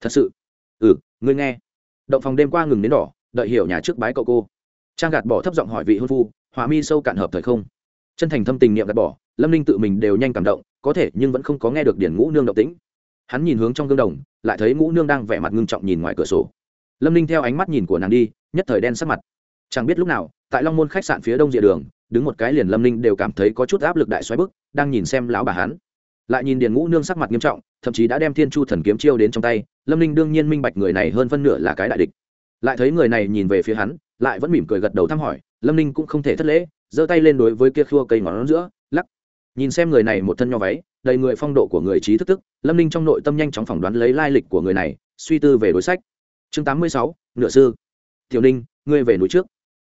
Thật sự? Ừ ngươi nghe. Động phòng đêm qua ngừng đến đỏ, đợi hiểu nhà trước bái cậu cô trang gạt bỏ thấp giọng hỏi vị hôn phu hòa mi sâu cạn hợp thời không. Chân thành thâm tình niệm gạt bỏ, lâm Ninh tự mình đều nhanh cảm động, có thể nhưng vẫn không có nghe được điển ngũ nương động tĩnh. Hắn nhìn hướng trong gương đồng, lại thấy ngũ nương đang vẻ mặt ngưng trọng nhìn ngoài cửa sổ. Lâm Ninh theo ánh mắt nhìn của nàng đi, nhất thời đen sắc mặt. Chẳng biết lúc nào, tại long môn khách sạn phía đông rìa đường, đứng một cái liền lâm Ninh đều cảm thấy có chút áp lực đại xoáy bức, đang nhìn xem lão bà hắn. Lại nhìn điền ngũ nương sắc mặt nghiêm trọng, thậm chí đã đem thiên chu thần kiếm chiêu đến trong tay, lâm Ninh đương nhiên minh bạch người này hơn phân nửa là cái đại địch. Lại thấy người này nhìn về phía hắn lại vẫn mỉm cười gật đầu thăm hỏi, lâm ninh cũng không thể thất lễ, giơ tay lên đối với kia khua cây ngón giữa, lắc. Nhìn xem người này một thân nho váy, đầy người phong độ của người trí thức tức, lâm ninh trong nội tâm nhanh chóng phỏng đoán lấy lai lịch của người này, suy tư về đối sách. Chương tám mươi sáu, nửa sư. Tiểu ninh, ngươi về núi trước.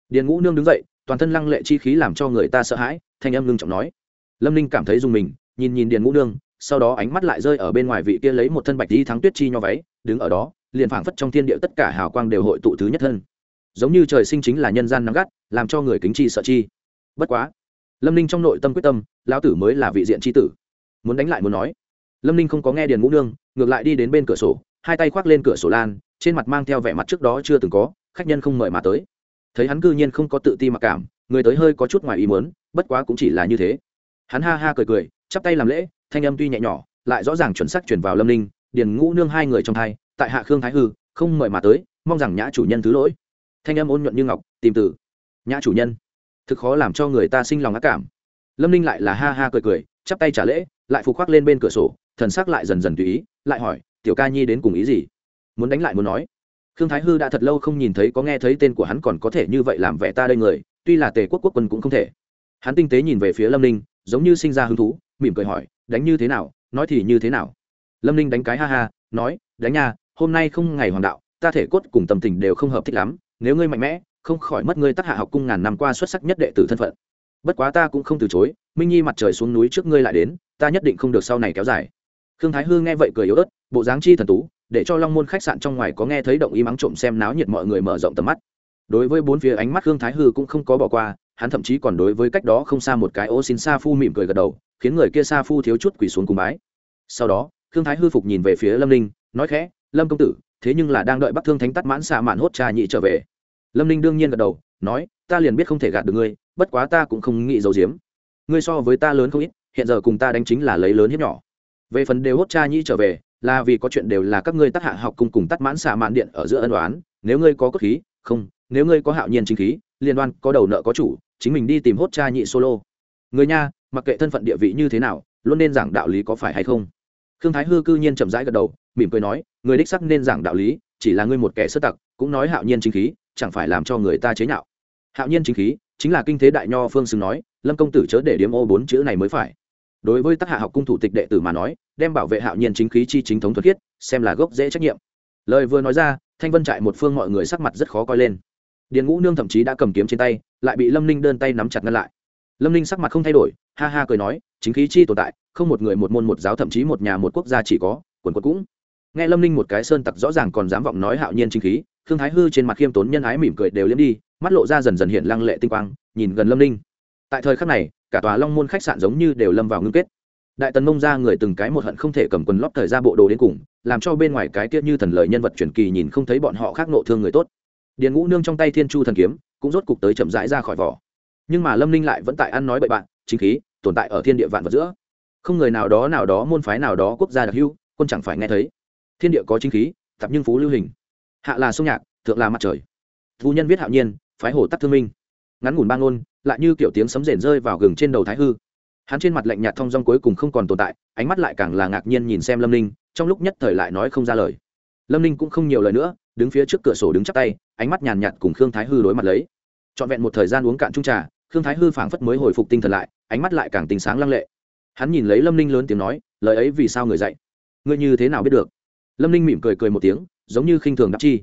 Điền ngũ nương đứng dậy, toàn thân lăng lệ chi khí làm cho người ta sợ hãi, thanh âm ngưng trọng nói. Lâm ninh cảm thấy dùng mình, nhìn nhìn điền ngũ nương, sau đó ánh mắt lại rơi ở bên ngoài vị kia lấy một thân bạch đi thắng tuyết chi nho váy, đứng ở đó, liền phảng phất trong thiên địa tất cả hào quang đều hội tụ thứ nhất thân giống như trời sinh chính là nhân gian nắng gắt, làm cho người kính chi sợ chi. Bất quá, lâm ninh trong nội tâm quyết tâm, lão tử mới là vị diện chi tử. Muốn đánh lại muốn nói. Lâm ninh không có nghe điền ngũ nương, ngược lại đi đến bên cửa sổ, hai tay khoác lên cửa sổ lan, trên mặt mang theo vẻ mặt trước đó chưa từng có, khách nhân không mời mà tới. Thấy hắn cư nhiên không có tự ti mặc cảm, người tới hơi có chút ngoài ý muốn, bất quá cũng chỉ là như thế. Hắn ha ha cười cười, chắp tay làm lễ, thanh âm tuy nhẹ nhỏ, lại rõ ràng chuẩn xác chuyển vào lâm ninh, điền ngũ nương hai người trong thai tại hạ khương thái hư, không mời mà tới, mong rằng nhã chủ nhân thứ lỗi thanh âm ôn nhuận như ngọc, tìm từ. Nhã chủ nhân. Thực khó làm cho người ta sinh lòng ác cảm. Lâm ninh lại là ha ha cười cười, chắp tay trả lễ, lại phục khoác lên bên cửa sổ, thần sắc lại dần dần tùy ý, lại hỏi, tiểu ca nhi đến cùng ý gì? Muốn đánh lại muốn nói. Khương thái hư đã thật lâu không nhìn thấy có nghe thấy tên của hắn còn có thể như vậy làm vẻ ta đây người, tuy là tề quốc quốc quân cũng không thể. Hắn tinh tế nhìn về phía lâm ninh, giống như sinh ra hứng thú, mỉm cười hỏi, đánh như thế nào? Nói thì như thế nào? Lâm ninh đánh cái ha ha, nói, đánh nha, hôm nay không ngày hoàng đạo, ta thể cốt cùng tâm tình đều không hợp thích lắm nếu ngươi mạnh mẽ, không khỏi mất ngươi tác hạ học cung ngàn năm qua xuất sắc nhất đệ tử thân phận. Bất quá ta cũng không từ chối, minh nhi mặt trời xuống núi trước ngươi lại đến, ta nhất định không được sau này kéo dài. Khương thái hư nghe vậy cười yếu ớt, bộ dáng chi thần tú, để cho long môn khách sạn trong ngoài có nghe thấy động ý mắng trộm xem náo nhiệt mọi người mở rộng tầm mắt. Đối với bốn phía ánh mắt khương thái hư cũng không có bỏ qua, hắn thậm chí còn đối với cách đó không xa một cái ô xin sa phu mỉm cười gật đầu, khiến người kia sa phu thiếu chút quỳ xuống cùng bái. Sau đó, khương thái hư phục nhìn về phía lâm ninh, nói khẽ, lâm công tử thế nhưng là đang đợi bắc thương thánh tắt mãn xạ mạn hốt trà nhị trở về. Lâm ninh đương nhiên gật đầu, nói, ta liền biết không thể gạt được ngươi, bất quá ta cũng không nghĩ giấu giếm. Ngươi so với ta lớn không ít, hiện giờ cùng ta đánh chính là lấy lớn hiếp nhỏ. Về phần đều hốt cha nhĩ trở về, là vì có chuyện đều là các ngươi tác hạ học cùng cùng tắt mãn xạ mạn điện ở giữa ân đoán nếu ngươi có cốt khí, không, nếu ngươi có hạo nhiên chính khí, liên đoan, có đầu nợ có chủ, chính mình đi tìm hốt cha nhị solo. Người nha, mặc kệ thân phận địa vị như thế nào, luôn nên giảng đạo lý có phải hay không? Khương thái hư cư nhiên chậm rãi gật đầu mỉm cười nói, người đích sắc nên giảng đạo lý, chỉ là ngươi một kẻ sơ tặc, cũng nói hạo nhiên chính khí, chẳng phải làm cho người ta chế nhạo. Hạo nhiên chính khí chính là kinh thế đại nho phương xưng nói, lâm công tử chớ để điếm ô bốn chữ này mới phải. Đối với tác hạ học cung thủ tịch đệ tử mà nói, đem bảo vệ hạo nhiên chính khí chi chính thống thuật thiết, xem là gốc dễ trách nhiệm. Lời vừa nói ra, thanh vân trại một phương mọi người sắc mặt rất khó coi lên. Điền ngũ nương thậm chí đã cầm kiếm trên tay, lại bị lâm ninh đơn tay nắm chặt ngăn lại. Lâm ninh sắc mặt không thay đổi, ha ha cười nói, chính khí chi tồn tại, không một người một môn một giáo thậm chí một nhà một quốc gia chỉ có, quần quật cũng nghe lâm ninh một cái sơn tặc rõ ràng còn dám vọng nói hạo nhiên chính khí thương thái hư trên mặt khiêm tốn nhân ái mỉm cười đều liếm đi, mắt lộ ra dần dần hiện lăng lệ tinh quang, nhìn gần lâm ninh. Tại thời khắc này, cả tòa long môn khách sạn giống như đều lâm vào ngưng kết. Đại tần mông ra người từng cái một hận không thể cầm quần lót thời ra bộ đồ đến cùng, làm cho bên ngoài cái kia như thần lời nhân vật truyền kỳ nhìn không thấy bọn họ khác nộ thương người tốt. Điền ngũ nương trong tay thiên chu thần kiếm, cũng rốt cục tới chậm rãi ra khỏi vỏ. Nhưng mà lâm ninh lại vẫn tại ăn nói bậy bạn, chính khí, tồn tại ở thiên địa vạn vật giữa. Không người nào đó nào đó môn phái, nào đó quốc gia đặc hưu quân chẳng phải nghe thấy thiên địa có chính khí tập nhưng phú lưu hình. Hạ là sông nhạc, thượng là mặt trời. Thu nhân viết hạo nhiên, phái hồ tắc thương minh. Ngắn ngủn ba ngôn, lại như kiểu tiếng sấm rền rơi vào gừng trên đầu thái hư. Hắn trên mặt lạnh nhạt thong dong cuối cùng không còn tồn tại, ánh mắt lại càng là ngạc nhiên nhìn xem lâm ninh, trong lúc nhất thời lại nói không ra lời. Lâm ninh cũng không nhiều lời nữa, đứng phía trước cửa sổ đứng chắc tay, ánh mắt nhàn nhạt cùng khương thái hư đối mặt lấy. Trọn vẹn một thời gian uống cạn trung trà, khương thái hư phảng phất mới hồi phục tinh thần lại, ánh mắt lại càng tình sáng lăng lệ. Hắn nhìn lấy lâm ninh lớn tiếng nói, lời ấy vì sao người dạy? Ngươi như thế nào biết được? Lâm ninh mỉm cười cười một tiếng, giống như khinh thường đắc chi.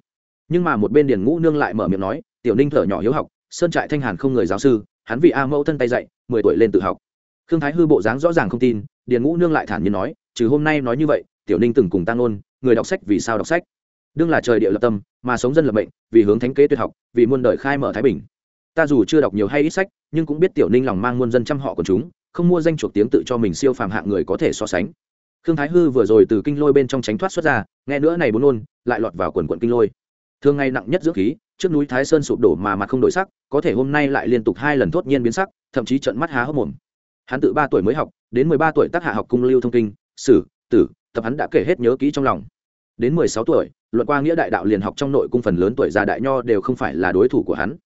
Nhưng mà một bên điền ngũ nương lại mở miệng nói, tiểu ninh thở nhỏ hiếu học, sơn trại thanh hàn không người giáo sư, hắn vì a mẫu thân tay dạy, mười tuổi lên tự học. Khương thái hư bộ dáng rõ ràng không tin, điền ngũ nương lại thản nhiên nói, trừ hôm nay nói như vậy, tiểu ninh từng cùng tăng ôn người đọc sách vì sao đọc sách? Đương là trời địa lập tâm, mà sống dân lập mệnh, vì hướng thánh kế tuyệt học, vì muôn đời khai mở thái bình. Ta dù chưa đọc nhiều hay ít sách, nhưng cũng biết tiểu ninh lòng mang muôn dân chăm họ của chúng, không mua danh chuộc tiếng tự cho mình siêu phàm hạng người có thể so sánh khương thái hư vừa rồi từ kinh lôi bên trong tránh thoát xuất ra, nghe nữa này bốn ôn, lại lọt vào quần quận kinh lôi. Thường ngày nặng nhất dưỡng khí, trước núi thái sơn sụp đổ mà mặt không đổi sắc, có thể hôm nay lại liên tục hai lần thốt nhiên biến sắc, thậm chí trận mắt há hốc mồm. Hắn tự ba tuổi mới học, đến mười ba tuổi tác hạ học cung lưu thông kinh, sử, tử, tập hắn đã kể hết nhớ kỹ trong lòng. Đến mười sáu tuổi, luận qua nghĩa đại đạo liền học trong nội cung phần lớn tuổi già đại nho đều không phải là đối thủ của hắn.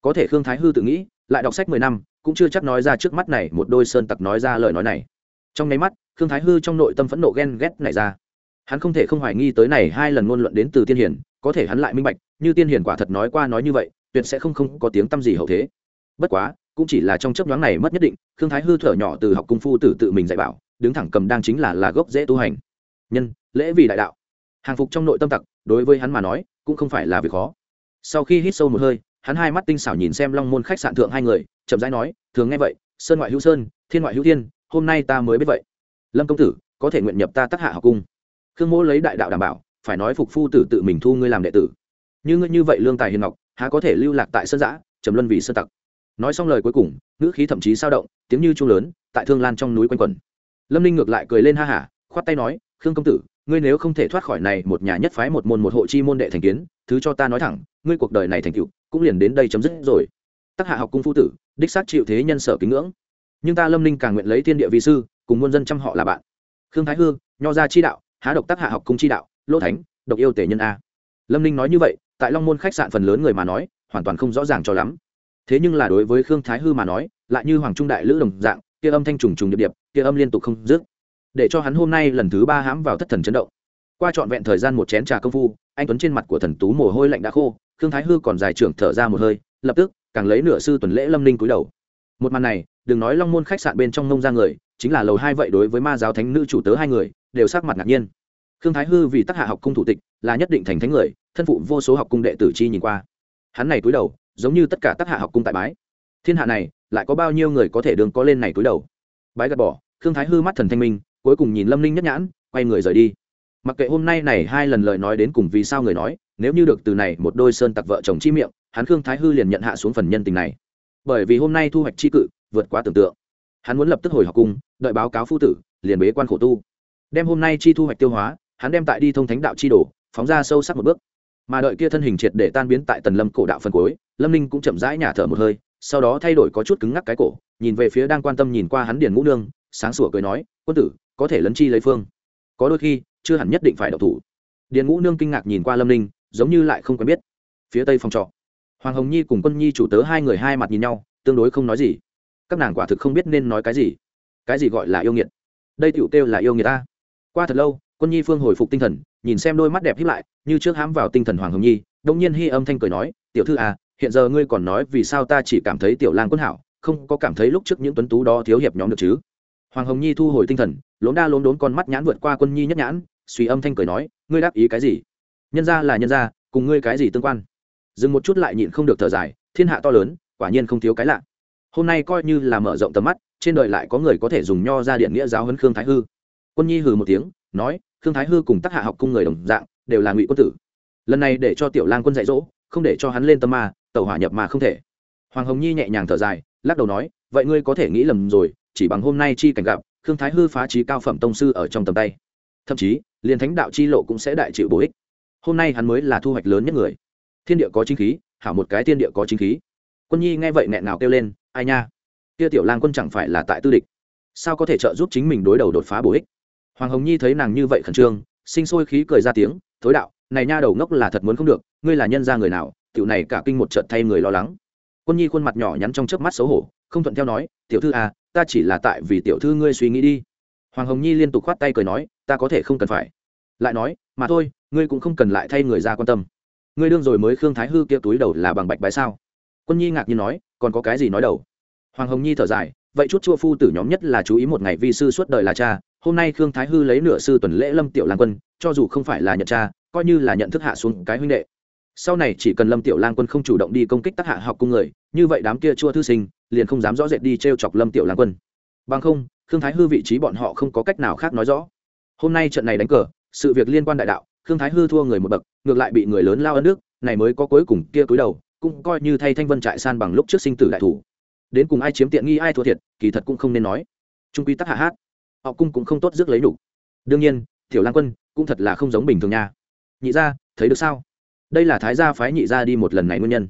Có thể khương thái hư tự nghĩ, lại đọc sách mười năm, cũng chưa chắc nói ra trước mắt này một đôi sơn tặc nói ra lời nói này trong nháy mắt, khương thái hư trong nội tâm phẫn nộ ghen ghét này ra. Hắn không thể không hoài nghi tới này hai lần ngôn luận đến từ tiên hiển, có thể hắn lại minh bạch, như tiên hiển quả thật nói qua nói như vậy, tuyệt sẽ không không có tiếng t gì hậu thế. Bất quá, cũng chỉ là trong chấp nhoáng này mất nhất định, khương thái hư thở nhỏ từ học cung phu tử tự mình dạy bảo, đứng thẳng cầm đang chính là là gốc dễ tu hành. Nhân, lễ vì đại đạo. Hàng phục trong nội tâm tặc, đối với hắn mà nói, cũng không phải là việc khó. Sau khi hít sâu một hơi, hắn hai mắt tinh xảo nhìn xem long môn khách sạn thượng hai người, chậm rãi nói, thường nghe vậy, sơn ngoại hữu sơn, thiên ngoại hữu thiên hôm nay ta mới biết vậy. Lâm công tử, có thể nguyện nhập ta tác hạ học cung. Khương mỗ lấy đại đạo đảm bảo, phải nói phục phu tử tự mình thu ngươi làm đệ tử. Như ngươi như vậy lương tài hiền ngọc, há có thể lưu lạc tại sơn giã, trầm luân vì sơ tặc. Nói xong lời cuối cùng, ngữ khí thậm chí sao động, tiếng như chuông lớn, tại thương lan trong núi quanh quẩn. Lâm ninh ngược lại cười lên ha hả, khoát tay nói, khương công tử, ngươi nếu không thể thoát khỏi này một nhà nhất phái một môn một hộ chi môn đệ thành kiến, thứ cho ta nói thẳng, ngươi cuộc đời này thành cựu cũng liền đến đây chấm dứt rồi. Tác hạ học cung phu tử, đích xác chịu thế nhân sở kính ngưỡng nhưng ta lâm ninh càng nguyện lấy thiên địa Vị sư, cùng muôn dân chăm họ là bạn. Khương thái hương nho gia chi đạo, há độc tác hạ học cung chi đạo lỗ thánh, độc yêu tể nhân a. Lâm ninh nói như vậy, tại long môn khách sạn phần lớn người mà nói, hoàn toàn không rõ ràng cho lắm. Thế nhưng là đối với khương thái hư mà nói, lại như hoàng trung đại lữ đồng dạng, kia âm thanh trùng trùng điệp điệp, kia âm liên tục không dứt. Để cho hắn hôm nay lần thứ ba hãm vào thất thần chấn động. Qua trọn vẹn thời gian một chén trà công phu, anh tuấn trên mặt của thần tú mồ hôi lạnh đã khô, khương thái hư còn dài trưởng thở ra một hơi, lập tức, càng lấy nửa sư tuần lễ lâm ninh cúi đầu một màn này, đừng nói long môn khách sạn bên trong nông ra người, chính là lầu hai vậy đối với ma giáo thánh nữ chủ tớ hai người, đều sắc mặt ngạc nhiên. Khương thái hư vì tác hạ học cung thủ tịch, là nhất định thành thánh người, thân phụ vô số học cung đệ tử chi nhìn qua. Hắn này cúi đầu, giống như tất cả tác hạ học cung tại bái. Thiên hạ này, lại có bao nhiêu người có thể đường có lên này cúi đầu? Bái gạt bỏ, khương thái hư mắt thần thanh minh, cuối cùng nhìn lâm ninh nhất nhãn, quay người rời đi. Mặc kệ hôm nay này hai lần lời nói đến cùng vì sao người nói, nếu như được từ này một đôi sơn tặc vợ chồng chi miệng, hắn khương thái hư liền nhận hạ xuống phần nhân tình này bởi vì hôm nay thu hoạch chi cự vượt quá tưởng tượng. Hắn muốn lập tức hồi học cung, đợi báo cáo phu tử, liền bế quan khổ tu. Đem hôm nay chi thu hoạch tiêu hóa, hắn đem tại đi thông thánh đạo chi đổ phóng ra sâu sắc một bước. Mà đợi kia thân hình triệt để tan biến tại tần lâm cổ đạo phân cuối, lâm ninh cũng chậm rãi nhả thở một hơi, sau đó thay đổi có chút cứng ngắc cái cổ, nhìn về phía đang quan tâm nhìn qua hắn điền ngũ nương, sáng sủa cười nói, quân tử, có thể lấn chi lấy phương. Có đôi khi, chưa hẳn nhất định phải đậu thủ. Điền ngũ nương kinh ngạc nhìn qua lâm ninh, giống như lại không quen biết. Phía tây phòng trọ hoàng hồng nhi cùng quân nhi chủ tớ hai người hai mặt nhìn nhau, tương đối không nói gì. Các nàng quả thực không biết nên nói cái gì. Cái gì gọi là yêu nghiệt? Đây tựu kêu là yêu nghiệt ta. Qua thật lâu, quân nhi phương hồi phục tinh thần, nhìn xem đôi mắt đẹp hiếp lại, như trước hám vào tinh thần hoàng hồng nhi, đông nhiên hy âm thanh cười nói, tiểu thư à hiện giờ ngươi còn nói vì sao ta chỉ cảm thấy tiểu lang quân hảo, không có cảm thấy lúc trước những tuấn tú đó thiếu hiệp nhóm được chứ? Hoàng hồng nhi thu hồi tinh thần, lốm đa lốm đốn con mắt nhãn vượt qua quân nhi nhất nhãn, suy âm thanh cười nói, ngươi đáp ý cái gì? Nhân ra là nhân ra cùng ngươi cái gì tương quan? Dừng một chút lại nhịn không được thở dài, thiên hạ to lớn, quả nhiên không thiếu cái lạ. Hôm nay coi như là mở rộng tầm mắt, trên đời lại có người có thể dùng nho ra điện nghĩa giáo hấn khương thái hư. Quân nhi hừ một tiếng, nói, khương thái hư cùng tác hạ học cung người đồng dạng, đều là ngụy quân tử. Lần này để cho tiểu lang quân dạy dỗ, không để cho hắn lên tâm ma tàu hỏa nhập mà không thể. Hoàng hồng nhi nhẹ nhàng thở dài, lắc đầu nói, vậy ngươi có thể nghĩ lầm rồi, chỉ bằng hôm nay chi cảnh gặp, khương thái hư phá trí cao phẩm tông sư ở trong tầm tay. Thậm chí, liền thánh đạo chi lộ cũng sẽ đại chịu bổ ích. Hôm nay hắn mới là thu hoạch lớn nhất người thiên địa có chính khí, hảo một cái thiên địa có chính khí. Quân nhi nghe vậy nghẹn nào kêu lên, ai nha? Kia tiểu lang quân chẳng phải là tại tư địch? Sao có thể trợ giúp chính mình đối đầu đột phá bổ ích? Hoàng hồng nhi thấy nàng như vậy khẩn trương, sinh sôi khí cười ra tiếng, thối đạo, này nha đầu ngốc là thật muốn không được, ngươi là nhân gia người nào, tiểu này cả kinh một trận thay người lo lắng. Quân nhi khuôn mặt nhỏ nhắn trong chớp mắt xấu hổ, không thuận theo nói, tiểu thư à ta chỉ là tại vì tiểu thư ngươi suy nghĩ đi. Hoàng hồng nhi liên tục khoát tay cười nói, ta có thể không cần phải. Lại nói, mà thôi, ngươi cũng không cần lại thay người ra quan tâm ngươi đương rồi mới khương thái hư kia túi đầu là bằng bạch bái sao? Quân nhi ngạc nhiên nói, còn có cái gì nói đầu? Hoàng hồng nhi thở dài, vậy chút chua phu tử nhóm nhất là chú ý một ngày vi sư suốt đời là cha, hôm nay khương thái hư lấy nửa sư tuần lễ lâm tiểu lang quân, cho dù không phải là nhận cha, coi như là nhận thức hạ xuống cái huynh đệ. Sau này chỉ cần lâm tiểu lang quân không chủ động đi công kích tác hạ học cung người, như vậy đám kia chua thư sinh, liền không dám rõ rệt đi t r e o chọc lâm tiểu lang quân. Bằng không, khương thái hư vị trí bọn họ không có cách nào khác nói rõ. Hôm nay trận này đánh cờ, sự việc liên quan đại đạo khương thái hư thua người một bậc, ngược lại bị người lớn lao ân nước này mới có cuối cùng kia cúi đầu, cũng coi như thay thanh vân trại san bằng lúc trước sinh tử đại thủ. Đến cùng ai chiếm tiện nghi, ai thua thiệt, kỳ thật cũng không nên nói. Trung quy tắc hạ hát, họ cung cũng không tốt rước lấy đủ. Đương nhiên, tiểu lan quân cũng thật là không giống bình thường nha. Nhị gia, thấy được sao? Đây là thái gia phái nhị gia đi một lần này nguyên nhân.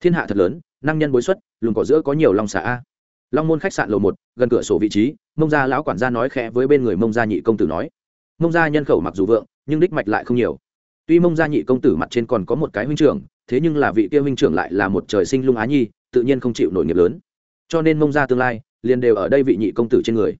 Thiên hạ thật lớn, năng nhân bối xuất, lùn cỏ giữa có nhiều lòng xả a. Long môn khách sạn lầu một, gần cửa sổ vị trí, mông gia lão quản gia nói khẽ với bên người mông gia nhị công tử nói. Mông gia nhân khẩu mặc dù vượng nhưng đích mạch lại không nhiều. Tuy mông gia nhị công tử mặt trên còn có một cái huynh trưởng, thế nhưng là vị kia huynh trưởng lại là một trời sinh lung á nhi, tự nhiên không chịu nổi nghiệp lớn. Cho nên mông gia tương lai, liền đều ở đây vị nhị công tử trên người.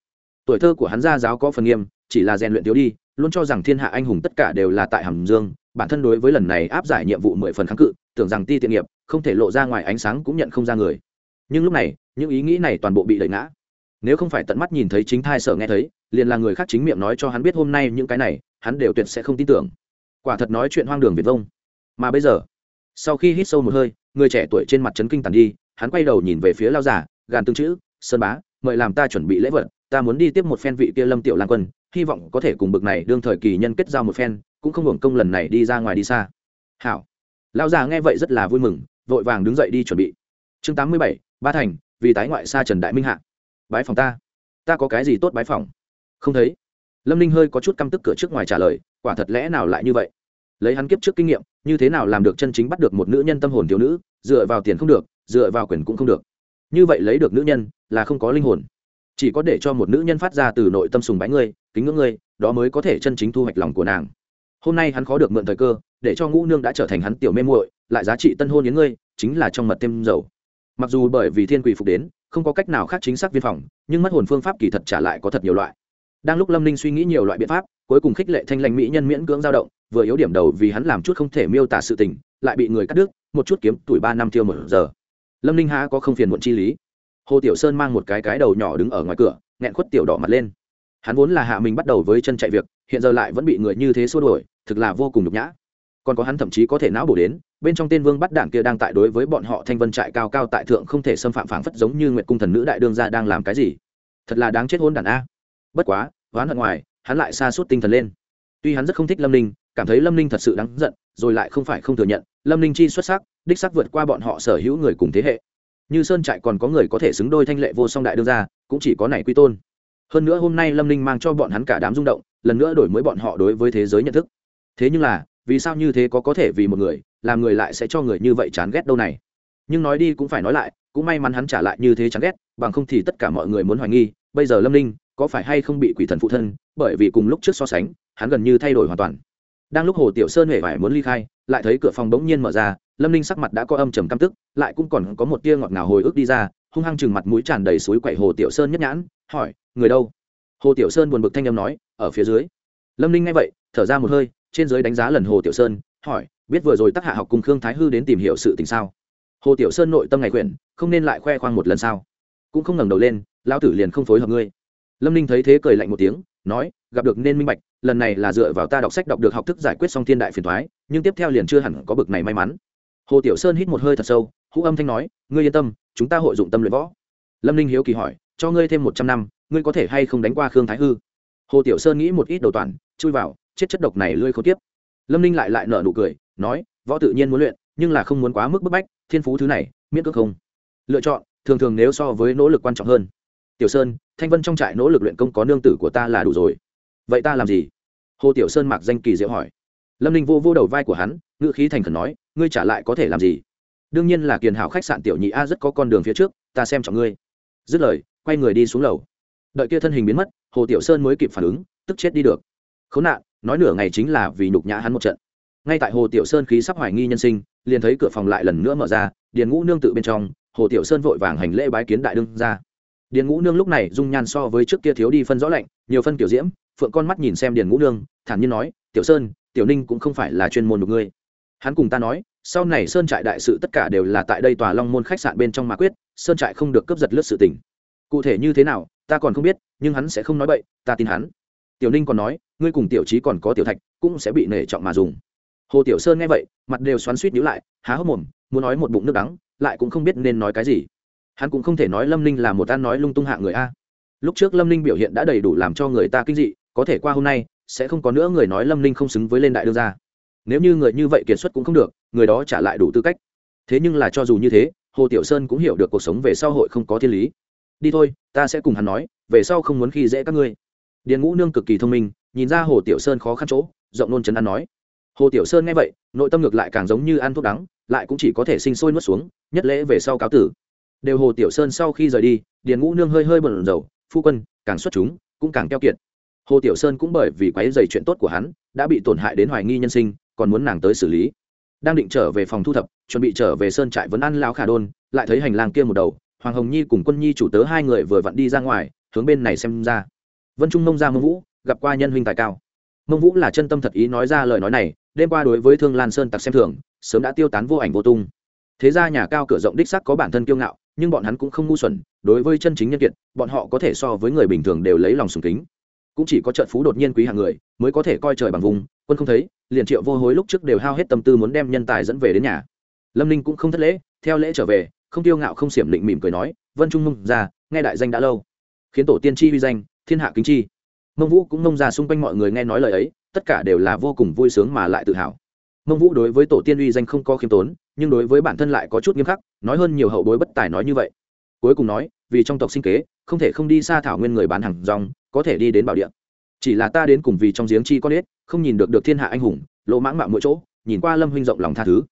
Tuổi thơ của hắn gia giáo có phần nghiêm, chỉ là rèn luyện thiếu đi, luôn cho rằng thiên hạ anh hùng tất cả đều là tại hàm dương, bản thân đối với lần này áp giải nhiệm vụ mười phần kháng cự, tưởng rằng ti tiện nghiệp, không thể lộ ra ngoài ánh sáng cũng nhận không ra người. Nhưng lúc này, những ý nghĩ này toàn bộ bị đẩy ngã. Nếu không phải tận mắt nhìn thấy chính thai sở nghe thấy, liền là người khác chính miệng nói cho hắn biết hôm nay những cái này hắn đều tuyệt sẽ không tin tưởng. Quả thật nói chuyện hoang đường việt vông. Mà bây giờ, sau khi hít sâu một hơi, người trẻ tuổi trên mặt trấn kinh tàn đi, hắn quay đầu nhìn về phía lao giả gàn tương chữ, sơn bá, mời làm ta chuẩn bị lễ vật, ta muốn đi tiếp một phen vị kia lâm tiểu lan quân, hy vọng có thể cùng bực này đương thời kỳ nhân kết giao một phen, cũng không hưởng công lần này đi ra ngoài đi xa. Hảo. Lão già nghe vậy rất là vui mừng, vội vàng đứng dậy đi chuẩn bị. Chương tám mươi bảy, ba thành, vì tái ngoại xa trần đại minh hạ. Bái phòng ta. Ta có cái gì tốt bái phòng? Không thấy lâm ninh hơi có chút căm tức cửa trước ngoài trả lời, quả thật lẽ nào lại như vậy? Lấy hắn kiếp trước kinh nghiệm, như thế nào làm được chân chính bắt được một nữ nhân tâm hồn thiếu nữ, dựa vào tiền không được, dựa vào quyền cũng không được. Như vậy lấy được nữ nhân, là không có linh hồn. Chỉ có để cho một nữ nhân phát ra từ nội tâm sùng bái ngươi, kính ngưỡng ngươi, đó mới có thể chân chính thu hoạch lòng của nàng. Hôm nay hắn khó được mượn thời cơ, để cho ngũ nương đã trở thành hắn tiểu mê muội, lại giá trị tân hôn đến ngươi, chính là trong mật thêm dầu. Mặc dù bởi vì thiên quỷ phục đến, không có cách nào khác chính xác viên phòng, nhưng mất hồn phương pháp kỳ thật trả lại có thật nhiều loại đang lúc lâm ninh suy nghĩ nhiều loại biện pháp, cuối cùng khích lệ thanh lãnh mỹ nhân miễn cưỡng dao động, vừa yếu điểm đầu vì hắn làm chút không thể miêu tả sự tình, lại bị người cắt đứt, một chút kiếm tuổi ba năm tiêu một giờ. Lâm ninh há có không phiền muộn chi lý. Hồ tiểu sơn mang một cái cái đầu nhỏ đứng ở ngoài cửa, nghẹn khuất tiểu đỏ mặt lên. Hắn vốn là hạ mình bắt đầu với chân chạy việc, hiện giờ lại vẫn bị người như thế xua đuổi, thực là vô cùng nhục nhã. Còn có hắn thậm chí có thể não bổ đến, bên trong tên vương bắt đảng kia đang tại đối với bọn họ thanh vân trại cao cao tại thượng không thể xâm phạm phảng phất giống như nguyệt cung thần nữ đại đương gia đang làm cái gì. Thật là đáng chết hôn đàn a bất quá hoán hận ngoài, hắn lại xa suốt tinh thần lên. Tuy hắn rất không thích lâm ninh, cảm thấy lâm ninh thật sự đáng giận, rồi lại không phải không thừa nhận, lâm ninh chi xuất sắc, đích sắc vượt qua bọn họ sở hữu người cùng thế hệ. Như sơn trại còn có người có thể xứng đôi thanh lệ vô song đại đương gia, cũng chỉ có này quy tôn. Hơn nữa hôm nay lâm ninh mang cho bọn hắn cả đám rung động, lần nữa đổi mới bọn họ đối với thế giới nhận thức. Thế nhưng là, vì sao như thế có có thể vì một người, làm người lại sẽ cho người như vậy chán ghét đâu này? Nhưng nói đi cũng phải nói lại, cũng may mắn hắn trả lại như thế chán ghét, bằng không thì tất cả mọi người muốn hoài nghi, bây giờ lâm ninh có phải hay không bị quỷ thần phụ thân, bởi vì cùng lúc trước so sánh, hắn gần như thay đổi hoàn toàn. Đang lúc hồ tiểu sơn huệ vải muốn ly khai, lại thấy cửa phòng bỗng nhiên mở ra, lâm ninh sắc mặt đã có âm trầm căm tức, lại cũng còn có một tia ngọt ngào hồi ức đi ra, hung hăng chừng mặt mũi tràn đầy suối quậy hồ tiểu sơn nhất nhãn, hỏi, người đâu? Hồ tiểu sơn buồn bực thanh â m nói, ở phía dưới. Lâm ninh nghe vậy, thở ra một hơi, trên dưới đánh giá lần hồ tiểu sơn, hỏi, biết vừa rồi tác hạ học cùng khương thái hư đến tìm hiểu sự tình sao? Hồ tiểu sơn nội tâm ngày quyển không nên lại khoe khoang một lần sao? Cũng không ngẩng đầu lên, lão tử liền không phối hợp ngươi lâm ninh thấy thế cười lạnh một tiếng, nói, gặp được nên minh bạch, lần này là dựa vào ta đọc sách đọc được học thức giải quyết xong thiên đại phiền thoái nhưng tiếp theo liền chưa hẳn có bực này may mắn. Hồ tiểu sơn hít một hơi thật sâu hữu âm thanh nói, ngươi yên tâm, chúng ta hội dụng tâm luyện võ. Lâm ninh hiếu kỳ hỏi, cho ngươi thêm một trăm năm, ngươi có thể hay không đánh qua khương thái hư? Hồ tiểu sơn nghĩ một ít đầu toàn, chui vào, chết chất độc này lươi không tiếp. Lâm ninh lại lại nở nụ cười, nói, võ tự nhiên muốn luyện, nhưng là không muốn quá mức bức bách, thiên phú thứ này, miễn cước không. Lựa chọn, thường thường nếu so với nỗ lực quan trọng hơn tiểu sơn, thanh vân trong trại nỗ lực luyện công có nương tử của ta là đủ rồi. Vậy ta làm gì? Hồ tiểu sơn mặc danh kỳ diệu hỏi. Lâm ninh vô vô đầu vai của hắn, ngữ khí thành khẩn nói, ngươi trả lại có thể làm gì? Đương nhiên là kiền hảo khách sạn tiểu nhị a rất có con đường phía trước, ta xem trọng ngươi. Dứt lời, quay người đi xuống lầu. Đợi kia thân hình biến mất, hồ tiểu sơn mới kịp phản ứng, tức chết đi được. Khốn nạn, nói nửa ngày chính là vì nhục nhã hắn một trận. Ngay tại hồ tiểu sơn khí sắp hoài nghi nhân sinh, liền thấy cửa phòng lại lần nữa mở ra, điền ngũ nương tự bên trong, hồ tiểu sơn vội vàng hành lễ bái kiến đại đương ra điền ngũ nương lúc này dung nhan so với trước kia thiếu đi phân rõ lạnh, nhiều phân kiểu diễm, phượng con mắt nhìn xem điền ngũ nương, thản nhiên nói, tiểu sơn, tiểu ninh cũng không phải là chuyên môn của ngươi. Hắn cùng ta nói, sau này sơn trại đại sự tất cả đều là tại đây tòa long môn khách sạn bên trong mà quyết, sơn trại không được cướp giật lướt sự tình. Cụ thể như thế nào, ta còn không biết, nhưng hắn sẽ không nói bậy, ta tin hắn. Tiểu ninh còn nói, ngươi cùng tiểu trí còn có tiểu thạch, cũng sẽ bị nể trọng mà dùng. Hồ tiểu sơn nghe vậy, mặt đều xoắn suýt nhíu lại, há hốc mồm, muốn nói một bụng nước đắng, lại cũng không biết nên nói cái gì hắn cũng không thể nói lâm ninh là một an nói lung tung hạ người a. Lúc trước lâm ninh biểu hiện đã đầy đủ làm cho người ta kinh dị, có thể qua hôm nay, sẽ không có nữa người nói lâm ninh không xứng với lên đại đương gia. Nếu như người như vậy kiệt xuất cũng không được, người đó trả lại đủ tư cách. Thế nhưng là cho dù như thế, hồ tiểu sơn cũng hiểu được cuộc sống về sau hội không có thiên lý. Đi thôi, ta sẽ cùng hắn nói, về sau không muốn khi dễ các ngươi. Điền ngũ nương cực kỳ thông minh, nhìn ra hồ tiểu sơn khó khăn chỗ, rộng nôn chấn an nói. Hồ tiểu sơn nghe vậy, nội tâm ngược lại càng giống như ăn thuốc đắng, lại cũng chỉ có thể sinh sôi nuốt xuống, nhất lễ về sau cáo tử đều hồ tiểu sơn sau khi rời đi, điền ngũ nương hơi hơi bẩn dầu phu quân, càng xuất chúng, cũng càng keo kiệt. Hồ tiểu sơn cũng bởi vì quấy dày chuyện tốt của hắn, đã bị tổn hại đến hoài nghi nhân sinh, còn muốn nàng tới xử lý. Đang định trở về phòng thu thập, chuẩn bị trở về sơn trại vấn ăn lao khả đôn, lại thấy hành lang kia một đầu, hoàng hồng nhi cùng quân nhi chủ tớ hai người vừa vặn đi ra ngoài, hướng bên này xem ra. Vân trung mông ra mông vũ, gặp qua nhân huynh tài cao. Mông vũ là chân tâm thật ý nói ra lời nói này, đêm qua đối với thương lan sơn tặc xem thường, sớm đã tiêu tán vô ảnh vô tung. Thế ra nhà cao cửa rộng đích sắc có bản thân kiêu ngạo nhưng bọn hắn cũng không ngu xuẩn, đối với chân chính nhân kiệt, bọn họ có thể so với người bình thường đều lấy lòng sùng kính. Cũng chỉ có trợn phú đột nhiên quý hàng người, mới có thể coi trời bằng vùng, quân không thấy, liền triệu vô hối lúc trước đều hao hết tâm tư muốn đem nhân tài dẫn về đến nhà. Lâm ninh cũng không thất lễ, theo lễ trở về, không tiêu ngạo không xiểm định mỉm cười nói, vân trung mông ra, nghe đại danh đã lâu. Khiến tổ tiên chi uy danh, thiên hạ kính chi. Mông vũ cũng mông ra xung quanh mọi người nghe nói lời ấy, tất cả đều là vô cùng vui sướng mà lại tự hào. Mông vũ đối với tổ tiên uy danh không có khiêm tốn nhưng đối với bản thân lại có chút nghiêm khắc, nói hơn nhiều hậu bối bất tài nói như vậy. Cuối cùng nói, vì trong tộc sinh kế, không thể không đi xa thảo nguyên người bán hàng rong, có thể đi đến bảo địa. Chỉ là ta đến cùng vì trong giếng chi con ếch, không nhìn được được thiên hạ anh hùng, lỗ mãng mạo mỗi chỗ, nhìn qua lâm huynh rộng lòng tha thứ.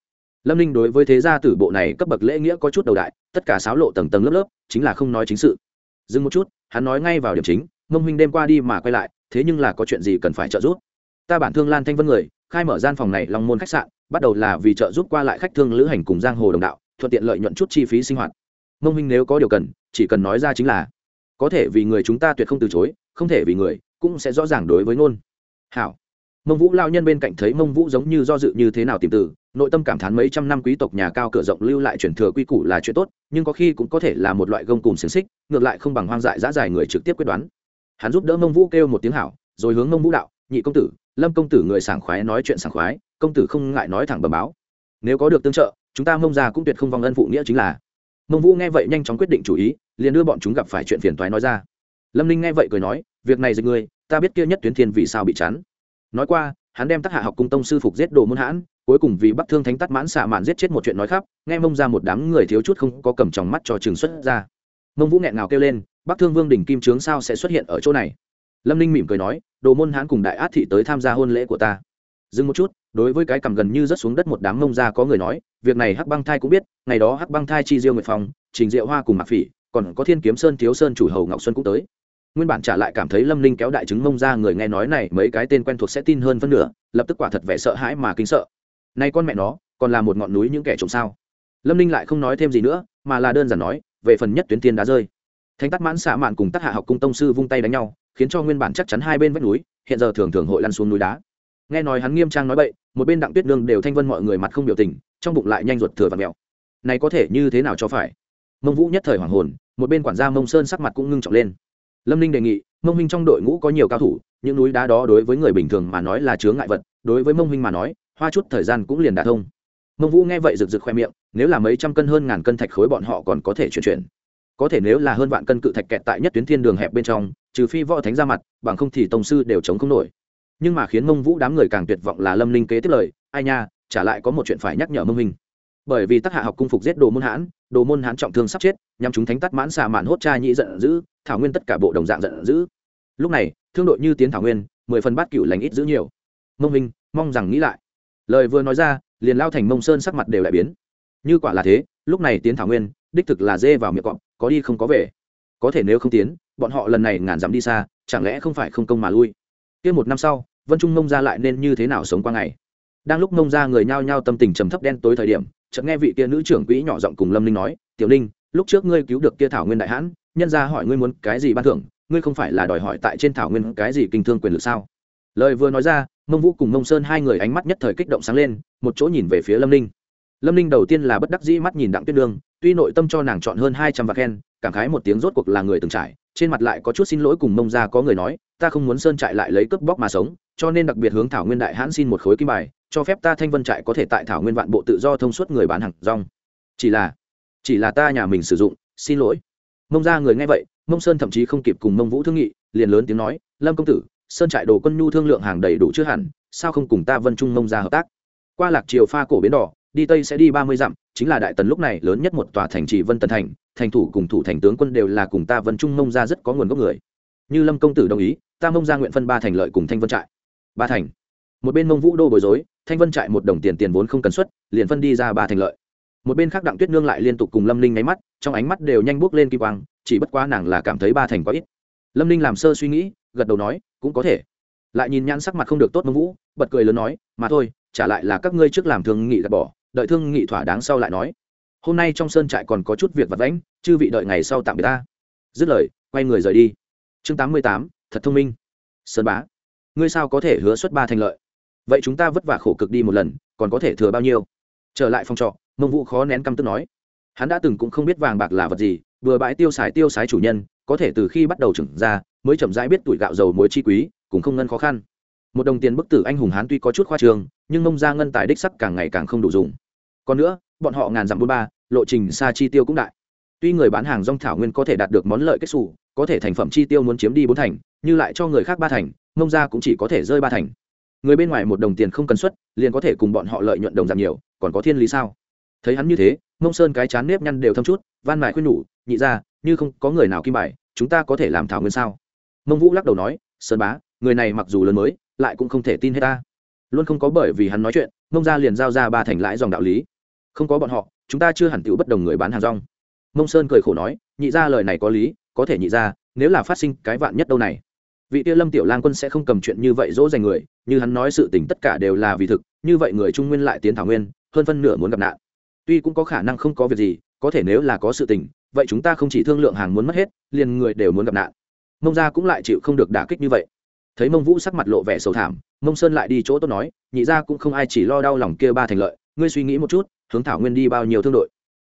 Lâm ninh đối với thế gia tử bộ này cấp bậc lễ nghĩa có chút đầu đại, tất cả sáo lộ tầng tầng lớp lớp, chính là không nói chính sự. Dừng một chút, hắn nói ngay vào điểm chính mông huynh đêm qua đi mà quay lại, thế nhưng là có chuyện gì cần phải trợ giúp? Ta bản thương lan thanh vân người khai mở gian phòng này long môn khách sạn, bắt đầu là vì trợ giúp qua lại khách thương lữ hành cùng giang hồ đồng đạo, thuận tiện lợi nhuận chút chi phí sinh hoạt. Mông huynh nếu có điều cần, chỉ cần nói ra chính là, có thể vì người chúng ta tuyệt không từ chối, không thể vì người, cũng sẽ rõ ràng đối với ngôn. Hảo. Mông vũ lao nhân bên cạnh thấy mông vũ giống như do dự như thế nào tìm từ, nội tâm cảm thán mấy trăm năm quý tộc nhà cao cửa rộng lưu lại truyền thừa quy củ là chuyện tốt, nhưng có khi cũng có thể là một loại gông cùng xiềng xích, ngược lại không bằng hoang dại dã dài người trực tiếp quyết đoán. Hắn giúp đỡ mông vũ kêu một tiếng hảo, rồi hướng mông vũ đạo, nhị công tử lâm công tử người sảng khoái nói chuyện sảng khoái, công tử không ngại nói thẳng bầm báo. Nếu có được tương trợ, chúng ta mông ra cũng tuyệt không vong ân phụ nghĩa chính là. Mông vũ nghe vậy nhanh chóng quyết định chủ ý, liền đưa bọn chúng gặp phải chuyện phiền toái nói ra. Lâm ninh nghe vậy cười nói, việc này dịch ngươi, ta biết kia nhất tuyến thiên vì sao bị chắn. Nói qua, hắn đem tác hạ học cung tông sư phục giết đồ môn hãn, cuối cùng vì bắc thương thánh tắt mãn xạ mạn giết chết một chuyện nói khắp, nghe mông ra một đám người thiếu chút không có cầm tròng mắt cho trường xuất ra. Mông vũ nghẹn ngào kêu lên, bắc thương vương đỉnh kim trướng sao sẽ xuất hiện ở chỗ này? Lâm ninh mỉm cười nói, đồ môn hãn cùng đại át thị tới tham gia hôn lễ của ta. Dừng một chút, đối với cái cầm gần như rớt xuống đất một đám mông ra có người nói, việc này hắc băng thai cũng biết, ngày đó hắc băng thai chi diêu nguyệt phòng trình diệu hoa cùng mạc phỉ, còn có thiên kiếm sơn thiếu sơn chủ hầu ngọc xuân cũng tới. Nguyên bản trả lại cảm thấy lâm Ninh kéo đại chứng mông ra người nghe nói này mấy cái tên quen thuộc sẽ tin hơn phân nửa, lập tức quả thật vẻ sợ hãi mà kinh sợ. Nay con mẹ nó, còn là một ngọn núi những kẻ trộm sao? Lâm Ninh lại không nói thêm gì nữa, mà là đơn giản nói, về phần nhất tuyến tiên đá rơi. Thánh tắc mãn xạ mạn cùng tác hạ học cung tông sư vung tay đánh nhau khiến cho nguyên bản chắc chắn hai bên vách núi, hiện giờ thường thường hội lăn xuống núi đá. Nghe nói hắn nghiêm trang nói bậy, một bên đặng tuyết nương đều thanh vân mọi người mặt không biểu tình, trong bụng lại nhanh ruột thừa và mèo này có thể như thế nào cho phải? Mông vũ nhất thời hoàng hồn, một bên quản gia mông sơn sắc mặt cũng ngưng trọng lên. Lâm ninh đề nghị, mông huynh trong đội ngũ có nhiều cao thủ, những núi đá đó đối với người bình thường mà nói là chướng ngại vật, đối với mông huynh mà nói, hoa chút thời gian cũng liền đả thông. Mông vũ nghe vậy rực rực khoe miệng, nếu là mấy trăm cân hơn ngàn cân thạch khối bọn họ còn có thể chuyển chuyển. Có thể nếu là hơn vạn cân cự thạch kẹt tại nhất tuyến thiên đường hẹp bên trong trừ phi võ thánh ra mặt, bằng không thì tổng sư đều chống không nổi. Nhưng mà khiến mông vũ đám người càng tuyệt vọng là lâm linh kế tiếp lời, ai nha, trả lại có một chuyện phải nhắc nhở mông hình bởi vì tác hạ học cung phục giết đồ môn hãn, đồ môn hãn trọng thương sắp chết, nhằm chúng thánh tắt mãn xà mạn hốt cha nhĩ giận dữ, thảo nguyên tất cả bộ đồng dạng giận dữ. Lúc này, thương đội như tiến thảo nguyên, mười phần bát cựu lành ít giữ nhiều. Mông hình mong rằng nghĩ lại. Lời vừa nói ra, liền lao thành mông sơn sắc mặt đều lại biến. Như quả là thế, lúc này tiến thảo nguyên, đích thực là dê vào miệng cọp, có đi không có về. Có thể nếu không tiến bọn họ lần này ngàn dặm đi xa chẳng lẽ không phải không công mà lui? Kia một năm sau vân trung nông ra lại nên như thế nào sống qua ngày? Đang lúc nông ra người nhao nhao tâm tình trầm thấp đen tối thời điểm chợt nghe vị kia nữ trưởng quỹ nhỏ giọng cùng lâm ninh nói tiểu ninh lúc trước ngươi cứu được kia thảo nguyên đại hãn nhân ra hỏi ngươi muốn cái gì ban thưởng ngươi không phải là đòi hỏi tại trên thảo nguyên cái gì kinh thương quyền lực sao? Lời vừa nói ra mông vũ cùng mông sơn hai người ánh mắt nhất thời kích động sáng lên một chỗ nhìn về phía lâm ninh. Lâm ninh đầu tiên là bất đắc dĩ mắt nhìn đặng tuyết đương, tuy nội tâm cho nàng chọn hơn hai trăm vạn khen cảm khái một tiếng rốt cuộc là người từng trải trên mặt lại có chút xin lỗi cùng mông ra có người nói, ta không muốn sơn trại lại lấy cướp bóc mà sống, cho nên đặc biệt hướng thảo nguyên đại hãn xin một khối kim bài, cho phép ta thanh vân trại có thể tại thảo nguyên vạn bộ tự do thông suốt người bán hàng rong. Chỉ là chỉ là ta nhà mình sử dụng, xin lỗi. Mông ra người nghe vậy, mông sơn thậm chí không kịp cùng mông vũ thương nghị, liền lớn tiếng nói, lâm công tử, sơn trại đồ quân nhu thương lượng hàng đầy đủ chưa hẳn, sao không cùng ta vân trung mông ra hợp tác? Qua lạc triều pha cổ bến đỏ, đi tây sẽ đi ba mươi dặm, chính là đại tần lúc này lớn nhất một tòa thành trì vân tần thành thành thủ cùng thủ thành tướng quân đều là cùng ta vân trung mông ra rất có nguồn gốc người. Như lâm công tử đồng ý, ta mông ra nguyện phân ba thành lợi cùng thanh vân trại. Ba thành. Một bên mông vũ đô bối rối, thanh vân trại một đồng tiền tiền vốn không cần xuất, liền phân đi ra ba thành lợi. Một bên khác đặng tuyết nương lại liên tục cùng lâm ninh nháy mắt, trong ánh mắt đều nhanh bước lên kỳ quang, chỉ bất quá nàng là cảm thấy ba thành quá ít. Lâm ninh làm sơ suy nghĩ, gật đầu nói, cũng có thể. Lại nhìn nhãn sắc mặt không được tốt mông vũ, bật cười lớn nói, mà thôi, trả lại là các ngươi trước làm thương nghị gạt bỏ, đợi thương nghị thỏa đáng sau lại nói hôm nay trong sơn trại còn có chút việc vật vãnh, chư vị đợi ngày sau tạm biệt ta. Dứt lời, quay người rời đi. Chương tám mươi tám, thật thông minh. Sơn bá, ngươi sao có thể hứa xuất ba thành lợi? Vậy chúng ta vất vả khổ cực đi một lần, còn có thể thừa bao nhiêu? Trở lại phòng trọ, mông vũ khó nén căm tức nói. Hắn đã từng cũng không biết vàng bạc là vật gì, vừa bãi tiêu xài tiêu xài chủ nhân, có thể từ khi bắt đầu trưởng ra, mới chậm rãi biết tuổi gạo dầu muối chi quý, cũng không ngân khó khăn. Một đồng tiền bức tử anh hùng hán tuy có chút khoa trường nhưng mông ra ngân tài đích sắc càng ngày càng không đủ dùng còn nữa, bọn họ ngàn dặm bốn ba, lộ trình xa chi tiêu cũng đại. Tuy người bán hàng rong thảo nguyên có thể đạt được món lợi kết xù, có thể thành phẩm chi tiêu muốn chiếm đi bốn thành như lại cho người khác ba thành, mông ra cũng chỉ có thể rơi ba thành. Người bên ngoài một đồng tiền không cần xuất, liền có thể cùng bọn họ lợi nhuận đồng giảm nhiều, còn có thiên lý sao? Thấy hắn như thế, mông sơn cái chán nếp nhăn đều thâm chút, van mài khuyên nhủ, nhị ra như không có người nào kim bài, chúng ta có thể làm thảo nguyên sao? Mông vũ lắc đầu nói, sơn bá, người này mặc dù lớn mới, lại cũng không thể tin hết ta. Luôn không có bởi vì hắn nói chuyện, mông ra liền giao ra ba thành lãi dòng đạo lý không có bọn họ, chúng ta chưa hẳn tựu bất đồng người bán hàng rong. Mông sơn cười khổ nói, nhị ra lời này có lý, có thể nhị ra nếu là phát sinh cái vạn nhất đâu này. Vị tiêu lâm tiểu lang quân sẽ không cầm chuyện như vậy dỗ dành người, như hắn nói sự tình tất cả đều là vì thực, như vậy người trung nguyên lại tiến thảo nguyên, hơn phân nửa muốn gặp nạn. Tuy cũng có khả năng không có việc gì, có thể nếu là có sự tình, vậy chúng ta không chỉ thương lượng hàng muốn mất hết, liền người đều muốn gặp nạn. Mông gia cũng lại chịu không được đả kích như vậy. Thấy mông vũ sắc mặt lộ vẻ sầu thảm, mông sơn lại đi chỗ tốt nói, nhị gia cũng không ai chỉ lo đau lòng kia ba thành lợi, ngươi suy nghĩ một chút hướng thảo nguyên đi bao nhiêu thương đội.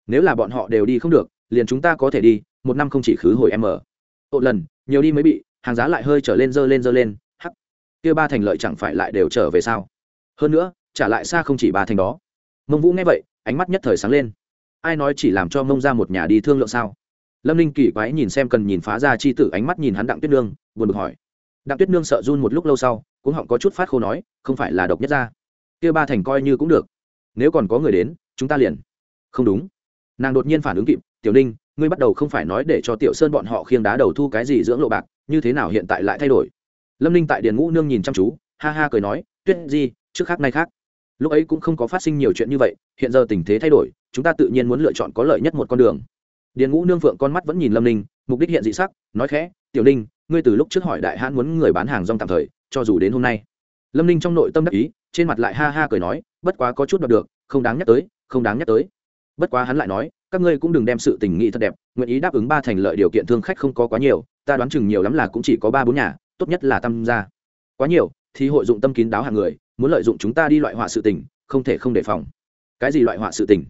Nếu là bọn họ đều đi không được, liền chúng ta có thể đi, một năm không chỉ khứ hồi em ở. Ộ lần, nhiều đi mới bị, hàng giá lại hơi trở lên, dơ lên dơ lên, hắc. Kia ba thành lợi chẳng phải lại đều trở về sao? Hơn nữa, trả lại xa không chỉ ba thành đó. Mông vũ nghe vậy, ánh mắt nhất thời sáng lên. Ai nói chỉ làm cho mông ra một nhà đi thương lượng sao? Lâm ninh kỳ quái nhìn xem cần nhìn phá ra chi tử, ánh mắt nhìn hắn đặng tuyết nương, buồn bực hỏi. Đặng tuyết nương sợ run một lúc lâu sau, cũng họng có chút phát khô nói, không phải là độc nhất ra kia ba thành coi như cũng được. Nếu còn có người đến chúng ta liền. Không đúng. Nàng đột nhiên phản ứng kịp, tiểu ninh, ngươi bắt đầu không phải nói để cho tiểu sơn bọn họ khiêng đá đầu thu cái gì dưỡng lộ bạc, như thế nào hiện tại lại thay đổi? Lâm ninh tại điền ngũ nương nhìn chăm chú, ha ha cười nói, tuyết di, trước khác nay khác. Lúc ấy cũng không có phát sinh nhiều chuyện như vậy, hiện giờ tình thế thay đổi, chúng ta tự nhiên muốn lựa chọn có lợi nhất một con đường. Điền ngũ nương phượng con mắt vẫn nhìn lâm ninh, mục đích hiện dị sắc, nói khẽ, tiểu ninh, ngươi từ lúc trước hỏi đại hãn muốn người bán hàng rong tạm thời, cho dù đến hôm nay. Lâm ninh trong nội tâm đắc ý, trên mặt lại ha ha cười nói, bất quá có chút đọc được, không đáng nhắc tới không đáng nhắc tới. Bất quá hắn lại nói, các ngươi cũng đừng đem sự tình nghị thật đẹp, nguyện ý đáp ứng ba thành lợi điều kiện thương khách không có quá nhiều, ta đoán chừng nhiều lắm là cũng chỉ có ba bốn nhà, tốt nhất là tam gia. Quá nhiều, thì hội dụng tâm kín đáo hàng người, muốn lợi dụng chúng ta đi loại họa sự tình, không thể không đề phòng. Cái gì loại họa sự tình?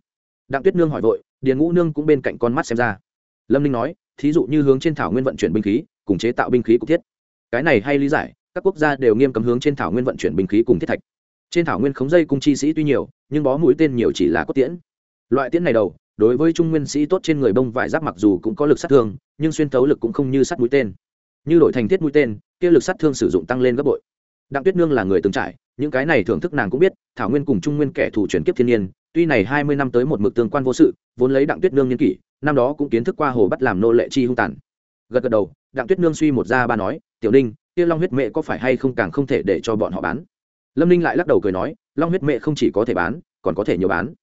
Đặng tuyết nương hỏi vội, điền ngũ nương cũng bên cạnh con mắt xem ra. Lâm ninh nói, thí dụ như hướng trên thảo nguyên vận chuyển binh khí, cùng chế tạo binh khí cục thiết. Cái này hay lý giải, các quốc gia đều nghiêm cấm hướng trên thảo nguyên vận chuyển binh khí cùng thiết thạch trên thảo nguyên khống dây cung chi sĩ tuy nhiều, nhưng bó mũi tên nhiều chỉ là cốt tiễn. Loại tiễn này đầu, đối với trung nguyên sĩ tốt trên người bông vải giáp mặc dù cũng có lực sát thương, nhưng xuyên thấu lực cũng không như sắt mũi tên. Như đổi thành thiết mũi tên, kia lực sát thương sử dụng tăng lên gấp bội. Đặng tuyết nương là người từng trải, những cái này thưởng thức nàng cũng biết, thảo nguyên cùng trung nguyên kẻ thù chuyển kiếp thiên nhiên, tuy này hai mươi năm tới một mực tương quan vô sự, vốn lấy đặng tuyết nương nhân kỷ, năm đó cũng kiến thức qua hồ bắt làm nô lệ chi hung tàn. Gật gật đầu, đặng tuyết nương suy một ra ba nói, tiểu ninh, kia long huyết mẹ có phải hay không càng không thể để cho bọn họ bán? Lâm ninh lại lắc đầu cười nói, long huyết mệ không chỉ có thể bán, còn có thể nhiều bán.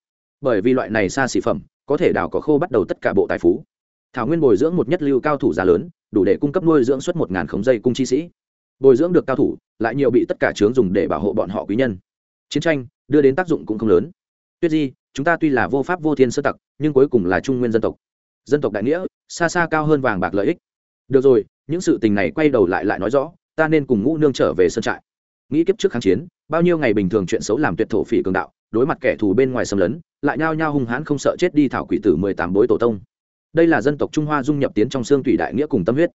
Bởi vì loại này xa xỉ phẩm, có thể đào có khô bắt đầu tất cả bộ tài phú. Thảo nguyên bồi dưỡng một nhất lưu cao thủ giá lớn, đủ để cung cấp nuôi dưỡng suốt một ngàn khống dây cung chi sĩ. Bồi dưỡng được cao thủ, lại nhiều bị tất cả chướng dùng để bảo hộ bọn họ quý nhân. Chiến tranh, đưa đến tác dụng cũng không lớn. Tuyết di, chúng ta tuy là vô pháp vô thiên sơ tặc, nhưng cuối cùng là trung nguyên dân tộc. Dân tộc đại nghĩa, xa xa cao hơn vàng bạc lợi ích. Được rồi, những sự tình này quay đầu lại lại nói rõ, ta nên cùng ngũ nương trở về sân trại nghĩ kiếp trước kháng chiến bao nhiêu ngày bình thường chuyện xấu làm tuyệt thổ phỉ cường đạo đối mặt kẻ thù bên ngoài xâm lấn lại nhao nhao hung hãn không sợ chết đi thảo quỷ tử mười tám bối tổ tông. Đây là dân tộc trung hoa dung nhập tiến trong xương thủy đại nghĩa cùng tâm huyết.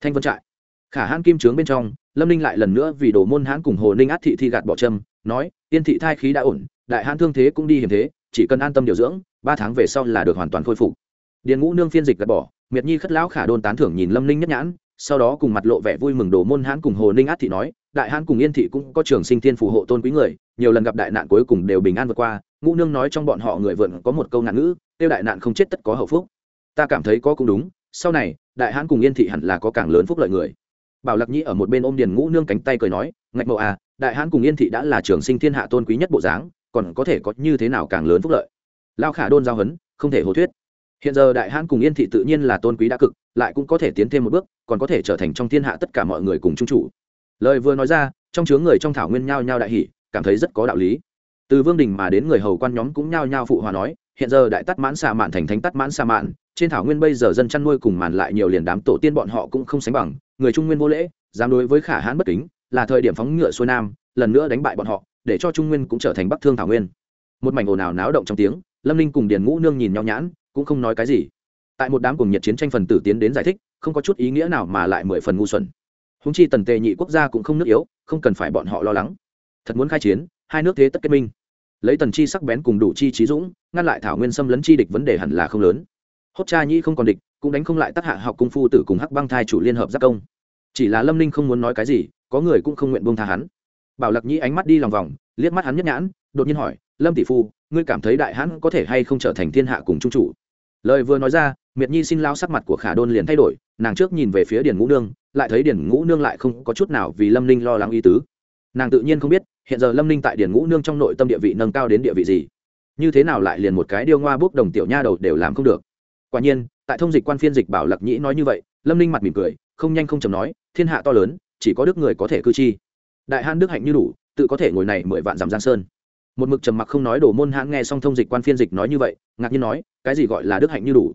Thanh vân trại. Khả hãn kim trướng bên trong lâm ninh lại lần nữa vì đồ môn hãn cùng hồ ninh át thị thi gạt bỏ trâm, nói yên thị thai khí đã ổn đại hãn thương thế cũng đi hiểm thế chỉ cần an tâm điều dưỡng ba tháng về sau là được hoàn toàn khôi phục. Điền ngũ nương phiên dịch gạt bỏ miệt nhi khất lão khả đôn tán thưởng nhìn lâm ninh nhất nhãn sau đó cùng mặt lộ vẻ vui mừng đồ môn hãn cùng hồ ninh át thị nói đại hãn cùng yên thị cũng có trường sinh thiên phù hộ tôn quý người, nhiều lần gặp đại nạn cuối cùng đều bình an vượt qua, ngũ nương nói trong bọn họ người vượn có một câu nạn ngữ, tiêu đại nạn không chết tất có hậu phúc. Ta cảm thấy có cũng đúng, sau này, đại hãn cùng yên thị hẳn là có càng lớn phúc lợi người. Bảo lạc Nhi ở một bên ôm điền ngũ nương cánh tay cười nói, ngạch mộ à đại hãn cùng yên thị đã là trường sinh thiên hạ tôn quý nhất bộ dáng, còn có thể có như thế nào càng lớn phúc lợi? Lao khả đôn giao hấn, không thể hồ thuyết. Hiện giờ đại hãn cùng yên thị tự nhiên là tôn quý đã cực, lại cũng có thể tiến thêm một bước, còn có thể trở thành trong thiên hạ tất cả mọi người cùng trung chủ lời vừa nói ra, trong chướng người trong thảo nguyên nhao nhao đại hỷ cảm thấy rất có đạo lý. Từ vương đình mà đến người hầu quan nhóm cũng nhao nhao phụ hòa nói, hiện giờ đại tắt mãn xà mạn thành thánh tắt mãn xà mạn, trên thảo nguyên bây giờ dân chăn nuôi cùng màn lại nhiều liền đám tổ tiên bọn họ cũng không sánh bằng, người trung nguyên vô lễ, dám đối với khả hãn bất kính, là thời điểm phóng ngựa xuôi nam, lần nữa đánh bại bọn họ, để cho trung nguyên cũng trở thành bắc thương thảo nguyên. Một mảnh ồn ào náo động trong tiếng, lâm ninh cùng điền ngũ nương nhìn nhau nhãn, cũng không nói cái gì. Tại một đám cùng nhiệt chiến tranh phần tử tiến đến giải thích, không có chút ý nghĩa nào mà lại mười phần ngu xuẩn húng chi tần tề nhị quốc gia cũng không nước yếu, không cần phải bọn họ lo lắng. Thật muốn khai chiến, hai nước thế tất kết minh. Lấy tần chi sắc bén cùng đủ chi trí dũng, ngăn lại thảo nguyên xâm lấn chi địch vấn đề hẳn là không lớn. Hốt cha nhĩ không còn địch, cũng đánh không lại tác hạ học cung phu tử cùng hắc băng thai chủ liên hợp giác công. Chỉ là lâm ninh không muốn nói cái gì, có người cũng không nguyện buông tha hắn. Bảo lạc nhĩ ánh mắt đi lòng vòng, liếc mắt hắn nhất nhãn, đột nhiên hỏi, lâm tỷ phu, ngươi cảm thấy đại hãn có thể hay không trở thành thiên hạ cùng trung chủ? Lời vừa nói ra, miệt nhi xin lao sắc mặt của khả đôn liền thay đổi, nàng trước nhìn về phía điền ngũ nương lại thấy điền ngũ nương lại không có chút nào vì lâm ninh lo lắng ý tứ. Nàng tự nhiên không biết, hiện giờ lâm ninh tại điền ngũ nương trong nội tâm địa vị nâng cao đến địa vị gì. Như thế nào lại liền một cái điêu ngoa bốc đồng tiểu nha đầu đều làm không được. Quả nhiên, tại thông dịch quan phiên dịch bảo lạc nhĩ nói như vậy, lâm ninh mặt mỉm cười, không nhanh không chầm nói, thiên hạ to lớn, chỉ có đức người có thể cư chi. Đại hãn đức hạnh như đủ, tự có thể ngồi này mười vạn dằm giang sơn. Một mực trầm mặc không nói đổ môn hãn nghe xong thông dịch quan phiên dịch nói như vậy, ngạc nhiên nói, cái gì gọi là đức hạnh như đủ?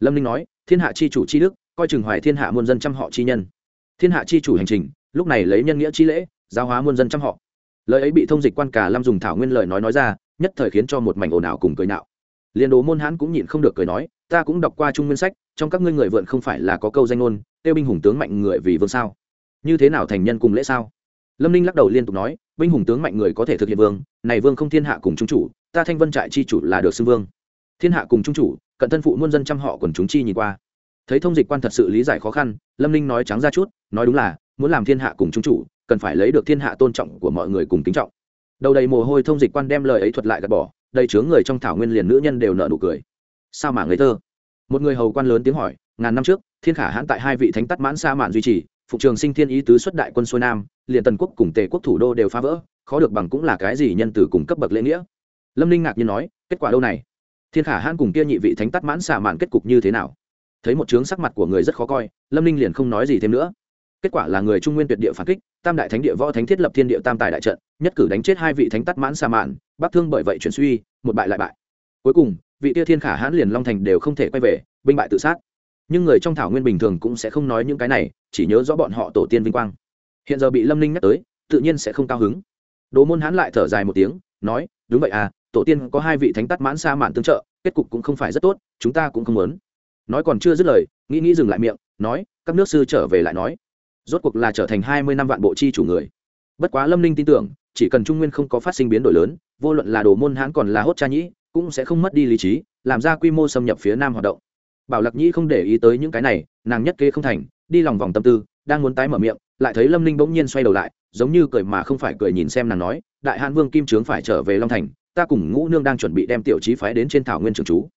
Lâm ninh nói, thiên hạ chi chủ chi đức, coi chừng hoài thiên hạ muôn dân trăm họ chi nhân thiên hạ chi chủ hành trình, lúc này lấy nhân nghĩa chi lễ, giáo hóa muôn dân trăm họ. Lời ấy bị thông dịch quan cả lâm dùng thảo nguyên lời nói nói ra, nhất thời khiến cho một mảnh ồn ào cùng cười nạo. Liền đồ môn hãn cũng nhịn không được cười nói, ta cũng đọc qua trung nguyên sách, trong các ngươi người vượn không phải là có câu danh ngôn, tiêu binh hùng tướng mạnh người vì vương sao? Như thế nào thành nhân cùng lễ sao? Lâm ninh lắc đầu liên tục nói, binh hùng tướng mạnh người có thể thực hiện vương, này vương không thiên hạ cùng trung chủ, ta thanh vân trại chi chủ là được xưng vương. Thiên hạ cùng trung chủ, cận thân phụ muôn dân trăm họ còn chúng chi nhìn qua. Thấy thông dịch quan thật sự lý giải khó khăn, lâm ninh nói trắng ra chút nói đúng là, muốn làm thiên hạ cùng trung chủ, cần phải lấy được thiên hạ tôn trọng của mọi người cùng kính trọng. Đầu đầy mồ hôi thông dịch quan đem lời ấy thuật lại gạt bỏ, đầy chướng người trong thảo nguyên liền nữ nhân đều nợ nụ cười. Sao mà ngây thơ? Một người hầu quan lớn tiếng hỏi, ngàn năm trước, thiên khả hãn tại hai vị thánh tắt mãn sa mạn duy trì phục trường sinh thiên ý tứ xuất đại quân xuôi nam, liền tần quốc cùng tề quốc thủ đô đều phá vỡ, khó được bằng cũng là cái gì nhân từ cùng cấp bậc lễ nghĩa. Lâm ninh ngạc nhiên nói, kết quả đâu này? Thiên khả hãn cùng kia nhị vị thánh tắt mãn xả mạn kết cục như thế nào? Thấy một chướng sắc mặt của người rất khó coi, lâm ninh liền không nói gì thêm nữa kết quả là người trung nguyên tuyệt địa phản kích, tam đại thánh địa võ thánh thiết lập thiên địa tam tài đại trận, nhất cử đánh chết hai vị thánh tắt mãn sa mạn, bắc thương bởi vậy chuyển suy, một bại lại bại. Cuối cùng, vị tia thiên khả hãn liền long thành đều không thể quay về, binh bại tự sát. Nhưng người trong thảo nguyên bình thường cũng sẽ không nói những cái này, chỉ nhớ rõ bọn họ tổ tiên vinh quang. Hiện giờ bị lâm ninh nhắc tới, tự nhiên sẽ không cao hứng. Đồ môn hãn lại thở dài một tiếng, nói, đúng vậy à tổ tiên có hai vị thánh tắt mãn sa mạn tương trợ, kết cục cũng không phải rất tốt, chúng ta cũng không muốn. Nói còn chưa dứt lời, nghĩ nghĩ dừng lại miệng, nói, các nước sư trở về lại nói rốt cuộc là trở thành hai mươi năm vạn bộ chi chủ người. Bất quá lâm ninh tin tưởng, chỉ cần trung nguyên không có phát sinh biến đổi lớn, vô luận là đồ môn hãn còn là hốt cha nhĩ, cũng sẽ không mất đi lý trí, làm ra quy mô xâm nhập phía nam hoạt động. Bảo lạc nhĩ không để ý tới những cái này, nàng nhất kế không thành, đi lòng vòng tâm tư, đang muốn tái mở miệng, lại thấy lâm ninh bỗng nhiên xoay đầu lại, giống như cười mà không phải cười nhìn xem nàng nói, đại hãn vương kim trướng phải trở về long thành, ta cùng ngũ nương đang chuẩn bị đem tiểu trí phái đến trên thảo nguyên trường chú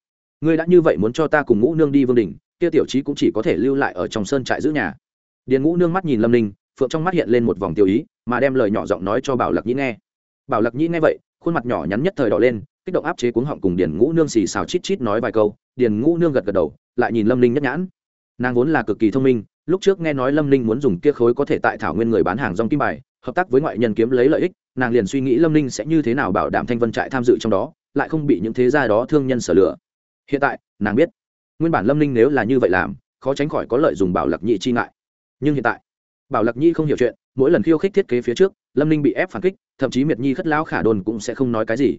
ngươi đã như vậy muốn cho ta cùng ngũ nương đi vương đình kia tiểu trí cũng chỉ có thể lưu lại ở trong sơn trại giữ nhà điền ngũ nương mắt nhìn lâm ninh, phượng trong mắt hiện lên một vòng tiêu ý, mà đem lời nhỏ giọng nói cho bảo lạc nhĩ nghe. Bảo lạc nhĩ nghe vậy, khuôn mặt nhỏ nhắn nhất thời đỏ lên, kích động áp chế cuống họng cùng điền ngũ nương xì xào chít chít nói vài câu, điền ngũ nương gật gật đầu, lại nhìn lâm ninh nhất nhãn. Nàng vốn là cực kỳ thông minh, lúc trước nghe nói lâm ninh muốn dùng kia khối có thể tại thảo nguyên người bán hàng rong kim bài, hợp tác với ngoại nhân kiếm lấy lợi ích, nàng liền suy nghĩ lâm ninh sẽ như thế nào bảo đảm thanh vân trại tham dự trong đó, lại không bị những thế gia đó thương nhân sở lựa hiện tại, nàng biết, nguyên bản lâm ninh nếu là như vậy làm, khó tránh khỏi có lợi dùng bảo lạc nhị chi ngại nhưng hiện tại, bảo lạc nhi không hiểu chuyện, mỗi lần khiêu khích thiết kế phía trước, lâm ninh bị ép phản kích, thậm chí miệt nhi khất lao khả đồn cũng sẽ không nói cái gì.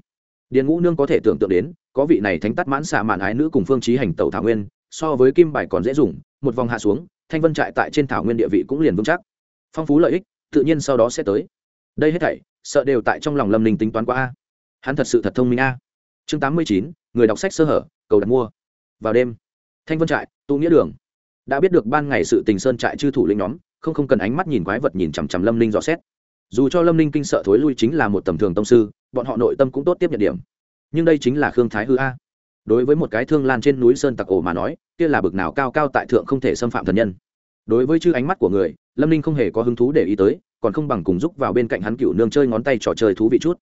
Điền ngũ nương có thể tưởng tượng đến, có vị này thánh tắt mãn xạ mạn ái nữ cùng phương trí hành tàu thảo nguyên, so với kim bài còn dễ dùng, một vòng hạ xuống, thanh vân trại tại trên thảo nguyên địa vị cũng liền vững chắc. Phong phú lợi ích, tự nhiên sau đó sẽ tới. Đây hết thảy, sợ đều tại trong lòng lâm ninh tính toán qua a. Hắn thật sự thật thông minh a. Chương tám mươi chín, người đọc sách sơ hở, cầu đặt mua. Vào đêm, thanh vân trại, tụ nghĩa đường đã biết được ban ngày sự tình sơn trại chư thủ lĩnh nhóm, không không cần ánh mắt nhìn quái vật nhìn chằm chằm lâm ninh dò xét. Dù cho lâm ninh kinh sợ thối lui chính là một tầm thường tông sư, bọn họ nội tâm cũng tốt tiếp nhận điểm. Nhưng đây chính là khương thái hư a. Đối với một cái thương lan trên núi sơn tặc ổ mà nói, kia là bực nào cao cao tại thượng không thể xâm phạm thần nhân. Đối với chư ánh mắt của người, lâm ninh không hề có hứng thú để ý tới, còn không bằng cùng giúp vào bên cạnh hắn cựu nương chơi ngón tay trò chơi thú vị chút.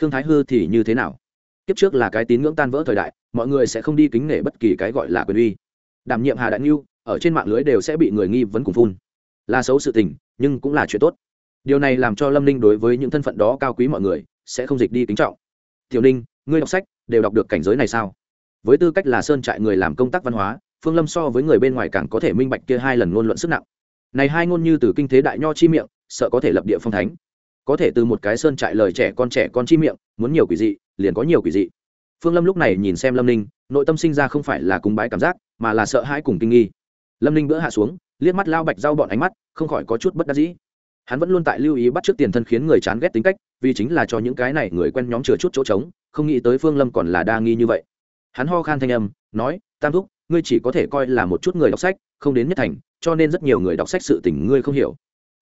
Khương thái hư thì như thế nào? Kiếp trước là cái tín ngưỡng tan vỡ thời đại, mọi người sẽ không đi kính nể bất kỳ cái gọi là quyền uy. Đảm nhiệm hà đại ngưu ở trên mạng lưới đều sẽ bị người nghi vấn cùng phun. Là xấu sự tình, nhưng cũng là chuyện tốt. Điều này làm cho lâm ninh đối với những thân phận đó cao quý mọi người sẽ không dịch đi kính trọng. Tiểu ninh, ngươi đọc sách, đều đọc được cảnh giới này sao? Với tư cách là sơn trại người làm công tác văn hóa, phương lâm so với người bên ngoài càng có thể minh bạch kia hai lần ngôn luận sức nặng. Này hai ngôn như từ kinh thế đại nho chi miệng, sợ có thể lập địa phong thánh. Có thể từ một cái sơn trại lời trẻ con trẻ con chi miệng, muốn nhiều quỷ dị, liền có nhiều quỷ dị. Phương lâm lúc này nhìn xem lâm ninh, nội tâm sinh ra không phải là cúng bái cảm giác, mà là sợ hãi cùng kinh nghi lâm ninh bữa hạ xuống, liếc mắt lao bạch giao bọn ánh mắt, không khỏi có chút bất đắc dĩ. Hắn vẫn luôn tại lưu ý bắt trước tiền thân khiến người chán ghét tính cách, vì chính là cho những cái này người quen nhóm chừa chút chỗ trống, không nghĩ tới phương lâm còn là đa nghi như vậy. Hắn ho khan thanh âm, nói, tam thúc, ngươi chỉ có thể coi là một chút người đọc sách, không đến nhất thành, cho nên rất nhiều người đọc sách sự tình ngươi không hiểu.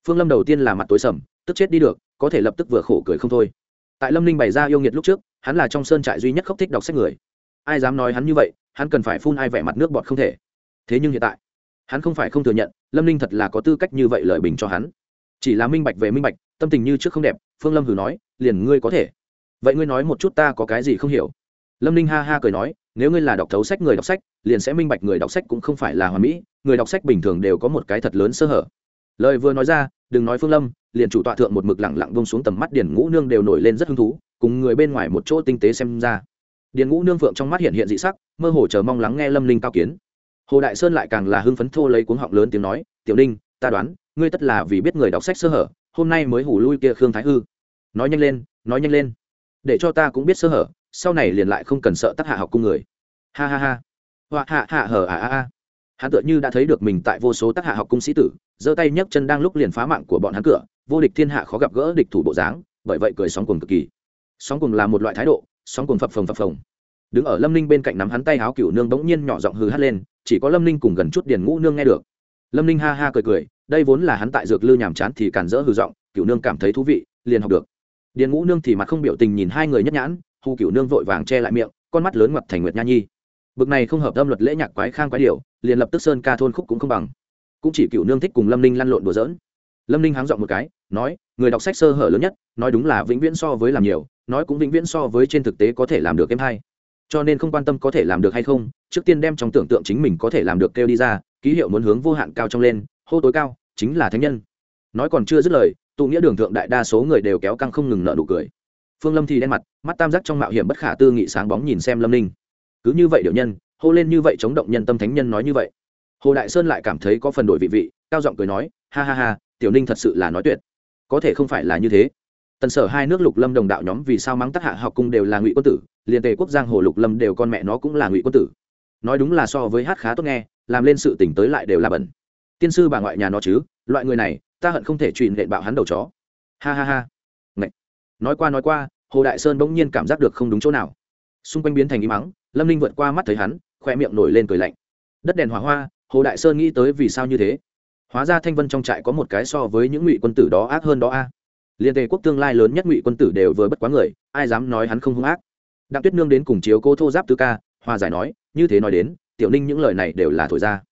Phương lâm đầu tiên là mặt tối sầm, tức chết đi được, có thể lập tức vừa khổ cười không thôi. Tại lâm ninh bày ra yêu nghiệt lúc trước, hắn là trong sơn trại duy nhất khóc thích đọc sách người. Ai dám nói hắn như vậy, hắn cần phải phun ai vẻ mặt nước bọt không thể. Thế nhưng hiện tại hắn không phải không thừa nhận, lâm ninh thật là có tư cách như vậy lời bình cho hắn. Chỉ là minh bạch về minh bạch, tâm tình như trước không đẹp, phương lâm hử nói, liền ngươi có thể. Vậy ngươi nói một chút ta có cái gì không hiểu? Lâm ninh ha ha cười nói, nếu ngươi là đọc thấu sách người đọc sách, liền sẽ minh bạch người đọc sách cũng không phải là hoàn mỹ, người đọc sách bình thường đều có một cái thật lớn sơ hở. Lời vừa nói ra, đừng nói phương lâm, liền chủ tọa thượng một mực lẳng lặng vông xuống tầm mắt điền ngũ nương đều nổi lên rất hứng thú, cùng người bên ngoài một chỗ tinh tế xem ra. Điền ngũ nương phượng trong mắt hiện hiện dị sắc, mơ hồ chờ mong lắng nghe lâm Linh cao kiến hồ đại sơn lại càng là hưng phấn thô lấy cuống họng lớn tiếng nói, tiểu ninh, ta đoán, ngươi tất là vì biết người đọc sách sơ hở, hôm nay mới hủ lui kia khương thái hư. Nói nhanh lên, nói nhanh lên. Để cho ta cũng biết sơ hở, sau này liền lại không cần sợ tác hạ học cung người. Ha ha ha. Họa hạ hạ hở à à à hắn tựa như đã thấy được mình tại vô số tác hạ học cung sĩ tử, giơ tay nhấc chân đang lúc liền phá mạng của bọn hắn cửa, vô địch thiên hạ khó gặp gỡ địch thủ bộ dáng, bởi vậy cười sóng cùng cực kỳ. Sóng cùng là một loại thái độ, sóng cùng phập phồng phập phồng. Đứng ở lâm ninh bên cạnh nắm hắn tay áo cựu nương bỗng nhiên nhỏ giọng hừ hắt lên chỉ có lâm ninh cùng gần chút điền ngũ nương nghe được. Lâm ninh ha ha cười cười, đây vốn là hắn tại dược lư nhàm chán thì càn rỡ hư giọng cựu nương cảm thấy thú vị, liền học được. Điền ngũ nương thì mặt không biểu tình nhìn hai người nhất nhãn, hù cựu nương vội vàng che lại miệng, con mắt lớn ngoặt thành nguyệt nha nhi. Bực này không hợp âm luật lễ nhạc quái khang quái điều liền lập tức sơn ca thôn khúc cũng không bằng. Cũng chỉ cựu nương thích cùng lâm ninh lăn lộn đùa giỡn. Lâm ninh háng dọn một cái, nói, người đọc sách sơ hở lớn nhất, nói đúng là vĩnh viễn so với làm nhiều, nói cũng vĩnh viễn so với trên thực tế có thể làm được em hay cho nên không quan tâm có thể làm được hay không, trước tiên đem trong tưởng tượng chính mình có thể làm được kêu đi ra, ký hiệu muốn hướng vô hạn cao trong lên, hô tối cao, chính là thánh nhân. Nói còn chưa dứt lời, tụ nghĩa đường thượng đại đa số người đều kéo căng không ngừng nợ nụ cười. Phương lâm thì đen mặt, mắt tam giác trong mạo hiểm bất khả tư nghị sáng bóng nhìn xem lâm ninh. Cứ như vậy điệu nhân, hô lên như vậy chống động nhân tâm thánh nhân nói như vậy. Hồ đại sơn lại cảm thấy có phần đổi vị vị, cao giọng cười nói, ha ha ha, tiểu ninh thật sự là nói tuyệt. Có thể không phải là như thế tần sở hai nước lục lâm đồng đạo nhóm vì sao mắng tác hạ học cung đều là ngụy quân tử, liền tề quốc giang hồ lục lâm đều con mẹ nó cũng là ngụy quân tử. Nói đúng là so với hát khá tốt nghe, làm lên sự tỉnh tới lại đều là bẩn. Tiên sư bà ngoại nhà nó chứ, loại người này, ta hận không thể truyền nện bạo hắn đầu chó. Ha ha ha. Ngậy. nói qua nói qua, hồ đại sơn bỗng nhiên cảm giác được không đúng chỗ nào. Xung quanh biến thành im mắng lâm ninh vượt qua mắt thấy hắn khoe miệng nổi lên cười lạnh. Đất đèn hỏa hoa, hồ đại sơn nghĩ tới vì sao như thế? Hóa ra thanh vân trong trại có một cái so với những ngụy quân tử đó ác hơn đó a liên tề quốc tương lai lớn nhất ngụy quân tử đều vừa bất quá người, ai dám nói hắn không hung ác? Đặng tuyết nương đến cùng chiếu cô thô giáp tư ca, hòa giải nói, như thế nói đến, tiểu ninh những lời này đều là thổi ra.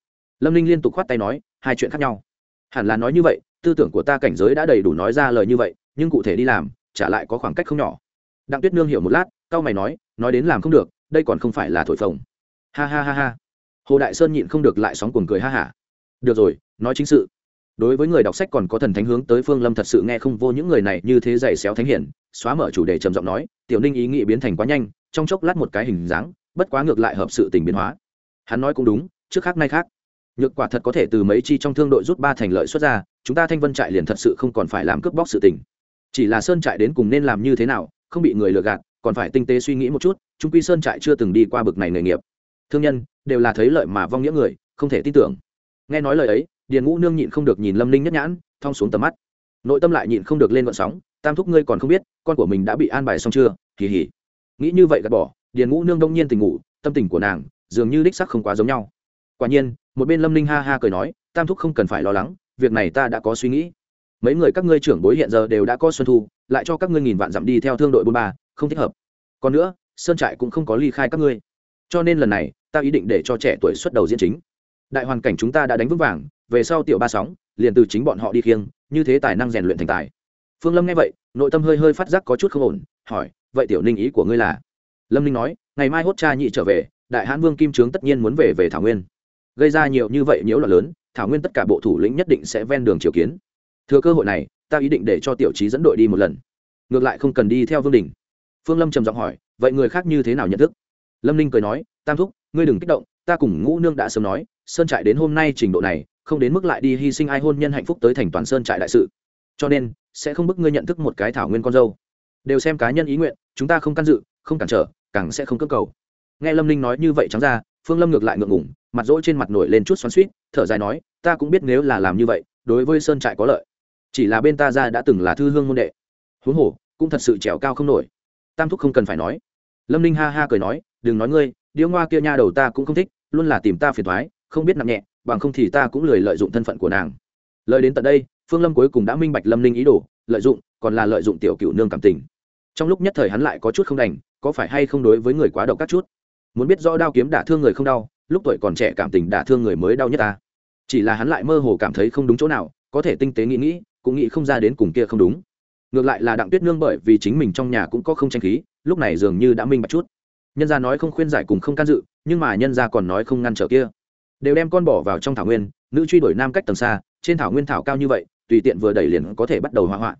Lâm ninh liên tục khoát tay nói, hai chuyện khác nhau. Hẳn là nói như vậy, tư tưởng của ta cảnh giới đã đầy đủ nói ra lời như vậy, nhưng cụ thể đi làm, trả lại có khoảng cách không nhỏ. Đặng tuyết nương hiểu một lát, cau mày nói nói đến làm không được, đây còn không phải là thổi phồng. Ha ha ha ha. Hồ đại sơn nhịn không được lại sóng cuồng cười ha hả. Được rồi, nói chính sự đối với người đọc sách còn có thần thánh hướng tới phương lâm thật sự nghe không vô những người này như thế dày xéo thánh hiển, xóa mở chủ đề trầm giọng nói, tiểu ninh ý nghĩ biến thành quá nhanh, trong chốc lát một cái hình dáng, bất quá ngược lại hợp sự tình biến hóa. Hắn nói cũng đúng, trước khác nay khác. Nhược quả thật có thể từ mấy chi trong thương đội rút ba thành lợi xuất ra, chúng ta thanh vân trại liền thật sự không còn phải làm cướp bóc sự tình. Chỉ là sơn trại đến cùng nên làm như thế nào, không bị người lừa gạt, còn phải tinh tế suy nghĩ một chút, chúng quy sơn trại chưa từng đi qua bực này nghề nghiệp. Thương nhân, đều là thấy lợi mà vong nghĩa người, không thể tin tưởng. Nghe nói lời ấy điền ngũ nương nhịn không được nhìn lâm linh nhất nhãn, thong xuống tầm mắt. Nội tâm lại nhịn không được lên vận sóng, tam thúc ngươi còn không biết, con của mình đã bị an bài xong chưa? Kỳ hỉ nghĩ như vậy gạt bỏ, điền ngũ nương đông nhiên tình ngủ, tâm tình của nàng dường như đích sắc không quá giống nhau. Quả nhiên, một bên lâm ninh ha ha cười nói, tam thúc không cần phải lo lắng, việc này ta đã có suy nghĩ. Mấy người các ngươi trưởng bối hiện giờ đều đã có xuân thu, lại cho các ngươi nghìn vạn dặm đi theo thương đội bôn ba, không thích hợp. Còn nữa, sơn trại cũng không có ly khai các ngươi. Cho nên lần này, ta ý định để cho trẻ tuổi xuất đầu diễn chính. Đại hoàn cảnh chúng ta đã đánh vững vàng về sau tiểu ba sóng, liền từ chính bọn họ đi khiêng, như thế tài năng rèn luyện thành tài. Phương lâm nghe vậy, nội tâm hơi hơi phát giác có chút không ổn, hỏi, vậy tiểu ninh ý của ngươi là? Lâm ninh nói, ngày mai hốt cha nhị trở về, đại hãn vương kim trướng tất nhiên muốn về về thảo nguyên. Gây ra nhiều như vậy nhiễu là lớn, thảo nguyên tất cả bộ thủ lĩnh nhất định sẽ ven đường triều kiến. Thừa cơ hội này, ta ý định để cho tiểu trí dẫn đội đi một lần. Ngược lại không cần đi theo vương đình. Phương lâm trầm giọng hỏi, vậy người khác như thế nào nhận thức? Lâm ninh cười nói, tam thúc, ngươi đừng kích động, ta cùng ngũ nương đã sớm nói, sơn trại đến hôm nay trình độ này không đến mức lại đi hy sinh ai hôn nhân hạnh phúc tới thành toàn sơn trại đại sự. Cho nên, sẽ không bức ngươi nhận thức một cái thảo nguyên con dâu. Đều xem cá nhân ý nguyện, chúng ta không can dự, không cản trở, càng sẽ không cấp cầu. Nghe lâm ninh nói như vậy trắng ra, phương lâm ngược lại ngượng ngủng mặt rỗi trên mặt nổi lên chút xoắn suýt thở dài nói, ta cũng biết nếu là làm như vậy, đối với sơn trại có lợi. Chỉ là bên ta ra đã từng là thư hương môn đệ. Huống hồ, cũng thật sự trèo cao không nổi. Tam thúc không cần phải nói. Lâm ninh ha ha cười nói, đừng nói ngươi điếu ngoa kia nha đầu ta cũng không thích, luôn là tìm ta phiền thoái, không biết nặng nhẹ bằng không thì ta cũng lười lợi dụng thân phận của nàng. Lời đến tận đây, phương lâm cuối cùng đã minh bạch lâm ninh ý đồ, lợi dụng, còn là lợi dụng tiểu cựu nương cảm tình. Trong lúc nhất thời hắn lại có chút không đành, có phải hay không đối với người quá độc các chút? Muốn biết rõ đao kiếm đả thương người không đau, lúc tuổi còn trẻ cảm tình đả thương người mới đau nhất ta. Chỉ là hắn lại mơ hồ cảm thấy không đúng chỗ nào, có thể tinh tế nghĩ nghĩ, cũng nghĩ không ra đến cùng kia không đúng. Ngược lại là đặng tuyết nương bởi vì chính mình trong nhà cũng có không tranh khí, lúc này dường như đã minh bạch chút. Nhân gia nói không khuyên giải cùng không can dự, nhưng mà nhân gia còn nói không ngăn trở kia đều đem con bỏ vào trong thảo nguyên, nữ truy đuổi nam cách tầng xa, trên thảo nguyên thảo cao như vậy, tùy tiện vừa đẩy liền có thể bắt đầu hỏa hoạn.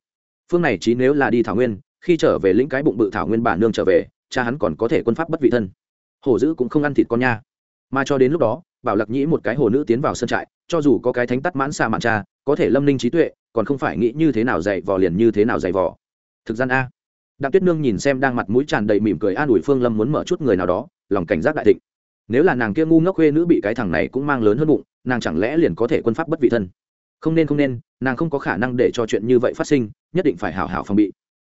Phương này chí nếu là đi thảo nguyên, khi trở về lĩnh cái bụng bự thảo nguyên bà nương trở về, cha hắn còn có thể quân pháp bất vị thân. Hổ dữ cũng không ăn thịt con nha. Mà cho đến lúc đó, bảo lạc nhĩ một cái hồ nữ tiến vào sân trại, cho dù có cái thánh tắt mãn xa mạn cha, có thể lâm ninh trí tuệ, còn không phải nghĩ như thế nào dạy vò liền như thế nào dạy vò. Thực gian a. Đặng tuyết nương nhìn xem đang mặt mũi tràn đầy mỉm cười an ủi phương lâm muốn mở chút người nào đó, lòng cảnh giác đại thịnh nếu là nàng kia ngu ngốc khuê nữ bị cái thằng này cũng mang lớn hơn bụng, nàng chẳng lẽ liền có thể quân pháp bất vị thân? Không nên không nên, nàng không có khả năng để cho chuyện như vậy phát sinh, nhất định phải hảo hảo phòng bị.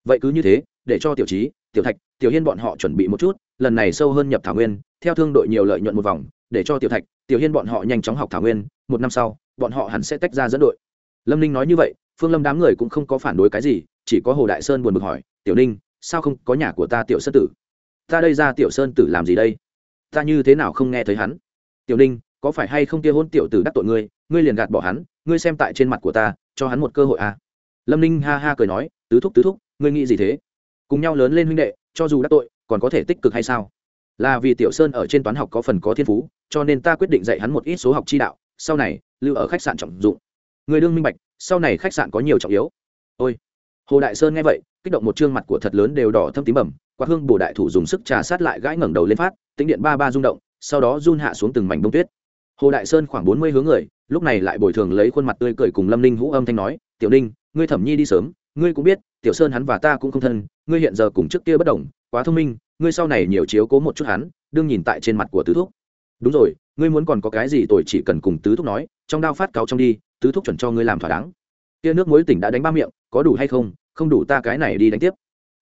Vậy cứ như thế, để cho tiểu trí tiểu thạch, tiểu hiên bọn họ chuẩn bị một chút, lần này sâu hơn nhập thảo nguyên, theo thương đội nhiều lợi nhuận một vòng, để cho tiểu thạch, tiểu hiên bọn họ nhanh chóng học thảo nguyên, một năm sau, bọn họ hẳn sẽ tách ra dẫn đội. Lâm ninh nói như vậy, phương lâm đám người cũng không có phản đối cái gì, chỉ có hồ đại sơn buồn bực hỏi, tiểu ninh, sao không có nhà của ta tiểu sơn tử? Ta đây ra tiểu sơn tử làm gì đây? Ta như thế nào không nghe thấy hắn? Tiểu ninh, có phải hay không kia hôn tiểu tử đắc tội ngươi ngươi liền gạt bỏ hắn, ngươi xem tại trên mặt của ta, cho hắn một cơ hội à? Lâm ninh ha ha cười nói, tứ thúc tứ thúc, ngươi nghĩ gì thế? Cùng nhau lớn lên huynh đệ, cho dù đắc tội, còn có thể tích cực hay sao? Là vì tiểu sơn ở trên toán học có phần có thiên phú, cho nên ta quyết định dạy hắn một ít số học chi đạo, sau này, lưu ở khách sạn trọng dụng. Người đương minh bạch, sau này khách sạn có nhiều trọng yếu. Ôi, hồ đại sơn nghe vậy, kích động một chương mặt của thật lớn đều đỏ thâm tím bẩm quạt hương bổ đại thủ dùng sức trà sát lại gãi ngẩng đầu lên phát tính điện ba ba rung động, sau đó run hạ xuống từng mảnh bông tuyết. Hồ đại sơn khoảng bốn mươi hướng người, lúc này lại bồi thường lấy khuôn mặt tươi cười cùng lâm ninh hữu âm thanh nói, tiểu ninh, ngươi thẩm nhi đi sớm, ngươi cũng biết, tiểu sơn hắn và ta cũng không thân, ngươi hiện giờ cùng trước kia bất đồng, quá thông minh, ngươi sau này nhiều chiếu cố một chút hắn, đương nhìn tại trên mặt của tứ thúc. Đúng rồi, ngươi muốn còn có cái gì tôi chỉ cần cùng tứ thúc nói, trong đao phát cáo trong đi, tứ thúc chuẩn cho ngươi làm thỏa đáng. Kia nước muối tỉnh đã đánh ba miệng, có đủ hay không? Không đủ ta cái này đi đánh tiếp.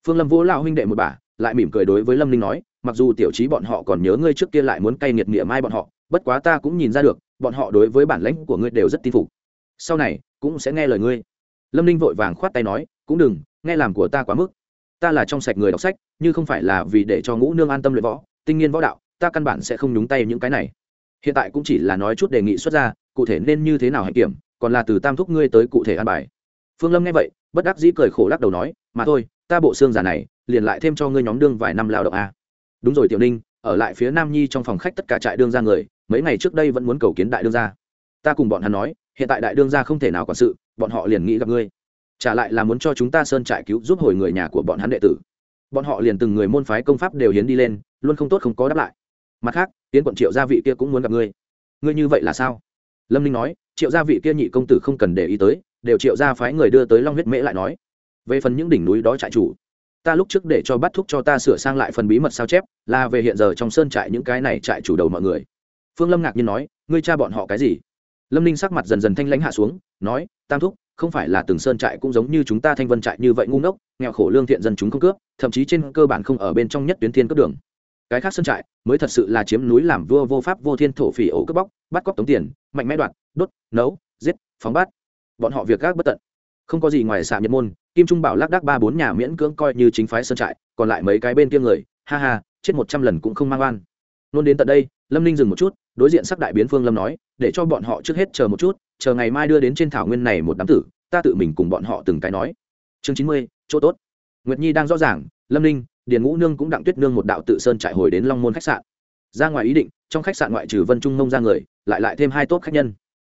Phương lâm vỗ lao huynh đệ một bà lại mỉm cười đối với lâm ninh nói, mặc dù tiểu trí bọn họ còn nhớ ngươi trước kia lại muốn cay nghiệt nghĩa mai bọn họ, bất quá ta cũng nhìn ra được, bọn họ đối với bản lãnh của ngươi đều rất tin phục. Sau này, cũng sẽ nghe lời ngươi. Lâm ninh vội vàng khoát tay nói, cũng đừng, nghe làm của ta quá mức. Ta là trong sạch người đọc sách nhưng không phải là vì để cho ngũ nương an tâm luyện võ, tinh nghiên võ đạo, ta căn bản sẽ không nhúng tay những cái này. Hiện tại cũng chỉ là nói chút đề nghị xuất ra, cụ thể nên như thế nào hạnh kiểm, còn là từ tam thúc ngươi tới cụ thể an bài. Phương lâm nghe vậy, bất đắc dĩ cười khổ lắc đầu nói, mà thôi, ta bộ xương giả này liền lại thêm cho ngươi nhóm đương vài năm lao động a. Đúng rồi tiểu ninh, ở lại phía nam nhi trong phòng khách tất cả trại đương ra người, mấy ngày trước đây vẫn muốn cầu kiến đại đương gia. Ta cùng bọn hắn nói, hiện tại đại đương gia không thể nào quản sự, bọn họ liền nghĩ gặp ngươi. Trả lại là muốn cho chúng ta sơn trại cứu giúp hồi người nhà của bọn hắn đệ tử. Bọn họ liền từng người môn phái công pháp đều hiến đi lên, luôn không tốt không có đáp lại. Mặt khác tiến quận triệu gia vị kia cũng muốn gặp ngươi. Ngươi như vậy là sao? Lâm ninh nói, triệu gia vị kia nhị công tử không cần để ý tới, đều triệu gia phái người đưa tới long huyết mễ lại nói. Về phần những đỉnh núi đó trại chủ ta lúc trước để cho bắt thúc cho ta sửa sang lại phần bí mật sao chép, là về hiện giờ trong sơn trại những cái này trại chủ đầu mọi người. Phương lâm ngạc nhiên nói, ngươi cha bọn họ cái gì? Lâm ninh sắc mặt dần dần thanh lãnh hạ xuống, nói, tam thúc, không phải là từng sơn trại cũng giống như chúng ta thanh vân trại như vậy ngu ngốc, nghèo khổ lương thiện dân chúng không cướp, thậm chí trên cơ bản không ở bên trong nhất tuyến thiên cướp đường. Cái khác sơn trại, mới thật sự là chiếm núi làm vua vô pháp vô thiên thổ phỉ ổ cướp bóc, bắt cóc tống tiền, mạnh mẽ đoạt, đốt, nấu, giết, phóng bát. Bọn họ việc gác bất tận không có gì ngoài xạ nhật môn, kim trung bảo lác đác ba bốn nhà miễn cưỡng coi như chính phái sơn trại, còn lại mấy cái bên kia người, ha ha, chết một trăm lần cũng không mang oan. Nôn đến tận đây, lâm ninh dừng một chút, đối diện sắc đại biến phương lâm nói, để cho bọn họ trước hết chờ một chút, chờ ngày mai đưa đến trên thảo nguyên này một đám tử, ta tự mình cùng bọn họ từng cái nói. Chương chín mươi, chỗ tốt. Nguyệt nhi đang rõ ràng, lâm ninh, điền ngũ nương cũng đặng tuyết nương một đạo tự sơn trại hồi đến long môn khách sạn. Ra ngoài ý định, trong khách sạn ngoại trừ vân trung nông ra người, lại lại thêm hai tốt khách nhân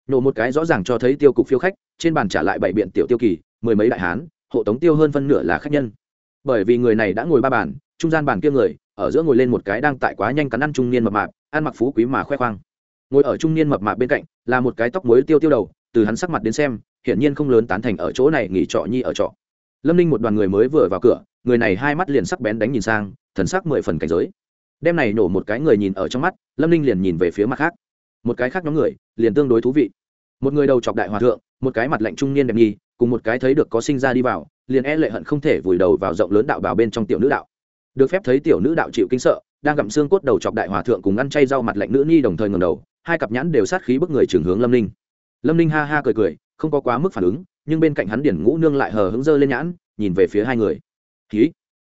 nổ một cái rõ ràng cho thấy tiêu cục phiêu khách, trên bàn trả lại bảy biện tiểu tiêu kỳ, mười mấy đại hán, hộ tống tiêu hơn phân nửa là khách nhân. Bởi vì người này đã ngồi ba bàn, trung gian bàn kia người, ở giữa ngồi lên một cái đang tại quá nhanh cắn ăn trung niên mập mạp, ăn mặc phú quý mà khoe khoang. Ngồi ở trung niên mập mạp bên cạnh, là một cái tóc muối tiêu tiêu đầu, từ hắn sắc mặt đến xem, hiển nhiên không lớn tán thành ở chỗ này nghỉ trọ nhi ở trọ. Lâm ninh một đoàn người mới vừa vào cửa, người này hai mắt liền sắc bén đánh nhìn sang, thần sắc mười phần cảnh giới. Đem này nổ một cái người nhìn ở trong mắt, lâm ninh liền nhìn về phía mặt khác. Một cái khác nhóm người, liền tương đối thú vị một người đầu chọc đại hòa thượng, một cái mặt lạnh trung niên đẹp nhi, cùng một cái thấy được có sinh ra đi vào, liền e lệ hận không thể vùi đầu vào rộng lớn đạo bảo bên trong tiểu nữ đạo. Được phép thấy tiểu nữ đạo chịu kinh sợ, đang gặm xương cốt đầu chọc đại hòa thượng cùng ăn chay rau mặt lạnh nữ nhi đồng thời ngầm đầu, hai cặp nhãn đều sát khí bức người trường hướng lâm ninh. Lâm ninh ha ha cười cười, không có quá mức phản ứng, nhưng bên cạnh hắn điển ngũ nương lại hờ hứng dơ lên nhãn, nhìn về phía hai người. Ký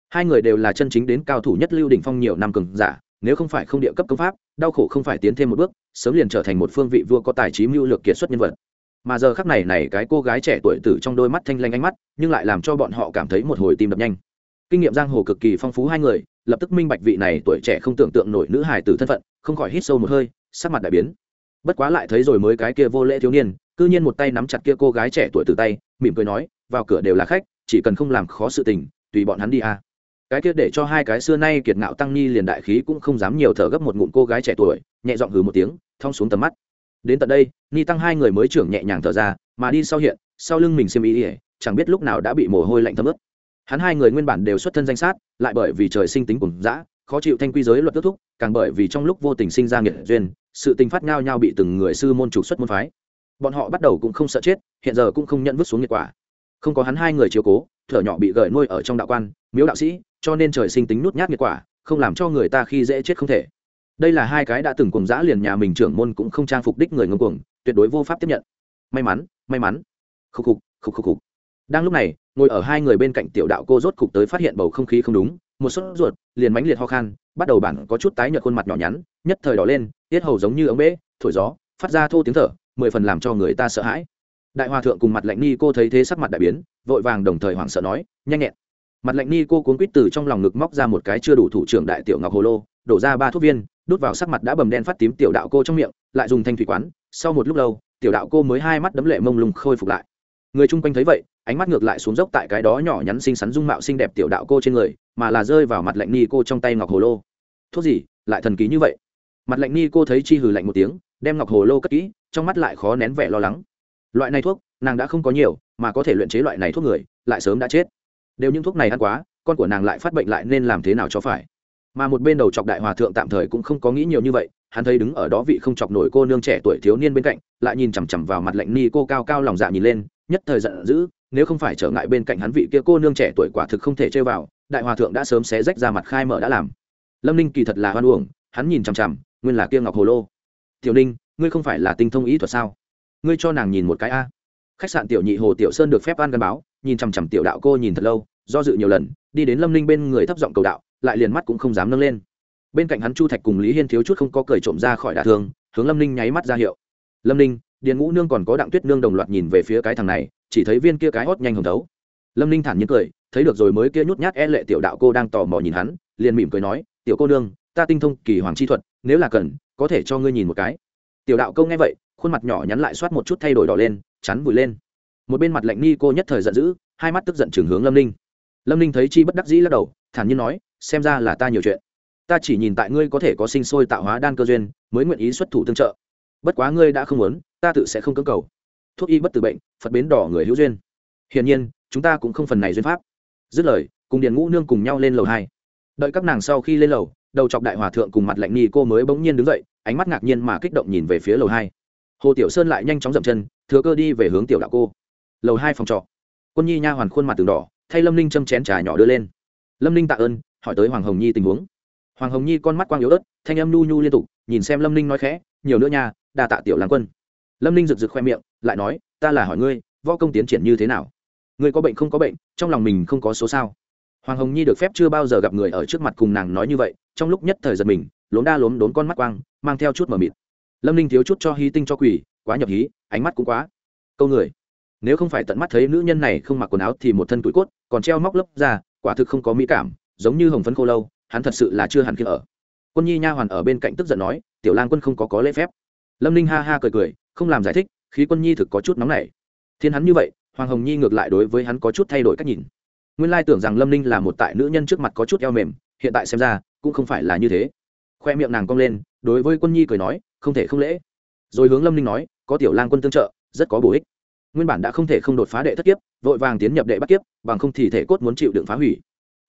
hai người đều là chân chính đến cao thủ nhất lưu đỉnh phong nhiều năm cường giả nếu không phải không địa cấp công pháp, đau khổ không phải tiến thêm một bước, sớm liền trở thành một phương vị vua có tài trí mưu lược kiệt xuất nhân vật. Mà giờ khắc này này cái cô gái trẻ tuổi tử trong đôi mắt thanh lanh ánh mắt, nhưng lại làm cho bọn họ cảm thấy một hồi tim đập nhanh. Kinh nghiệm giang hồ cực kỳ phong phú hai người, lập tức minh bạch vị này tuổi trẻ không tưởng tượng nổi nữ hài tử thân phận, không khỏi hít sâu một hơi, sắc mặt đại biến. Bất quá lại thấy rồi mới cái kia vô lễ thiếu niên, cư nhiên một tay nắm chặt kia cô gái trẻ tuổi từ tay, mỉm cười nói, vào cửa đều là khách, chỉ cần không làm khó sự tình, tùy bọn hắn đi à cái kia để cho hai cái xưa nay kiệt ngạo tăng ni liền đại khí cũng không dám nhiều thở gấp một ngụm cô gái trẻ tuổi, nhẹ giọng hừ một tiếng, thong xuống tầm mắt. Đến tận đây, ni tăng hai người mới trưởng nhẹ nhàng thở ra, mà đi sau hiện, sau lưng mình xem ý ỉa chẳng biết lúc nào đã bị mồ hôi lạnh thấm ướt. Hắn hai người nguyên bản đều xuất thân danh sát, lại bởi vì trời sinh tính cùng dã, khó chịu thanh quy giới luật kết thúc, càng bởi vì trong lúc vô tình sinh ra nghiệt duyên, sự tình phát ngao nhau bị từng người sư môn trục xuất môn phái. Bọn họ bắt đầu cũng không sợ chết, hiện giờ cũng không nhận vứt xuống nghiệt quả. Không có hắn hai người chiếu cố, thở nhỏ bị gởi nuôi ở trong đạo quan miếu đạo sĩ, cho nên trời sinh tính nút nhát nghiệt quả, không làm cho người ta khi dễ chết không thể. Đây là hai cái đã từng cùng dã liền nhà mình trưởng môn cũng không trang phục đích người ngông cuồng, tuyệt đối vô pháp tiếp nhận. May mắn may mắn. Khúc khục, khúc khúc khục. Đang lúc này, ngồi ở hai người bên cạnh tiểu đạo cô rốt cục tới phát hiện bầu không khí không đúng, một sốt ruột, liền mánh liệt ho khan, bắt đầu bản có chút tái nhợt khuôn mặt nhỏ nhắn, nhất thời đỏ lên, tiết hầu giống như ống bể thổi gió, phát ra thô tiếng thở, mười phần làm cho người ta sợ hãi. Đại hòa thượng cùng mặt lạnh ni cô thấy thế sắc mặt đại biến, vội vàng đồng thời hoảng sợ nói, nhanh nhẹn mặt lạnh ni cô cuốn quýt từ trong lòng ngực móc ra một cái chưa đủ thủ trưởng đại tiểu ngọc hồ lô, đổ ra ba thuốc viên, đút vào sắc mặt đã bầm đen phát tím tiểu đạo cô trong miệng, lại dùng thanh thủy quán. Sau một lúc lâu, tiểu đạo cô mới hai mắt đấm lệ mông lung khôi phục lại. Người chung quanh thấy vậy, ánh mắt ngược lại xuống dốc tại cái đó nhỏ nhắn xinh xắn dung mạo xinh đẹp tiểu đạo cô trên người, mà là rơi vào mặt lạnh ni cô trong tay ngọc hồ lô. Thuốc gì? Lại thần ký như vậy. Mặt lạnh ni cô thấy chi hừ lạnh một tiếng, đem ngọc hồ lô cất kỹ, trong mắt lại khó nén vẻ lo lắng. Loại này thuốc, nàng đã không có nhiều, mà có thể luyện chế loại này thuốc người, lại sớm đã chết đều những thuốc này ăn quá, con của nàng lại phát bệnh lại nên làm thế nào cho phải? Mà một bên đầu chọc đại hòa thượng tạm thời cũng không có nghĩ nhiều như vậy, hắn thấy đứng ở đó vị không chọc nổi cô nương trẻ tuổi thiếu niên bên cạnh, lại nhìn chằm chằm vào mặt lạnh ni cô cao cao lòng dạ nhìn lên, nhất thời giận dữ, nếu không phải trở ngại bên cạnh hắn vị kia cô nương trẻ tuổi quả thực không thể chơi vào, đại hòa thượng đã sớm xé rách ra mặt khai mở đã làm. Lâm ninh kỳ thật là hoan uổng, hắn nhìn chằm chằm, nguyên là kia ngọc hồ lô. Tiểu ninh, ngươi không phải là tinh thông ý thuật sao? Ngươi cho nàng nhìn một cái a. Khách sạn tiểu nhị hồ tiểu sơn được phép ăn gắn báo nhìn chằm chằm tiểu đạo cô nhìn thật lâu, do dự nhiều lần, đi đến lâm ninh bên người thấp giọng cầu đạo, lại liền mắt cũng không dám nâng lên. Bên cạnh hắn chu thạch cùng lý hiên thiếu chút không có cười trộm ra khỏi đả thương, hướng lâm ninh nháy mắt ra hiệu. Lâm ninh, điền ngũ nương còn có đặng tuyết nương đồng loạt nhìn về phía cái thằng này, chỉ thấy viên kia cái hót nhanh hồng thấu. Lâm ninh thản nhiên cười, thấy được rồi mới kia nhút nhát e lệ tiểu đạo cô đang tò mò nhìn hắn, liền mỉm cười nói, tiểu cô nương, ta tinh thông kỳ hoàng chi thuật, nếu là cần, có thể cho ngươi nhìn một cái. Tiểu đạo câu nghe vậy, khuôn mặt nhỏ nhắn lại soát một chút thay đổi đỏ lên, chắn vùi lên một bên mặt lạnh ni cô nhất thời giận dữ, hai mắt tức giận chừng hướng lâm ninh. Lâm ninh thấy chi bất đắc dĩ lắc đầu, thản nhiên nói, xem ra là ta nhiều chuyện. Ta chỉ nhìn tại ngươi có thể có sinh sôi tạo hóa đan cơ duyên, mới nguyện ý xuất thủ tương trợ. Bất quá ngươi đã không muốn, ta tự sẽ không cưỡng cầu. Thuốc y bất tử bệnh, phật bến đỏ người hữu duyên. Hiển nhiên, chúng ta cũng không phần này duyên pháp. Dứt lời, cùng điền ngũ nương cùng nhau lên lầu hai. Đợi các nàng sau khi lên lầu, đầu chọc đại hòa thượng cùng mặt lạnh ni cô mới bỗng nhiên đứng dậy, ánh mắt ngạc nhiên mà kích động nhìn về phía lầu hai. Hồ tiểu sơn lại nhanh chóng dậm chân, thừa cơ đi về hướng tiểu đạo cô lầu hai phòng trọ. Quân nhi nha hoàn khuôn mặt từng đỏ, thay lâm ninh châm chén trà nhỏ đưa lên. Lâm ninh tạ ơn, hỏi tới hoàng hồng nhi tình huống. Hoàng hồng nhi con mắt quang yếu ớt, thanh âm nhu nhu liên tục, nhìn xem lâm ninh nói khẽ, nhiều nữa nha, đa tạ tiểu làng quân. Lâm ninh rực rực khoe miệng, lại nói, ta là hỏi ngươi, võ công tiến triển như thế nào? Ngươi có bệnh không có bệnh, trong lòng mình không có số sao? Hoàng hồng nhi được phép chưa bao giờ gặp người ở trước mặt cùng nàng nói như vậy, trong lúc nhất thời giật mình, lốm đa lốm đốn con mắt quang, mang theo chút mờ mịt. Lâm ninh thiếu chút cho hí tinh cho quỷ, quá nhập hí, ánh mắt cũng quá câu người nếu không phải tận mắt thấy nữ nhân này không mặc quần áo thì một thân tuổi cốt, còn treo móc lấp ra quả thực không có mỹ cảm, giống như hồng phấn khô lâu, hắn thật sự là chưa hẳn kia ở. Quân nhi nha hoàn ở bên cạnh tức giận nói, tiểu lang quân không có có lễ phép. Lâm ninh ha ha cười cười, không làm giải thích, khí quân nhi thực có chút nóng nảy. Thiên hắn như vậy, hoàng hồng nhi ngược lại đối với hắn có chút thay đổi cách nhìn. Nguyên lai tưởng rằng lâm ninh là một tại nữ nhân trước mặt có chút eo mềm, hiện tại xem ra, cũng không phải là như thế. Khoe miệng nàng cong lên, đối với quân nhi cười nói, không thể không lễ. Rồi hướng lâm ninh nói, có tiểu lang quân tương trợ, rất có bổ ích nguyên bản đã không thể không đột phá đệ thất kiếp, vội vàng tiến nhập đệ bắt kiếp, bằng không thì thể cốt muốn chịu đựng phá hủy.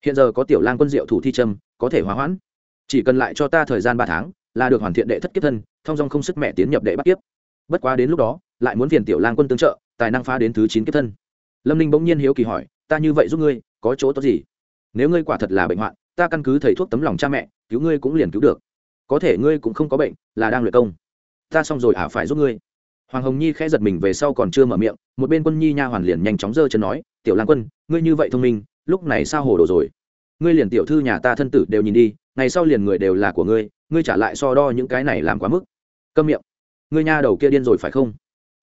Hiện giờ có tiểu lang quân diệu thủ thi trâm có thể hóa hoãn. Chỉ cần lại cho ta thời gian ba tháng, là được hoàn thiện đệ thất kiếp thân, thông dong không sức mẹ tiến nhập đệ bắt kiếp. Bất quá đến lúc đó, lại muốn phiền tiểu lang quân tương trợ, tài năng phá đến thứ chín kiếp thân. Lâm ninh bỗng nhiên hiếu kỳ hỏi, ta như vậy giúp ngươi, có chỗ tốt gì? Nếu ngươi quả thật là bệnh hoạn, ta căn cứ thầy thuốc tấm lòng cha mẹ, cứu ngươi cũng liền cứu được. Có thể ngươi cũng không có bệnh, là đang luyện công. Ta xong rồi ả phải giúp ngươi hoàng hồng nhi khẽ giật mình về sau còn chưa mở miệng, một bên quân nhi nha hoàn liền nhanh chóng giơ chân nói, tiểu lang quân, ngươi như vậy thông minh, lúc này sao hồ đồ rồi? Ngươi liền tiểu thư nhà ta thân tử đều nhìn đi, ngày sau liền người đều là của ngươi ngươi trả lại so đo những cái này làm quá mức. Câm miệng. Ngươi nha đầu kia điên rồi phải không?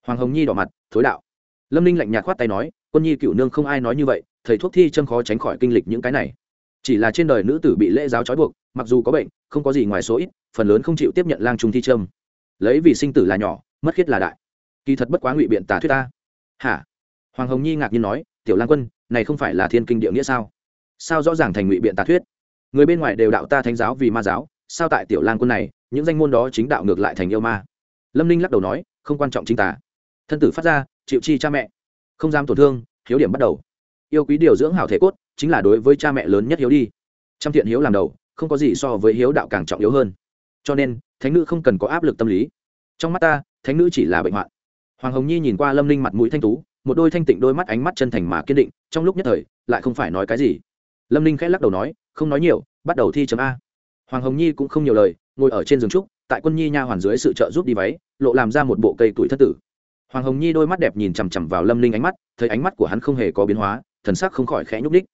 Hoàng hồng nhi đỏ mặt, thối đạo. Lâm ninh lạnh nhạt khoát tay nói, quân nhi cựu nương không ai nói như vậy, thầy thuốc thi châm khó tránh khỏi kinh lịch những cái này. Chỉ là trên đời nữ tử bị lễ giáo trói buộc, mặc dù có bệnh, không có gì ngoài số ít, phần lớn không chịu tiếp nhận lang trung thi châm. Lấy vì sinh tử là nhỏ mất khiết là đại. Kỳ thật bất quá ngụy biện tả thuyết ta. Hả? Hoàng hồng nhi ngạc nhiên nói, tiểu lang quân, này không phải là thiên kinh địa nghĩa sao? Sao rõ ràng thành ngụy biện tả thuyết? Người bên ngoài đều đạo ta thánh giáo vì ma giáo, sao tại tiểu lang quân này, những danh môn đó chính đạo ngược lại thành yêu ma? Lâm ninh lắc đầu nói, không quan trọng chính tả thân tử phát ra chịu chi cha mẹ. Không dám tổn thương, hiếu điểm bắt đầu. Yêu quý điều dưỡng hảo thể cốt, chính là đối với cha mẹ lớn nhất hiếu đi. Trăm thiện hiếu làm đầu, không có gì so với hiếu đạo càng trọng yếu hơn. Cho nên, thánh nữ không cần có áp lực tâm lý. Trong mắt ta thánh nữ chỉ là bệnh hoạn. Hoàng hồng nhi nhìn qua lâm ninh mặt mũi thanh tú, một đôi thanh tịnh đôi mắt ánh mắt chân thành mà kiên định, trong lúc nhất thời, lại không phải nói cái gì. Lâm ninh khẽ lắc đầu nói, không nói nhiều, bắt đầu thi chấm a. Hoàng hồng nhi cũng không nhiều lời, ngồi ở trên giường trúc, tại quân nhi nha hoàn dưới sự trợ giúp đi váy, lộ làm ra một bộ cây tuổi thất tử. Hoàng hồng nhi đôi mắt đẹp nhìn chằm chằm vào lâm ninh ánh mắt, thấy ánh mắt của hắn không hề có biến hóa, thần sắc không khỏi khẽ nhúc đích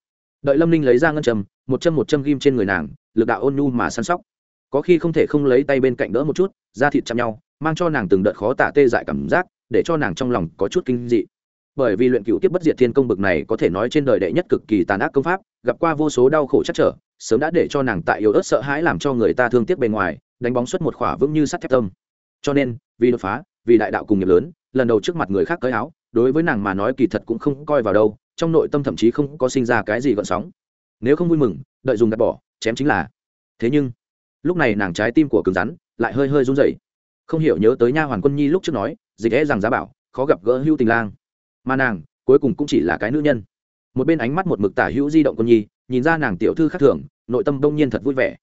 đợi lâm ninh lấy ra ngân châm, một châm một châm ghim trên người nàng, lực đạo ôn nhu mà săn sóc. Có khi không thể không lấy tay bên cạnh đỡ một chút, da thịt chạm nhau mang cho nàng từng đợt khó tả tê dại cảm giác, để cho nàng trong lòng có chút kinh dị. Bởi vì luyện cựu tiếp bất diệt thiên công bực này có thể nói trên đời đệ nhất cực kỳ tàn ác công pháp, gặp qua vô số đau khổ chắc trở, sớm đã để cho nàng tại yếu ớt sợ hãi làm cho người ta thương tiếc bề ngoài, đánh bóng xuất một khỏa vững như sắt thép tâm. Cho nên, vì đột phá, vì đại đạo cùng nghiệp lớn, lần đầu trước mặt người khác cởi áo, đối với nàng mà nói kỳ thật cũng không coi vào đâu, trong nội tâm thậm chí không có sinh ra cái gì gợn sóng. Nếu không vui mừng, đợi dùng đặt bỏ, chém chính là. Thế nhưng, lúc này nàng trái tim của cứng rắn lại hơi hơi run rẩy không hiểu nhớ tới nha hoàn quân nhi lúc trước nói, dịch é rằng giá bảo, khó gặp gỡ hữu tình lang. Mà nàng, cuối cùng cũng chỉ là cái nữ nhân. Một bên ánh mắt một mực tả hữu di động quân nhi, nhìn ra nàng tiểu thư khác thường, nội tâm đông nhiên thật vui vẻ.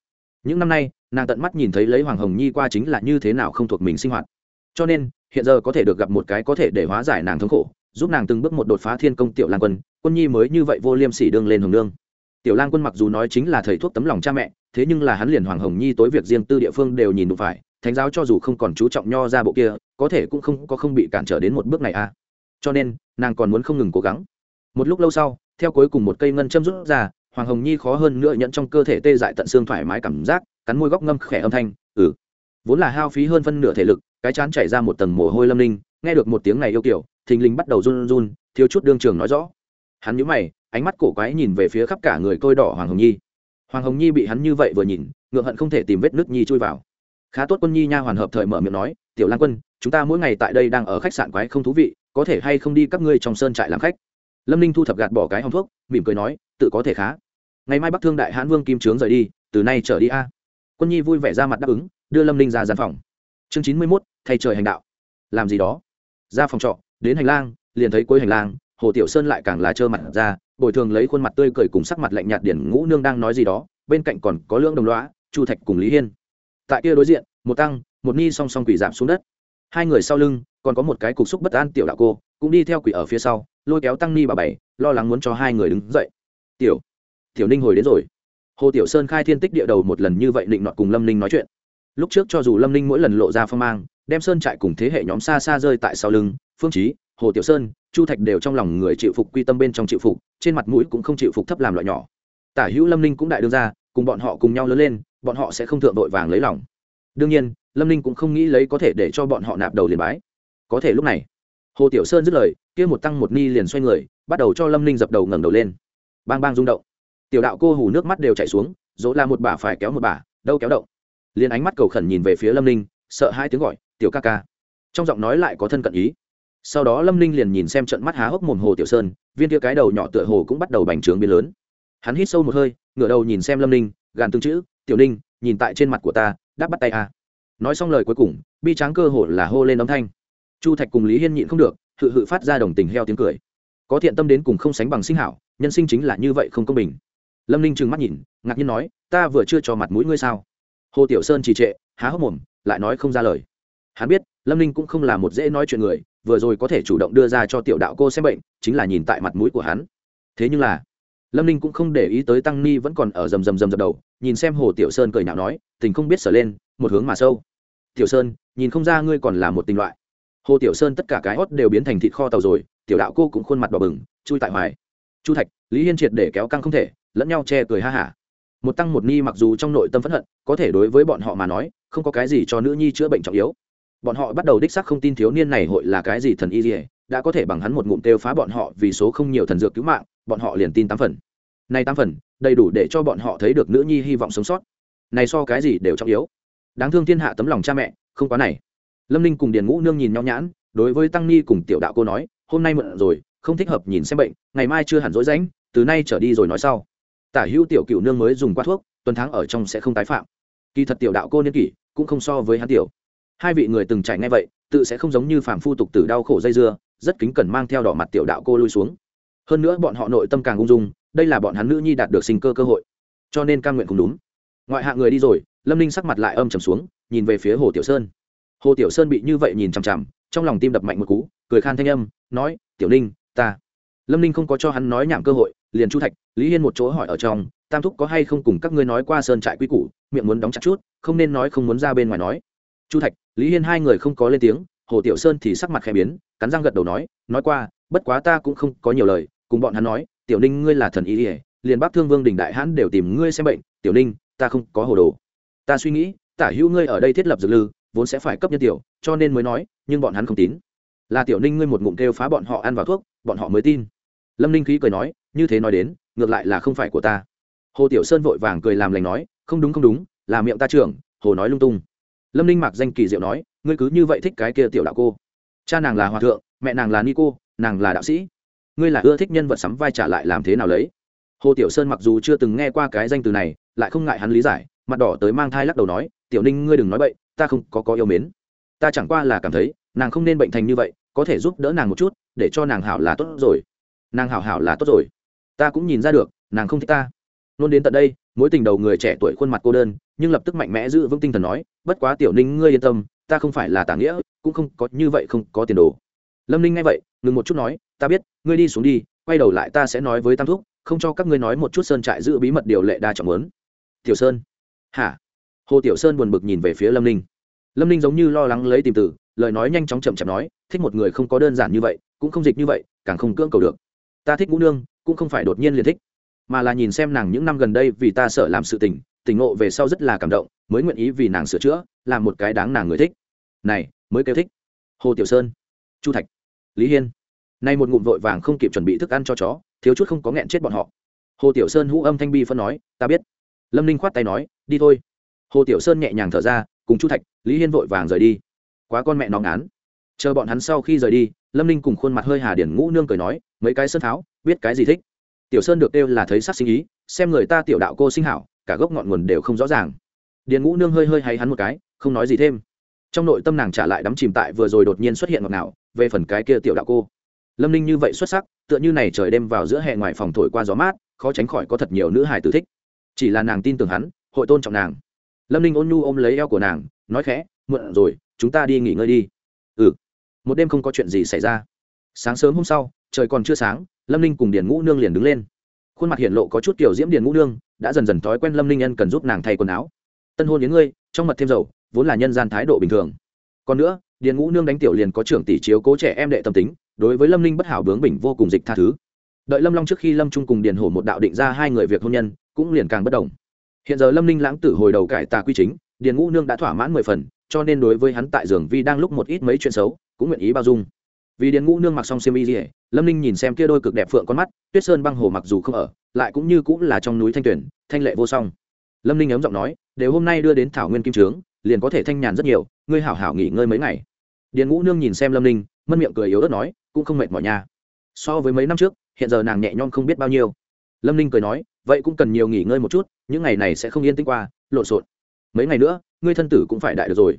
Những năm nay, nàng tận mắt nhìn thấy lấy hoàng hồng nhi qua chính là như thế nào không thuộc mình sinh hoạt. Cho nên, hiện giờ có thể được gặp một cái có thể để hóa giải nàng thống khổ, giúp nàng từng bước một đột phá thiên công tiểu lang quân quân nhi mới như vậy vô liêm sỉ đương lên hồng nương. Tiểu lang quân mặc dù nói chính là thầy thuốc tấm lòng cha mẹ, thế nhưng là hắn liền hoàng hồng nhi tối việc riêng tư địa phương đều nhìn đủ phải thánh giáo cho dù không còn chú trọng nho ra bộ kia, có thể cũng không có không bị cản trở đến một bước này à. Cho nên, nàng còn muốn không ngừng cố gắng. Một lúc lâu sau, theo cuối cùng một cây ngân châm rút ra, hoàng hồng nhi khó hơn nữa nhận trong cơ thể tê dại tận xương thoải mái cảm giác, cắn môi góc ngâm khẽ âm thanh ừ. Vốn là hao phí hơn phân nửa thể lực, cái chán chảy ra một tầng mồ hôi lâm linh, nghe được một tiếng này yêu kiểu, thình lình bắt đầu run run, thiếu chút đương trường nói rõ. Hắn nhíu mày, ánh mắt cổ quái nhìn về phía khắp cả người tôi đỏ hoàng hồng nhi. Hoàng hồng nhi bị hắn như vậy vừa nhìn, ngượng hận không thể tìm vết nước nhi chui vào khá tốt quân nhi nha hoàn hợp thời mở miệng nói, tiểu lan quân, chúng ta mỗi ngày tại đây đang ở khách sạn quái không thú vị, có thể hay không đi các ngươi trong sơn trại làm khách? Lâm ninh thu thập gạt bỏ cái hòng thuốc, mỉm cười nói, tự có thể khá. Ngày mai bắc thương đại hãn vương kim trướng rời đi, từ nay trở đi a. Quân nhi vui vẻ ra mặt đáp ứng, đưa lâm ninh ra gian phòng. Chương chín mươi mốt, thay trời hành đạo. Làm gì đó? Ra phòng trọ, đến hành lang, liền thấy cuối hành lang, hồ tiểu sơn lại càng là trơ mặt ra, bồi thường lấy khuôn mặt tươi cười cùng sắc mặt lạnh nhạt điển ngũ nương đang nói gì đó, bên cạnh còn có lưỡng đồng loã chu thạch cùng lý hiên tại kia đối diện, một tăng, một ni song song quỷ giảm xuống đất. Hai người sau lưng, còn có một cái cục xúc bất an tiểu đạo cô, cũng đi theo quỷ ở phía sau, lôi kéo tăng ni bà bảy, lo lắng muốn cho hai người đứng dậy. Tiểu tiểu ninh hồi đến rồi. Hồ tiểu sơn khai thiên tích địa đầu một lần như vậy định nọt cùng lâm ninh nói chuyện. Lúc trước cho dù lâm ninh mỗi lần lộ ra phong mang, đem sơn trại cùng thế hệ nhóm xa xa rơi tại sau lưng, phương trí hồ tiểu sơn, chu thạch đều trong lòng người chịu phục quy tâm bên trong chịu phục, trên mặt mũi cũng không chịu phục thấp làm loại nhỏ. Tả hữu lâm ninh cũng đại đương ra cùng bọn họ cùng nhau lớn lên bọn họ sẽ không thượng đội vàng lấy lòng. Đương nhiên, lâm ninh cũng không nghĩ lấy có thể để cho bọn họ nạp đầu liền bái. Có thể lúc này, hồ tiểu sơn dứt lời, kia một tăng một ni liền xoay người, bắt đầu cho lâm ninh dập đầu ngẩng đầu lên. Bang bang rung động. Tiểu đạo cô hù nước mắt đều chảy xuống, dỗ là một bà phải kéo một bà đâu kéo động. Liền ánh mắt cầu khẩn nhìn về phía lâm ninh, sợ hai tiếng gọi, tiểu ca ca. Trong giọng nói lại có thân cận ý. Sau đó lâm ninh liền nhìn xem trận mắt há hốc mồm hồ tiểu sơn, viên kia cái đầu nhỏ tựa hồ cũng bắt đầu bành trướng biến lớn. Hắn hít sâu một hơi, ngửa đầu nhìn xem lâm ninh, gàn tương chữ tiểu ninh, nhìn tại trên mặt của ta, đáp bắt tay a. Nói xong lời cuối cùng, bi tráng cơ hồ là hô lên âm thanh. Chu thạch cùng lý hiên nhịn không được, hự hự phát ra đồng tình heo tiếng cười. Có thiện tâm đến cùng không sánh bằng sinh hảo, nhân sinh chính là như vậy không công bình. Lâm ninh trừng mắt nhìn, ngạc nhiên nói, ta vừa chưa cho mặt mũi ngươi sao? Hồ tiểu sơn trì trệ, há hốc mồm, lại nói không ra lời. Hắn biết, lâm ninh cũng không là một dễ nói chuyện người, vừa rồi có thể chủ động đưa ra cho tiểu đạo cô xem bệnh, chính là nhìn tại mặt mũi của hắn. Thế nhưng là lâm ninh cũng không để ý tới tăng ni vẫn còn ở rầm rầm rầm rầm đầu, nhìn xem hồ tiểu sơn cười nhạo nói, tình không biết sở lên, một hướng mà sâu. Tiểu sơn, nhìn không ra ngươi còn là một tình loại. Hồ tiểu sơn tất cả cái hót đều biến thành thịt kho tàu rồi, tiểu đạo cô cũng khuôn mặt đỏ bừng, chui tại hoài. Chu thạch, lý hiên triệt để kéo căng không thể, lẫn nhau che cười ha hả. Một tăng một ni mặc dù trong nội tâm phẫn hận, có thể đối với bọn họ mà nói, không có cái gì cho nữ nhi chữa bệnh trọng yếu. Bọn họ bắt đầu đích xác không tin thiếu niên này hội là cái gì thần y gì đã có thể bằng hắn một ngụm kêu phá bọn họ vì số không nhiều thần dược cứu mạng bọn họ liền tin tám phần. Này tám phần, đầy đủ để cho bọn họ thấy được nữ nhi hy vọng sống sót. Này so cái gì đều trọng yếu. Đáng thương thiên hạ tấm lòng cha mẹ, không quá này. Lâm ninh cùng điền ngũ nương nhìn nhau nhãn, đối với tăng ni cùng tiểu đạo cô nói, hôm nay mượn rồi, không thích hợp nhìn xem bệnh, ngày mai chưa hẳn rỗi rãnh, từ nay trở đi rồi nói sau. Tả hữu tiểu cựu nương mới dùng qua thuốc, tuần tháng ở trong sẽ không tái phạm. Kỳ thật tiểu đạo cô niên kỷ cũng không so với hắn tiểu. Hai vị người từng trải ngay vậy, tự sẽ không giống như phàm phu tục tử đau khổ dây dưa, rất kính cần mang theo đỏ mặt tiểu đạo cô lui xuống hơn nữa bọn họ nội tâm càng ung dung, đây là bọn hắn nữ nhi đạt được sinh cơ cơ hội. Cho nên cam nguyện cũng đúng. Ngoại hạ người đi rồi, lâm ninh sắc mặt lại âm trầm xuống, nhìn về phía hồ tiểu sơn. Hồ tiểu sơn bị như vậy nhìn chằm chằm, trong lòng tim đập mạnh một cú, cười khan thanh âm, nói, tiểu ninh, ta. Lâm ninh không có cho hắn nói nhảm cơ hội, liền chu thạch, lý hiên một chỗ hỏi ở trong, tam thúc có hay không cùng các ngươi nói qua sơn trại quy củ, miệng muốn đóng chặt chút, không nên nói không muốn ra bên ngoài nói. Chu thạch, lý hiên hai người không có lên tiếng, hồ tiểu sơn thì sắc mặt khẽ biến, cắn răng gật đầu nói nói qua, bất quá ta cũng không có nhiều lời cùng bọn hắn nói, tiểu ninh, ngươi là thần y ỉa liền bác thương vương đình đại hãn đều tìm ngươi xem bệnh, tiểu ninh, ta không có hồ đồ. Ta suy nghĩ, tả hữu ngươi ở đây thiết lập dược lư, vốn sẽ phải cấp nhân tiểu, cho nên mới nói, nhưng bọn hắn không tín. Là tiểu ninh ngươi một ngụm kêu phá bọn họ ăn vào thuốc, bọn họ mới tin. Lâm ninh khí cười nói, như thế nói đến, ngược lại là không phải của ta. Hồ tiểu sơn vội vàng cười làm lành nói, không đúng không đúng, là miệng ta trưởng, hồ nói lung tung. Lâm ninh mặc danh kỳ diệu nói, ngươi cứ như vậy thích cái kia tiểu đạo cô. Cha nàng là hòa thượng, mẹ nàng là ni cô, nàng là đạo sĩ ngươi là ưa thích nhân vật sắm vai trả lại làm thế nào lấy? Hồ tiểu sơn mặc dù chưa từng nghe qua cái danh từ này, lại không ngại hắn lý giải, mặt đỏ tới mang thai lắc đầu nói, tiểu ninh, ngươi đừng nói bậy, ta không có có yêu mến. Ta chẳng qua là cảm thấy, nàng không nên bệnh thành như vậy, có thể giúp đỡ nàng một chút, để cho nàng hảo là tốt rồi. Nàng hảo hảo là tốt rồi. Ta cũng nhìn ra được, nàng không thích ta. Luôn đến tận đây, mối tình đầu người trẻ tuổi khuôn mặt cô đơn, nhưng lập tức mạnh mẽ giữ vững tinh thần nói, bất quá tiểu ninh, ngươi yên tâm, ta không phải là tả nghĩa, cũng không có như vậy không có tiền đồ. Lâm ninh nghe vậy, ngừng một chút nói ta biết, ngươi đi xuống đi, quay đầu lại ta sẽ nói với tam thúc, không cho các ngươi nói một chút sơn trại giữ bí mật điều lệ đa trọng lớn tiểu sơn. Hả? Hồ tiểu sơn buồn bực nhìn về phía lâm ninh. Lâm ninh giống như lo lắng lấy tìm từ, lời nói nhanh chóng chậm chậm nói, thích một người không có đơn giản như vậy, cũng không dịch như vậy, càng không cưỡng cầu được. Ta thích ngũ nương, cũng không phải đột nhiên liền thích, mà là nhìn xem nàng những năm gần đây vì ta sợ làm sự tình tình ngộ về sau rất là cảm động, mới nguyện ý vì nàng sửa chữa, làm một cái đáng nàng người thích. Này, mới kêu thích. Hồ tiểu sơn. Chu thạch. Lý hiên nay một ngụm vội vàng không kịp chuẩn bị thức ăn cho chó, thiếu chút không có nghẹn chết bọn họ. Hồ tiểu sơn hũ âm thanh bi phân nói, ta biết. Lâm ninh khoát tay nói, đi thôi. Hồ tiểu sơn nhẹ nhàng thở ra, cùng chu thạch, lý hiên vội vàng rời đi. Quá con mẹ nó ngán. chờ bọn hắn sau khi rời đi, lâm ninh cùng khuôn mặt hơi hà điển ngũ nương cười nói, mấy cái sơn tháo, biết cái gì thích? Tiểu sơn được kêu là thấy sắc sinh ý, xem người ta tiểu đạo cô sinh hảo, cả gốc ngọn nguồn đều không rõ ràng. Điền ngũ nương hơi hơi hay hắn một cái, không nói gì thêm. Trong nội tâm nàng trả lại đắm chìm tại vừa rồi đột nhiên xuất hiện ngọt nào về phần cái kia tiểu đạo cô lâm ninh như vậy xuất sắc, tựa như này trời đêm vào giữa hè ngoài phòng thổi qua gió mát, khó tránh khỏi có thật nhiều nữ hài tử thích. Chỉ là nàng tin tưởng hắn, hội tôn trọng nàng. Lâm ninh ôn nhu ôm lấy eo của nàng, nói khẽ Mượn rồi, chúng ta đi nghỉ ngơi đi. Ừ. Một đêm không có chuyện gì xảy ra. Sáng sớm hôm sau, trời còn chưa sáng, lâm ninh cùng điền ngũ nương liền đứng lên. Khuôn mặt hiện lộ có chút kiểu diễm điền ngũ nương, đã dần dần thói quen lâm ninh nhân cần giúp nàng thay quần áo. Tân hôn đến ngươi, trong mật thêm dầu, vốn là nhân gian thái độ bình thường. Còn nữa, điền ngũ nương đánh tiểu liền có trưởng tỷ chiếu cố trẻ em đệ tâm tính đối với lâm ninh bất hảo bướng bỉnh vô cùng dịch tha thứ. Đợi lâm long trước khi lâm trung cùng điền hổ một đạo định ra hai người việc hôn nhân, cũng liền càng bất đồng. Hiện giờ lâm ninh lãng tử hồi đầu cải tà quy chính, điền ngũ nương đã thỏa mãn mười phần, cho nên đối với hắn tại giường vi đang lúc một ít mấy chuyện xấu, cũng nguyện ý bao dung. Vì điền ngũ nương mặc xong xiêm y dỉa lâm ninh nhìn xem kia đôi cực đẹp phượng con mắt, tuyết sơn băng hồ mặc dù không ở, lại cũng như cũng là trong núi thanh tuyển, thanh lệ vô song. Lâm ninh ấm giọng nói, đều hôm nay đưa đến thảo nguyên kim trướng, liền có thể thanh nhàn rất nhiều, ngươi hảo hảo nghỉ ngơi mấy ngày. Điền ngũ nương nhìn xem lâm ninh mân miệng cười yếu ớt nói, cũng không mệt mỏi nha. So với mấy năm trước, hiện giờ nàng nhẹ nhom không biết bao nhiêu. Lâm ninh cười nói, vậy cũng cần nhiều nghỉ ngơi một chút, những ngày này sẽ không yên tĩnh qua, lộn xộn. Mấy ngày nữa, ngươi thân tử cũng phải đại được rồi.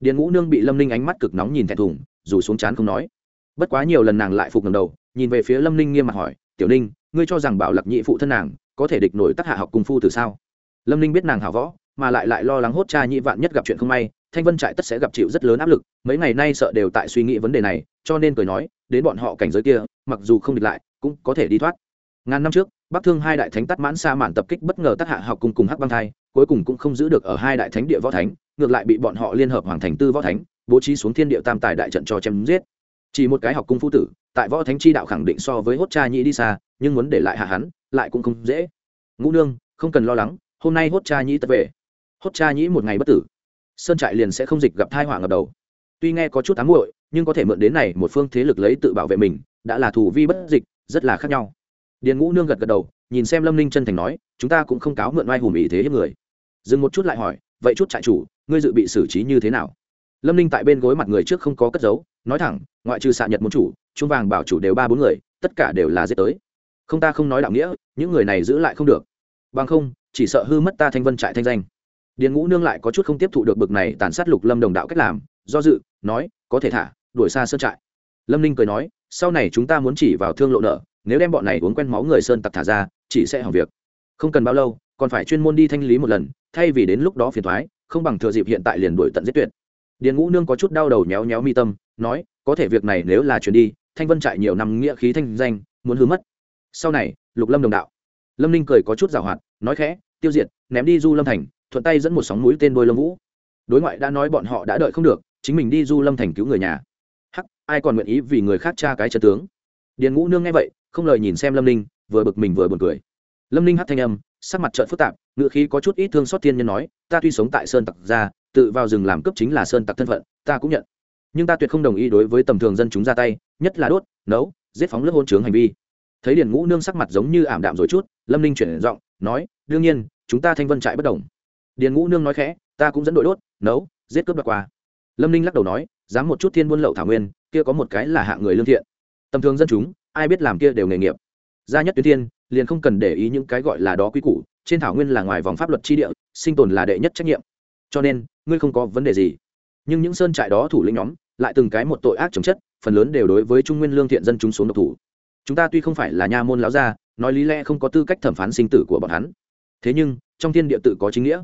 Điền ngũ nương bị lâm ninh ánh mắt cực nóng nhìn thẹn thùng dù xuống chán không nói. Bất quá nhiều lần nàng lại phục ngầm đầu, nhìn về phía lâm ninh nghiêm mặt hỏi, tiểu ninh, ngươi cho rằng bảo lạc nhị phụ thân nàng có thể địch nổi tác hạ học cung phu từ sao? Lâm ninh biết nàng hảo võ, mà lại lại lo lắng hốt cha nhị vạn nhất gặp chuyện không may thanh vân trại tất sẽ gặp chịu rất lớn áp lực, mấy ngày nay sợ đều tại suy nghĩ vấn đề này, cho nên cười nói, đến bọn họ cảnh giới kia, mặc dù không địch lại, cũng có thể đi thoát. Ngàn năm trước, bắc thương hai đại thánh tắt mãn xa mạn tập kích bất ngờ tác hạ học cùng cùng hắc băng thai, cuối cùng cũng không giữ được ở hai đại thánh địa võ thánh, ngược lại bị bọn họ liên hợp hoàng thành tư võ thánh, bố trí xuống thiên địa tam tài đại trận cho chém giết. Chỉ một cái học cung phu tử, tại võ thánh chi đạo khẳng định so với hốt cha nhĩ đi xa, nhưng muốn để lại hạ hắn, lại cũng không dễ. Ngũ nương, không cần lo lắng, hôm nay hốt cha nhĩ tất về. Hốt cha nhĩ một ngày bất tử sơn trại liền sẽ không dịch gặp thai họa ngập đầu. Tuy nghe có chút ám muội, nhưng có thể mượn đến này một phương thế lực lấy tự bảo vệ mình, đã là thủ vi bất dịch, rất là khác nhau. Điền ngũ nương gật gật đầu, nhìn xem lâm ninh chân thành nói, chúng ta cũng không cáo mượn oai hùm ý thế hiếp người. Dừng một chút lại hỏi, vậy chút trại chủ, ngươi dự bị xử trí như thế nào? Lâm ninh tại bên gối mặt người trước không có cất giấu, nói thẳng, ngoại trừ xạ nhật muốn chủ, trung vàng bảo chủ đều ba bốn người, tất cả đều là giết tới. Không ta không nói đạo nghĩa, những người này giữ lại không được. Bằng không, chỉ sợ hư mất ta thanh vân trại thanh danh điền ngũ nương lại có chút không tiếp thụ được bực này tàn sát lục lâm đồng đạo cách làm, do dự, nói, có thể thả, đuổi xa sơn trại. Lâm ninh cười nói, sau này chúng ta muốn chỉ vào thương lộ nợ, nếu đem bọn này uống quen máu người sơn tặc thả ra, chỉ sẽ hỏng việc. Không cần bao lâu, còn phải chuyên môn đi thanh lý một lần, thay vì đến lúc đó phiền thoái, không bằng thừa dịp hiện tại liền đuổi tận giết tuyệt. Điền ngũ nương có chút đau đầu nhéo nhéo mi tâm, nói, có thể việc này nếu là chuyển đi, thanh vân trại nhiều năm nghĩa khí thanh danh, muốn hư mất. Sau này, lục lâm đồng đạo. Lâm ninh cười có chút giảo hoạt, nói khẽ, tiêu diệt, ném đi du lâm thành thuận tay dẫn một sóng mũi tên đôi lông vũ. Đối ngoại đã nói bọn họ đã đợi không được, chính mình đi du lâm thành cứu người nhà. Hắc, ai còn nguyện ý vì người khác tra cái chân tướng? Điền ngũ nương nghe vậy, không lời nhìn xem lâm ninh, vừa bực mình vừa buồn cười. Lâm ninh hát thanh âm, sắc mặt trợn phức tạp ngựa khí có chút ít thương xót thiên nhân nói, ta tuy sống tại sơn tặc gia, tự vào rừng làm cấp chính là sơn tặc thân phận, ta cũng nhận. Nhưng ta tuyệt không đồng ý đối với tầm thường dân chúng ra tay, nhất là đốt, nấu, giết phóng lớp hôn trướng hành vi. Thấy điền ngũ nương sắc mặt giống như ảm đạm rồi chút, lâm ninh chuyển giọng, nói, đương nhiên, chúng ta thanh vân trại bất đồng điền ngũ nương nói khẽ, ta cũng dẫn đội đốt, nấu, giết cướp đoạt qua lâm ninh lắc đầu nói, dám một chút thiên buôn lậu thảo nguyên, kia có một cái là hạng người lương thiện. Tầm thường dân chúng, ai biết làm kia đều nghề nghiệp. Gia nhất tuyến thiên, liền không cần để ý những cái gọi là đó quy củ, trên thảo nguyên là ngoài vòng pháp luật tri địa, sinh tồn là đệ nhất trách nhiệm. Cho nên, ngươi không có vấn đề gì. Nhưng những sơn trại đó thủ lĩnh nhóm, lại từng cái một tội ác chống chất, phần lớn đều đối với trung nguyên lương thiện dân chúng xuống độc thủ. Chúng ta tuy không phải là nha môn láo gia, nói lý lẽ không có tư cách thẩm phán sinh tử của bọn hắn. Thế nhưng, trong thiên địa tự có chính nghĩa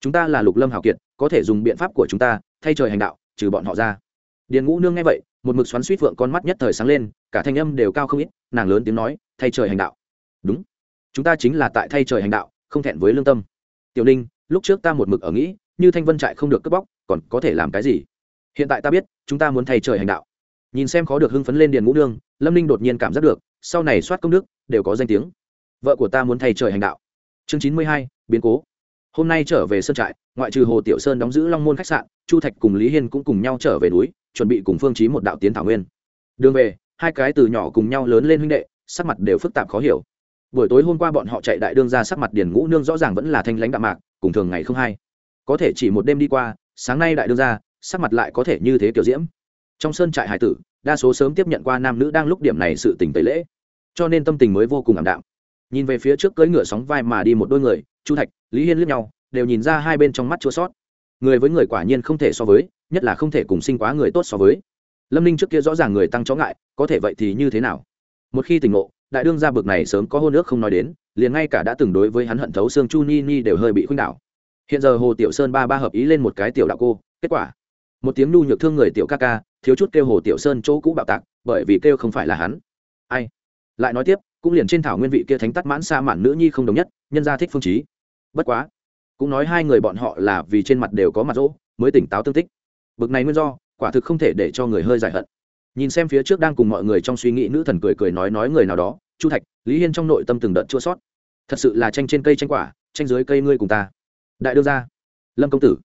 chúng ta là lục lâm hào kiệt, có thể dùng biện pháp của chúng ta, thay trời hành đạo, trừ bọn họ ra. Điền ngũ nương nghe vậy, một mực xoắn suýt phượng con mắt nhất thời sáng lên, cả thanh âm đều cao không ít, nàng lớn tiếng nói, thay trời hành đạo. Đúng, chúng ta chính là tại thay trời hành đạo, không thẹn với lương tâm. Tiểu ninh, lúc trước ta một mực ở nghĩ, như thanh vân trại không được cướp bóc, còn có thể làm cái gì? Hiện tại ta biết, chúng ta muốn thay trời hành đạo. Nhìn xem khó được hưng phấn lên điền ngũ nương, lâm ninh đột nhiên cảm giác được, sau này soát công đức, đều có danh tiếng. Vợ của ta muốn thay trời hành đạo. Chương chín mươi hai, biến cố hôm nay trở về sơn trại, ngoại trừ hồ tiểu sơn đóng giữ long môn khách sạn, chu thạch cùng lý hiên cũng cùng nhau trở về núi, chuẩn bị cùng phương chí một đạo tiến thảo nguyên. Đường về, hai cái từ nhỏ cùng nhau lớn lên huynh đệ, sắc mặt đều phức tạp khó hiểu. Buổi tối hôm qua bọn họ chạy đại đương ra sắc mặt điền ngũ nương rõ ràng vẫn là thanh lãnh đạm mạc, cùng thường ngày không hay. Có thể chỉ một đêm đi qua, sáng nay đại đương ra, sắc mặt lại có thể như thế kiểu diễm. Trong sơn trại hải tử, đa số sớm tiếp nhận qua nam nữ đang lúc điểm này sự tình tẩy lễ. Cho nên tâm tình mới vô cùng ảm đạm. Nhìn về phía trước cưỡi ngựa sóng vai mà đi một đôi người chu thạch, lý hiên liếc nhau, đều nhìn ra hai bên trong mắt chua sót. Người với người quả nhiên không thể so với, nhất là không thể cùng sinh quá người tốt so với. Lâm ninh trước kia rõ ràng người tăng chó ngại, có thể vậy thì như thế nào? Một khi tỉnh ngộ, đại đương gia bực này sớm có hôn ước không nói đến, liền ngay cả đã từng đối với hắn hận thấu xương chu ni ni đều hơi bị khuynh đảo. Hiện giờ hồ tiểu sơn ba ba hợp ý lên một cái tiểu đạo cô, kết quả, một tiếng nu nhược thương người tiểu ca ca, thiếu chút kêu hồ tiểu sơn chỗ cũ bạo tạc, bởi vì kêu không phải là hắn. Ai? Lại nói tiếp, cũng liền trên thảo nguyên vị kia thánh tắt mãn xa mạn nữ nhi không đồng nhất, nhân gia thích phương trí bất quá, cũng nói hai người bọn họ là vì trên mặt đều có mặt rỗ, mới tỉnh táo tương tích. Bực này nguyên do, quả thực không thể để cho người hơi giải hận. Nhìn xem phía trước đang cùng mọi người trong suy nghĩ nữ thần cười cười nói nói người nào đó, chu thạch, lý hiên trong nội tâm từng đợt chua sót. Thật sự là tranh trên cây tranh quả, tranh dưới cây ngươi cùng ta. Đại đưa gia, lâm công tử.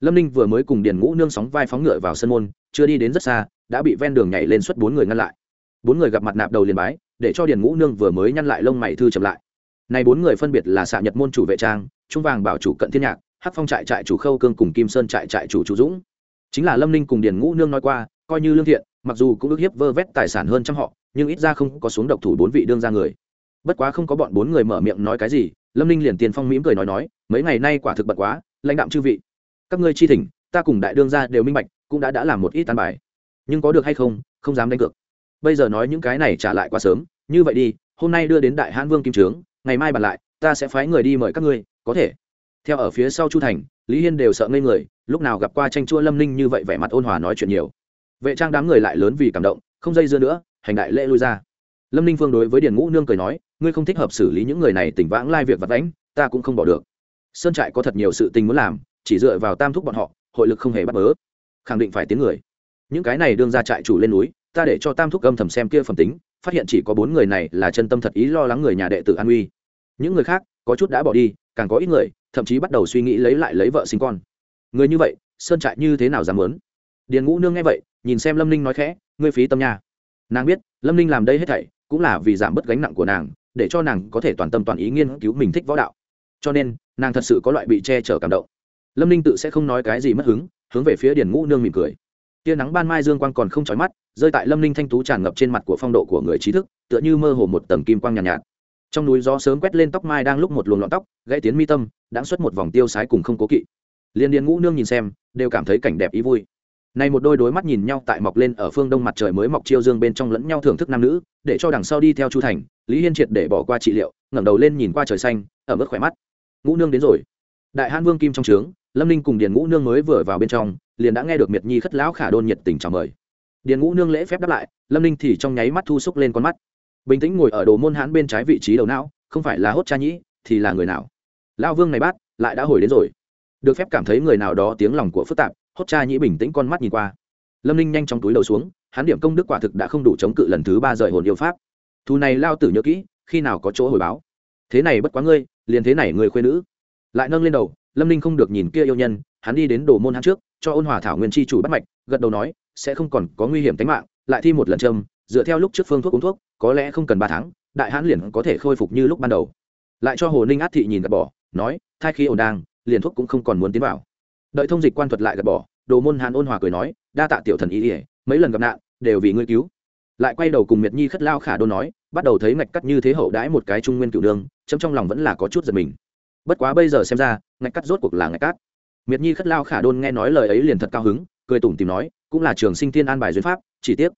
Lâm ninh vừa mới cùng điền ngũ nương sóng vai phóng ngựa vào sân môn, chưa đi đến rất xa, đã bị ven đường nhảy lên suốt bốn người ngăn lại. Bốn người gặp mặt nạp đầu liền bái, để cho điền ngũ nương vừa mới nhăn lại lông mày thư chậm lại này bốn người phân biệt là xạ nhật môn chủ vệ trang, trung vàng bảo chủ cận thiên nhạc, hắc phong trại trại chủ khâu cương cùng kim sơn trại trại chủ chủ dũng. Chính là lâm ninh cùng điền ngũ nương nói qua, coi như lương thiện, mặc dù cũng ước hiếp vơ vét tài sản hơn trăm họ, nhưng ít ra không có xuống độc thủ bốn vị đương ra người. Bất quá không có bọn bốn người mở miệng nói cái gì, lâm ninh liền tiền phong mỉm cười nói nói, mấy ngày nay quả thực bật quá, lãnh đạm chư vị. Các ngươi chi thỉnh, ta cùng đại đương ra đều minh bạch, cũng đã đã làm một ít tàn bài. Nhưng có được hay không không dám đánh cược. Bây giờ nói những cái này trả lại quá sớm, như vậy đi, hôm nay đưa đến đại hãn vương kim trướng ngày mai bàn lại, ta sẽ phái người đi mời các ngươi, có thể. Theo ở phía sau chu thành, lý hiên đều sợ ngây người, lúc nào gặp qua tranh chua lâm ninh như vậy vẻ mặt ôn hòa nói chuyện nhiều. Vệ trang đám người lại lớn vì cảm động, không dây dưa nữa, hành đại lễ lui ra. Lâm ninh phương đối với điền ngũ nương cười nói, ngươi không thích hợp xử lý những người này tỉnh vãng lai việc vặt đánh ta cũng không bỏ được. Sơn trại có thật nhiều sự tình muốn làm, chỉ dựa vào tam thúc bọn họ, hội lực không hề bắt bớ. Khẳng định phải tiếng người. Những cái này đương ra trại chủ lên núi, ta để cho tam thúc âm thầm xem kia phẩm tính, phát hiện chỉ có bốn người này là chân tâm thật ý lo lắng người nhà đệ tử an uy những người khác có chút đã bỏ đi càng có ít người thậm chí bắt đầu suy nghĩ lấy lại lấy vợ sinh con. Người như vậy sơn trại như thế nào dám lớn điền ngũ nương nghe vậy nhìn xem lâm ninh nói khẽ ngươi phí tâm nha. Nàng biết lâm ninh làm đây hết thảy cũng là vì giảm bớt gánh nặng của nàng để cho nàng có thể toàn tâm toàn ý nghiên cứu mình thích võ đạo. Cho nên nàng thật sự có loại bị che chở cảm động. Lâm ninh tự sẽ không nói cái gì mất hứng hướng về phía điền ngũ nương mỉm cười. Tia nắng ban mai dương quang còn không trói mắt rơi tại lâm ninh thanh tú tràn ngập trên mặt của phong độ của người trí thức tựa như mơ hồ một tầng kim quang nhàn nhạt, nhạt trong núi gió sớm quét lên tóc mai đang lúc một luồng lọn tóc, gãy tiến mi tâm, đã xuất một vòng tiêu sái cùng không cố kỵ. Liên điền ngũ nương nhìn xem, đều cảm thấy cảnh đẹp ý vui. Này một đôi đối mắt nhìn nhau tại mọc lên ở phương đông mặt trời mới mọc chiêu dương bên trong lẫn nhau thưởng thức nam nữ, để cho đằng sau đi theo chu thành, lý hiên triệt để bỏ qua trị liệu, ngẩng đầu lên nhìn qua trời xanh ở mức khỏe mắt. Ngũ nương đến rồi. Đại hãn vương kim trong trướng, lâm ninh cùng điền ngũ nương mới vừa vào bên trong, liền đã nghe được miệt nhi khất lão khả đôn nhiệt tình chào mời. Điền ngũ nương lễ phép đáp lại, lâm ninh thì trong nháy mắt thu xúc lên con mắt bình tĩnh ngồi ở đồ môn hãn bên trái vị trí đầu não, không phải là hốt cha nhĩ, thì là người nào? Lão vương này bát, lại đã hồi đến rồi. Được phép cảm thấy người nào đó tiếng lòng của phức tạp, hốt cha nhĩ bình tĩnh con mắt nhìn qua. Lâm ninh nhanh trong túi đầu xuống hắn điểm công đức quả thực đã không đủ chống cự lần thứ ba rời hồn yêu pháp. Thù này lao tử nhớ kỹ, khi nào có chỗ hồi báo. Thế này bất quá ngươi, liền thế này người khuyên nữ. Lại nâng lên đầu, lâm ninh không được nhìn kia yêu nhân, hắn đi đến đồ môn hắn trước, cho ôn hòa thảo nguyên chi chủ bắt mạch, gật đầu nói, sẽ không còn có nguy hiểm tính mạng, lại thi một lần châm dựa theo lúc trước phương thuốc uống thuốc, có lẽ không cần ba tháng, đại hãn liền có thể khôi phục như lúc ban đầu. Lại cho hồ ninh át thị nhìn gạt bỏ, nói, thai khi ổn đang, liền thuốc cũng không còn muốn tiến vào. Đợi thông dịch quan thuật lại gạt bỏ, đồ môn hàn ôn hòa cười nói, đa tạ tiểu thần ý ỉa mấy lần gặp nạn, đều vì ngươi cứu. Lại quay đầu cùng miệt nhi khất lao khả đô nói, bắt đầu thấy ngạch cắt như thế hậu đãi một cái trung nguyên cửu đương chấm trong lòng vẫn là có chút giật mình. Bất quá bây giờ xem ra, ngạch cắt rốt cuộc là ngạch cát miệt nhi khất lao khả đôn nghe nói lời ấy liền thật cao hứng, cười tủm tìm nói, cũng là trường sinh tiên an bài duyên pháp, chỉ tiếc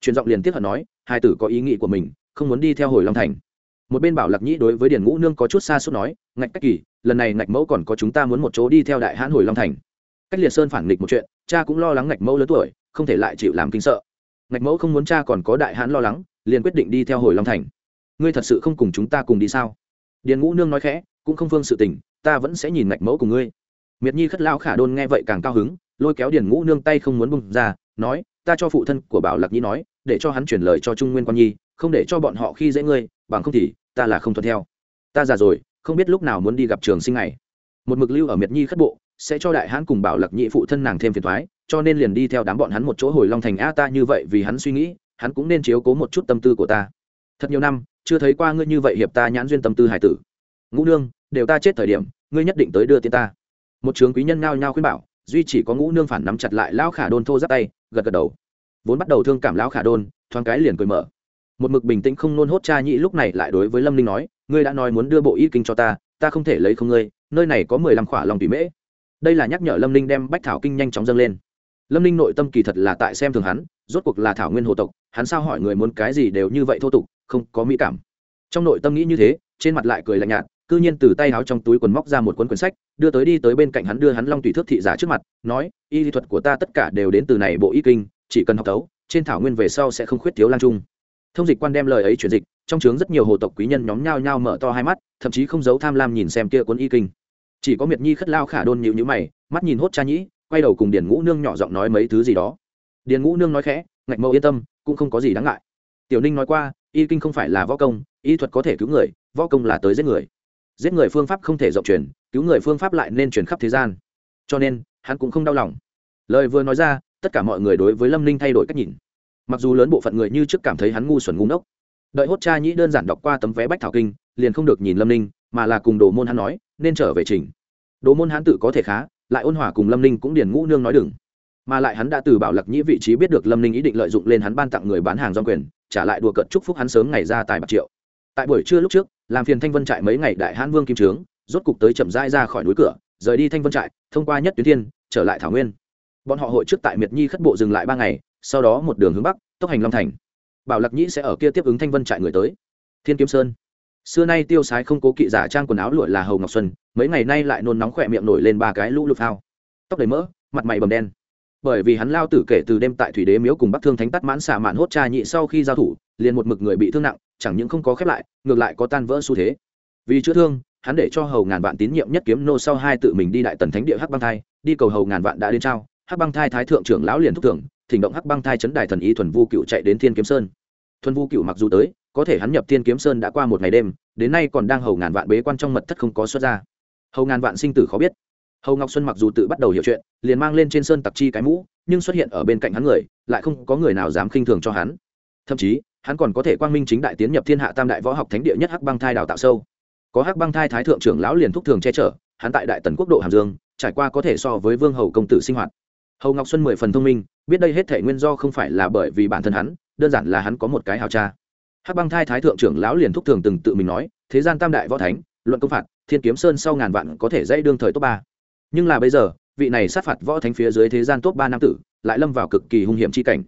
truyền giọng liền tiếp hận nói, hai tử có ý nghĩ của mình, không muốn đi theo hồi long thành. Một bên bảo lạc nhĩ đối với điền ngũ nương có chút xa suốt nói, ngạch cách kỳ, lần này ngạch mẫu còn có chúng ta muốn một chỗ đi theo đại hãn hồi long thành. Cách liệt sơn phản nghịch một chuyện, cha cũng lo lắng ngạch mẫu lớn tuổi, không thể lại chịu làm kinh sợ. Ngạch mẫu không muốn cha còn có đại hãn lo lắng, liền quyết định đi theo hồi long thành. Ngươi thật sự không cùng chúng ta cùng đi sao? Điền ngũ nương nói khẽ, cũng không phương sự tình, ta vẫn sẽ nhìn ngạch mẫu cùng ngươi. Miệt nhi khất lao khả đôn nghe vậy càng cao hứng, lôi kéo điền ngũ nương tay không muốn bung ra, nói ta cho phụ thân của bảo lạc nhi nói, để cho hắn chuyển lời cho trung nguyên quan nhi, không để cho bọn họ khi dễ ngươi, bằng không thì ta là không thuận theo. Ta già rồi, không biết lúc nào muốn đi gặp trường sinh này. Một mực lưu ở miệt nhi khất bộ, sẽ cho đại hãn cùng bảo lạc nhị phụ thân nàng thêm phiền thoái, cho nên liền đi theo đám bọn hắn một chỗ hồi long thành a ta như vậy vì hắn suy nghĩ, hắn cũng nên chiếu cố một chút tâm tư của ta. Thật nhiều năm, chưa thấy qua ngươi như vậy hiệp ta nhãn duyên tâm tư hải tử. Ngũ nương, đều ta chết thời điểm, ngươi nhất định tới đưa tiền ta. Một trường quý nhân ngao nhao khuyên bảo, duy chỉ có ngũ nương phản nắm chặt lại lão khả đôn thô giáp tay gật gật đầu. Vốn bắt đầu thương cảm lão khả đôn, thoáng cái liền cười mở. Một mực bình tĩnh không nôn hốt cha nhị lúc này lại đối với lâm ninh nói, ngươi đã nói muốn đưa bộ y kinh cho ta ta không thể lấy không ngươi, nơi này có mười lăm khỏa lòng tùy mễ. Đây là nhắc nhở lâm ninh đem bách thảo kinh nhanh chóng dâng lên. Lâm ninh nội tâm kỳ thật là tại xem thường hắn, rốt cuộc là thảo nguyên hồ tộc, hắn sao hỏi người muốn cái gì đều như vậy thô tục, không có mỹ cảm. Trong nội tâm nghĩ như thế, trên mặt lại cười lạnh nhạt cư nhiên từ tay áo trong túi quần móc ra một cuốn quyển sách, đưa tới đi tới bên cạnh hắn đưa hắn long tùy thước thị giả trước mặt, nói, y lý thuật của ta tất cả đều đến từ này bộ y kinh, chỉ cần học tấu, trên thảo nguyên về sau sẽ không khuyết thiếu lang trung. Thông dịch quan đem lời ấy chuyển dịch, trong trướng rất nhiều hồ tộc quý nhân nhóm nhao nhao mở to hai mắt, thậm chí không giấu tham lam nhìn xem kia cuốn y kinh. Chỉ có miệt nhi khất lao khả đôn nhịu nhữ mày, mắt nhìn hốt cha nhĩ, quay đầu cùng điền ngũ nương nhỏ giọng nói mấy thứ gì đó. Điền ngũ nương nói khẽ, ngạch mẫu yên tâm, cũng không có gì đáng ngại. Tiểu ninh nói qua, y kinh không phải là võ công, y thuật có thể cứu người, võ công là tới giết người giết người phương pháp không thể rộng truyền, cứu người phương pháp lại nên truyền khắp thế gian. Cho nên, hắn cũng không đau lòng. Lời vừa nói ra, tất cả mọi người đối với lâm ninh thay đổi cách nhìn. Mặc dù lớn bộ phận người như trước cảm thấy hắn ngu xuẩn ngu ngốc, đợi hốt cha nhĩ đơn giản đọc qua tấm vé bách thảo kinh, liền không được nhìn lâm ninh, mà là cùng đồ môn hắn nói, nên trở về trình. Đồ môn hắn tự có thể khá, lại ôn hòa cùng lâm ninh cũng điền ngũ nương nói đừng. Mà lại hắn đã từ bảo lạc nhĩ vị trí biết được lâm ninh ý định lợi dụng lên hắn ban tặng người bán hàng do quyền, trả lại đùa cận chúc phúc hắn sớm ngày ra tài bạc triệu. Tại buổi trưa lúc trước làm phiền thanh vân trại mấy ngày đại hãn vương kim trướng, rốt cục tới chậm rãi ra khỏi núi cửa, rời đi thanh vân trại, thông qua nhất tuyến thiên, trở lại thảo nguyên. Bọn họ hội trước tại miệt nhi khất bộ dừng lại ba ngày, sau đó một đường hướng bắc, tốc hành long thành. Bảo lạc nhĩ sẽ ở kia tiếp ứng thanh vân trại người tới. Thiên kiếm sơn. Xưa nay tiêu sái không cố kỵ giả trang quần áo lụa là hầu ngọc xuân, mấy ngày nay lại nôn nóng khỏe miệng nổi lên ba cái lũ lụt phao. Tóc đầy mỡ, mặt mày bầm đen. Bởi vì hắn lao tử kể từ đêm tại thủy đế miếu cùng bắc thương thánh tắt mãn xả mạn hốt cha nhị sau khi giao thủ, liền một mực người bị thương nặng chẳng những không có khép lại, ngược lại có tan vỡ xu thế. Vì chữa thương, hắn để cho hầu ngàn vạn tín nhiệm nhất kiếm nô sau hai tự mình đi đại tần thánh địa hắc băng thai, đi cầu hầu ngàn vạn đã đến trao, hắc băng thai thái thượng trưởng lão liền thúc tưởng thỉnh động hắc băng thai chấn đài thần ý thuần vu cựu chạy đến thiên kiếm sơn. Thuần vu cựu mặc dù tới, có thể hắn nhập thiên kiếm sơn đã qua một ngày đêm, đến nay còn đang hầu ngàn vạn bế quan trong mật thất không có xuất ra. Hầu ngàn vạn sinh tử khó biết. Hầu ngọc xuân mặc dù tự bắt đầu hiểu chuyện, liền mang lên trên sơn tặc chi cái mũ, nhưng xuất hiện ở bên cạnh hắn người, lại không có người nào dám khinh thường cho hắn. Thậm chí hắn còn có thể quang minh chính đại tiến nhập thiên hạ tam đại võ học thánh địa nhất hắc băng thai đào tạo sâu. Có hắc băng thai thái thượng trưởng lão liền thúc thường che chở, hắn tại đại tần quốc độ hàm dương, trải qua có thể so với vương hầu công tử sinh hoạt. Hầu ngọc xuân mười phần thông minh, biết đây hết thể nguyên do không phải là bởi vì bản thân hắn, đơn giản là hắn có một cái hào cha. Hắc băng thai thái thượng trưởng lão liền thúc thường từng tự mình nói, thế gian tam đại võ thánh, luận công phạt, thiên kiếm sơn sau ngàn vạn có thể dãy đương thời top ba. Nhưng là bây giờ, vị này sát phạt võ thánh phía dưới thế gian top ba nam tử, lại lâm vào cực kỳ hung hiểm chi cảnh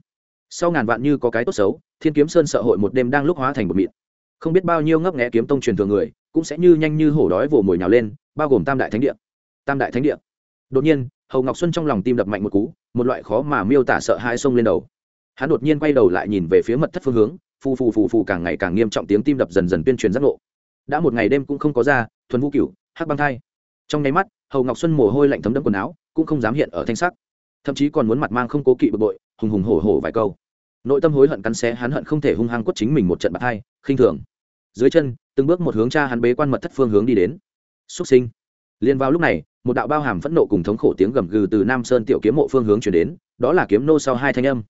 sau ngàn vạn như có cái tốt xấu, thiên kiếm sơn sợ hội một đêm đang lúc hóa thành một mịn. Không biết bao nhiêu ngấp nghẽ kiếm tông truyền thường người, cũng sẽ như nhanh như hổ đói vồ mồi nhào lên, bao gồm tam đại thánh địa. Tam đại thánh địa. Đột nhiên, hầu ngọc xuân trong lòng tim đập mạnh một cú, một loại khó mà miêu tả sợ hai sông lên đầu. Hắn đột nhiên quay đầu lại nhìn về phía mật thất phương hướng, phù phù phù phù càng ngày càng nghiêm trọng tiếng tim đập dần dần tuyên truyền giác ngộ. Đã một ngày đêm cũng không có ra, thuần vũ cửu, hắc băng thai. Trong nháy mắt, hầu ngọc xuân mồ hôi lạnh thấm đẫm quần áo, cũng không dám hiện ở thanh sắc. Thậm chí còn muốn mặt mang không cố kỵ bực bội hùng hùng hổ hổ vài câu. Nội tâm hối hận cắn xé, hắn hận không thể hung hăng quất chính mình một trận bạc hai, khinh thường. Dưới chân, từng bước một hướng cha hắn bế quan mật thất phương hướng đi đến. Xuất sinh. Liền vào lúc này, một đạo bao hàm phẫn nộ cùng thống khổ tiếng gầm gừ từ nam sơn tiểu kiếm mộ phương hướng chuyển đến, đó là kiếm nô sau hai thanh âm.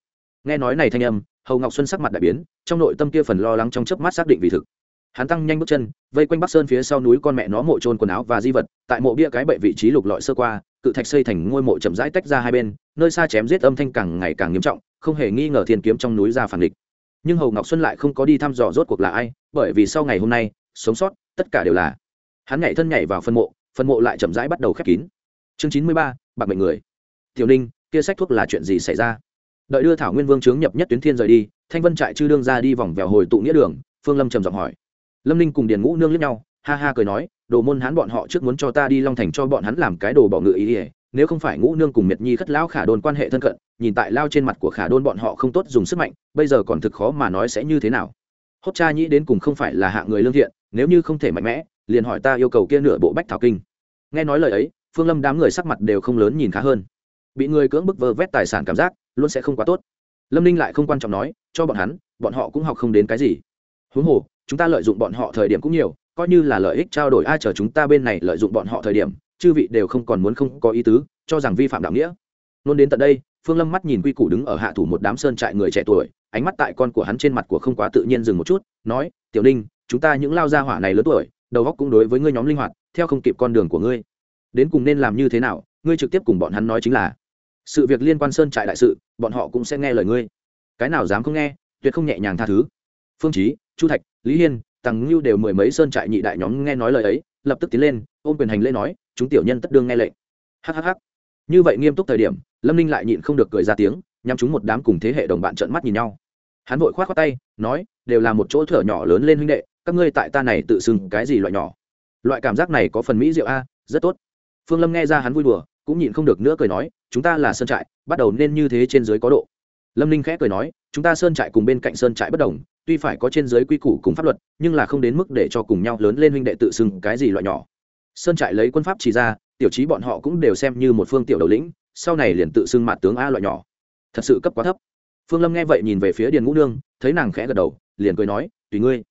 Nghe nói này thanh âm, hầu ngọc xuân sắc mặt đại biến, trong nội tâm kia phần lo lắng trong chớp mắt xác định vì thực. Hắn tăng nhanh bước chân, vây quanh bắc sơn phía sau núi con mẹ nó mộ trôn quần áo và di vật, tại mộ bia cái bệ vị trí lục lọi sơ qua cự thạch xây thành ngôi mộ chậm rãi tách ra hai bên, nơi xa chém giết âm thanh càng ngày càng nghiêm trọng, không hề nghi ngờ thiên kiếm trong núi ra phản địch. Nhưng hầu ngọc xuân lại không có đi thăm dò rốt cuộc là ai, bởi vì sau ngày hôm nay, sống sót, tất cả đều là hắn nhảy thân nhảy vào phân mộ phân mộ lại chậm rãi bắt đầu khép kín. Chương chín mươi ba, bạc mệnh người. Tiểu ninh, kia sách thuốc là chuyện gì xảy ra? Đợi đưa thảo nguyên vương chướng nhập nhất tuyến thiên rời đi, thanh vân trại chư đương ra đi vòng vèo hồi tụ nghĩa đường, phương lâm trầm giọng hỏi. Lâm ninh cùng điền ngũ nương lướt nhau ha ha cười nói, đồ môn hắn bọn họ trước muốn cho ta đi long thành cho bọn hắn làm cái đồ bỏ ngự ý ỉa nếu không phải ngũ nương cùng miệt nhi khất lão khả đôn quan hệ thân cận, nhìn tại lao trên mặt của khả đôn bọn họ không tốt dùng sức mạnh, bây giờ còn thực khó mà nói sẽ như thế nào. Hốt cha nhĩ đến cùng không phải là hạ người lương thiện, nếu như không thể mạnh mẽ, liền hỏi ta yêu cầu kia nửa bộ bách thảo kinh. Nghe nói lời ấy, phương lâm đám người sắc mặt đều không lớn nhìn khá hơn. Bị người cưỡng bức vơ vét tài sản cảm giác, luôn sẽ không quá tốt. Lâm ninh lại không quan trọng nói, cho bọn hắn, bọn họ cũng học không đến cái gì. Huống hồ, chúng ta lợi dụng bọn họ thời điểm cũng nhiều coi như là lợi ích trao đổi ai chờ chúng ta bên này lợi dụng bọn họ thời điểm, chư vị đều không còn muốn không có ý tứ, cho rằng vi phạm đạo nghĩa. Luôn đến tận đây, phương lâm mắt nhìn quy củ đứng ở hạ thủ một đám sơn trại người trẻ tuổi, ánh mắt tại con của hắn trên mặt của không quá tự nhiên dừng một chút, nói, tiểu ninh, chúng ta những lao gia hỏa này lớn tuổi, đầu óc cũng đối với ngươi nhóm linh hoạt, theo không kịp con đường của ngươi. Đến cùng nên làm như thế nào, ngươi trực tiếp cùng bọn hắn nói chính là, sự việc liên quan sơn trại đại sự, bọn họ cũng sẽ nghe lời ngươi. Cái nào dám không nghe, tuyệt không nhẹ nhàng tha thứ. Phương chí, chu thạch, lý hiên tăng ngưu đều mười mấy sơn trại nhị đại nhóm nghe nói lời ấy, lập tức tiến lên, ôm quyền hành lễ nói, chúng tiểu nhân tất đương nghe lệnh. Hhh như vậy nghiêm túc thời điểm, lâm ninh lại nhịn không được cười ra tiếng nhằm chúng một đám cùng thế hệ đồng bạn trợn mắt nhìn nhau. Hắn vội khoát khoát tay, nói, đều là một chỗ thở nhỏ lớn lên huynh đệ, các ngươi tại ta này tự xưng cái gì loại nhỏ? Loại cảm giác này có phần mỹ diệu a, rất tốt. Phương lâm nghe ra hắn vui đùa, cũng nhịn không được nữa cười nói, chúng ta là sơn trại, bắt đầu nên như thế trên dưới có độ. Lâm ninh khẽ cười nói, chúng ta sơn trại cùng bên cạnh sơn trại bất đồng tuy phải có trên dưới quy củ cùng pháp luật, nhưng là không đến mức để cho cùng nhau lớn lên huynh đệ tự xưng cái gì loại nhỏ. Sơn trại lấy quân pháp chỉ ra, tiểu trí bọn họ cũng đều xem như một phương tiểu đầu lĩnh, sau này liền tự xưng mặt tướng a loại nhỏ. Thật sự cấp quá thấp. Phương lâm nghe vậy nhìn về phía điền ngũ nương, thấy nàng khẽ gật đầu, liền cười nói, tùy ngươi.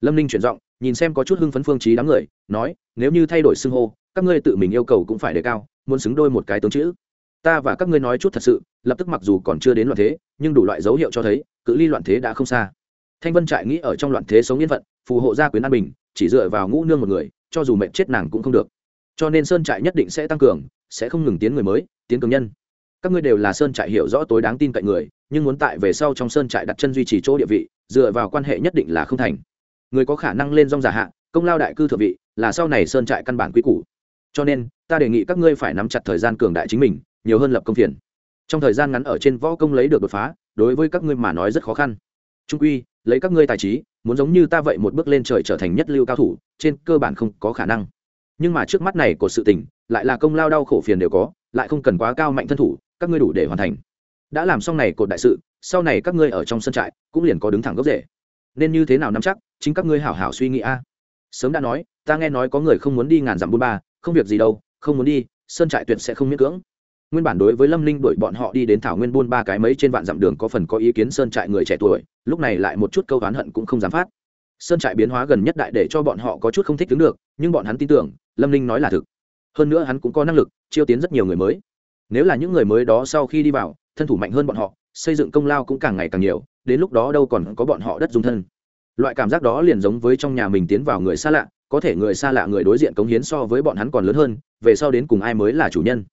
Lâm ninh chuyển giọng, nhìn xem có chút hưng phấn phương trí đám người, nói, nếu như thay đổi xưng hô, các ngươi tự mình yêu cầu cũng phải đề cao, muốn xứng đôi một cái tướng chữ. Ta và các ngươi nói chút thật sự, lập tức mặc dù còn chưa đến loạn thế, nhưng đủ loại dấu hiệu cho thấy, cự ly loạn thế đã không xa thanh vân trại nghĩ ở trong loạn thế sống yên phận, phù hộ gia quyến an bình, chỉ dựa vào ngũ nương một người, cho dù mệnh chết nàng cũng không được. Cho nên sơn trại nhất định sẽ tăng cường, sẽ không ngừng tiến người mới, tiến cường nhân. Các ngươi đều là sơn trại hiểu rõ tối đáng tin cậy người, nhưng muốn tại về sau trong sơn trại đặt chân duy trì chỗ địa vị, dựa vào quan hệ nhất định là không thành. Người có khả năng lên dòng giả hạ, công lao đại cư thượng vị, là sau này sơn trại căn bản quy củ. Cho nên, ta đề nghị các ngươi phải nắm chặt thời gian cường đại chính mình, nhiều hơn lập công phiền. Trong thời gian ngắn ở trên võ công lấy được đột phá, đối với các ngươi mà nói rất khó khăn. Trung quy lấy các ngươi tài trí, muốn giống như ta vậy một bước lên trời trở thành nhất lưu cao thủ, trên cơ bản không có khả năng. Nhưng mà trước mắt này của sự tình, lại là công lao đau khổ phiền đều có, lại không cần quá cao mạnh thân thủ, các ngươi đủ để hoàn thành. Đã làm xong này cột đại sự, sau này các ngươi ở trong sân trại cũng liền có đứng thẳng gốc rễ. Nên như thế nào nắm chắc, chính các ngươi hảo hảo suy nghĩ a. Sớm đã nói, ta nghe nói có người không muốn đi ngàn dặm bôn ba, không việc gì đâu, không muốn đi sơn trại tuyệt sẽ không miễn cưỡng nguyên bản đối với lâm linh đuổi bọn họ đi đến thảo nguyên buôn ba cái mấy trên vạn dặm đường có phần có ý kiến sơn trại người trẻ tuổi, lúc này lại một chút câu oán hận cũng không dám phát. Sơn trại biến hóa gần nhất đại để cho bọn họ có chút không thích đứng được, nhưng bọn hắn tin tưởng, lâm linh nói là thực. Hơn nữa hắn cũng có năng lực, chiêu tiến rất nhiều người mới. Nếu là những người mới đó sau khi đi vào, thân thủ mạnh hơn bọn họ, xây dựng công lao cũng càng ngày càng nhiều, đến lúc đó đâu còn có bọn họ đất dung thân. Loại cảm giác đó liền giống với trong nhà mình tiến vào người xa lạ, có thể người xa lạ người đối diện cống hiến so với bọn hắn còn lớn hơn, về sau đến cùng ai mới là chủ nhân?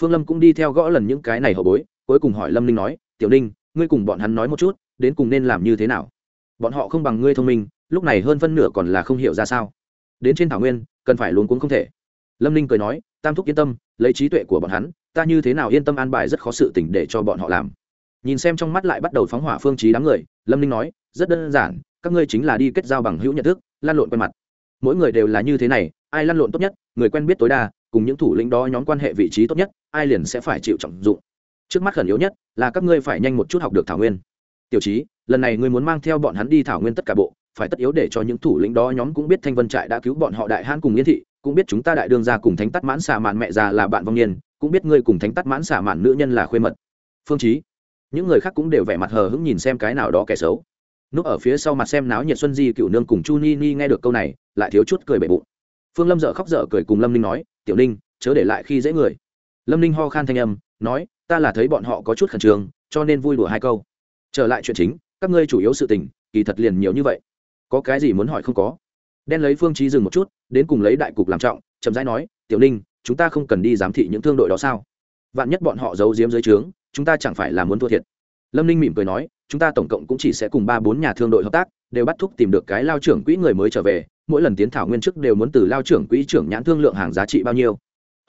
Phương lâm cũng đi theo gõ lần những cái này hậu bối, cuối cùng hỏi lâm ninh nói, tiểu ninh, ngươi cùng bọn hắn nói một chút, đến cùng nên làm như thế nào? Bọn họ không bằng ngươi thông minh, lúc này hơn phân nửa còn là không hiểu ra sao. Đến trên thảo nguyên, cần phải luống cuống không thể. Lâm ninh cười nói, tam thúc yên tâm, lấy trí tuệ của bọn hắn, ta như thế nào yên tâm an bài rất khó sự tỉnh để cho bọn họ làm. Nhìn xem trong mắt lại bắt đầu phóng hỏa phương trí đám người, lâm ninh nói, rất đơn giản, các ngươi chính là đi kết giao bằng hữu nhận thức, lan lộn quen mặt. Mỗi người đều là như thế này, ai lăn lộn tốt nhất, người quen biết tối đa cùng những thủ lĩnh đó nhóm quan hệ vị trí tốt nhất, ai liền sẽ phải chịu trọng dụng. Trước mắt khẩn yếu nhất là các ngươi phải nhanh một chút học được thảo nguyên. Tiểu trí lần này ngươi muốn mang theo bọn hắn đi thảo nguyên tất cả bộ, phải tất yếu để cho những thủ lĩnh đó nhóm cũng biết thanh vân trại đã cứu bọn họ đại hãn cùng yên thị, cũng biết chúng ta đại đương gia cùng thánh tắt mãn xả mạn mẹ già là bạn vong niên, cũng biết ngươi cùng thánh tắt mãn xả mạn nữ nhân là khuê mật. Phương trí những người khác cũng đều vẻ mặt hờ hững nhìn xem cái nào đó kẻ xấu. Núp ở phía sau mặt xem náo nhiệt xuân di cựu nương cùng chu ni ni nghe được câu này, lại thiếu chút cười bể bụng. Phương lâm dở khóc dở cười cùng lâm ninh nói tiểu ninh, chớ để lại khi dễ người. Lâm ninh ho khan thanh âm, nói, ta là thấy bọn họ có chút khẩn trương, cho nên vui đùa hai câu. Trở lại chuyện chính, các ngươi chủ yếu sự tình, kỳ thật liền nhiều như vậy. Có cái gì muốn hỏi không có. Đen lấy phương trí dừng một chút, đến cùng lấy đại cục làm trọng, chậm rãi nói, tiểu ninh, chúng ta không cần đi giám thị những thương đội đó sao? Vạn nhất bọn họ giấu giếm dưới trướng, chúng ta chẳng phải là muốn thua thiệt. Lâm ninh mỉm cười nói, chúng ta tổng cộng cũng chỉ sẽ cùng ba bốn nhà thương đội hợp tác, đều bắt thúc tìm được cái lao trưởng quỹ người mới trở về mỗi lần tiến thảo nguyên chức đều muốn từ lao trưởng quỹ trưởng nhãn thương lượng hàng giá trị bao nhiêu.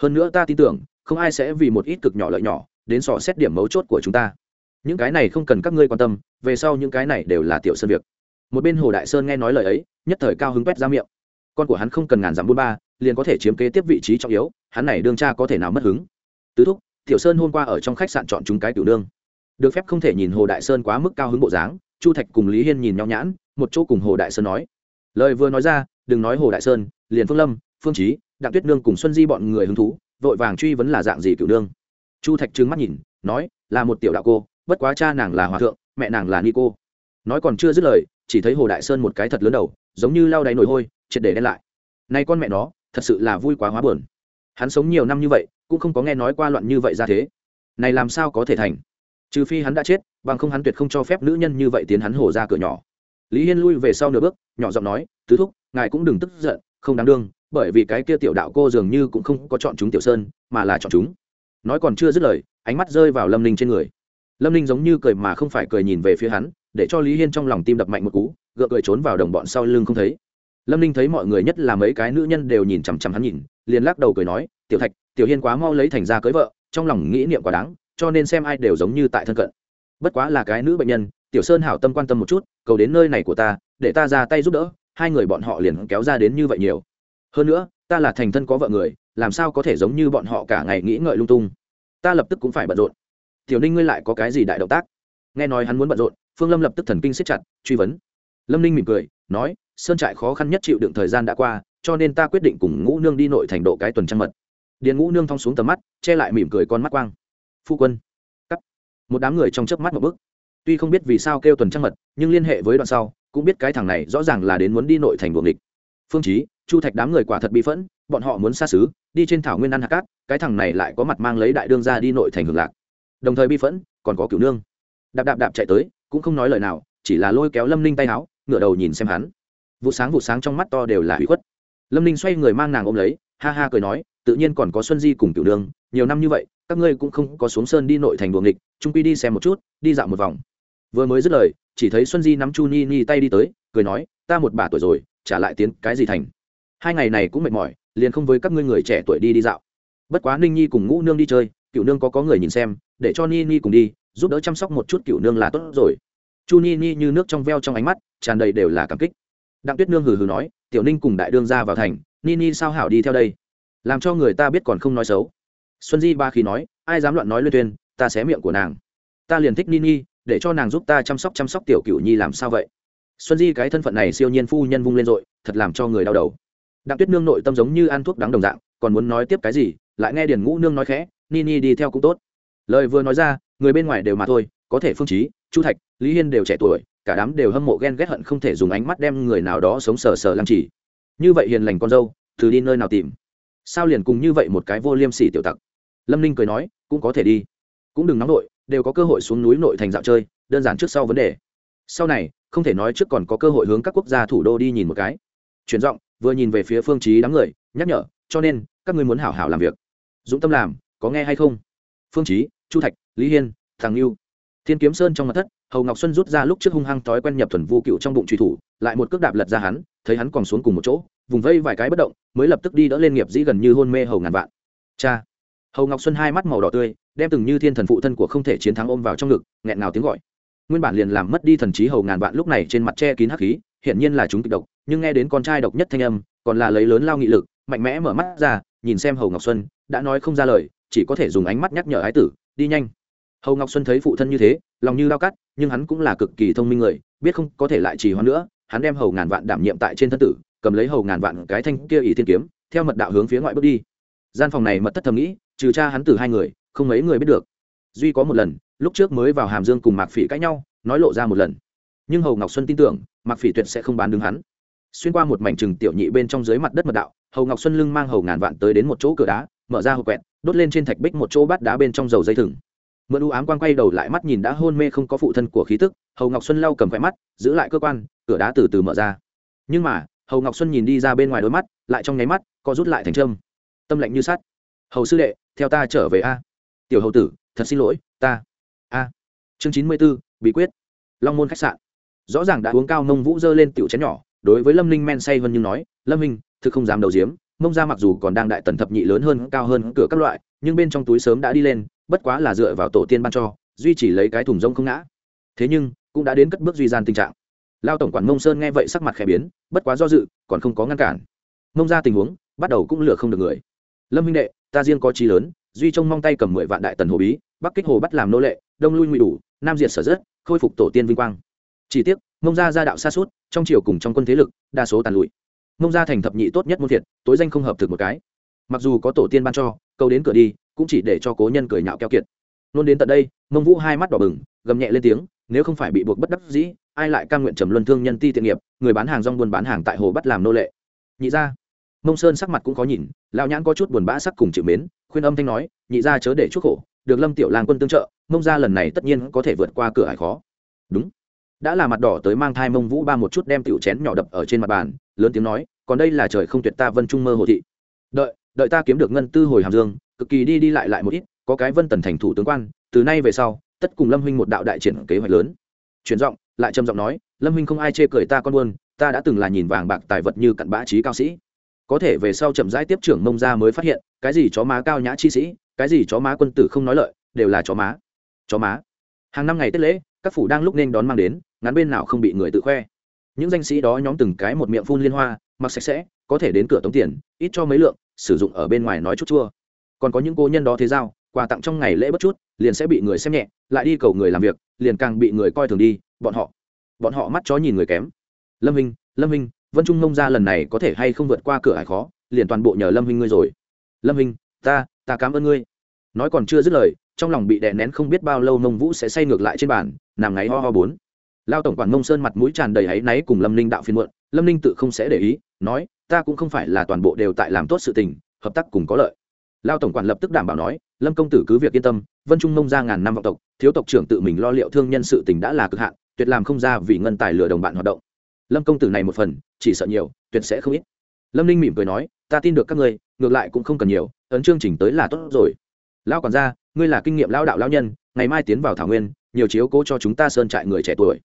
Hơn nữa ta tin tưởng, không ai sẽ vì một ít cực nhỏ lợi nhỏ, đến sò xét điểm mấu chốt của chúng ta. Những cái này không cần các ngươi quan tâm, về sau những cái này đều là tiểu sơn việc. Một bên hồ đại sơn nghe nói lời ấy, nhất thời cao hứng quét ra miệng. Con của hắn không cần ngàn dặm buôn ba, liền có thể chiếm kế tiếp vị trí trọng yếu, hắn này đương cha có thể nào mất hứng. Tứ thúc, tiểu sơn hôm qua ở trong khách sạn chọn chúng cái tiểu nương. Được phép không thể nhìn hồ đại sơn quá mức cao hứng bộ dáng, chu thạch cùng lý hiên nhìn nhau nhãn, một chỗ cùng hồ đại sơn nói lời vừa nói ra, đừng nói hồ đại sơn, liền phương lâm, phương trí đặng tuyết nương cùng xuân di bọn người hứng thú, vội vàng truy vấn là dạng gì cựu nương. Chu thạch trừng mắt nhìn, nói, là một tiểu đạo cô, bất quá cha nàng là hòa thượng, mẹ nàng là ni cô. Nói còn chưa dứt lời, chỉ thấy hồ đại sơn một cái thật lớn đầu, giống như lau đáy nổi hôi, triệt để đen lại. Nay con mẹ nó, thật sự là vui quá hóa buồn. Hắn sống nhiều năm như vậy, cũng không có nghe nói qua loạn như vậy ra thế. Này làm sao có thể thành? Trừ phi hắn đã chết, bằng không hắn tuyệt không cho phép nữ nhân như vậy tiến hắn hổ ra cửa nhỏ lý hiên lui về sau nửa bước, nhỏ giọng nói, tứ thúc, ngài cũng đừng tức giận, không đáng đương, bởi vì cái kia tiểu đạo cô dường như cũng không có chọn chúng tiểu sơn, mà là chọn chúng. Nói còn chưa dứt lời, ánh mắt rơi vào lâm ninh trên người. Lâm ninh giống như cười mà không phải cười nhìn về phía hắn, để cho lý hiên trong lòng tim đập mạnh một cú, gượng cười trốn vào đồng bọn sau lưng không thấy. Lâm ninh thấy mọi người nhất là mấy cái nữ nhân đều nhìn chằm chằm hắn nhìn, liền lắc đầu cười nói, tiểu thạch, tiểu hiên quá mau lấy thành ra cưới vợ, trong lòng nghĩ niệm quá đáng, cho nên xem ai đều giống như tại thân cận. Bất quá là cái nữ bệnh nhân tiểu sơn hảo tâm quan tâm một chút, cầu đến nơi này của ta, để ta ra tay giúp đỡ, hai người bọn họ liền kéo ra đến như vậy nhiều. Hơn nữa, ta là thành thân có vợ người, làm sao có thể giống như bọn họ cả ngày nghĩ ngợi lung tung. Ta lập tức cũng phải bận rộn. Tiểu ninh ngươi lại có cái gì đại động tác? Nghe nói hắn muốn bận rộn, phương lâm lập tức thần kinh siết chặt, truy vấn. Lâm ninh mỉm cười, nói, sơn trại khó khăn nhất chịu đựng thời gian đã qua, cho nên ta quyết định cùng ngũ nương đi nội thành độ cái tuần trăng mật. Điền ngũ nương thong xuống tầm mắt, che lại mỉm cười con mắt quang. Phu quân. Cắt. Một đám người trong chớp mắt một bức tuy không biết vì sao kêu tuần trăng mật, nhưng liên hệ với đoạn sau, cũng biết cái thằng này rõ ràng là đến muốn đi nội thành buồng địch phương chí, chu thạch đám người quả thật bị phẫn, bọn họ muốn xa xứ, đi trên thảo nguyên ăn hạt cát, cái thằng này lại có mặt mang lấy đại đương ra đi nội thành hưởng lạc. Đồng thời bi phẫn, còn có cửu nương. Đạp đạp đạp chạy tới, cũng không nói lời nào, chỉ là lôi kéo lâm ninh tay áo, ngửa đầu nhìn xem hắn. Vụ sáng vụ sáng trong mắt to đều là hủy khuất. Lâm ninh xoay người mang nàng ôm lấy, ha ha cười nói, tự nhiên còn có xuân di cùng cửu nương, nhiều năm như vậy, các ngươi cũng không có xuống sơn đi nội thành buồng địch trung quy đi xem một chút, đi dạo một vòng vừa mới dứt lời, chỉ thấy xuân di nắm chu ni ni tay đi tới, cười nói, ta một bà tuổi rồi, trả lại tiến cái gì thành? Hai ngày này cũng mệt mỏi, liền không với các ngươi người trẻ tuổi đi đi dạo. Bất quá ninh nhi cùng ngũ nương đi chơi cựu nương có có người nhìn xem, để cho ni ni cùng đi, giúp đỡ chăm sóc một chút cựu nương là tốt rồi. Chu ni ni như nước trong veo trong ánh mắt, tràn đầy đều là cảm kích. Đặng tuyết nương hừ hừ nói, tiểu ninh cùng đại đương ra vào thành, ni ni sao hảo đi theo đây? Làm cho người ta biết còn không nói xấu. Xuân di ba khi nói, ai dám loạn nói luyên tuyên, ta xé miệng của nàng. Ta liền thích ni ni để cho nàng giúp ta chăm sóc chăm sóc tiểu cựu nhi làm sao vậy? Xuân di cái thân phận này siêu nhiên phu nhân vung lên r thật làm cho người đau đầu. Đặng tuyết nương nội tâm giống như ăn thuốc đắng đồng dạng, còn muốn nói tiếp cái gì, lại nghe điền ngũ nương nói khẽ, ni ni đi theo cũng tốt. Lời vừa nói ra, người bên ngoài đều mà thôi, có thể phương trí chu thạch, lý hiên đều trẻ tuổi, cả đám đều hâm mộ ghen ghét hận không thể dùng ánh mắt đem người nào đó sống sờ sờ làm chỉ. Như vậy hiền lành con dâu thử đi nơi nào tìm? Sao liền cùng như vậy một cái vô liêm sỉ tiểu tặc? Lâm ninh cười nói, cũng có thể đi. Cũng đừng nóng nội đều có cơ hội xuống núi nội thành dạo chơi, đơn giản trước sau vấn đề. Sau này, không thể nói trước còn có cơ hội hướng các quốc gia thủ đô đi nhìn một cái. Chuyển giọng, vừa nhìn về phía phương trí đám người, nhắc nhở, cho nên, các ngươi muốn hảo hảo làm việc. Dũng tâm làm, có nghe hay không? Phương trí chu thạch, lý hiên, thằng lưu thiên kiếm sơn trong mặt thất, hầu ngọc xuân rút ra lúc trước hung hăng thói quen nhập thuần vu cựu trong bụng truy thủ, lại một cước đạp lật ra hắn, thấy hắn còn xuống cùng một chỗ, vùng vây vài cái bất động, mới lập tức đi đỡ lên nghiệp dĩ gần như hôn mê hầu ngàn vạn. Cha. Hầu ngọc xuân hai mắt màu đỏ tươi đem từng như thiên thần phụ thân của không thể chiến thắng ôm vào trong ngực, nghẹn ngào tiếng gọi. Nguyên bản liền làm mất đi thần trí hầu ngàn vạn lúc này trên mặt che kín hắc khí, hiển nhiên là chúng kịch độc, nhưng nghe đến con trai độc nhất thanh âm, còn là lấy lớn lao nghị lực, mạnh mẽ mở mắt ra, nhìn xem hầu ngọc xuân, đã nói không ra lời, chỉ có thể dùng ánh mắt nhắc nhở ái tử, đi nhanh. Hầu ngọc xuân thấy phụ thân như thế, lòng như lao cắt, nhưng hắn cũng là cực kỳ thông minh người, biết không có thể lại trì hoãn nữa, hắn đem hầu ngàn vạn đảm nhiệm tại trên thân tử, cầm lấy hầu ngàn vạn cái thanh kia ỷ thiên kiếm, theo mật đạo hướng phía ngoại bước đi. Gian phòng này mật thất thầm nghĩ, trừ cha hắn tử hai người không mấy người biết được. Duy có một lần, lúc trước mới vào hàm dương cùng mạc phỉ cãi nhau, nói lộ ra một lần. Nhưng hầu ngọc xuân tin tưởng, mạc phỉ tuyệt sẽ không bán đứng hắn. Xuyên qua một mảnh trừng tiểu nhị bên trong dưới mặt đất mật đạo, hầu ngọc xuân lưng mang hầu ngàn vạn tới đến một chỗ cửa đá, mở ra hộp quẹt, đốt lên trên thạch bích một chỗ bát đá bên trong dầu dây thừng. Mượn u ám quang quay đầu lại mắt nhìn đã hôn mê không có phụ thân của khí tức, hầu ngọc xuân lau cầm khỏe mắt, giữ lại cơ quan, cửa đá từ từ mở ra. Nhưng mà, hầu ngọc xuân nhìn đi ra bên ngoài đôi mắt, lại trong nháy mắt, co rút lại thành trâm. Tâm lạnh như sắt. Hầu sư đệ, theo ta trở về a tiểu hầu tử, thật xin lỗi, ta. A. Chương chín mươi b ố bí quyết. Long môn khách sạn. Rõ ràng đã uống cao mông vũ dơ lên tiểu chén nhỏ, đối với lâm ninh men say hơn nhưng nói, lâm minh, thực không dám đầu diếm mông ra mặc dù còn đang đại tần thập nhị lớn hơn, cao hơn cửa các loại, nhưng bên trong túi sớm đã đi lên, bất quá là dựa vào tổ tiên ban cho, duy chỉ lấy cái thùng rông không ngã. Thế nhưng, cũng đã đến cất bước duy gian tình trạng. Lao tổng quản mông sơn nghe vậy sắc mặt khẽ biến, bất quá do dự, còn không có ngăn cản. Mông ra tình huống, bắt đầu cũng lừa không được người. Lâm minh đệ, ta riêng có trí lớn duy trông mong tay cầm mười vạn đại tần hồ bí, bắc kích hồ bắt làm nô lệ, đông lui ngụy đủ, nam diệt sở dứt khôi phục tổ tiên vinh quang. Chỉ tiếc, mông gia gia đạo xa suốt, trong triều cùng trong quân thế lực, đa số tàn lụi. Mông gia thành thập nhị tốt nhất môn thiệt tối danh không hợp thực một cái. Mặc dù có tổ tiên ban cho, câu đến cửa đi, cũng chỉ để cho cố nhân cười nhạo keo kiệt. Luôn đến tận đây, mông vũ hai mắt đỏ bừng, gầm nhẹ lên tiếng, nếu không phải bị buộc bất đắc dĩ, ai lại cai nguyện trầm luân thương nhân ti tiện nghiệp, người bán hàng rong buôn bán hàng tại hồ bắt làm nô lệ. Nhị ra mông sơn sắc mặt cũng có nhìn, lão nhãn có chút buồn bã sắc cùng chịu mến, khuyên âm thanh nói, nhị ra chớ để chuốc khổ, được lâm tiểu lang quân tương trợ, mông ra lần này tất nhiên có thể vượt qua cửa hải khó. Đúng. Đã là mặt đỏ tới mang thai mông vũ ba một chút đem tiểu chén nhỏ đập ở trên mặt bàn, lớn tiếng nói, còn đây là trời không tuyệt ta vân trung mơ hồ thị. Đợi đợi ta kiếm được ngân tư hồi hàm dương, cực kỳ đi đi lại lại một ít, có cái vân tần thành thủ tướng quan, từ nay về sau, tất cùng lâm huynh một đạo đại triển kế hoạch lớn. Chuyển giọng, lại trầm giọng nói, lâm huynh không ai chê cười ta con buôn, ta đã từng là nhìn vàng bạc tài vật như cặn bã trí cao sĩ có thể về sau chậm rãi tiếp trưởng mông ra mới phát hiện, cái gì chó má cao nhã chi sĩ, cái gì chó má quân tử không nói lợi, đều là chó má. Chó má. Hàng năm ngày tết lễ, các phủ đang lúc nên đón mang đến, ngắn bên nào không bị người tự khoe. Những danh sĩ đó nhóm từng cái một miệng phun liên hoa, mặc sạch sẽ, có thể đến cửa tống tiền, ít cho mấy lượng, sử dụng ở bên ngoài nói chút chua. Còn có những cố nhân đó thế giao, quà tặng trong ngày lễ bất chút, liền sẽ bị người xem nhẹ, lại đi cầu người làm việc, liền càng bị người coi thường đi, bọn họ. Bọn họ mắt chó nhìn người kém. Lâm hình lâm hình vân trung mông ra lần này có thể hay không vượt qua cửa hải khó, liền toàn bộ nhờ lâm huynh ngươi rồi. Lâm huynh ta ta cảm ơn ngươi. Nói còn chưa dứt lời, trong lòng bị đè nén không biết bao lâu mông vũ sẽ say ngược lại trên bàn, nằm ngáy ho ho bốn. Lao tổng quản mông sơn mặt mũi tràn đầy áy náy cùng lâm ninh đạo phiên muộn, lâm ninh tự không sẽ để ý, nói, ta cũng không phải là toàn bộ đều tại làm tốt sự tình, hợp tác cùng có lợi. Lao tổng quản lập tức đảm bảo nói, lâm công tử cứ việc yên tâm, vân trung mông ra ngàn năm vọng tộc, thiếu tộc trưởng tự mình lo liệu thương nhân sự tình đã là cực hạn, tuyệt làm không ra vì ngân tài lừa đồng bạn hoạt động lâm công tử này một phần, chỉ sợ nhiều, tuyệt sẽ không ít. Lâm ninh mỉm cười nói, ta tin được các ngươi, ngược lại cũng không cần nhiều, ấn chương trình tới là tốt rồi. Lao quản gia, ngươi là kinh nghiệm lao đạo lao nhân, ngày mai tiến vào thảo nguyên, nhiều chiếu cố cho chúng ta sơn trại người trẻ tuổi.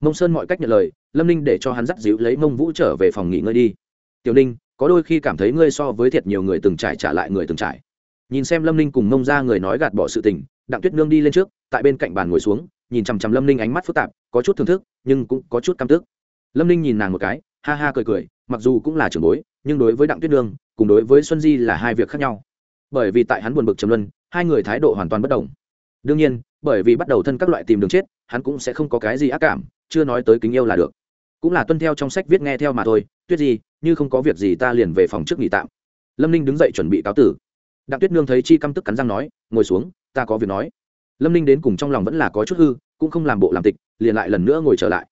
Mông sơn mọi cách nhận lời, lâm ninh để cho hắn dắt dịu lấy mông vũ trở về phòng nghỉ ngơi đi. Tiểu ninh, có đôi khi cảm thấy ngươi so với thiệt nhiều người từng trải trả lại người từng trải. Nhìn xem lâm ninh cùng mông ra người nói gạt bỏ sự tình, đặng tuyết nương đi lên trước, tại bên cạnh bàn ngồi xuống, nhìn chằm chằm lâm ninh ánh mắt phức tạp, có chút thưởng thức, nhưng cũng có chút căm tức lâm ninh nhìn nàng một cái, ha ha cười cười, mặc dù cũng là trưởng bối, nhưng đối với đặng tuyết nương, cùng đối với xuân di là hai việc khác nhau. Bởi vì tại hắn buồn bực trầm luân, hai người thái độ hoàn toàn bất đồng. Đương nhiên, bởi vì bắt đầu thân các loại tìm đường chết, hắn cũng sẽ không có cái gì ác cảm, chưa nói tới kính yêu là được. Cũng là tuân theo trong sách viết nghe theo mà thôi, tuyết gì như không có việc gì ta liền về phòng trước nghỉ tạm. Lâm ninh đứng dậy chuẩn bị cáo tử. Đặng tuyết nương thấy chi căm tức cắn răng nói, ngồi xuống, ta có việc nói. Lâm ninh đến cùng trong lòng vẫn là có chút hư, cũng không làm bộ làm tịch, liền lại lần nữa ngồi trở lại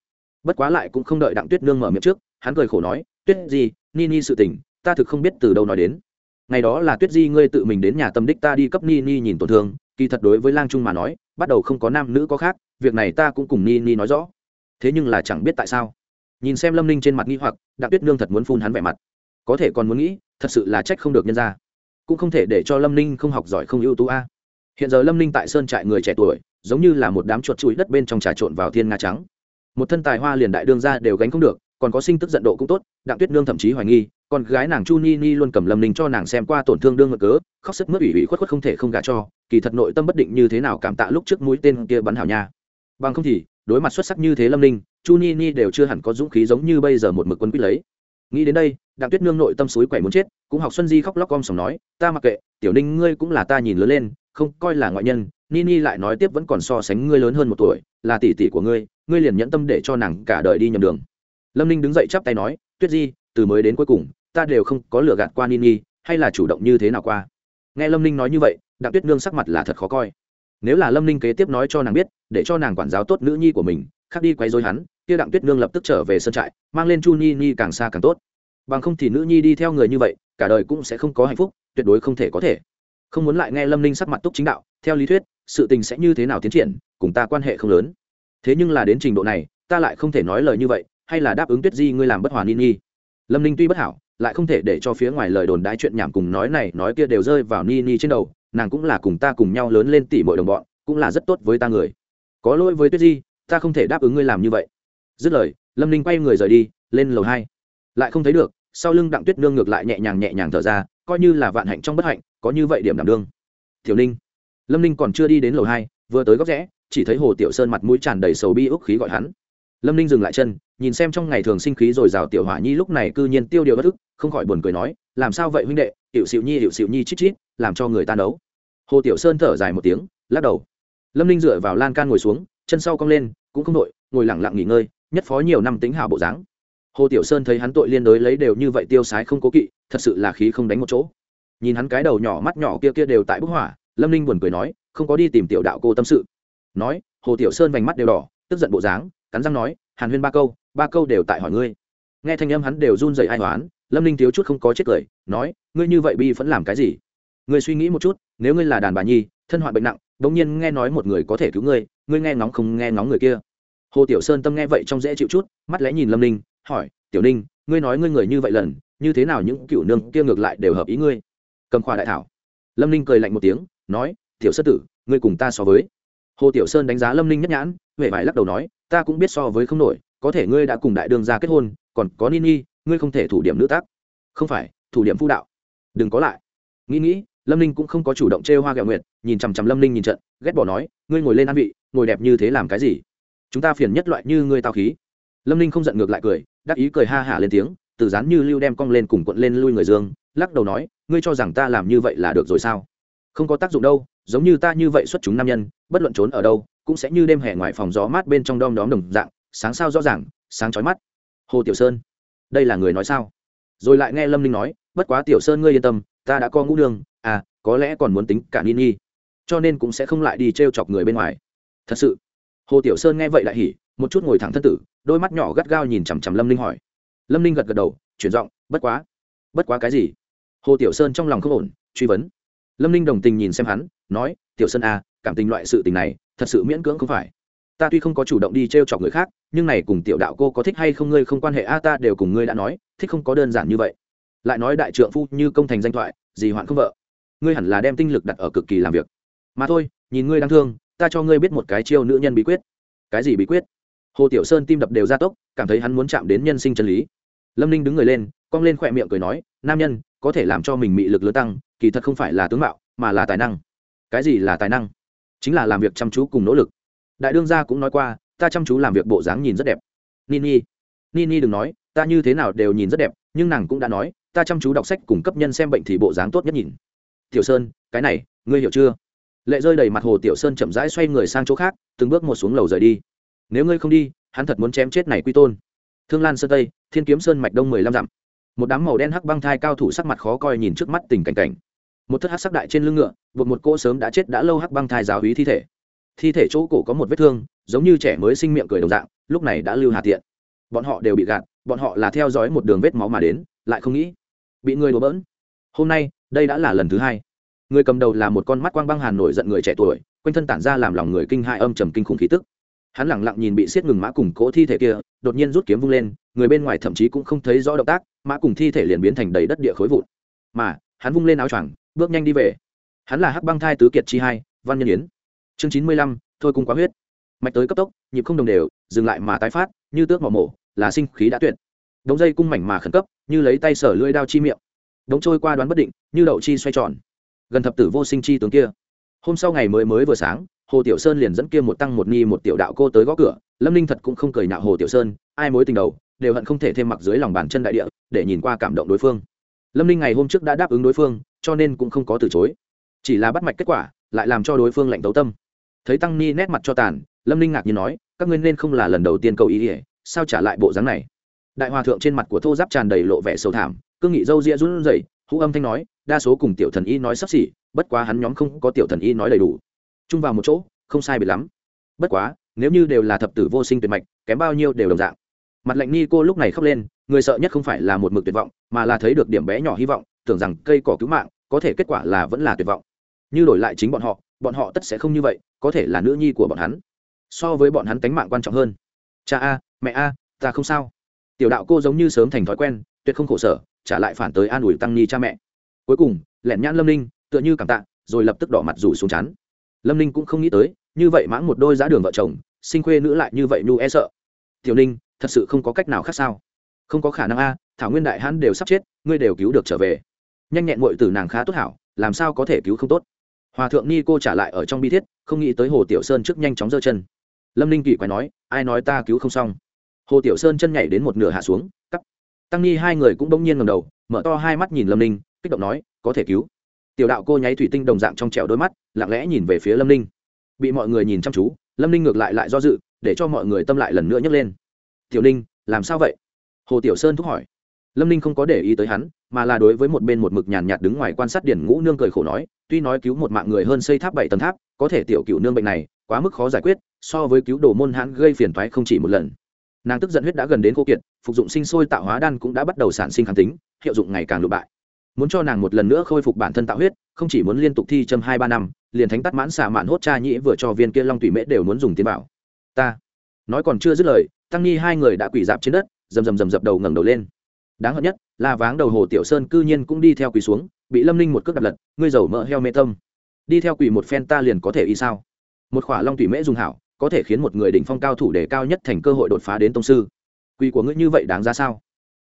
bất quá lại cũng không đợi đặng tuyết nương mở miệng trước, hắn cười khổ nói, tuyết gì ni ni sự tình, ta thực không biết từ đâu nói đến. Ngày đó là tuyết di ngươi tự mình đến nhà tâm đích ta đi cấp ni ni nhìn tổn thương, kỳ thật đối với lang trung mà nói, bắt đầu không có nam nữ có khác, việc này ta cũng cùng ni ni nói rõ. Thế nhưng là chẳng biết tại sao. Nhìn xem lâm ninh trên mặt nghi hoặc, đặng tuyết nương thật muốn phun hắn vẻ mặt. Có thể còn muốn nghĩ, thật sự là trách không được nhân ra cũng không thể để cho lâm ninh không học giỏi không ưu tú a. Hiện giờ lâm ninh tại sơn trại người trẻ tuổi, giống như là một đám chuột chuối đất bên trong trà trộn vào thiên nga trắng một thân tài hoa liền đại đương ra đều gánh không được, còn có sinh tức giận độ cũng tốt, đặng tuyết nương thậm chí hoài nghi, con gái nàng chu ni ni luôn cầm lâm ninh cho nàng xem qua tổn thương đương ngược cớ, khóc sức mất ủy ủy khuất khuất không thể không gả cho, kỳ thật nội tâm bất định như thế nào cảm tạ lúc trước mũi tên kia bắn hảo nha. Bằng không thì, đối mặt xuất sắc như thế lâm ninh, chu ni ni đều chưa hẳn có dũng khí giống như bây giờ một mực quân quyết lấy. Nghĩ đến đây, đặng tuyết nương nội tâm suối quẻ muốn chết, cũng học xuân di khóc lóc om sòng nói, ta mặc kệ, tiểu ninh ngươi cũng là ta nhìn lớn lên, không coi là ngoại nhân Nini lại nói tiếp vẫn còn so sánh ngươi lớn hơn một tuổi là tỷ tỷ của ngươi ngươi liền nhẫn tâm để cho nàng cả đời đi nhầm đường. Lâm ninh đứng dậy chắp tay nói tuyết di từ mới đến cuối cùng ta đều không có lừa gạt qua Nini, hay là chủ động như thế nào qua? Nghe lâm ninh nói như vậy đặng tuyết nương sắc mặt là thật khó coi. Nếu là lâm ninh kế tiếp nói cho nàng biết để cho nàng quản giáo tốt nữ nhi của mình khác đi quấy rối hắn kia đặng tuyết nương lập tức trở về sân trại mang lên chu Nini càng xa càng tốt. Bằng không thì nữ nhi đi theo người như vậy cả đời cũng sẽ không có hạnh phúc tuyệt đối không thể có thể. Không muốn lại nghe lâm ninh sắc mặt túc chính đạo theo lý thuyết, sự tình sẽ như thế nào tiến triển, cùng ta quan hệ không lớn. Thế nhưng là đến trình độ này, ta lại không thể nói lời như vậy, hay là đáp ứng tuyết di ngươi làm bất hòa ni ni. Lâm ninh tuy bất hảo, lại không thể để cho phía ngoài lời đồn đái chuyện nhảm cùng nói này, nói kia đều rơi vào ni ni trên đầu, nàng cũng là cùng ta cùng nhau lớn lên tỉ mọi đồng bọn, cũng là rất tốt với ta người. Có lỗi với tuyết di, ta không thể đáp ứng ngươi làm như vậy. Dứt lời, lâm ninh quay người rời đi, lên lầu hai. Lại không thấy được, sau lưng đặng tuyết nương ngược lại nhẹ nhàng nhẹ nhàng thở ra, coi như là vạn hạnh trong bất hạnh, có như vậy điểm đảm đương. Tiểu ninh lâm ninh còn chưa đi đến lầu hai, vừa tới góc rẽ, chỉ thấy hồ tiểu sơn mặt mũi tràn đầy sầu bi ức khí gọi hắn. Lâm ninh dừng lại chân, nhìn xem trong ngày thường sinh khí rồi rào tiểu hỏa nhi lúc này cư nhiên tiêu điều bất ức, không khỏi buồn cười nói, làm sao vậy huynh đệ hiệu xịu nhi hiệu xịu nhi chít chít, làm cho người ta nấu. Hồ tiểu sơn thở dài một tiếng, lắc đầu. Lâm ninh dựa vào lan can ngồi xuống, chân sau cong lên, cũng không đội, ngồi lẳng lặng nghỉ ngơi, nhất phó nhiều năm tính hào bộ dáng. Hồ tiểu sơn thấy hắn tội liên đối lấy đều như vậy tiêu sái không cố kỵ, thật sự là khí không đánh một chỗ. Nhìn hắn cái đầu nhỏ mắt nhỏ kia kia đều tại bức hỏa lâm ninh buồn cười nói, không có đi tìm tiểu đạo cô tâm sự. Nói, hồ tiểu sơn vành mắt đều đỏ, tức giận bộ dáng, cắn răng nói, hàn huyên ba câu ba câu đều tại hỏi ngươi. Nghe thanh âm hắn đều run dậy ai hoán, lâm ninh thiếu chút không có chết cười, nói, ngươi như vậy bi vẫn làm cái gì? Ngươi suy nghĩ một chút, nếu ngươi là đàn bà nhi, thân hoạn bệnh nặng đ ỗ n g nhiên nghe nói một người có thể cứu ngươi ngươi nghe ngóng không nghe ngóng người kia. Hồ tiểu sơn tâm nghe vậy trong dễ chịu chút, mắt lẽ nhìn lâm ninh, hỏi, tiểu ninh, ngươi nói ngươi người như vậy lần, như thế nào những cựu nương kia ngược lại đều hợp ý ngươi? Cầm khoa đại thảo. Lâm ninh cười lạnh một tiếng nói, tiểu sơn tử, ngươi cùng ta so với. Hồ tiểu sơn đánh giá lâm ninh nhất nhãn huệ vải lắc đầu nói, ta cũng biết so với không nổi, có thể ngươi đã cùng đại đương ra kết hôn, còn có ni ni, ngươi không thể thủ điểm nữ tác. Không phải, thủ điểm phu đạo. Đừng có lại. Nghĩ nghĩ, lâm ninh cũng không có chủ động chê hoa gạo nguyệt, nhìn chằm chằm lâm ninh nhìn trận, ghét bỏ nói, ngươi ngồi lên ăn vị, ngồi đẹp như thế làm cái gì? Chúng ta phiền nhất loại như ngươi tao khí. Lâm ninh không giận ngược lại cười, đắc ý cười ha hả lên tiếng, từ dán như lưu đem cong lên cùng quận lên lui người dương, lắc đầu nói, ngươi cho rằng ta làm như vậy là được rồi sao? Không có tác dụng đâu giống như ta như vậy xuất chúng nam nhân bất luận trốn ở đâu cũng sẽ như đêm hè ngoài phòng gió mát bên trong đom đóm đồng dạng sáng sao rõ ràng sáng chói mắt. Hồ tiểu sơn đây là người nói sao? Rồi lại nghe lâm Linh nói bất quá tiểu sơn ngươi yên tâm ta đã có ngũ đường à có lẽ còn muốn tính cả ni nghi, cho nên cũng sẽ không lại đi t r e o chọc người bên ngoài. Thật sự. Hồ tiểu sơn nghe vậy lại hỉ một chút ngồi thẳng thân tử đôi mắt nhỏ gắt gao nhìn chằm chằm lâm Linh hỏi. Lâm Linh gật gật đầu chuyển giọng bất quá bất quá cái gì? Hồ tiểu sơn trong lòng không ổn truy vấn lâm ninh đồng tình nhìn xem hắn, nói, tiểu sơn à cảm tình loại sự tình này, thật sự miễn cưỡng không phải. Ta tuy không có chủ động đi t r e o chọc người khác, nhưng này cùng tiểu đạo cô có thích hay không ngươi không quan hệ a, ta đều cùng ngươi đã nói, thích không có đơn giản như vậy. Lại nói đại trượng phu như công thành danh thoại, gì hoạn không vợ. Ngươi hẳn là đem tinh lực đặt ở cực kỳ làm việc. Mà thôi, nhìn ngươi đang thương, ta cho ngươi biết một cái chiêu nữ nhân bí quyết. Cái gì bí quyết? Hồ tiểu sơn tim đập đều ra tốc, cảm thấy hắn muốn chạm đến nhân sinh chân lý. Lâm ninh đứng người lên cong lên khỏe miệng cười nói, nam nhân, có thể làm cho mình mị lực lớn tăng, kỳ thật không phải là tướng mạo, mà là tài năng. Cái gì là tài năng? Chính là làm việc chăm chú cùng nỗ lực. Đại đương gia cũng nói qua, ta chăm chú làm việc bộ dáng nhìn rất đẹp. Nini nini đừng nói, ta như thế nào đều nhìn rất đẹp, nhưng nàng cũng đã nói, ta chăm chú đọc sách cùng cấp nhân xem bệnh thì bộ dáng tốt nhất nhìn. Tiểu sơn, cái này, ngươi hiểu chưa? Lệ rơi đầy mặt hồ tiểu sơn chậm rãi xoay người sang chỗ khác, từng bước một xuống lầu rời đi. Nếu ngươi không đi, hắn thật muốn chém chết này quy tôn. Thương lan sơn tây, thiên kiếm sơn mạch đông mười lăm dặm một đám màu đen hắc băng thai cao thủ sắc mặt khó coi nhìn trước mắt tình cảnh cảnh. Một thất hắc sắc đại trên lưng ngựa, buộc một cô sớm đã chết đã lâu hắc băng thai giáo hí thi thể. Thi thể chỗ cổ có một vết thương, giống như trẻ mới sinh miệng cười đồng dạng, lúc này đã lưu hà tiện. Bọn họ đều bị gạt, bọn họ là theo dõi một đường vết máu mà đến, lại không nghĩ bị người đổ bỡn. Hôm nay, đây đã là lần thứ hai. Người cầm đầu là một con mắt quang băng hàn nổi giận người trẻ tuổi, quanh thân tản ra làm lòng người kinh hại âm trầm kinh khủng khí tức hắn lẳng lặng nhìn bị xiết ngừng mã cùng cỗ thi thể kia, đột nhiên rút kiếm vung lên, người bên ngoài thậm chí cũng không thấy rõ động tác, mã cùng thi thể liền biến thành đầy đất địa khối vụn. Mà, hắn vung lên áo choàng, bước nhanh đi về. Hắn là hắc băng thai tứ kiệt chi hai, văn nhân yến. Chương chín mươi lăm, thôi cung quá huyết. Mạch tới cấp tốc, nhịp không đồng đều, dừng lại mà tái phát, như tước mỏ mổ, là sinh khí đã tuyệt. Đống dây cung mảnh mà khẩn cấp, như lấy tay sở lưỡi đao chi miệng. Đống trôi qua đoán bất định, như đậu chi xoay tròn. Gần thập tử vô sinh chi tướng kia. Hôm sau ngày mới mới vừa sáng hồ tiểu sơn liền dẫn kia một tăng một nghi một tiểu đạo cô tới gõ cửa, lâm ninh thật cũng không cười nhạo hồ tiểu sơn, ai mối tình đầu, đều hận không thể thêm mặc dưới lòng bàn chân đại địa, để nhìn qua cảm động đối phương. Lâm ninh ngày hôm trước đã đáp ứng đối phương, cho nên cũng không có từ chối. Chỉ là bắt mạch kết quả, lại làm cho đối phương lạnh tấu tâm. Thấy tăng ni nét mặt cho tàn, lâm ninh ngạc nhiên nói, các ngươi nên không là lần đầu tiên cầu ý ỉa sao trả lại bộ dáng này? Đại hòa thượng trên mặt của thô giáp tràn đầy lộ vẻ sâu thảm, cương nghị dâu ria run rẩy hữu âm thanh nói, đa số cùng tiểu thần y nói sắp xỉ, bất quá hắn nhóm không có tiểu thần y nói đầy đủ chung vào một chỗ, không sai biệt lắm. Bất quá, nếu như đều là thập tử vô sinh tuyệt mạch, kém bao nhiêu đều đồng dạng. Mặt lạnh ni cô lúc này khóc lên, người sợ nhất không phải là một mực tuyệt vọng, mà là thấy được điểm bé nhỏ hy vọng, tưởng rằng cây cỏ cứu mạng, có thể kết quả là vẫn là tuyệt vọng. Như đổi lại chính bọn họ bọn họ tất sẽ không như vậy, có thể là nữ nhi của bọn hắn. So với bọn hắn tánh mạng quan trọng hơn. Cha a, mẹ a, ta không sao. Tiểu đạo cô giống như sớm thành thói quen, tuyệt không khổ sở, trả lại phản tới an ủi tăng ni cha mẹ. Cuối cùng lẻn nhãn lâm ninh, tựa như cảm tạ, rồi lập tức đỏ mặt rủ xuống chắn lâm ninh cũng không nghĩ tới, như vậy mãng một đôi giá đường vợ chồng, sinh khuê nữ lại như vậy nhu e sợ. Tiểu ninh, thật sự không có cách nào khác sao? Không có khả năng a, thảo nguyên đại hãn đều sắp chết, ngươi đều cứu được trở về. Nhanh nhẹn mội tử nàng khá tốt hảo, làm sao có thể cứu không tốt? Hòa thượng ni cô trả lại ở trong bi thiết, không nghĩ tới hồ tiểu sơn trước nhanh chóng giơ chân. Lâm ninh kỳ quái nói, ai nói ta cứu không xong? Hồ tiểu sơn chân nhảy đến một nửa hạ xuống, cắp. Tăng ni hai người cũng bỗng nhiên ngầm đầu, mở to hai mắt nhìn lâm ninh, kích động nói, có thể cứu tiểu đạo cô nháy thủy tinh đồng dạng trong trẻo đôi mắt, lặng lẽ nhìn về phía lâm ninh. Bị mọi người nhìn chăm chú, lâm ninh ngược lại lại do dự, để cho mọi người tâm lại lần nữa nhấc lên. Tiểu ninh, làm sao vậy? Hồ tiểu sơn thúc hỏi. Lâm ninh không có để ý tới hắn, mà là đối với một bên một mực nhàn nhạt đứng ngoài quan sát điển ngũ nương cười khổ nói, tuy nói cứu một mạng người hơn xây tháp bảy tầng tháp, có thể tiểu cựu nương bệnh này, quá mức khó giải quyết, so với cứu đồ môn hãn gây phiền thoái không chỉ một lần. Nàng tức giận huyết đã gần đến khô kiệt, phục dụng sinh sôi tạo hóa đan cũng đã bắt đầu sản sinh kháng tính, hiệu dụng ngày càng lụ bại muốn cho nàng một lần nữa khôi phục bản thân tạo huyết, không chỉ muốn liên tục thi châm hai ba năm, liền thánh tắt mãn xả mạn hốt cha nhĩ vừa cho viên kia long tùy mễ đều muốn dùng tiền bảo. Ta, nói còn chưa dứt lời, tăng ni hai người đã quỳ dạp trên đất, rầm rầm rầm dập đầu ngẩng đầu lên. Đáng hận nhất, là váng đầu hồ tiểu sơn cư nhiên cũng đi theo quỳ xuống, bị lâm ninh một cước đập lật, ngươi giàu mỡ heo mê tâm. Đi theo quỳ một phen ta liền có thể y sao? Một khỏa long tùy mễ dùng hảo, có thể khiến một người đỉnh phong cao thủ đề cao nhất thành cơ hội đột phá đến tông sư. Quỳ của ngươi như vậy đáng ra sao?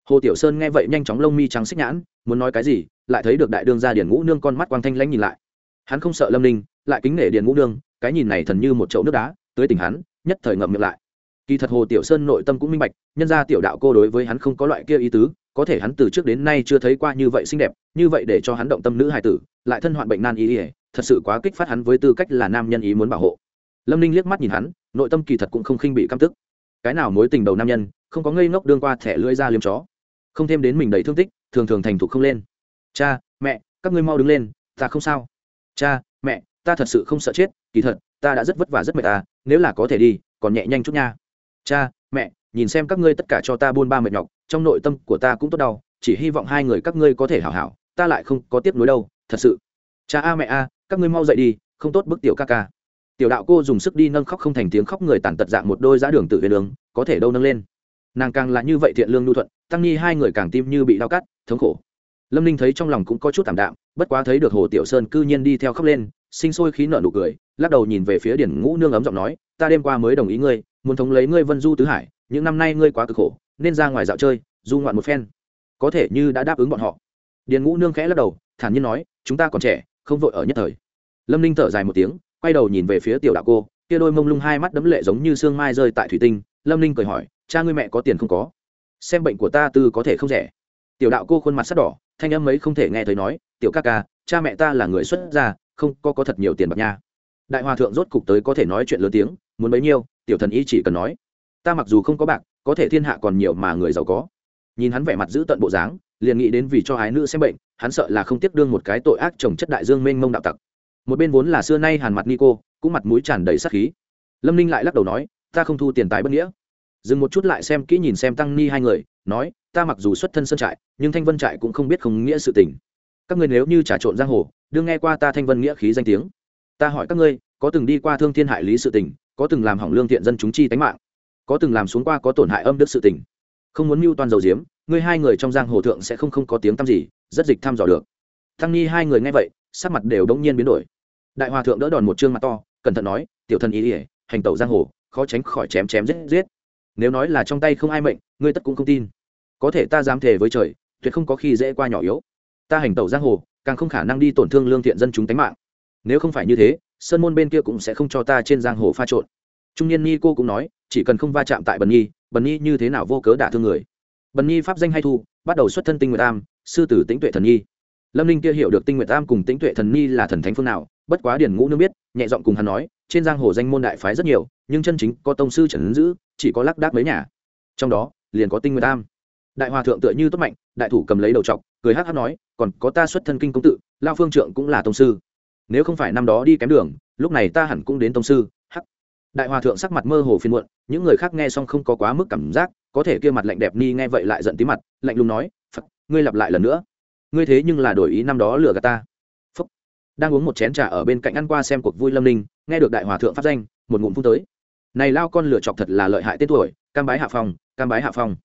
Hồ tiểu sơn nghe vậy nhanh chóng lông mi trắng xích nhãn, muốn nói cái gì, lại thấy được đại đương gia điền ngũ nương con mắt quang thanh lãnh nhìn lại. Hắn không sợ lâm ninh, lại kính nể điền ngũ nương, cái nhìn này thần như một chậu nước đá, tới tình hắn, nhất thời ngậm miệng lại. Kỳ thật hồ tiểu sơn nội tâm cũng minh bạch, nhân ra tiểu đạo cô đối với hắn không có loại kia ý tứ, có thể hắn từ trước đến nay chưa thấy qua như vậy xinh đẹp, như vậy để cho hắn động tâm nữ hài tử, lại thân hoạn bệnh nan ý ỉa thật sự quá kích phát hắn với tư cách là nam nhân ý muốn bảo hộ. Lâm ninh liếc mắt nhìn hắn, nội tâm kỳ thật cũng không khinh bị căm tức. Cái nào mối tình đầu nam nhân, không có ngây ngốc đương qua thẻ lưỡi ra liếm chó không thêm đến mình đầy thương tích, thường thường thành thục không lên. Cha, mẹ, các ngươi mau đứng lên, ta không sao. Cha, mẹ, ta thật sự không sợ chết, kỳ thật, ta đã rất vất vả rất mệt ta nếu là có thể đi, còn nhẹ nhanh chút nha. Cha, mẹ, nhìn xem các ngươi tất cả cho ta buôn ba mệt nhọc, trong nội tâm của ta cũng tốt đau, chỉ hy vọng hai người các ngươi có thể hảo hảo, ta lại không có tiếp nối đâu, thật sự. Cha a, mẹ a, các ngươi mau dậy đi, không tốt bức tiểu ca ca. Tiểu đạo cô dùng sức đi nâng khóc không thành tiếng khóc người tàn tật dạng một đôi giá đường tự huyền đường, có thể đâu nâng lên nàng càng là như vậy thiện lương nhu thuận, tăng nhi hai người càng tim như bị đau cắt, thống khổ. Lâm ninh thấy trong lòng cũng có chút tảm đạm, bất quá thấy được hồ tiểu sơn cư nhiên đi theo khóc lên, sinh sôi khí nợ nụ cười, lắc đầu nhìn về phía điển ngũ nương ấm giọng nói, ta đêm qua mới đồng ý ngươi, muốn thống lấy ngươi vân du tứ hải, những năm nay ngươi quá cực khổ, nên ra ngoài dạo chơi, du ngoạn một phen. Có thể như đã đáp ứng bọn họ. Điền ngũ nương khẽ lắc đầu, thản nhiên nói, chúng ta còn trẻ, không vội ở nhất thời. Lâm ninh thở dài một tiếng, quay đầu nhìn về phía tiểu đạo cô, kia đôi mông lung hai mắt đấm lệ giống như sương mai rơi tại thủy tinh. Lâm ninh cười hỏi cha ngươi mẹ có tiền không có? Xem bệnh của ta tư có thể không rẻ. Tiểu đạo cô khuôn mặt sắt đỏ, thanh âm ấy không thể nghe thấy nói, tiểu ca ca, cha mẹ ta là người xuất gia, không có có thật nhiều tiền bạc nha. Đại hòa thượng rốt cục tới có thể nói chuyện lớn tiếng, muốn bấy nhiêu, tiểu thần y chỉ cần nói. Ta mặc dù không có bạc, có thể thiên hạ còn nhiều mà người giàu có. Nhìn hắn vẻ mặt giữ tận bộ dáng, liền nghĩ đến vì cho ái nữ xem bệnh, hắn sợ là không tiếp đương một cái tội ác trồng chất đại dương mênh mông đạo tặc. Một bên vốn là xưa nay hàn mặt nico, cũng mặt mũi tràn đầy sắc khí. Lâm ninh lại lắc đầu nói, ta không thu tiền tài bất nghĩa dừng một chút lại xem kỹ nhìn xem tăng ni hai người, nói, ta mặc dù xuất thân sơn trại, nhưng thanh vân trại cũng không biết không nghĩa sự tình. Các người nếu như trà trộn giang hồ đương nghe qua ta thanh vân nghĩa khí danh tiếng. Ta hỏi các ngươi, có từng đi qua thương thiên hại lý sự tình, có từng làm hỏng lương thiện dân chúng chi tánh mạng, có từng làm xuống qua có tổn hại âm đức sự tình. Không muốn mưu toàn dầu diếm, ngươi hai người trong giang hồ thượng sẽ không không có tiếng tăm gì, rất dịch thăm dò được. Thăng nhi hai người nghe vậy, sắc mặt đều đống nhiên biến đổi. Đại hòa thượng đỡ đòn một chương mặt to, cẩn thận nói, tiểu thân ý ỉa hành tẩu giang hồ, khó tránh khỏi chém chém giết giết nếu nói là trong tay không ai mệnh, ngươi tất cũng không tin. Có thể ta dám thề với trời, tuyệt không có khi dễ qua nhỏ yếu. Ta hành tẩu giang hồ, càng không khả năng đi tổn thương lương thiện dân chúng tánh mạng. Nếu không phải như thế, sơn môn bên kia cũng sẽ không cho ta trên giang hồ pha trộn. Trung niên ni cô cũng nói, chỉ cần không va chạm tại bần nhi bần nhi như thế nào vô cớ đả thương người. Bần nhi pháp danh hay thu, bắt đầu xuất thân tinh nguyệt tam sư tử tĩnh tuệ thần nhi. Lâm ninh kia hiểu được tinh nguyệt tam cùng tĩnh tuệ thần nhi là thần thánh phương nào, bất quá điển ngũ nương biết, nhẹ giọng cùng hắn nói, trên giang hồ danh môn đại phái rất nhiều, nhưng chân chính có tông sư trần ứng giữ chỉ có lác đác mấy nhà. Trong đó, liền có tinh nguyên tam đại hòa thượng tựa như tốt mạnh, đại thủ cầm lấy đầu trọc, cười hát hát nói, còn có ta xuất thân kinh công tự, lao phương trượng cũng là tông sư. Nếu không phải năm đó đi kém đường, lúc này ta hẳn cũng đến tông sư. Hắc. Đại hòa thượng sắc mặt mơ hồ phiên muộn, những người khác nghe xong không có quá mức cảm giác, có thể kia mặt lạnh đẹp ni nghe vậy lại giận tí mặt, lạnh lùng nói, phật, ngươi lặp lại lần nữa. Ngươi thế nhưng là đổi ý năm đó lừa gạt ta. Phúc. Đang uống một chén trà ở bên cạnh ăn qua xem cuộc vui lâm ninh, nghe được đại hòa thượng phát danh, một ngụm phun tới này lao con lửa chọc thật là lợi hại tên tuổi, cam bái hạ phong, cam bái hạ phong.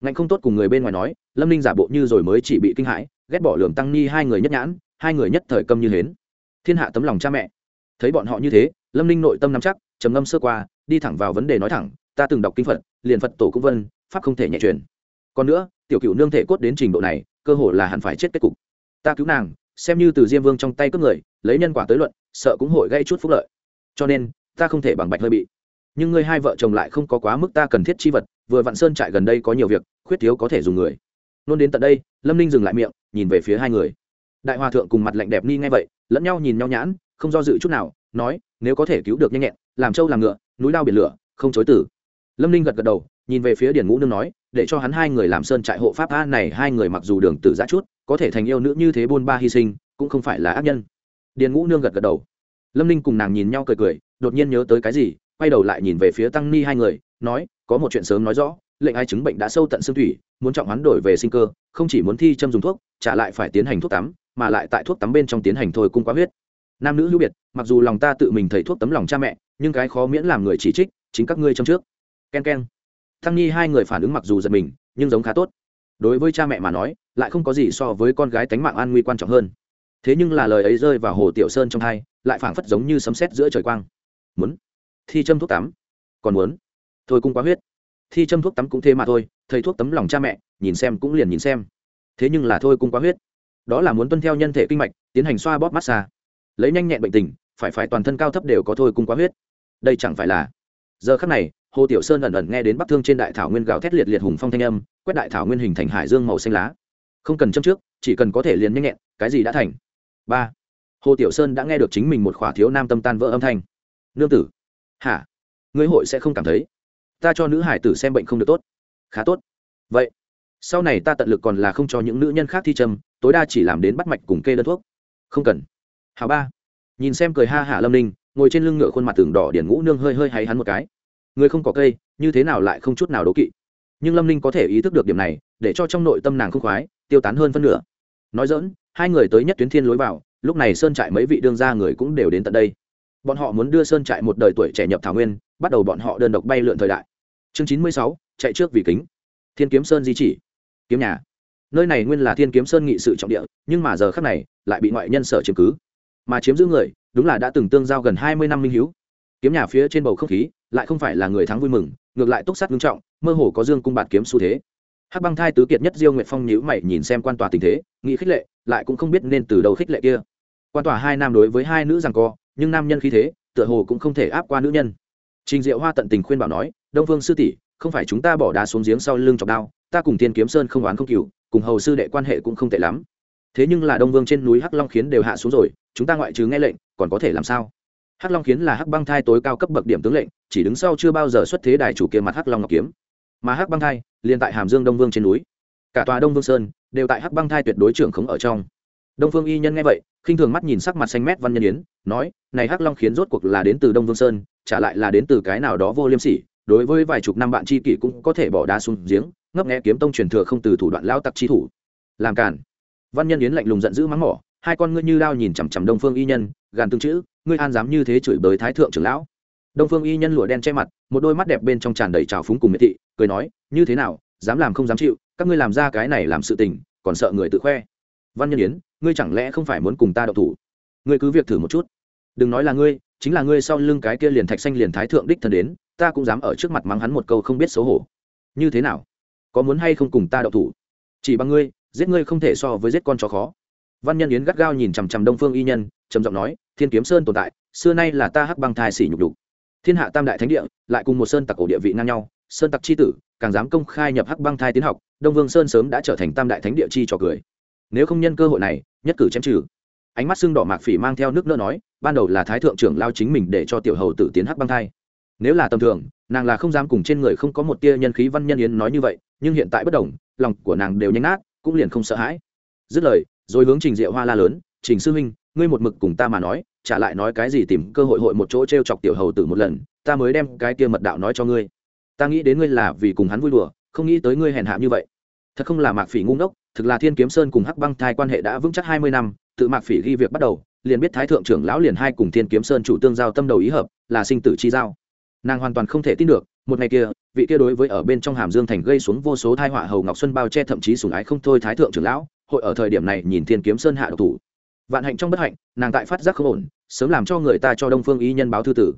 Ngạnh không tốt cùng người bên ngoài nói, lâm ninh giả bộ như rồi mới chỉ bị kinh hãi, ghét bỏ lường tăng ni hai người nhất nhãn, hai người nhất thời câm như hến. Thiên hạ tấm lòng cha mẹ. Thấy bọn họ như thế, lâm ninh nội tâm nắm chắc, trầm ngâm sơ qua, đi thẳng vào vấn đề nói thẳng, ta từng đọc kinh phật, liền phật tổ cũng vân, pháp không thể nhẹ truyền. Còn nữa, tiểu cựu nương thể cốt đến trình độ này, cơ hội là hẳn phải chết kết cục. Ta cứu nàng, xem như từ diêm vương trong tay cướp người, lấy nhân quả tới luận, sợ cũng hội gây chút phúc lợi. Cho nên, ta không thể bằng bạch hơi bị nhưng ngươi hai vợ chồng lại không có quá mức ta cần thiết chi vật, vừa vạn sơn trại gần đây có nhiều việc, khuyết thiếu có thể dùng người. Nôn đến tận đây, lâm ninh dừng lại miệng, nhìn về phía hai người. Đại hòa thượng cùng mặt lạnh đẹp ni ngay vậy, lẫn nhau nhìn nhau nhãn, không do dự chút nào, nói, nếu có thể cứu được nhanh nhẹn, làm trâu làm ngựa, núi lao biển lửa, không chối tử lâm ninh gật gật đầu, nhìn về phía điển ngũ nương nói, để cho hắn hai người làm sơn trại hộ pháp, a, này hai người mặc dù đường tử giã chút, có thể thành yêu nữ như thế buôn ba hy sinh, cũng không phải là ác nhân. Điền ngũ nương gật gật đầu. Lâm ninh cùng nàng nhìn nhau cười cười, đột nhiên nhớ tới cái gì quay đầu lại nhìn về phía tăng ni hai người, nói, có một chuyện sớm nói rõ, lệnh ai chứng bệnh đã sâu tận xương thủy, muốn trọng hoán đổi về sinh cơ, không chỉ muốn thi châm dùng thuốc, trả lại phải tiến hành thuốc tắm, mà lại tại thuốc tắm bên trong tiến hành thôi cung quá huyết. Nam nữ hữu biệt, mặc dù lòng ta tự mình thầy thuốc tấm lòng cha mẹ, nhưng cái khó miễn làm người chỉ trích, chính các ngươi trong trước. K e n k e n thăng nhi hai người phản ứng mặc dù giật mình, nhưng giống khá tốt. Đối với cha mẹ mà nói, lại không có gì so với con gái tánh mạng an nguy quan trọng hơn. Thế nhưng là lời ấy rơi vào hồ tiểu sơn trong hai, lại phảng phất giống như sấm sét giữa trời quang. Muốn thi châm thuốc tắm. Còn muốn? Thôi cung quá huyết. Thi châm thuốc tắm cũng thế mà thôi, thầy thuốc tấm lòng cha mẹ, nhìn xem cũng liền nhìn xem. Thế nhưng là thôi cung quá huyết. Đó là muốn tuân theo nhân thể kinh mạch, tiến hành xoa bóp massage. Lấy nhanh nhẹn bệnh tình, phải phải toàn thân cao thấp đều có thôi cung quá huyết. Đây chẳng phải là giờ khắc này, hồ tiểu sơn ẩn ẩn nghe đến bắc thương trên đại thảo nguyên gào thét liệt liệt hùng phong thanh âm, quét đại thảo nguyên hình thành hải dương màu xanh lá. Không cần châm trước, chỉ cần có thể liền nhanh nhẹn, cái gì đã thành? Ba. Hồ tiểu sơn đã nghe được chính mình một khỏa thiếu nam tâm tan vỡ âm thanh. Nương tử hả? Ngươi hội sẽ không cảm thấy? Ta cho nữ hải tử xem bệnh không được tốt. Khá tốt. Vậy, sau này ta tận lực còn là không cho những nữ nhân khác thi trầm tối đa chỉ làm đến bắt mạch cùng kê đơn thuốc. Không cần. Hào ba. Nhìn xem cười ha hả lâm ninh, ngồi trên lưng ngựa khuôn mặt tường đỏ điển ngũ nương hơi hơi hay hắn một cái. Người không có cây, như thế nào lại không chút nào đố kỵ? Nhưng lâm ninh có thể ý thức được điểm này, để cho trong nội tâm nàng không khoái, tiêu tán hơn phân nửa. Nói dỡn hai người tới nhất tuyến thiên lối vào, lúc này sơn trại mấy vị đương gia người cũng đều đến tận đây bọn họ muốn đưa sơn trại một đời tuổi trẻ nhập thảo nguyên, bắt đầu bọn họ đơn độc bay lượn thời đại. Chương chín mươi sáu, chạy trước vì kính. Thiên kiếm sơn di chỉ. Kiếm nhà. Nơi này nguyên là thiên kiếm sơn nghị sự trọng địa, nhưng mà giờ khác này, lại bị ngoại nhân sở chiếm cứ. Mà chiếm giữ người, đúng là đã từng tương giao gần hai mươi năm minh h kiếm nhà phía trên bầu không khí, lại không phải là người thắng vui mừng, ngược lại túc sát nghiêm trọng, mơ hồ có dương cung bạt kiếm xu thế. Hắc băng thai tứ kiệt nhất diêu nguyệt phong nhíu mày nhìn xem quan tòa tình thế, nghĩ khích lệ, lại cũng không biết nên từ đầu khích lệ kia. Quan tòa hai nam đối với hai nữ rằng co nhưng nam nhân khí thế, tựa hồ cũng không thể áp qua nữ nhân. Trình diệu hoa tận tình khuyên bảo nói, đông vương sư tỷ, không phải chúng ta bỏ đá xuống giếng sau lưng chọc đao, ta cùng thiên kiếm sơn không oán không cừu, cùng hầu sư đệ quan hệ cũng không tệ lắm. Thế nhưng là đông vương trên núi hắc long khiến đều hạ xuống rồi, chúng ta ngoại trừ nghe lệnh, còn có thể làm sao? Hắc long khiến là hắc băng thai tối cao cấp bậc điểm tướng lệnh, chỉ đứng sau chưa bao giờ xuất thế đài chủ kia mặt hắc long ngọc kiếm. Mà hắc băng thai liền tại hàm dương đông vương trên núi. Cả tòa đông vương sơn đều tại hắc băng thai tuyệt đối trưởng khống ở trong đông phương y nhân nghe vậy, khinh thường mắt nhìn sắc mặt xanh mét văn nhân yến, nói, này hắc long khiến rốt cuộc là đến từ đông vương sơn trả lại là đến từ cái nào đó vô liêm sỉ, đối với vài chục năm bạn tri kỷ cũng có thể bỏ đá xuống giếng, ngấp nghẽ kiếm tông truyền thừa không từ thủ đoạn lao tặc chi thủ. Làm cản văn nhân yến lạnh lùng giận dữ mắng mỏ, hai con ngươi như lao nhìn chằm chằm đông phương y nhân, gàn tương chữ, ngươi an dám như thế chửi bới thái thượng trưởng lão? Đông phương y nhân lụa đen che mặt, một đôi mắt đẹp bên trong tràn đầy trào phúng cùng miệt thị, cười nói, như thế nào, dám làm không dám chịu, các ngươi làm ra cái này làm sự tình, còn sợ người tự khoe. Văn nhân yến ngươi chẳng lẽ không phải muốn cùng ta đậu thủ? Ngươi cứ việc thử một chút. Đừng nói là ngươi, chính là ngươi sau lưng cái kia liền thạch xanh liền thái thượng đích thân đến, ta cũng dám ở trước mặt mắng hắn một câu không biết xấu hổ. Như thế nào? Có muốn hay không cùng ta đậu thủ? Chỉ bằng ngươi, giết ngươi không thể so với giết con chó khó. Văn nhân yến gắt gao nhìn chằm chằm đông phương y nhân, trầm giọng nói, thiên kiếm sơn tồn tại, xưa nay là ta hắc băng thai xỉ nhục đục thiên hạ tam đại thánh địa, lại cùng một sơn tặc cổ địa vị ngang nhau, sơn tặc c h i tử, càng dám công khai nhập hắc băng thai tiến học, đông vương sơn sớm đã trở thành tam đại thánh địa chi trò cười. Nếu không nhân cơ hội này nhất cử chém trừ. Ánh mắt xương đỏ mạc phỉ mang theo nước nỡ nói, ban đầu là thái thượng trưởng lao chính mình để cho tiểu hầu tử tiến hắc băng thai. Nếu là tầm thường, nàng là không dám cùng trên người không có một tia nhân khí văn nhân yến nói như vậy, nhưng hiện tại bất đồng, lòng của nàng đều nhanh nát, cũng liền không sợ hãi. Dứt lời, rồi hướng trình diệu hoa la lớn, trình sư huynh, ngươi một mực cùng ta mà nói trả lại nói cái gì tìm cơ hội hội một chỗ t r e o chọc tiểu hầu tử một lần, ta mới đem cái kia mật đạo nói cho ngươi. Ta nghĩ đến ngươi là vì cùng hắn vui đùa, không nghĩ tới ngươi hèn hạ như vậy. Thật không là mạc phỉ ngu ngốc thực là thiên kiếm sơn cùng hắc băng thai quan hệ đã vững chắc hai mươi năm, tự mạc phỉ ghi việc bắt đầu, liền biết thái thượng trưởng lão liền hai cùng thiên kiếm sơn chủ tương giao tâm đầu ý hợp, là sinh tử chi giao. Nàng hoàn toàn không thể tin được, một ngày kia, vị kia đối với ở bên trong hàm dương thành gây xuống vô số thai họa hầu ngọc xuân bao che thậm chí sùng ái không thôi thái thượng trưởng lão, hội ở thời điểm này nhìn thiên kiếm sơn hạ độc thủ. Vạn hạnh trong bất hạnh, nàng tại phát giác không ổn, sớm làm cho người ta cho đông phương y nhân báo thư tử.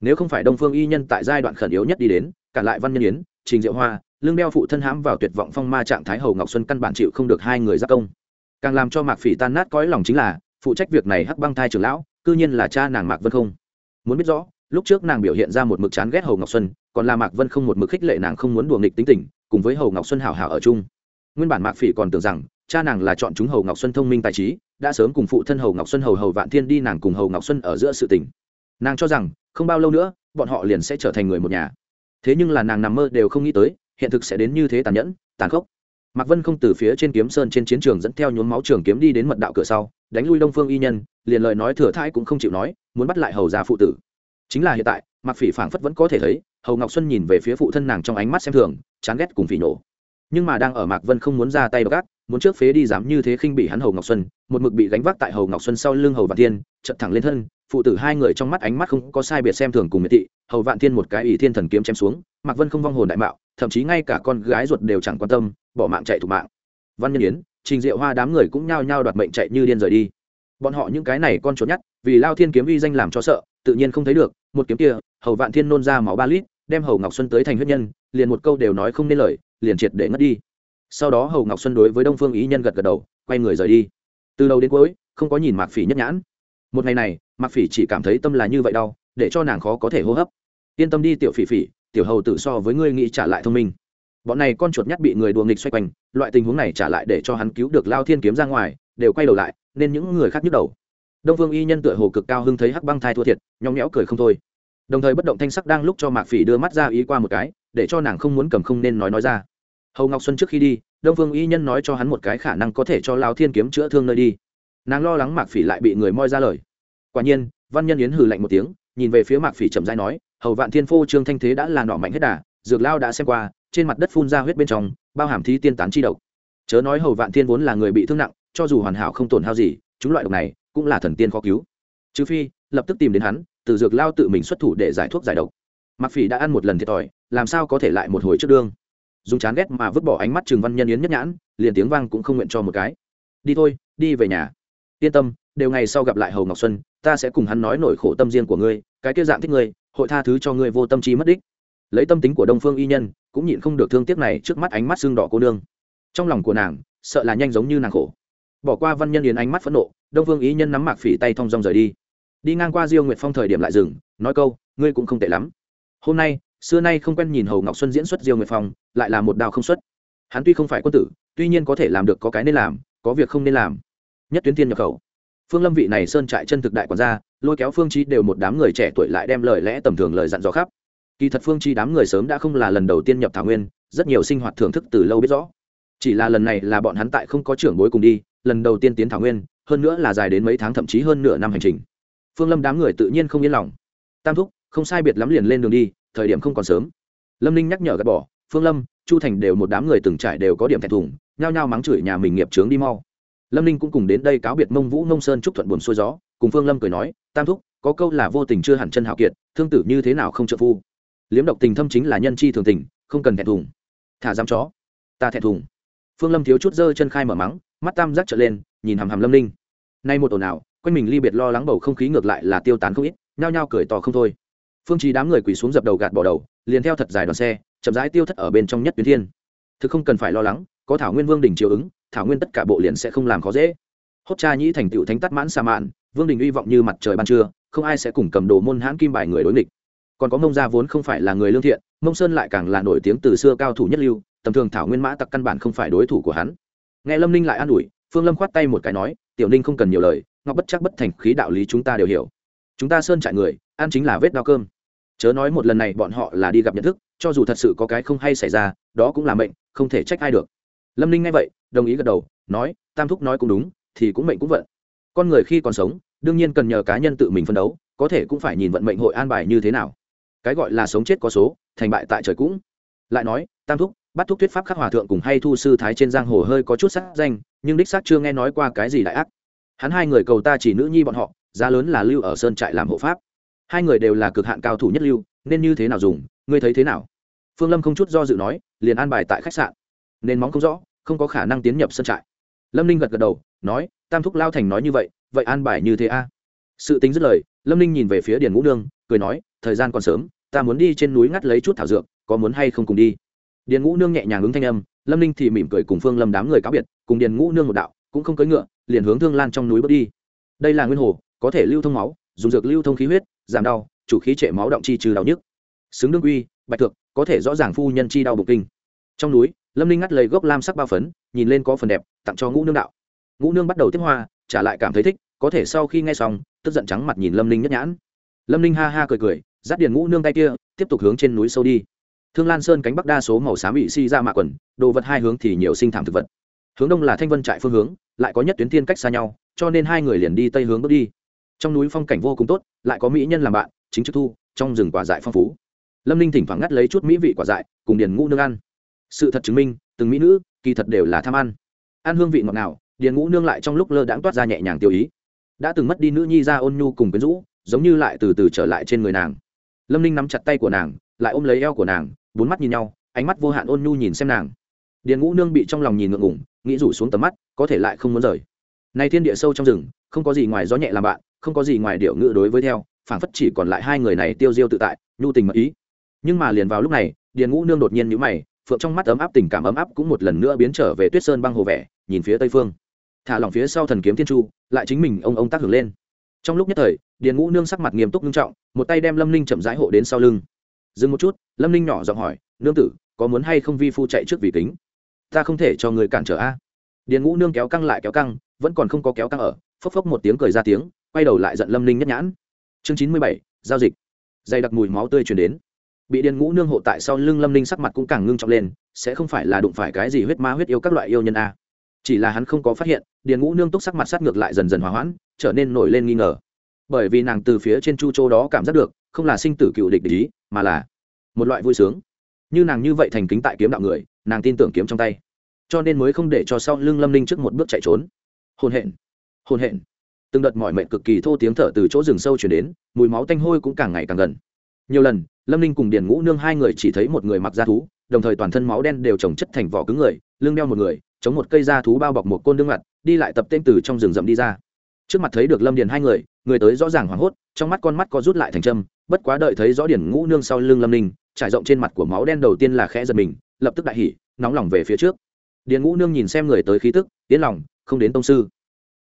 Nếu không phải đông phương y nhân tại giai đoạn khẩn yếu nhất đi đến, cản lại văn nhân yến, trình diệu hoa lương đeo phụ thân hãm vào tuyệt vọng phong ma trạng thái hầu ngọc xuân căn bản chịu không được hai người giác công. Càng làm cho mạc phỉ tan nát cõi lòng chính là, phụ trách việc này hắc băng thai trưởng lão, cư nhiên là cha nàng mạc vân không. Muốn biết rõ, lúc trước nàng biểu hiện ra một mực chán ghét hầu ngọc xuân, còn là mạc vân không một mực khích lệ nàng không muốn đùa nghịch tính tình, cùng với hầu ngọc xuân hảo hảo ở chung. Nguyên bản mạc phỉ còn tưởng rằng, cha nàng là chọn chúng hầu ngọc xuân thông minh tài trí, đã sớm cùng phụ thân hầu ngọc xuân hầu hầu vạn thiên đi nàng cùng hầu ngọc xuân ở giữa sự tình. Nàng cho rằng, không bao lâu nữa, bọn họ liền sẽ trở thành người một nhà. Thế nhưng là nàng nằm mơ đều không nghĩ tới hiện thực sẽ đến như thế tàn nhẫn, tàn khốc. Mạc vân không từ phía trên kiếm sơn trên chiến trường dẫn theo nhuốm máu trường kiếm đi đến mật đạo cửa sau, đánh lui đông phương y nhân, liền lời nói thừa thãi cũng không chịu nói, muốn bắt lại hầu gia phụ tử. Chính là hiện tại, mạc phỉ phảng phất vẫn có thể thấy, hầu ngọc xuân nhìn về phía phụ thân nàng trong ánh mắt xem thường, chán ghét cùng phỉ nổ nhưng mà đang ở mạc vân không muốn ra tay gác muốn trước phế đi dám như thế khinh bị hắn hầu ngọc xuân, một mực bị gánh vác tại hầu ngọc xuân sau lưng hầu vạn thiên chật thẳng lên thân, phụ tử hai người trong mắt ánh mắt không có sai biệt xem thường cùng miệt thị, hầu vạn thiên một cái ỷ thiên thần kiếm chém xuống, mạc vân không vong hồn đại mạo thậm chí ngay cả con gái ruột đều chẳng quan tâm, bỏ mạng chạy thủ mạng. Văn nhân yến, trình diệu hoa đám người cũng nhao nhao đoạt mệnh chạy như điên rời đi. Bọn họ những cái này con trốn nhát vì lao thiên kiếm uy danh làm cho sợ, tự nhiên không thấy được, một kiếm kia, hầu vạn thiên nôn ra máu ba lít, đem hầu ngọc xuân tới thành huyết nhân, liền một câu đều nói không nên lời, liền triệt để ngất đi. Sau đó hầu ngọc xuân đối với đông phương ý nhân gật gật đầu, quay người rời đi. Từ đầu đến cuối, không có nhìn mạc phỉ nhất nhãn. Một ngày này, mạc phỉ chỉ cảm thấy tâm là như vậy đau, để cho nàng khó có thể hô hấp. Yên tâm đi, tiểu phỉ phỉ tiểu hầu tự so với ngươi nghĩ trả lại thông minh. Bọn này con chuột nhắt bị người đùa nghịch xoay quanh, loại tình huống này trả lại để cho hắn cứu được lao thiên kiếm ra ngoài, đều quay đầu lại, nên những người khác nhức đầu. Đông vương y nhân tựa hồ cực cao hưng thấy hắc băng thai thua thiệt nhóng nhẽo cười không thôi. Đồng thời bất động thanh sắc đang lúc cho mạc phỉ đưa mắt ra ý qua một cái, để cho nàng không muốn cầm không nên nói nói ra. Hầu ngọc xuân trước khi đi, đông vương y nhân nói cho hắn một cái khả năng có thể cho lao thiên kiếm chữa thương nơi đi. Nàng lo lắng mạc phỉ lại bị người moi ra lời. Quả nhiên, văn nhân yến hừ lạnh một tiếng, nhìn về phía mạc phỉ chậm rãi nói hầu vạn thiên phô trương thanh thế đã là nọ mạnh hết đà, dược lao đã xem qua, trên mặt đất phun ra huyết bên trong, bao hàm thí tiên tán chi độc. Chớ nói hầu vạn thiên vốn là người bị thương nặng, cho dù hoàn hảo không tổn hao gì, chúng loại độc này cũng là thần tiên khó cứu. Trừ phi, lập tức tìm đến hắn, từ dược lao tự mình xuất thủ để giải thuốc giải độc. Mặc phỉ đã ăn một lần thiệt thòi, làm sao có thể lại một hồi trước đương? Dùng chán ghét mà vứt bỏ ánh mắt trường văn nhân yến nhất nhãn, liền tiếng vang cũng không nguyện cho một cái. Đi thôi, đi về nhà. Yên tâm, đều ngày sau gặp lại hầu ngọc xuân, ta sẽ cùng hắn nói nổi khổ tâm riêng của ngươi, cái kia dạng thích ngươi hội tha thứ cho ngươi vô tâm trí mất đích. Lấy tâm tính của đông phương y nhân, cũng nhịn không được thương tiếc này trước mắt ánh mắt xương đỏ cô nương. Trong lòng của nàng, sợ là nhanh giống như nàng khổ. Bỏ qua văn nhân yến ánh mắt phẫn nộ, đông phương y nhân nắm mạc phỉ tay thong dong rời đi. Đi ngang qua diêu nguyệt phong thời điểm lại dừng, nói câu, ngươi cũng không tệ lắm. Hôm nay, xưa nay không quen nhìn hầu ngọc xuân diễn xuất diêu nguyệt phong, lại là một đào không xuất. Hắn tuy không phải quân tử, tuy nhiên có thể làm được có cái nên làm, có việc không nên làm. Nhất tuyến tiên nhập khẩu. Phương lâm vị này sơn trại chân thực đại quản gia lôi kéo phương chi đều một đám người trẻ tuổi lại đem lời lẽ tầm thường lời dặn dò khắp. Kỳ thật phương chi đám người sớm đã không là lần đầu tiên nhập thảo nguyên, rất nhiều sinh hoạt thưởng thức từ lâu biết rõ. Chỉ là lần này là bọn hắn tại không có trưởng bối cùng đi, lần đầu tiên tiến thảo nguyên, hơn nữa là dài đến mấy tháng thậm chí hơn nửa năm hành trình. Phương lâm đám người tự nhiên không yên lòng. Tam thúc, không sai biệt lắm liền lên đường đi, thời điểm không còn sớm. Lâm ninh nhắc nhở gạt bỏ, phương lâm, chu thành đều một đám người từng trải đều có điểm thẹn thùng, nhao nhao mắng chửi nhà mình nghiệp trướng đi mau. Lâm ninh cũng cùng đến đây cáo biệt mông vũ nông sơn chúc thuận buồn xuôi gió cùng phương lâm cười nói, tam thúc, có câu là vô tình chưa hẳn chân hào kiệt, thương tử như thế nào không trợ phu? Liếm độc tình thâm chính là nhân chi thường tình, không cần thẹn thùng. Thả dám chó. Ta thẹn thùng. Phương lâm thiếu chút dơ chân khai mở mắng, mắt tam giác trở lên, nhìn hàm hàm lâm ninh. Nay một ồn ào, quanh mình ly biệt lo lắng bầu không khí ngược lại là tiêu tán không ít, nhao nhao cười to không thôi. Phương trí đám người quỳ xuống dập đầu gạt bỏ đầu, liền theo thật dài đoàn xe, chậm rãi tiêu thất ở bên trong nhất tuyến thiên. Thực không cần phải lo lắng, có thảo nguyên vương đình chiều ứng, thảo nguyên tất cả bộ liền sẽ không làm khó dễ. Hốt cha nhĩ thành tựu thánh tắt mãn sa mạn vương đình hy vọng như mặt trời ban trưa, không ai sẽ cùng cầm đồ môn hãn kim bài người đối nghịch. Còn có mông gia vốn không phải là người lương thiện, mông sơn lại càng là nổi tiếng từ xưa cao thủ nhất lưu, tầm thường thảo nguyên mã tặc căn bản không phải đối thủ của hắn. Nghe lâm ninh lại an ủi, phương lâm khoát tay một cái nói, tiểu ninh không cần nhiều lời, ngọc bất chắc bất thành khí đạo lý chúng ta đều hiểu. Chúng ta sơn trại người, ăn chính là vết đau cơm. Chớ nói một lần này bọn họ là đi gặp nhận thức, cho dù thật sự có cái không hay xảy ra, đó cũng là mệnh, không thể trách ai được. Lâm ninh nghe vậy, đồng ý gật đầu, nói, tam thúc nói cũng đúng, thì cũng mệnh cũng vận con người khi còn sống, đương nhiên cần nhờ cá nhân tự mình phân đấu, có thể cũng phải nhìn vận mệnh hội an bài như thế nào. Cái gọi là sống chết có số, thành bại tại trời cũng. Lại nói, tam thúc, bắt thúc thuyết pháp khắc hòa thượng cùng hay thu sư thái trên giang hồ hơi có chút sắc danh, nhưng đích xác chưa nghe nói qua cái gì đại ác. Hắn hai người cầu ta chỉ nữ nhi bọn họ, giá lớn là lưu ở sơn trại làm hộ pháp. Hai người đều là cực hạn cao thủ nhất lưu, nên như thế nào dùng, ngươi thấy thế nào? Phương lâm không chút do dự nói, liền an bài tại khách sạn. Nên móng không rõ, không có khả năng tiến nhập sân trại lâm ninh gật gật đầu nói tam thúc lao thành nói như vậy vậy an bài như thế a? Sự tính dứt lời lâm ninh nhìn về phía điền ngũ nương cười nói thời gian còn sớm ta muốn đi trên núi ngắt lấy chút thảo dược có muốn hay không cùng đi? Điền ngũ nương nhẹ nhàng ứng thanh âm lâm ninh thì mỉm cười cùng phương lâm đám người cáo biệt cùng điền ngũ nương một đạo cũng không cưỡi ngựa liền hướng thương lan trong núi bước đi. Đây là nguyên hồ có thể lưu thông máu dùng dược lưu thông khí huyết giảm đau chủ khí trệ máu động chi trừ đau nhức. Xứng đương uy, bạch thực có thể rõ ràng phu nhân chi đau bụng kinh. Trong núi lâm ninh ngắt lấy gốc lam sắc bao phấn nhìn lên có phần đẹp tặng cho ngũ nương đạo. Ngũ nương bắt đầu tiếp hoa, trả lại cảm thấy thích, có thể sau khi nghe xong, tức giận trắng mặt nhìn lâm ninh nhất nhãn. Lâm ninh ha ha cười cười, dắt điền ngũ nương tay kia, tiếp tục hướng trên núi sâu đi. Thương lan sơn cánh bắc đa số màu xám bị si ra mạ quần, đồ vật hai hướng thì nhiều sinh thảm thực vật. Hướng đông là thanh vân trại phương hướng, lại có nhất tuyến thiên cách xa nhau, cho nên hai người liền đi tây hướng bước đi. Trong núi phong cảnh vô cùng tốt, lại có mỹ nhân làm bạn, chính trực thu, trong rừng quả dại phong phú. Lâm ninh thỉnh thoảng ngắt lấy chút mỹ vị quả dại, cùng điền ngũ nương ăn. Sự thật chứng minh, từng mỹ nữ, kỳ thật đều là tham ăn ăn hương vị ngọt nào điền ngũ nương lại trong lúc lơ đãng toát ra nhẹ nhàng tiêu ý. Đã từng mất đi nữ nhi ra ôn nhu cùng quyến rũ, giống như lại từ từ trở lại trên người nàng. Lâm ninh nắm chặt tay của nàng, lại ôm lấy eo của nàng, bốn mắt nhìn nhau, ánh mắt vô hạn ôn nhu nhìn xem nàng. Điền ngũ nương bị trong lòng nhìn ngượng ngủng nghĩ rủ xuống tầm mắt, có thể lại không muốn rời. Nay thiên địa sâu trong rừng, không có gì ngoài gió nhẹ làm bạn, không có gì ngoài điệu ngự đối với theo, phảng phất chỉ còn lại hai người này tiêu diêu tự tại, nhu tình mật ý. Nhưng mà liền vào lúc này, điền ngũ nương đột nhiên nhíu mày phượng trong mắt ấm áp tình cảm ấm áp cũng một lần nữa biến trở về tuyết sơn băng hồ vẻ, nhìn phía tây phương. Thả lỏng phía sau thần kiếm thiên chu, lại chính mình ông ông tác hưởng lên. Trong lúc nhất thời, điền ngũ nương sắc mặt nghiêm túc nghiêm trọng, một tay đem lâm ninh chậm rãi hộ đến sau lưng. Dừng một chút, lâm ninh nhỏ giọng hỏi, nương tử, có muốn hay không vi phu chạy trước vì kính? Ta không thể cho người cản trở a. Điền ngũ nương kéo căng lại kéo căng, vẫn còn không có kéo căng ở, phốc phốc một tiếng cười ra tiếng, quay đầu lại giận lâm ninh nhất nhãn. Chương chín mươi bảy, giao dịch. Dày đặc mùi máu tươi chuyển đến bị điền ngũ nương hộ tại sau lưng lâm ninh sắc mặt cũng càng ngưng trọng lên, sẽ không phải là đụng phải cái gì huyết ma huyết yêu các loại yêu nhân a. Chỉ là hắn không có phát hiện, điền ngũ nương túc sắc mặt sát ngược lại dần dần hòa hoãn, trở nên nổi lên nghi ngờ. Bởi vì nàng từ phía trên chu châu đó cảm giác được, không là sinh tử cựu địch ý, mà là một loại vui sướng. Như nàng như vậy thành kính tại kiếm đạo người, nàng tin tưởng kiếm trong tay. Cho nên mới không để cho sau lưng lâm ninh trước một bước chạy trốn. Hôn hẹn hôn hẹn từng đợt mọi mệnh cực kỳ thô tiếng thở từ chỗ rừng sâu chuyển đến, mùi máu tanh hôi cũng càng ngày càng gần. Nhiều lần lâm ninh cùng điền ngũ nương hai người chỉ thấy một người mặc da thú, đồng thời toàn thân máu đen đều trồng chất thành vỏ cứng người, lưng đeo một người, chống một cây da thú bao bọc một côn đương mặt, đi lại tập tên từ trong rừng rậm đi ra. Trước mặt thấy được lâm điền hai người người tới rõ ràng hoảng hốt, trong mắt con mắt có rút lại thành châm bất quá đợi thấy rõ Điền ngũ nương sau lưng lâm ninh, trải rộng trên mặt của máu đen đầu tiên là khẽ giật mình, lập tức đại hỉ, nóng lòng về phía trước. Điền ngũ nương nhìn xem người tới khí tức tiến lòng, không đến tông sư.